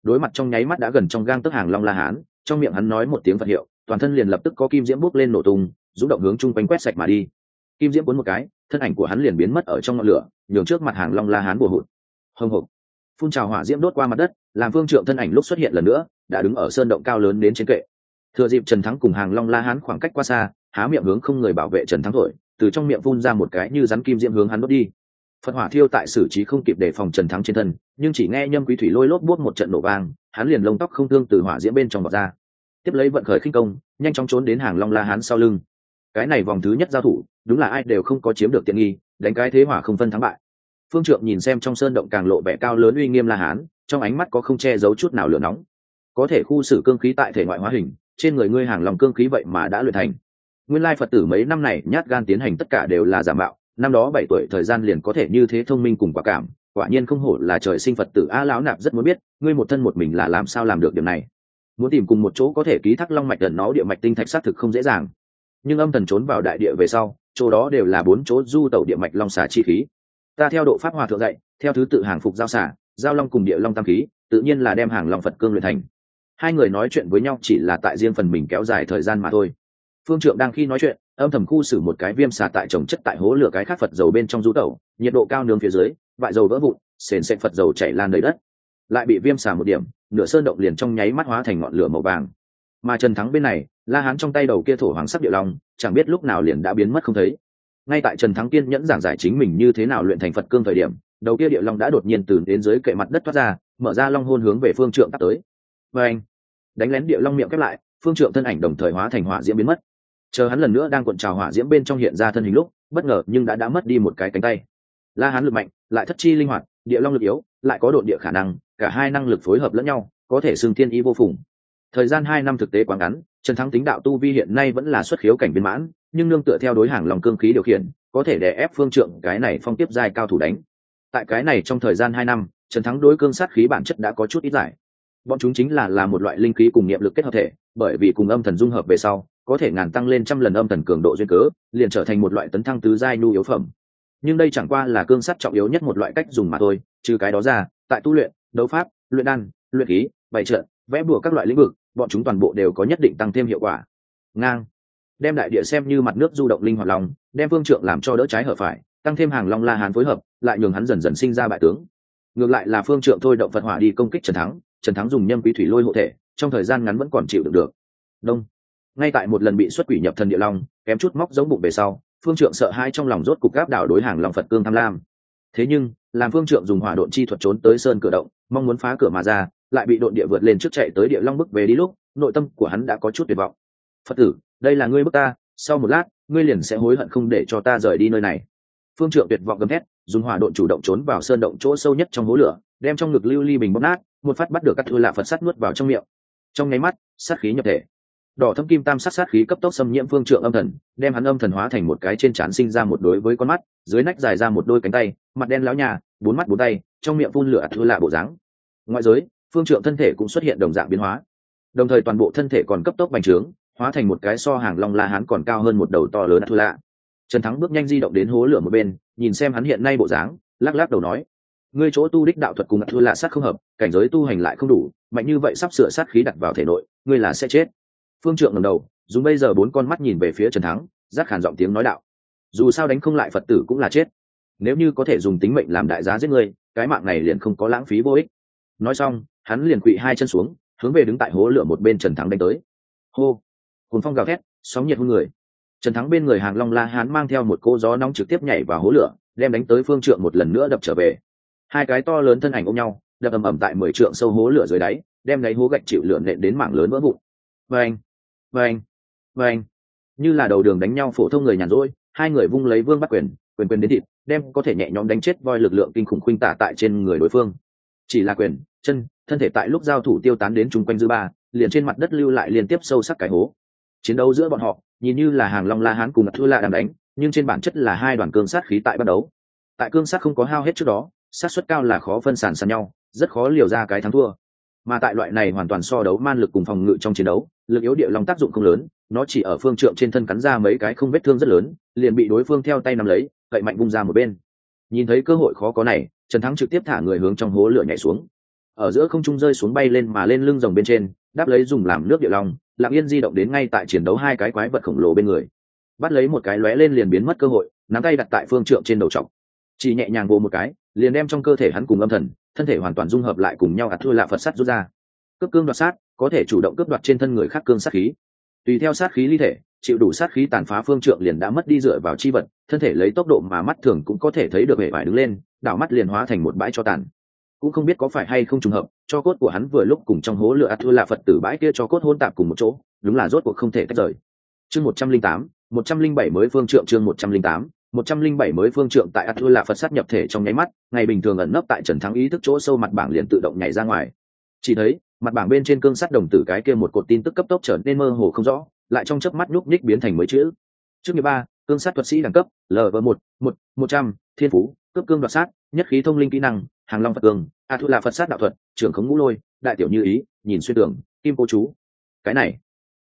[SPEAKER 1] Đối mặt trong nháy mắt đã gần trong gang tức hàng long la hán, trong miệng hắn nói một tiếng phật hiệu, toàn thân liền lập tức có kim diễm bốc lên nổ tung, rung động hướng chung quanh quét sạch mà đi kim diễm cuốn một cái, thân ảnh của hắn liền biến mất ở trong ngọn lửa, nhường trước mặt hàng long la hán bùa hụt. Hồng hộc. Phun trào hỏa diễm đốt qua mặt đất, làm phương trượng thân ảnh lúc xuất hiện lần nữa, đã đứng ở sơn động cao lớn đến trên kệ. Thừa dịp trần thắng cùng hàng long la hán khoảng cách qua xa, há miệng hướng không người bảo vệ trần thắng thổi, từ trong miệng phun ra một cái như rắn kim diễm hướng hắn đốt đi. Phật hỏa thiêu tại xử trí không kịp đề phòng trần thắng trên thân, nhưng chỉ nghe nhâm quý thủy lôi lốt buốt một trận nổ vang, hắn liền lông tóc không thương từ hỏa diễm bên trong bọt ra. Tiếp lấy vận khởi khinh công, nhanh chóng trốn đến hàng long la hán sau lưng cái này vòng thứ nhất giao thủ, đúng là ai đều không có chiếm được tiện nghi, đánh cái thế hỏa không phân thắng bại. Phương trượng nhìn xem trong sơn động càng lộ vẻ cao lớn uy nghiêm la hán, trong ánh mắt có không che giấu chút nào lửa nóng. Có thể khu xử cương khí tại thể ngoại hóa hình, trên người ngươi hàng lòng cương khí vậy mà đã luyện thành. Nguyên lai phật tử mấy năm này nhát gan tiến hành tất cả đều là giả mạo, năm đó bảy tuổi thời gian liền có thể như thế thông minh cùng quả cảm, quả nhiên không hổ là trời sinh phật tử a lão nạp rất muốn biết, ngươi một thân một mình là làm sao làm được điều này. Muốn tìm cùng một chỗ có thể ký thác long mạch gần nó địa mạch tinh thạch xác thực không dễ dàng nhưng âm thần trốn vào đại địa về sau, chỗ đó đều là bốn chỗ du tẩu địa mạch long xà chi khí. Ta theo độ pháp hòa thượng dạy, theo thứ tự hàng phục giao xà, giao long cùng địa long tam khí, tự nhiên là đem hàng long phật cương luyện thành. Hai người nói chuyện với nhau chỉ là tại riêng phần mình kéo dài thời gian mà thôi. Phương trượng đang khi nói chuyện, âm thầm khu xử một cái viêm xà tại trồng chất tại hố lửa cái khác phật dầu bên trong du tẩu, nhiệt độ cao nướng phía dưới, vại dầu vỡ vụn, sền sệt phật dầu chảy lan đầy đất. Lại bị viêm xà một điểm, nửa sơn động liền trong nháy mắt hóa thành ngọn lửa màu vàng mà trần thắng bên này, la hán trong tay đầu kia thổ hoàng sắc địa long, chẳng biết lúc nào liền đã biến mất không thấy. Ngay tại trần thắng kiên nhẫn giảng giải chính mình như thế nào luyện thành phật cương thời điểm, đầu kia địa long đã đột nhiên từ đến dưới kệ mặt đất thoát ra, mở ra long hôn hướng về phương trượng tắt tới. Và anh, đánh lén địa long miệng khép lại, phương trượng thân ảnh đồng thời hóa thành hỏa diễm biến mất. Chờ hắn lần nữa đang cuộn trào hỏa diễm bên trong hiện ra thân hình lúc, bất ngờ nhưng đã đã mất đi một cái cánh tay. La hán lực mạnh, lại thất chi linh hoạt, địa long lực yếu, lại có độ địa khả năng, cả hai năng lực phối hợp lẫn nhau, có thể xưng thiên ý vô phùng thời gian hai năm thực tế quá ngắn trần thắng tính đạo tu vi hiện nay vẫn là xuất khiếu cảnh viên mãn nhưng nương tựa theo đối hàng lòng cương khí điều khiển có thể đè ép phương trượng cái này phong tiếp giai cao thủ đánh. Tại cái này trong thời gian hai năm trần thắng đối cương sát khí bản chất đã có chút ít giải. Bọn chúng chính là là một loại linh khí cùng niệm lực kết hợp thể bởi vì cùng âm thần dung hợp về sau có thể ngàn tăng lên trăm lần âm thần cường độ duyên cớ liền trở thành một loại tấn thăng tứ giai nhu yếu phẩm. Nhưng đây chẳng qua là cương sắt trọng yếu nhất một loại cách dùng mà thôi trừ cái đó ra tại tu luyện đấu pháp luyện đan luyện khí bày trợ, vẽ bùa các loại lĩnh vực bọn chúng toàn bộ đều có nhất định tăng thêm hiệu quả. Ngang. Đem đại địa xem như mặt nước du động linh hoạt lòng, đem phương trượng làm cho đỡ trái hở phải, tăng thêm hàng long la hán phối hợp, lại nhường hắn dần dần sinh ra bại tướng. Ngược lại là phương trượng thôi động phật hỏa đi công kích trần thắng trần thắng dùng nhâm quý thủy lôi hộ thể, trong thời gian ngắn vẫn còn chịu được được. Đông. Ngay tại một lần bị xuất quỷ nhập thần địa long, kém chút móc giống bụng về sau, phương trượng sợ hai trong lòng rốt cục gáp đảo đối hàng lòng phật cương tham lam. Thế nhưng, làm phương trượng dùng hỏa độn chi thuật trốn tới sơn cửa động, mong muốn phá cửa mà ra lại bị độn địa vượt lên trước chạy tới địa long bức về đi lúc, nội tâm của hắn đã có chút tuyệt vọng. Phật tử, đây là ngươi bức ta, sau một lát, ngươi liền sẽ hối hận không để cho ta rời đi nơi này. Phương trượng tuyệt vọng gầm thét, dùng hỏa độn chủ động trốn vào sơn động chỗ sâu nhất trong hố lửa, đem trong ngực lưu ly bình bóp nát, một phát bắt được các thư lạ phật sắt nuốt vào trong miệng. Trong nháy mắt, sát khí nhập thể. Đỏ thâm kim tam sát sát khí cấp tốc xâm nhiễm phương trượng âm thần, đem hắn âm thần hóa thành một cái trên trán sinh ra một đối với con mắt, dưới nách dài ra một đôi cánh tay, mặt đen láo nhà, bốn mắt bốn tay, trong miệng phun lửa thư lạ bộ dáng. Ngoại giới phương trượng thân thể cũng xuất hiện đồng dạng biến hóa. Đồng thời toàn bộ thân thể còn cấp tốc bành trướng, hóa thành một cái so hàng long la hán còn cao hơn một đầu to lớn thu lạ trần thắng bước nhanh di động đến hố lửa một bên, nhìn xem hắn hiện nay bộ dáng, lắc lắc đầu nói, ngươi chỗ tu đích đạo thuật cùng thu lạ sát không hợp, cảnh giới tu hành lại không đủ, mạnh như vậy sắp sửa sát khí đặt vào thể nội, ngươi là sẽ chết. Phương trượng ngầm đầu, dùng bây giờ bốn con mắt nhìn về phía trần thắng giác khản giọng tiếng nói đạo, dù sao đánh không lại phật tử cũng là chết. Nếu như có thể dùng tính mệnh làm đại giá giết ngươi, cái mạng này liền không có lãng phí vô ích. Nói xong hắn liền quỵ hai chân xuống, hướng về đứng tại hố lửa một bên trần thắng đánh tới. Hô! Hồn phong gào thét, sóng nhiệt hôn người. Trần thắng bên người hàng long la hán mang theo một cô gió nóng trực tiếp nhảy vào hố lửa, đem đánh tới phương trượng một lần nữa đập trở về. Hai cái to lớn thân ảnh ôm nhau, đập ầm ầm tại mười trượng sâu hố lửa dưới đáy, đem đáy hố gạch chịu lửa nện đến mảng lớn vỡ vụn. Vâng vâng vâng như là đầu đường đánh nhau phổ thông người nhàn rỗi, hai người vung lấy vương bắt quyền quyền quyền đến thịt, đem có thể nhẹ nhõm đánh chết voi lực lượng kinh khủng khuynh tả tại trên người đối phương. Chỉ là quyền, chân thân thể tại lúc giao thủ tiêu tán đến chung quanh dư ba, liền trên mặt đất lưu lại liên tiếp sâu sắc cái hố. Chiến đấu giữa bọn họ, nhìn như là hàng long la hán cùng thua lạ đang đánh, nhưng trên bản chất là hai đoàn cương sát khí tại bắt đấu tại cương sát không có hao hết trước đó, sát suất cao là khó phân sản sàn nhau, rất khó liều ra cái thắng thua. Mà tại loại này hoàn toàn so đấu man lực cùng phòng ngự trong chiến đấu, lực yếu địa long tác dụng không lớn, nó chỉ ở phương trượng trên thân cắn ra mấy cái không vết thương rất lớn, liền bị đối phương theo tay nắm lấy cậy mạnh bung ra một bên. Nhìn thấy cơ hội khó có này, trần thắng trực tiếp thả người hướng trong hố lửa nhảy xuống ở giữa không trung rơi xuống bay lên mà lên lưng rồng bên trên, đáp lấy dùng làm nước địa long, lặng yên di động đến ngay tại chiến đấu hai cái quái vật khổng lồ bên người. Bắt lấy một cái lóe lên liền biến mất cơ hội, nắm tay đặt tại phương trượng trên đầu trọc. Chỉ nhẹ nhàng vô một cái, liền đem trong cơ thể hắn cùng âm thần, thân thể hoàn toàn dung hợp lại cùng nhau ạt thua lạ phật sắt rút ra. Cướp cương đoạt sát, có thể chủ động cướp đoạt trên thân người khác cương sát khí. Tùy theo sát khí ly thể, chịu đủ sát khí tàn phá phương trượng liền đã mất đi dựa vào chi vật, thân thể lấy tốc độ mà mắt thường cũng có thể thấy được hệ vải đứng lên, đảo mắt liền hóa thành một bãi cho tàn cũng không biết có phải hay không trùng hợp, cho cốt của hắn vừa lúc cùng trong hố lửa ạt thua phật tử bãi kia cho cốt hôn tạp cùng một chỗ, đúng là rốt cuộc không thể tách rời. Chương một trăm linh tám, một trăm linh bảy mới phương trượng chương một trăm linh tám, một trăm linh bảy mới phương trượng tại Atula là phật sát nhập thể trong nháy mắt, ngày bình thường ẩn nấp tại trần thắng ý thức chỗ sâu mặt bảng liền tự động nhảy ra ngoài. Chỉ thấy, mặt bảng bên trên cương sắt đồng tử cái kia một cột tin tức cấp tốc trở nên mơ hồ không rõ, lại trong chớp mắt nhúc nhích biến thành mấy chữ. Trước mười ba, cương sát thuật sĩ đẳng cấp lv một một một trăm, thiên phú, cấp cương đoạt sát nhất khí thông linh kỹ năng hàng long phật cường, a thu là phật sát đạo thuật trưởng khống ngũ lôi đại tiểu như ý nhìn xuyên tưởng kim cô chú. Cái này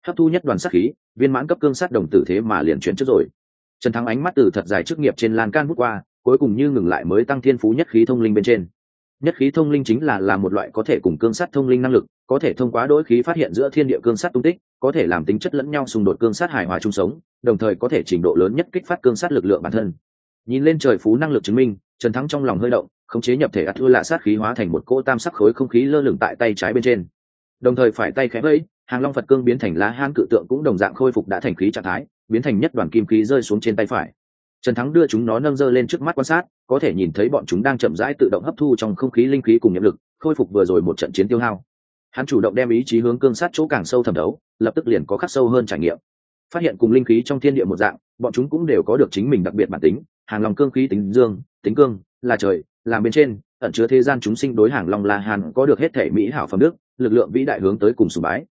[SPEAKER 1] hấp thu nhất đoàn sát khí viên mãn cấp cương sát đồng tử thế mà liền chuyển trước rồi. Trần thắng ánh mắt từ thật dài chức nghiệp trên lan can hút qua cuối cùng như ngừng lại mới tăng thiên phú nhất khí thông linh bên trên. Nhất khí thông linh chính là là một loại có thể cùng cương sát thông linh năng lực có thể thông qua đỗi khí phát hiện giữa thiên địa cương sát tung tích có thể làm tính chất lẫn nhau xung đột cương sát hài hòa chung sống đồng thời có thể trình độ lớn nhất kích phát cương sát lực lượng bản thân. Nhìn lên trời phú năng lực chứng minh trần thắng trong lòng hơi động, khống chế nhập thể ắt thư lạ sát khí hóa thành một cỗ tam sắc khối không khí lơ lửng tại tay trái bên trên. Đồng thời phải tay khẽ vẫy, hàng long phật cương biến thành lá han cự tượng cũng đồng dạng khôi phục đã thành khí trạng thái, biến thành nhất đoàn kim khí rơi xuống trên tay phải. Trần thắng đưa chúng nó nâng dơ lên trước mắt quan sát, có thể nhìn thấy bọn chúng đang chậm rãi tự động hấp thu trong không khí linh khí cùng nhiệm lực, khôi phục vừa rồi một trận chiến tiêu hao. Hắn chủ động đem ý chí hướng cương sát chỗ càng sâu thẩm đấu, lập tức liền có khắc sâu hơn trải nghiệm. Phát hiện cùng linh khí trong thiên địa một dạng, bọn chúng cũng đều có được chính mình đặc biệt bản tính hàng lòng cương khí tính dương tính cương là trời làm bên trên ẩn chứa thế gian chúng sinh đối hàng long là hàn có được hết thể mỹ hảo phẩm đức lực lượng vĩ đại hướng tới cùng sùng bái.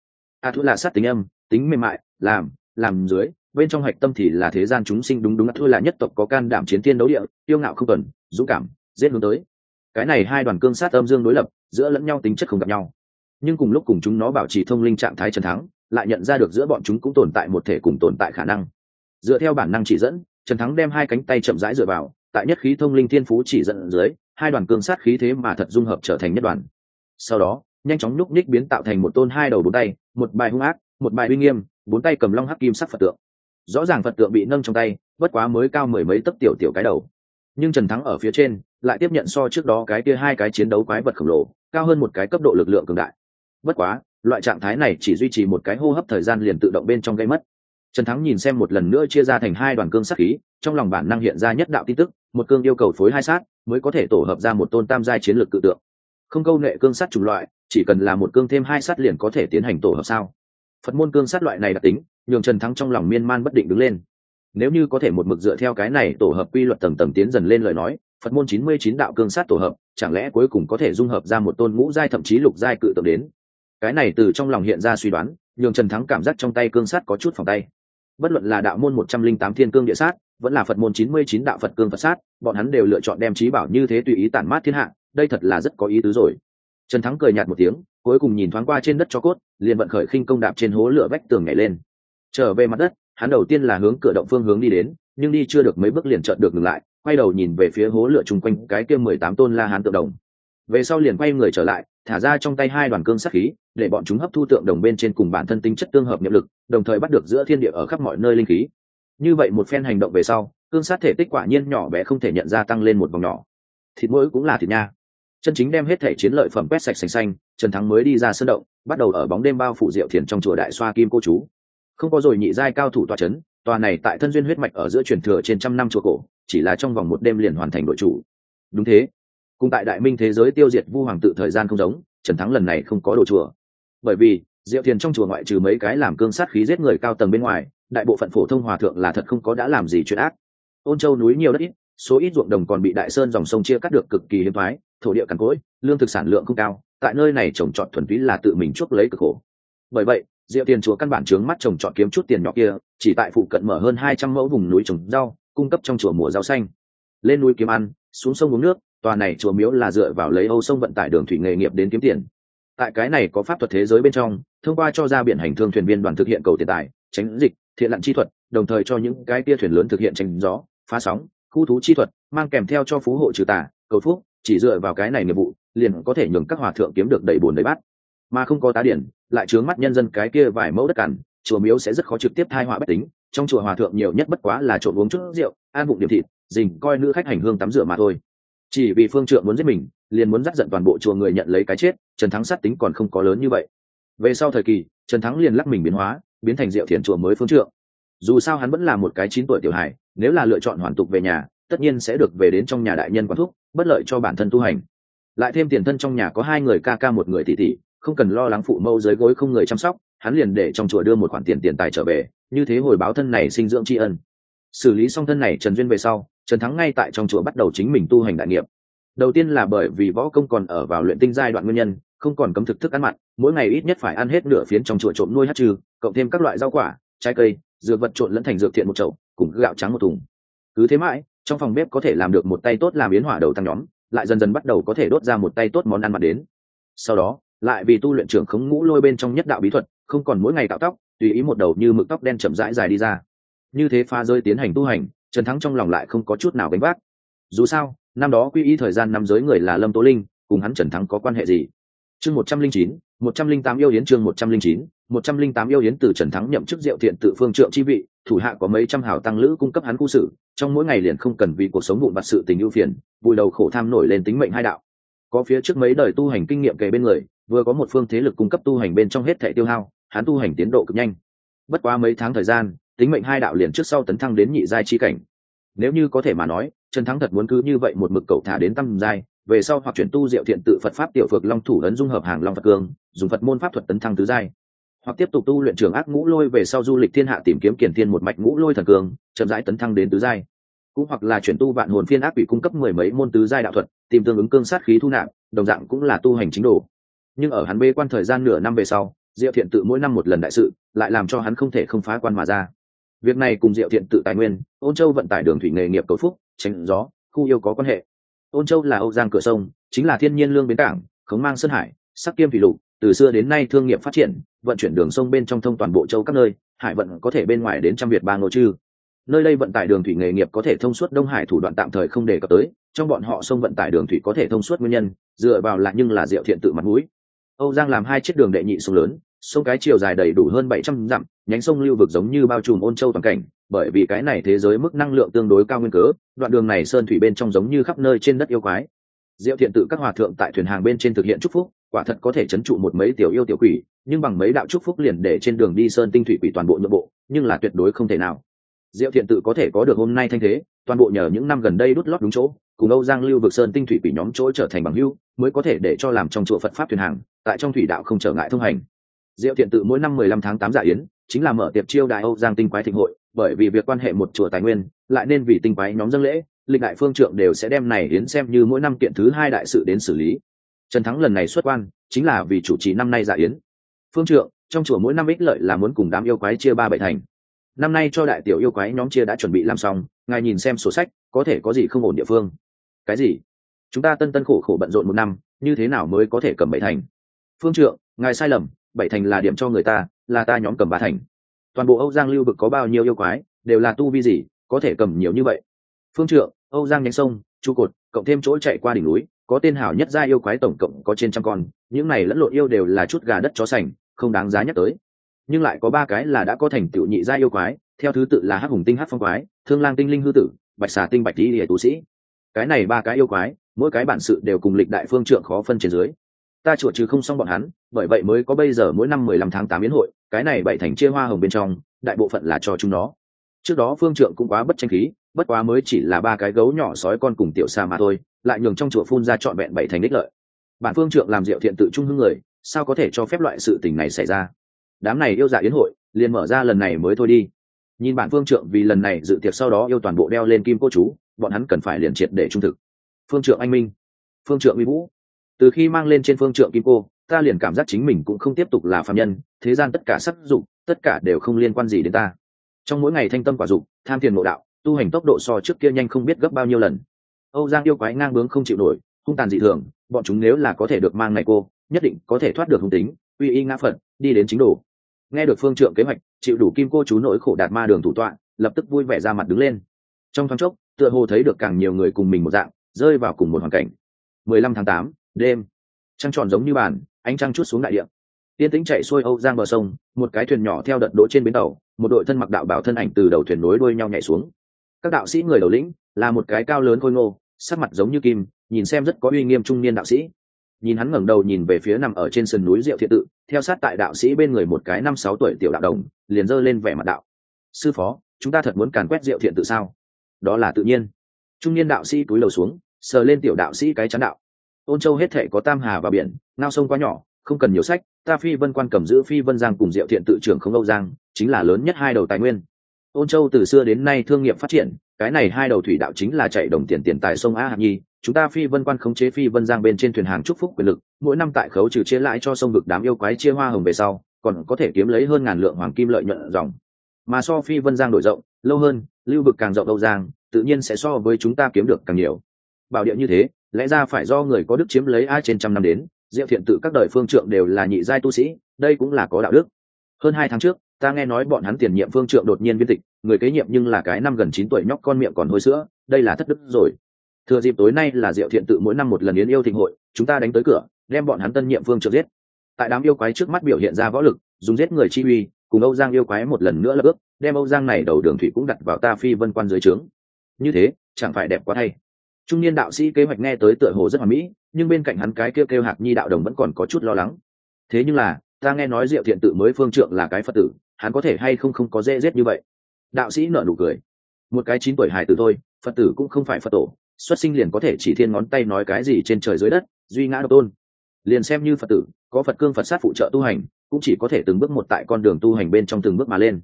[SPEAKER 1] A à, thu là sát tính âm tính mềm mại làm làm dưới bên trong hạch tâm thì là thế gian chúng sinh đúng đúng thu là nhất tộc có can đảm chiến tiên đấu địa yêu ngạo không tuần dũng cảm giết hướng tới. Cái này hai đoàn cương sát âm dương đối lập giữa lẫn nhau tính chất không gặp nhau. Nhưng cùng lúc cùng chúng nó bảo trì thông linh trạng thái trần thắng lại nhận ra được giữa bọn chúng cũng tồn tại một thể cùng tồn tại khả năng. Dựa theo bản năng chỉ dẫn trần thắng đem hai cánh tay chậm rãi dựa vào, tại nhất khí thông linh thiên phú chỉ dẫn dưới, hai đoàn cương sát khí thế mà thật dung hợp trở thành nhất đoàn. Sau đó, nhanh chóng nhúc nhích biến tạo thành một tôn hai đầu bốn tay, một bài hung ác, một bài uy nghiêm, bốn tay cầm long hắc kim sắc phật tượng. Rõ ràng phật tượng bị nâng trong tay, bất quá mới cao mười mấy tấc tiểu tiểu cái đầu. Nhưng trần thắng ở phía trên, lại tiếp nhận so trước đó cái kia hai cái chiến đấu quái vật khổng lồ, cao hơn một cái cấp độ lực lượng cường đại. Bất quá, loại trạng thái này chỉ duy trì một cái hô hấp thời gian liền tự động bên trong gây mất trần thắng nhìn xem một lần nữa chia ra thành hai đoàn cương sát khí, trong lòng bản năng hiện ra nhất đạo tin tức, một cương yêu cầu phối hai sát, mới có thể tổ hợp ra một tôn tam giai chiến lược tự tượng. Không câu nghệ cương sắt chủng loại, chỉ cần là một cương thêm hai sát liền có thể tiến hành tổ hợp sao? Phật môn cương sắt loại này đặc tính, nhường trần thắng trong lòng miên man bất định đứng lên. Nếu như có thể một mực dựa theo cái này tổ hợp quy luật tầng tầng tiến dần lên lời nói, phật môn chín mươi chín đạo cương sát tổ hợp, chẳng lẽ cuối cùng có thể dung hợp ra một tôn ngũ giai thậm chí lục giai cự tượng đến? Cái này từ trong lòng hiện ra suy đoán, nhường trần thắng cảm giác trong tay cương sát có chút phòng tay bất luận là đạo môn một trăm linh tám thiên cương địa sát, vẫn là phật môn chín mươi chín đạo phật cương phật sát, bọn hắn đều lựa chọn đem trí bảo như thế tùy ý tản mát thiên hạ, đây thật là rất có ý tứ rồi. Trần thắng cười nhạt một tiếng, cuối cùng nhìn thoáng qua trên đất cho cốt, liền vận khởi khinh công đạp trên hố lửa vách tường nhảy lên. Trở về mặt đất, hắn đầu tiên là hướng cửa động phương hướng đi đến, nhưng đi chưa được mấy bước liền chợt được ngừng lại, quay đầu nhìn về phía hố lửa chung quanh cái kia mười tám tôn la hán tượng đồng về sau liền quay người trở lại thả ra trong tay hai đoàn cương sát khí, để bọn chúng hấp thu tượng đồng bên trên cùng bản thân tính chất tương hợp nhiệm lực, đồng thời bắt được giữa thiên địa ở khắp mọi nơi linh khí. Như vậy một phen hành động về sau, cương sát thể tích quả nhiên nhỏ bé không thể nhận ra tăng lên một vòng nhỏ. Thịt mỗi cũng là thịt nha. Chân chính đem hết thể chiến lợi phẩm quét sạch sành xanh, trần thắng mới đi ra sân động, bắt đầu ở bóng đêm bao phủ diệu thiền trong chùa đại xoa kim cô chú. Không có rồi nhị giai cao thủ tòa c h ấ n tòa này tại thân duyên huyết mạch ở giữa truyền thừa trên trăm năm chùa cổ, chỉ là trong vòng một đêm liền hoàn thành đội chủ. Đúng thế cùng tại đại minh thế giới tiêu diệt vu hoàng tự thời gian không giống, trần thắng lần này không có đồ chùa. Bởi vì, diệu thiền trong chùa ngoại trừ mấy cái làm cương sát khí giết người cao tầng bên ngoài, đại bộ phận phổ thông hòa thượng là thật không có đã làm gì chuyện ác. Ôn châu núi nhiều đất ít, số ít ruộng đồng còn bị đại sơn dòng sông chia cắt được cực kỳ hiếm thoái thổ địa cằn cỗi, lương thực sản lượng không cao, tại nơi này trồng trọt thuần túy là tự mình chuốc lấy cực khổ. Bởi vậy, diệu tiền chùa căn bản trướng mắt trồng trọt kiếm chút tiền nhỏ kia, chỉ tại phụ cận mở hơn hai trăm mẫu vùng núi trồng rau, cung cấp trong chùa mùa rau xanh. Lên núi kiếm ăn, xuống sông uống nước tòa này chùa miếu là dựa vào lấy âu sông vận tải đường thủy nghề nghiệp đến kiếm tiền. Tại cái này có pháp thuật thế giới bên trong, thông qua cho ra biển hành thương thuyền viên đoàn thực hiện cầu tiền tài, tránh dịch, thiện lặn chi thuật, đồng thời cho những cái tia thuyền lớn thực hiện tránh gió, phá sóng, khu thú chi thuật, mang kèm theo cho phú hộ trừ tà, cầu phúc, chỉ dựa vào cái này nghiệp vụ, liền có thể nhường các hòa thượng kiếm được đầy bùn đầy bát. Mà không có tá điển, lại chướng mắt nhân dân cái kia vài mẫu đất cằn, chùa miếu sẽ rất khó trực tiếp thai họa bất tính. Trong chùa hòa thượng nhiều nhất bất quá là trộn uống chút rượu an bụng điểm thịt, dình coi nữ khách hành hương tắm rửa mà thôi chỉ vì phương trượng muốn giết mình, liền muốn dắt giận toàn bộ chùa người nhận lấy cái chết, trần thắng sát tính còn không có lớn như vậy. Về sau thời kỳ, trần thắng liền lắc mình biến hóa, biến thành diệu thiền chùa mới phương trượng. Dù sao hắn vẫn là một cái chín tuổi tiểu hài, nếu là lựa chọn hoàn tục về nhà, tất nhiên sẽ được về đến trong nhà đại nhân quán thúc, bất lợi cho bản thân tu hành. Lại thêm tiền thân trong nhà có hai người ca ca một người tỷ tỷ, không cần lo lắng phụ mâu dưới gối không người chăm sóc, hắn liền để trong chùa đưa một khoản tiền tiền tài trở về, như thế hồi báo thân này sinh dưỡng tri ân. Xử lý xong thân này trần duyên về sau trần thắng ngay tại trong chùa bắt đầu chính mình tu hành đại nghiệp. Đầu tiên là bởi vì võ công còn ở vào luyện tinh giai đoạn nguyên nhân, không còn cấm thực thức ăn mặn, mỗi ngày ít nhất phải ăn hết nửa phiến trong chùa trộm nuôi hát trừ, cộng thêm các loại rau quả, trái cây, dược vật trộn lẫn thành dược thiện một chậu, cùng gạo trắng một thùng. Cứ thế mãi, trong phòng bếp có thể làm được một tay tốt làm biến hỏa đầu tăng nhóm, lại dần dần bắt đầu có thể đốt ra một tay tốt món ăn mặn đến. Sau đó, lại vì tu luyện trưởng khống ngũ lôi bên trong nhất đạo bí thuật, không còn mỗi ngày tạo tóc, tùy ý một đầu như mực tóc đen chậm rãi dài đi ra. Như thế pha rơi tiến hành tu hành trần thắng trong lòng lại không có chút nào gánh vác. Dù sao, năm đó quy y thời gian năm giới người là lâm tố linh, cùng hắn trần thắng có quan hệ gì? Chương một trăm linh chín, một trăm linh tám yêu yến chương một trăm linh chín, một trăm linh tám yêu yến từ trần thắng nhậm chức diệu thiện tự phương trượng chi vị, thủ hạ có mấy trăm hảo tăng lữ cung cấp hắn khu sự trong mỗi ngày liền không cần vì cuộc sống vụn vặt sự tình ưu phiền vùi đầu khổ tham nổi lên tính mệnh hai đạo. Có phía trước mấy đời tu hành kinh nghiệm kề bên người, vừa có một phương thế lực cung cấp tu hành bên trong hết thẻ tiêu hao, hắn tu hành tiến độ cực nhanh. Bất quá mấy tháng thời gian tính mệnh hai đạo liền trước sau tấn thăng đến nhị giai chi cảnh. Nếu như có thể mà nói, trần thắng thật muốn cứ như vậy một mực cầu thả đến tam giai, về sau hoặc chuyển tu diệu thiện tự phật pháp tiểu phược long thủ ấn dung hợp hàng long phật cương, dùng phật môn pháp thuật tấn thăng tứ giai. Hoặc tiếp tục tu luyện trường ác ngũ lôi về sau du lịch thiên hạ tìm kiếm kiển thiên một mạch ngũ lôi thần cường chậm rãi tấn thăng đến tứ giai. Cũng hoặc là chuyển tu vạn hồn phiên ác bị cung cấp mười mấy môn tứ giai đạo thuật, tìm tương ứng cương sát khí thu nạp, đồng dạng cũng là tu hành chính đồ. Nhưng ở hắn bê quan thời gian nửa năm về sau, diệu thiện tự mỗi năm một lần đại sự, lại làm cho hắn không thể không phá quan mà ra việc này cùng diệu thiện tự tài nguyên, ôn châu vận tải đường thủy nghề nghiệp cầu phúc, tránh gió, khu yêu có quan hệ. Ôn châu là âu giang cửa sông, chính là thiên nhiên lương bến cảng, khống mang sơn hải sắc kiêm thủy lục, từ xưa đến nay thương nghiệp phát triển, vận chuyển đường sông bên trong thông toàn bộ châu các nơi, hải vận có thể bên ngoài đến trăm việt ba ngô chư. Nơi đây vận tải đường thủy nghề nghiệp có thể thông suốt đông hải thủ đoạn tạm thời không đề cập tới, trong bọn họ sông vận tải đường thủy có thể thông suốt nguyên nhân, dựa vào là nhưng là diệu thiện tự mặt mũi. Âu giang làm hai chiếc đường đệ nhị sông lớn, sông cái chiều dài đầy đủ hơn bảy trăm dặm nhánh sông lưu vực giống như bao trùm ôn châu toàn cảnh, bởi vì cái này thế giới mức năng lượng tương đối cao nguyên cớ, đoạn đường này sơn thủy bên trong giống như khắp nơi trên đất yêu quái. Diệu thiện tự các hòa thượng tại thuyền hàng bên trên thực hiện chúc phúc, quả thật có thể chấn trụ một mấy tiểu yêu tiểu quỷ, nhưng bằng mấy đạo chúc phúc liền để trên đường đi sơn tinh thủy quỷ toàn bộ nội bộ, nhưng là tuyệt đối không thể nào. Diệu thiện tự có thể có được hôm nay thanh thế, toàn bộ nhờ những năm gần đây đút lót đúng chỗ, cùng âu giang lưu vực sơn tinh thủy quỷ nhóm chỗ trở thành bằng hưu mới có thể để cho làm trong chùa phật pháp thuyền hàng, tại trong thủy đạo không trở ngại thông hành diệu thiện tự mỗi năm mười lăm tháng tám giả yến, chính là mở tiệp chiêu đại âu giang tinh quái thịnh hội, bởi vì việc quan hệ một chùa tài nguyên, lại nên vì tinh quái nhóm dân lễ, lịch đại phương trượng đều sẽ đem này yến xem như mỗi năm kiện thứ hai đại sự đến xử lý. Trần thắng lần này xuất quan, chính là vì chủ trì năm nay giả yến. Phương trượng, trong chùa mỗi năm ích lợi là muốn cùng đám yêu quái chia ba bảy thành. Năm nay cho đại tiểu yêu quái nhóm chia đã chuẩn bị làm xong, ngài nhìn xem sổ sách, có thể có gì không ổn địa phương? Cái gì? Chúng ta tân tân khổ khổ bận rộn một năm, như thế nào mới có thể cầm bảy thành? Phương trượng, ngài sai lầm bảy thành là điểm cho người ta, là ta nhóm cầm ba thành. Toàn bộ âu giang lưu vực có bao nhiêu yêu quái, đều là tu vi gì, có thể cầm nhiều như vậy. Phương trượng, âu giang nhánh sông trụ cột, cộng thêm chỗ chạy qua đỉnh núi, có tên hảo nhất gia yêu quái tổng cộng có trên trăm con, những này lẫn lộn yêu đều là chút gà đất chó sành, không đáng giá nhắc tới. Nhưng lại có ba cái là đã có thành tựu nhị gia yêu quái, theo thứ tự là hắc hùng tinh hắc phong quái, thương lang tinh linh hư tử, bạch xà tinh bạch tý địa tu sĩ. Cái này ba cái yêu quái, mỗi cái bản sự đều cùng lịch đại phương trượng khó phân trên dưới ta chuột trừ không xong bọn hắn, bởi vậy mới có bây giờ mỗi năm mười lăm tháng tám biến hội, cái này bảy thành chia hoa hồng bên trong, đại bộ phận là cho chúng nó. Trước đó phương trượng cũng quá bất tranh khí, bất quá mới chỉ là ba cái gấu nhỏ sói con cùng tiểu xa mà thôi, lại nhường trong chùa phun ra trọn vẹn bảy thành đích lợi. Bản phương trượng làm diệu thiện tự trung hưng người, sao có thể cho phép loại sự tình này xảy ra? Đám này yêu dạ yến hội, liền mở ra lần này mới thôi đi. Nhìn bản phương trượng vì lần này dự tiệc sau đó yêu toàn bộ đeo lên kim cô chú, bọn hắn cần phải liền triệt để trung thực. Phương trượng anh minh. Phương trượng uy vũ từ khi mang lên trên phương trượng kim cô, ta liền cảm giác chính mình cũng không tiếp tục là phạm nhân, thế gian tất cả sắc dụng tất cả đều không liên quan gì đến ta. Trong mỗi ngày thanh tâm quả dụng tham thiền mộ đạo, tu hành tốc độ so trước kia nhanh không biết gấp bao nhiêu lần. Âu giang yêu quái ngang bướng không chịu nổi, hung tàn dị thường, bọn chúng nếu là có thể được mang này cô, nhất định có thể thoát được hung tính, uy y ngã phật, đi đến chính đồ. Nghe được phương trượng kế hoạch, chịu đủ kim cô chú nỗi khổ đạt ma đường thủ tọa, lập tức vui vẻ ra mặt đứng lên. Trong thoáng chốc, tựa hồ thấy được càng nhiều người cùng mình một dạng, rơi vào cùng một hoàn cảnh. mười lăm tháng tám đêm. Trăng tròn giống như bàn, ánh trăng chút xuống đại địa. Tiên tĩnh chạy xuôi âu giang bờ sông, một cái thuyền nhỏ theo đợt đỗ trên bến tàu, một đội thân mặc đạo bảo thân ảnh từ đầu thuyền nối đuôi nhau nhảy xuống. Các đạo sĩ người đầu lĩnh, là một cái cao lớn khôi ngô, sắc mặt giống như kim, nhìn xem rất có uy nghiêm trung niên đạo sĩ. Nhìn hắn ngẩng đầu nhìn về phía nằm ở trên sườn núi diệu thiện tự, theo sát tại đạo sĩ bên người một cái năm sáu tuổi tiểu đạo đồng, liền giơ lên vẻ mặt đạo. Sư phó, chúng ta thật muốn càn quét diệu thiện tự sao? Đó là tự nhiên. Trung niên đạo sĩ túi đầu xuống, sờ lên tiểu đạo sĩ cái chán đạo ôn châu hết thể có tam hà và biển, ngao sông quá nhỏ, không cần nhiều sách, ta phi vân quan cầm giữ phi vân giang cùng diệu thiện tự trưởng không âu giang, chính là lớn nhất hai đầu tài nguyên. Ôn châu từ xưa đến nay thương nghiệp phát triển, cái này hai đầu thủy đạo chính là chạy đồng tiền tiền tại sông a hạt nhi, chúng ta phi vân quan khống chế phi vân giang bên trên thuyền hàng chúc phúc quyền lực, mỗi năm tại khấu trừ chia lãi cho sông vực đám yêu quái chia hoa hồng về sau, còn có thể kiếm lấy hơn ngàn lượng hoàng kim lợi nhuận dòng. Mà so phi vân giang đổi rộng, lâu hơn, lưu vực càng rộng âu giang, tự nhiên sẽ so với chúng ta kiếm được càng nhiều. Bảo địa như thế lẽ ra phải do người có đức chiếm lấy ai trên trăm năm đến, diệu thiện tự các đời phương trượng đều là nhị giai tu sĩ, đây cũng là có đạo đức. Hơn hai tháng trước, ta nghe nói bọn hắn tiền nhiệm phương trượng đột nhiên viên tịch, người kế nhiệm nhưng là cái năm gần chín tuổi nhóc con miệng còn hôi sữa, đây là thất đức rồi. Thừa dịp tối nay là diệu thiện tự mỗi năm một lần yến yêu thịnh hội, chúng ta đánh tới cửa, đem bọn hắn tân nhiệm phương trượng giết. Tại đám yêu quái trước mắt biểu hiện ra võ lực, dùng giết người chi uy, cùng âu giang yêu quái một lần nữa là ước đem âu giang này đầu đường thủy cũng đặt vào ta phi vân quan dưới trướng. Như thế, chẳng phải đẹp quá thay trung niên đạo sĩ kế hoạch nghe tới tựa hồ rất hoàn mỹ, nhưng bên cạnh hắn cái kêu kêu hạc nhi đạo đồng vẫn còn có chút lo lắng. Thế nhưng là, ta nghe nói diệu thiện tự mới phương trượng là cái phật tử, hắn có thể hay không không có dễ dết như vậy? Đạo sĩ nở nụ cười. Một cái chín tuổi hài tử thôi, phật tử cũng không phải phật tổ, xuất sinh liền có thể chỉ thiên ngón tay nói cái gì trên trời dưới đất, duy ngã độc tôn. Liền xem như phật tử, có phật cương phật sát phụ trợ tu hành, cũng chỉ có thể từng bước một tại con đường tu hành bên trong từng bước mà lên.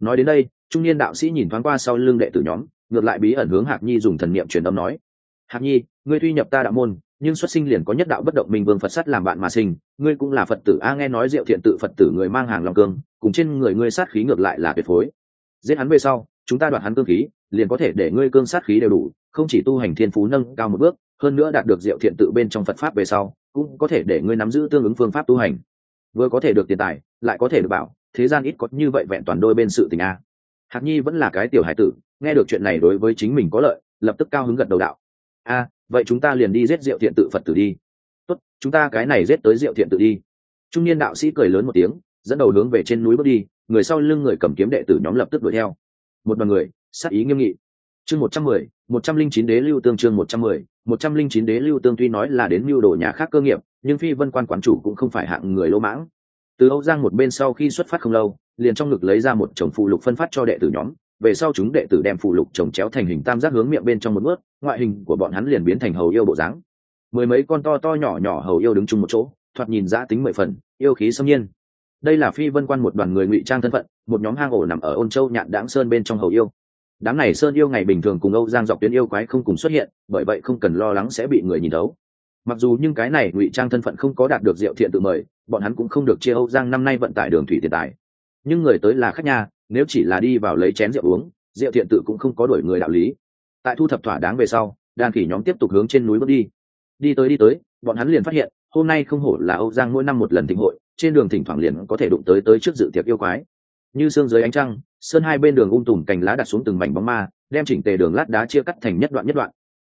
[SPEAKER 1] Nói đến đây, trung niên đạo sĩ nhìn thoáng qua sau lưng đệ tử nhóm, ngược lại bí ẩn hướng hạc nhi dùng thần niệm truyền âm nói hạc nhi, ngươi tuy nhập ta đạo môn, nhưng xuất sinh liền có nhất đạo bất động minh vương phật sắt làm bạn mà sinh, ngươi cũng là phật tử. A, nghe nói diệu thiện tự phật tử người mang hàng lòng cương, cùng trên người ngươi sát khí ngược lại là tuyệt phối. Giết hắn về sau, chúng ta đoạt hắn cương khí, liền có thể để ngươi cương sát khí đều đủ, không chỉ tu hành thiên phú nâng cao một bước, hơn nữa đạt được diệu thiện tự bên trong phật pháp về sau, cũng có thể để ngươi nắm giữ tương ứng phương pháp tu hành. Vừa có thể được tiền tài, lại có thể được bảo, thế gian ít có như vậy vẹn toàn đôi bên sự tình a. Hạc nhi vẫn là cái tiểu hải tử, nghe được chuyện này đối với chính mình có lợi, lập tức cao hứng gật đầu đạo a vậy chúng ta liền đi giết rượu thiện tự phật tử đi. Tốt, chúng ta cái này giết tới rượu thiện tự đi. Trung niên đạo sĩ cười lớn một tiếng, dẫn đầu hướng về trên núi bước đi, người sau lưng người cầm kiếm đệ tử nhóm lập tức đuổi theo. Một đoàn người, sát ý nghiêm nghị. Chương một trăm mười, một trăm linh chín đế lưu tương chương một trăm mười, một trăm linh chín đế lưu tương tuy nói là đến mưu đồ nhà khác cơ nghiệp, nhưng phi vân quan quán chủ cũng không phải hạng người lỗ mãng. Từ âu giang một bên sau khi xuất phát không lâu, liền trong ngực lấy ra một chồng phụ lục phân phát cho đệ tử nhóm về sau chúng đệ tử đem phụ lục trồng chéo thành hình tam giác hướng miệng bên trong một bước, ngoại hình của bọn hắn liền biến thành hầu yêu bộ dáng. Mười mấy con to to nhỏ nhỏ hầu yêu đứng chung một chỗ, thoạt nhìn giã tính mười phần, yêu khí xâm nhiên. Đây là phi vân quan một đoàn người ngụy trang thân phận, một nhóm hang ổ nằm ở ôn châu nhạn đáng sơn bên trong hầu yêu. Đám này sơn yêu ngày bình thường cùng âu giang dọc tuyến yêu quái không cùng xuất hiện, bởi vậy không cần lo lắng sẽ bị người nhìn thấu. Mặc dù nhưng cái này ngụy trang thân phận không có đạt được diệu thiện tự mời, bọn hắn cũng không được chia âu giang năm nay vận tải đường thủy tiền tài. Nhưng người tới là khách nhà nếu chỉ là đi vào lấy chén rượu uống, rượu thiện tự cũng không có đổi người đạo lý. Tại thu thập thỏa đáng về sau đàn khỉ nhóm tiếp tục hướng trên núi bước đi. Đi tới đi tới, bọn hắn liền phát hiện, hôm nay không hổ là âu giang mỗi năm một lần thịnh hội, trên đường thỉnh thoảng liền có thể đụng tới tới trước dự tiệc yêu quái. Như xương dưới ánh trăng, sơn hai bên đường ung tùm cành lá đặt xuống từng mảnh bóng ma, đem chỉnh tề đường lát đá chia cắt thành nhất đoạn nhất đoạn.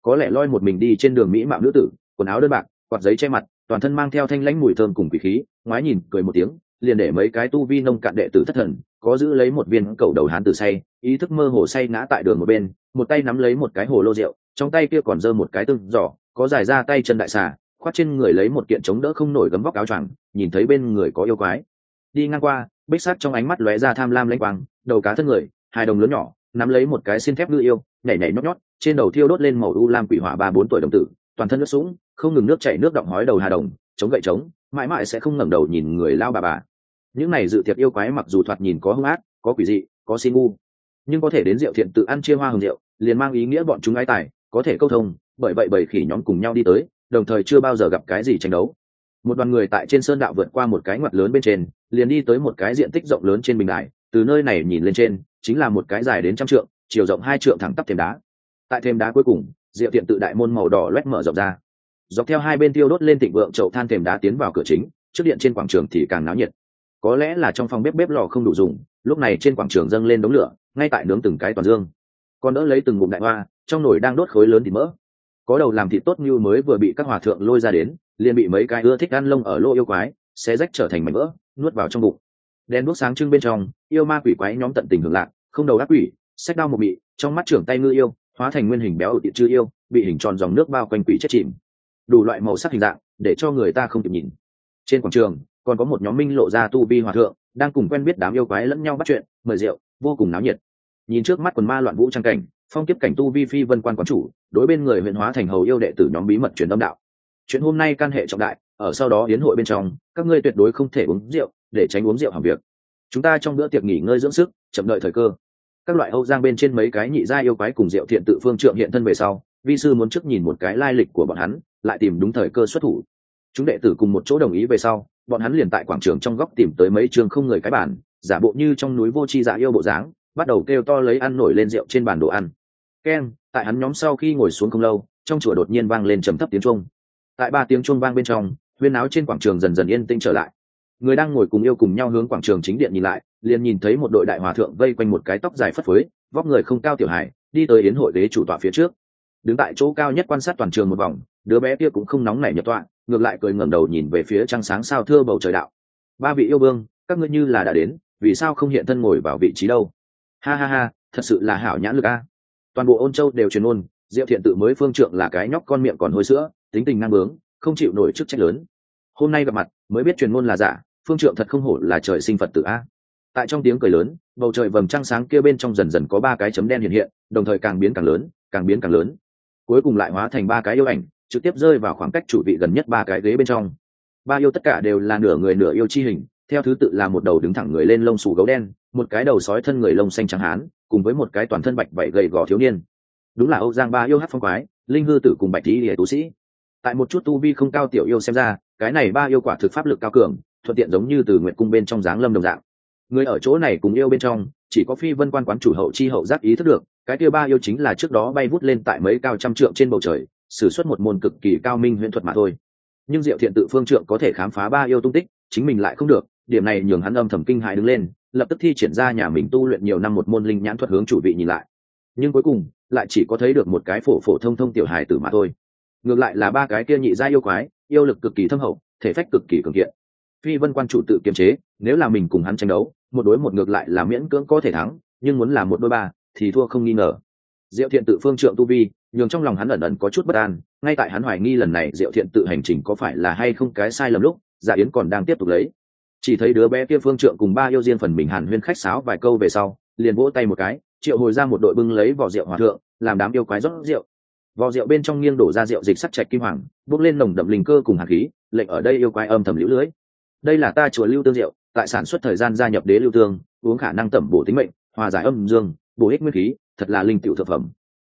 [SPEAKER 1] Có lẽ loi một mình đi trên đường mỹ mạo nữ tử, quần áo đơn bạc, quạt giấy che mặt, toàn thân mang theo thanh lãnh mùi thơm cùng quỷ khí, ngoái nhìn, cười một tiếng, liền để mấy cái tu vi nông cạn đệ tử thất thần có giữ lấy một viên cầu đầu hán tử say, ý thức mơ hồ say ngã tại đường một bên, một tay nắm lấy một cái hồ lô rượu, trong tay kia còn giơ một cái tương giỏ, có dài ra tay chân đại xà, khoác trên người lấy một kiện chống đỡ không nổi gấm vóc áo choàng, nhìn thấy bên người có yêu quái. Đi ngang qua, bích sát trong ánh mắt lóe ra tham lam lênh quang, đầu cá thân người, hai đồng lớn nhỏ, nắm lấy một cái xin thép ngư yêu, nhảy nhảy nhót nhót, trên đầu thiêu đốt lên màu u lam quỷ hỏa ba bốn tuổi đồng tử, toàn thân nước sũng, không ngừng nước chảy nước động hói đầu hà đồng, chống gậy trống mãi mãi sẽ không ngẩng đầu nhìn người lao bà bà những này dự tiệc yêu quái mặc dù thoạt nhìn có hung ác, có quỷ dị, có xin ngu, nhưng có thể đến rượu thiện tự ăn chia hoa hồng rượu, liền mang ý nghĩa bọn chúng ái tài, có thể câu thông, bởi vậy bầy khỉ nhóm cùng nhau đi tới, đồng thời chưa bao giờ gặp cái gì tranh đấu. Một đoàn người tại trên sơn đạo vượt qua một cái ngoặt lớn bên trên, liền đi tới một cái diện tích rộng lớn trên bình đài, từ nơi này nhìn lên trên, chính là một cái dài đến trăm trượng, chiều rộng hai trượng thẳng tắp thềm đá. Tại thềm đá cuối cùng diệu tiện tự đại môn màu đỏ loét mở rộng ra. Dọc theo hai bên tiêu đốt lên thịnh vượng chậu than thềm đá tiến vào cửa chính, trước điện trên quảng trường thì càng náo nhiệt có lẽ là trong phòng bếp bếp lò không đủ dùng, lúc này trên quảng trường dâng lên đống lửa, ngay tại nướng từng cái toàn dương. Còn đỡ lấy từng ngụm đại hoa, trong nồi đang đốt khối lớn thịt mỡ. Có đầu làm thịt tốt như mới vừa bị các hòa thượng lôi ra đến, liền bị mấy cái ưa thích ăn lông ở lô yêu quái, sẽ rách trở thành mảnh vỡ, nuốt vào trong bụng. Đèn đuốc sáng trưng bên trong, yêu ma quỷ quái nhóm tận tình hưởng lạc, không đầu ác quỷ sách đao một mị, trong mắt trưởng tay ngư yêu, hóa thành nguyên hình béo ở tiện chư yêu, bị hình tròn dòng nước bao quanh quỷ chết chìm. Đủ loại màu sắc hình dạng, để cho người ta không kịp nhìn. Trên quảng trường còn có một nhóm minh lộ ra tu vi hòa thượng, đang cùng quen biết đám yêu quái lẫn nhau bắt chuyện, mời rượu, vô cùng náo nhiệt. Nhìn trước mắt quần ma loạn vũ trang cảnh, phong kiếp cảnh tu vi phi vân quan quán chủ, đối bên người huyện hóa thành hầu yêu đệ tử nhóm bí mật truyền âm đạo. Chuyện hôm nay can hệ trọng đại, ở sau đó hiến hội bên trong, các ngươi tuyệt đối không thể uống rượu, để tránh uống rượu hỏng việc. Chúng ta trong bữa tiệc nghỉ ngơi dưỡng sức, chậm đợi thời cơ. Các loại âu giang bên trên mấy cái nhị gia yêu quái cùng rượu thiện tự phương trượng hiện thân về sau, vi sư muốn trước nhìn một cái lai lịch của bọn hắn, lại tìm đúng thời cơ xuất thủ chúng đệ tử cùng một chỗ đồng ý về sau, bọn hắn liền tại quảng trường trong góc tìm tới mấy trường không người cái bản giả bộ như trong núi vô tri dạ yêu bộ dáng, bắt đầu kêu to lấy ăn nổi lên rượu trên bàn đồ ăn. Keng tại hắn nhóm sau khi ngồi xuống không lâu, trong chùa đột nhiên vang lên trầm thấp tiếng trung tại ba tiếng chuông vang bên trong, huyên áo trên quảng trường dần dần yên tĩnh trở lại. Người đang ngồi cùng yêu cùng nhau hướng quảng trường chính điện nhìn lại, liền nhìn thấy một đội đại hòa thượng vây quanh một cái tóc dài phất phới, vóc người không cao tiểu hải đi tới yến hội đế chủ tọa phía trước đứng tại chỗ cao nhất quan sát toàn trường một vòng, đứa bé kia cũng không nóng nảy nhập tọa ngược lại cười ngẩng đầu nhìn về phía trăng sáng sao thưa bầu trời đạo. Ba vị yêu vương, các ngươi như là đã đến, vì sao không hiện thân ngồi vào vị trí đâu? Ha ha ha, thật sự là hảo nhãn lực a. Toàn bộ ôn châu đều truyền ôn, diệu thiện tự mới phương trượng là cái nhóc con miệng còn hôi sữa, tính tình năng bướng, không chịu nổi chức trách lớn. Hôm nay gặp mặt, mới biết truyền ngôn là giả, phương trượng thật không hổ là trời sinh phật tự a. Tại trong tiếng cười lớn, bầu trời vầng trăng sáng kia bên trong dần dần có ba cái chấm đen hiện hiện, đồng thời càng biến càng lớn, càng biến càng lớn cuối cùng lại hóa thành ba cái yêu ảnh, trực tiếp rơi vào khoảng cách chủ vị gần nhất ba cái ghế bên trong. Ba yêu tất cả đều là nửa người nửa yêu chi hình, theo thứ tự là một đầu đứng thẳng người lên lông xù gấu đen, một cái đầu sói thân người lông xanh trắng hán, cùng với một cái toàn thân bạch vảy gầy gò thiếu niên. Đúng là âu giang ba yêu hát phong quái, linh hư tử cùng bạch tý địa tú sĩ. Tại một chút tu vi không cao tiểu yêu xem ra, cái này ba yêu quả thực pháp lực cao cường, thuận tiện giống như từ nguyện cung bên trong dáng lâm đồng dạng. Người ở chỗ này cùng yêu bên trong chỉ có phi vân quan quán chủ hậu chi hậu giác ý thức được, cái kia ba yêu chính là trước đó bay vút lên tại mấy cao trăm trượng trên bầu trời, sử xuất một môn cực kỳ cao minh huyễn thuật mà thôi. Nhưng diệu thiện tự phương trượng có thể khám phá ba yêu tung tích, chính mình lại không được, điểm này nhường hắn âm thầm kinh hại đứng lên, lập tức thi triển ra nhà mình tu luyện nhiều năm một môn linh nhãn thuật hướng chủ vị nhìn lại. Nhưng cuối cùng, lại chỉ có thấy được một cái phổ phổ thông thông tiểu hài tử mà thôi. Ngược lại là ba cái kia nhị gia yêu quái, yêu lực cực kỳ thâm hậu, thể phách cực kỳ cường kiện. Phi vân quan chủ tự kiềm chế, nếu là mình cùng hắn tranh đấu một đối một ngược lại là miễn cưỡng có thể thắng, nhưng muốn là một đôi ba thì thua không nghi ngờ. Diệu thiện tự phương trượng tu vi, nhường trong lòng hắn ẩn ẩn có chút bất an, ngay tại hắn hoài nghi lần này diệu thiện tự hành trình có phải là hay không cái sai lầm lúc giả yến còn đang tiếp tục lấy. Chỉ thấy đứa bé kia phương trượng cùng ba yêu diên phần mình hàn huyên khách sáo vài câu về sau, liền vỗ tay một cái, triệu hồi ra một đội bưng lấy vỏ rượu hòa thượng, làm đám yêu quái rót rượu. Vỏ rượu bên trong nghiêng đổ ra rượu dịch sắc chạch kim hoàng, bốc lên nồng đậm linh cơ cùng hạt khí, lệnh ở đây yêu quái âm thầm lũ lưới. Đây là ta chùa lưu tương rượu tại sản xuất thời gian gia nhập đế lưu tương, uống khả năng tẩm bổ tính mệnh, hòa giải âm dương, bổ ích nguyên khí, thật là linh tiểu thực phẩm.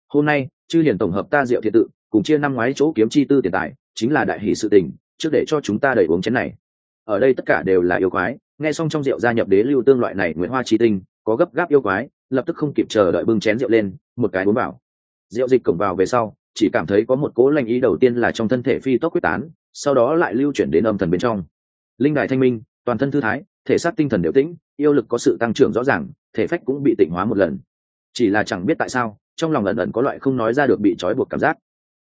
[SPEAKER 1] Hôm nay, chư hiền tổng hợp ta rượu thiệt tự, cùng chia năm ngoái chỗ kiếm chi tư tiền tài, chính là đại hỷ sự tình, trước để cho chúng ta đầy uống chén này. Ở đây tất cả đều là yêu quái, nghe xong trong rượu gia nhập đế lưu tương loại này nguyễn hoa chi tinh, có gấp gáp yêu quái, lập tức không kịp chờ đợi bưng chén rượu lên, một cái uống vào. Rượu dịch cổng vào về sau, chỉ cảm thấy có một cố lành ý đầu tiên là trong thân thể phi tốc quyết tán, sau đó lại lưu chuyển đến âm thần bên trong. Linh đài thanh minh toàn thân thư thái, thể xác tinh thần đều tĩnh, yêu lực có sự tăng trưởng rõ ràng, thể phách cũng bị tịnh hóa một lần. Chỉ là chẳng biết tại sao, trong lòng ẩn ẩn có loại không nói ra được bị trói buộc cảm giác.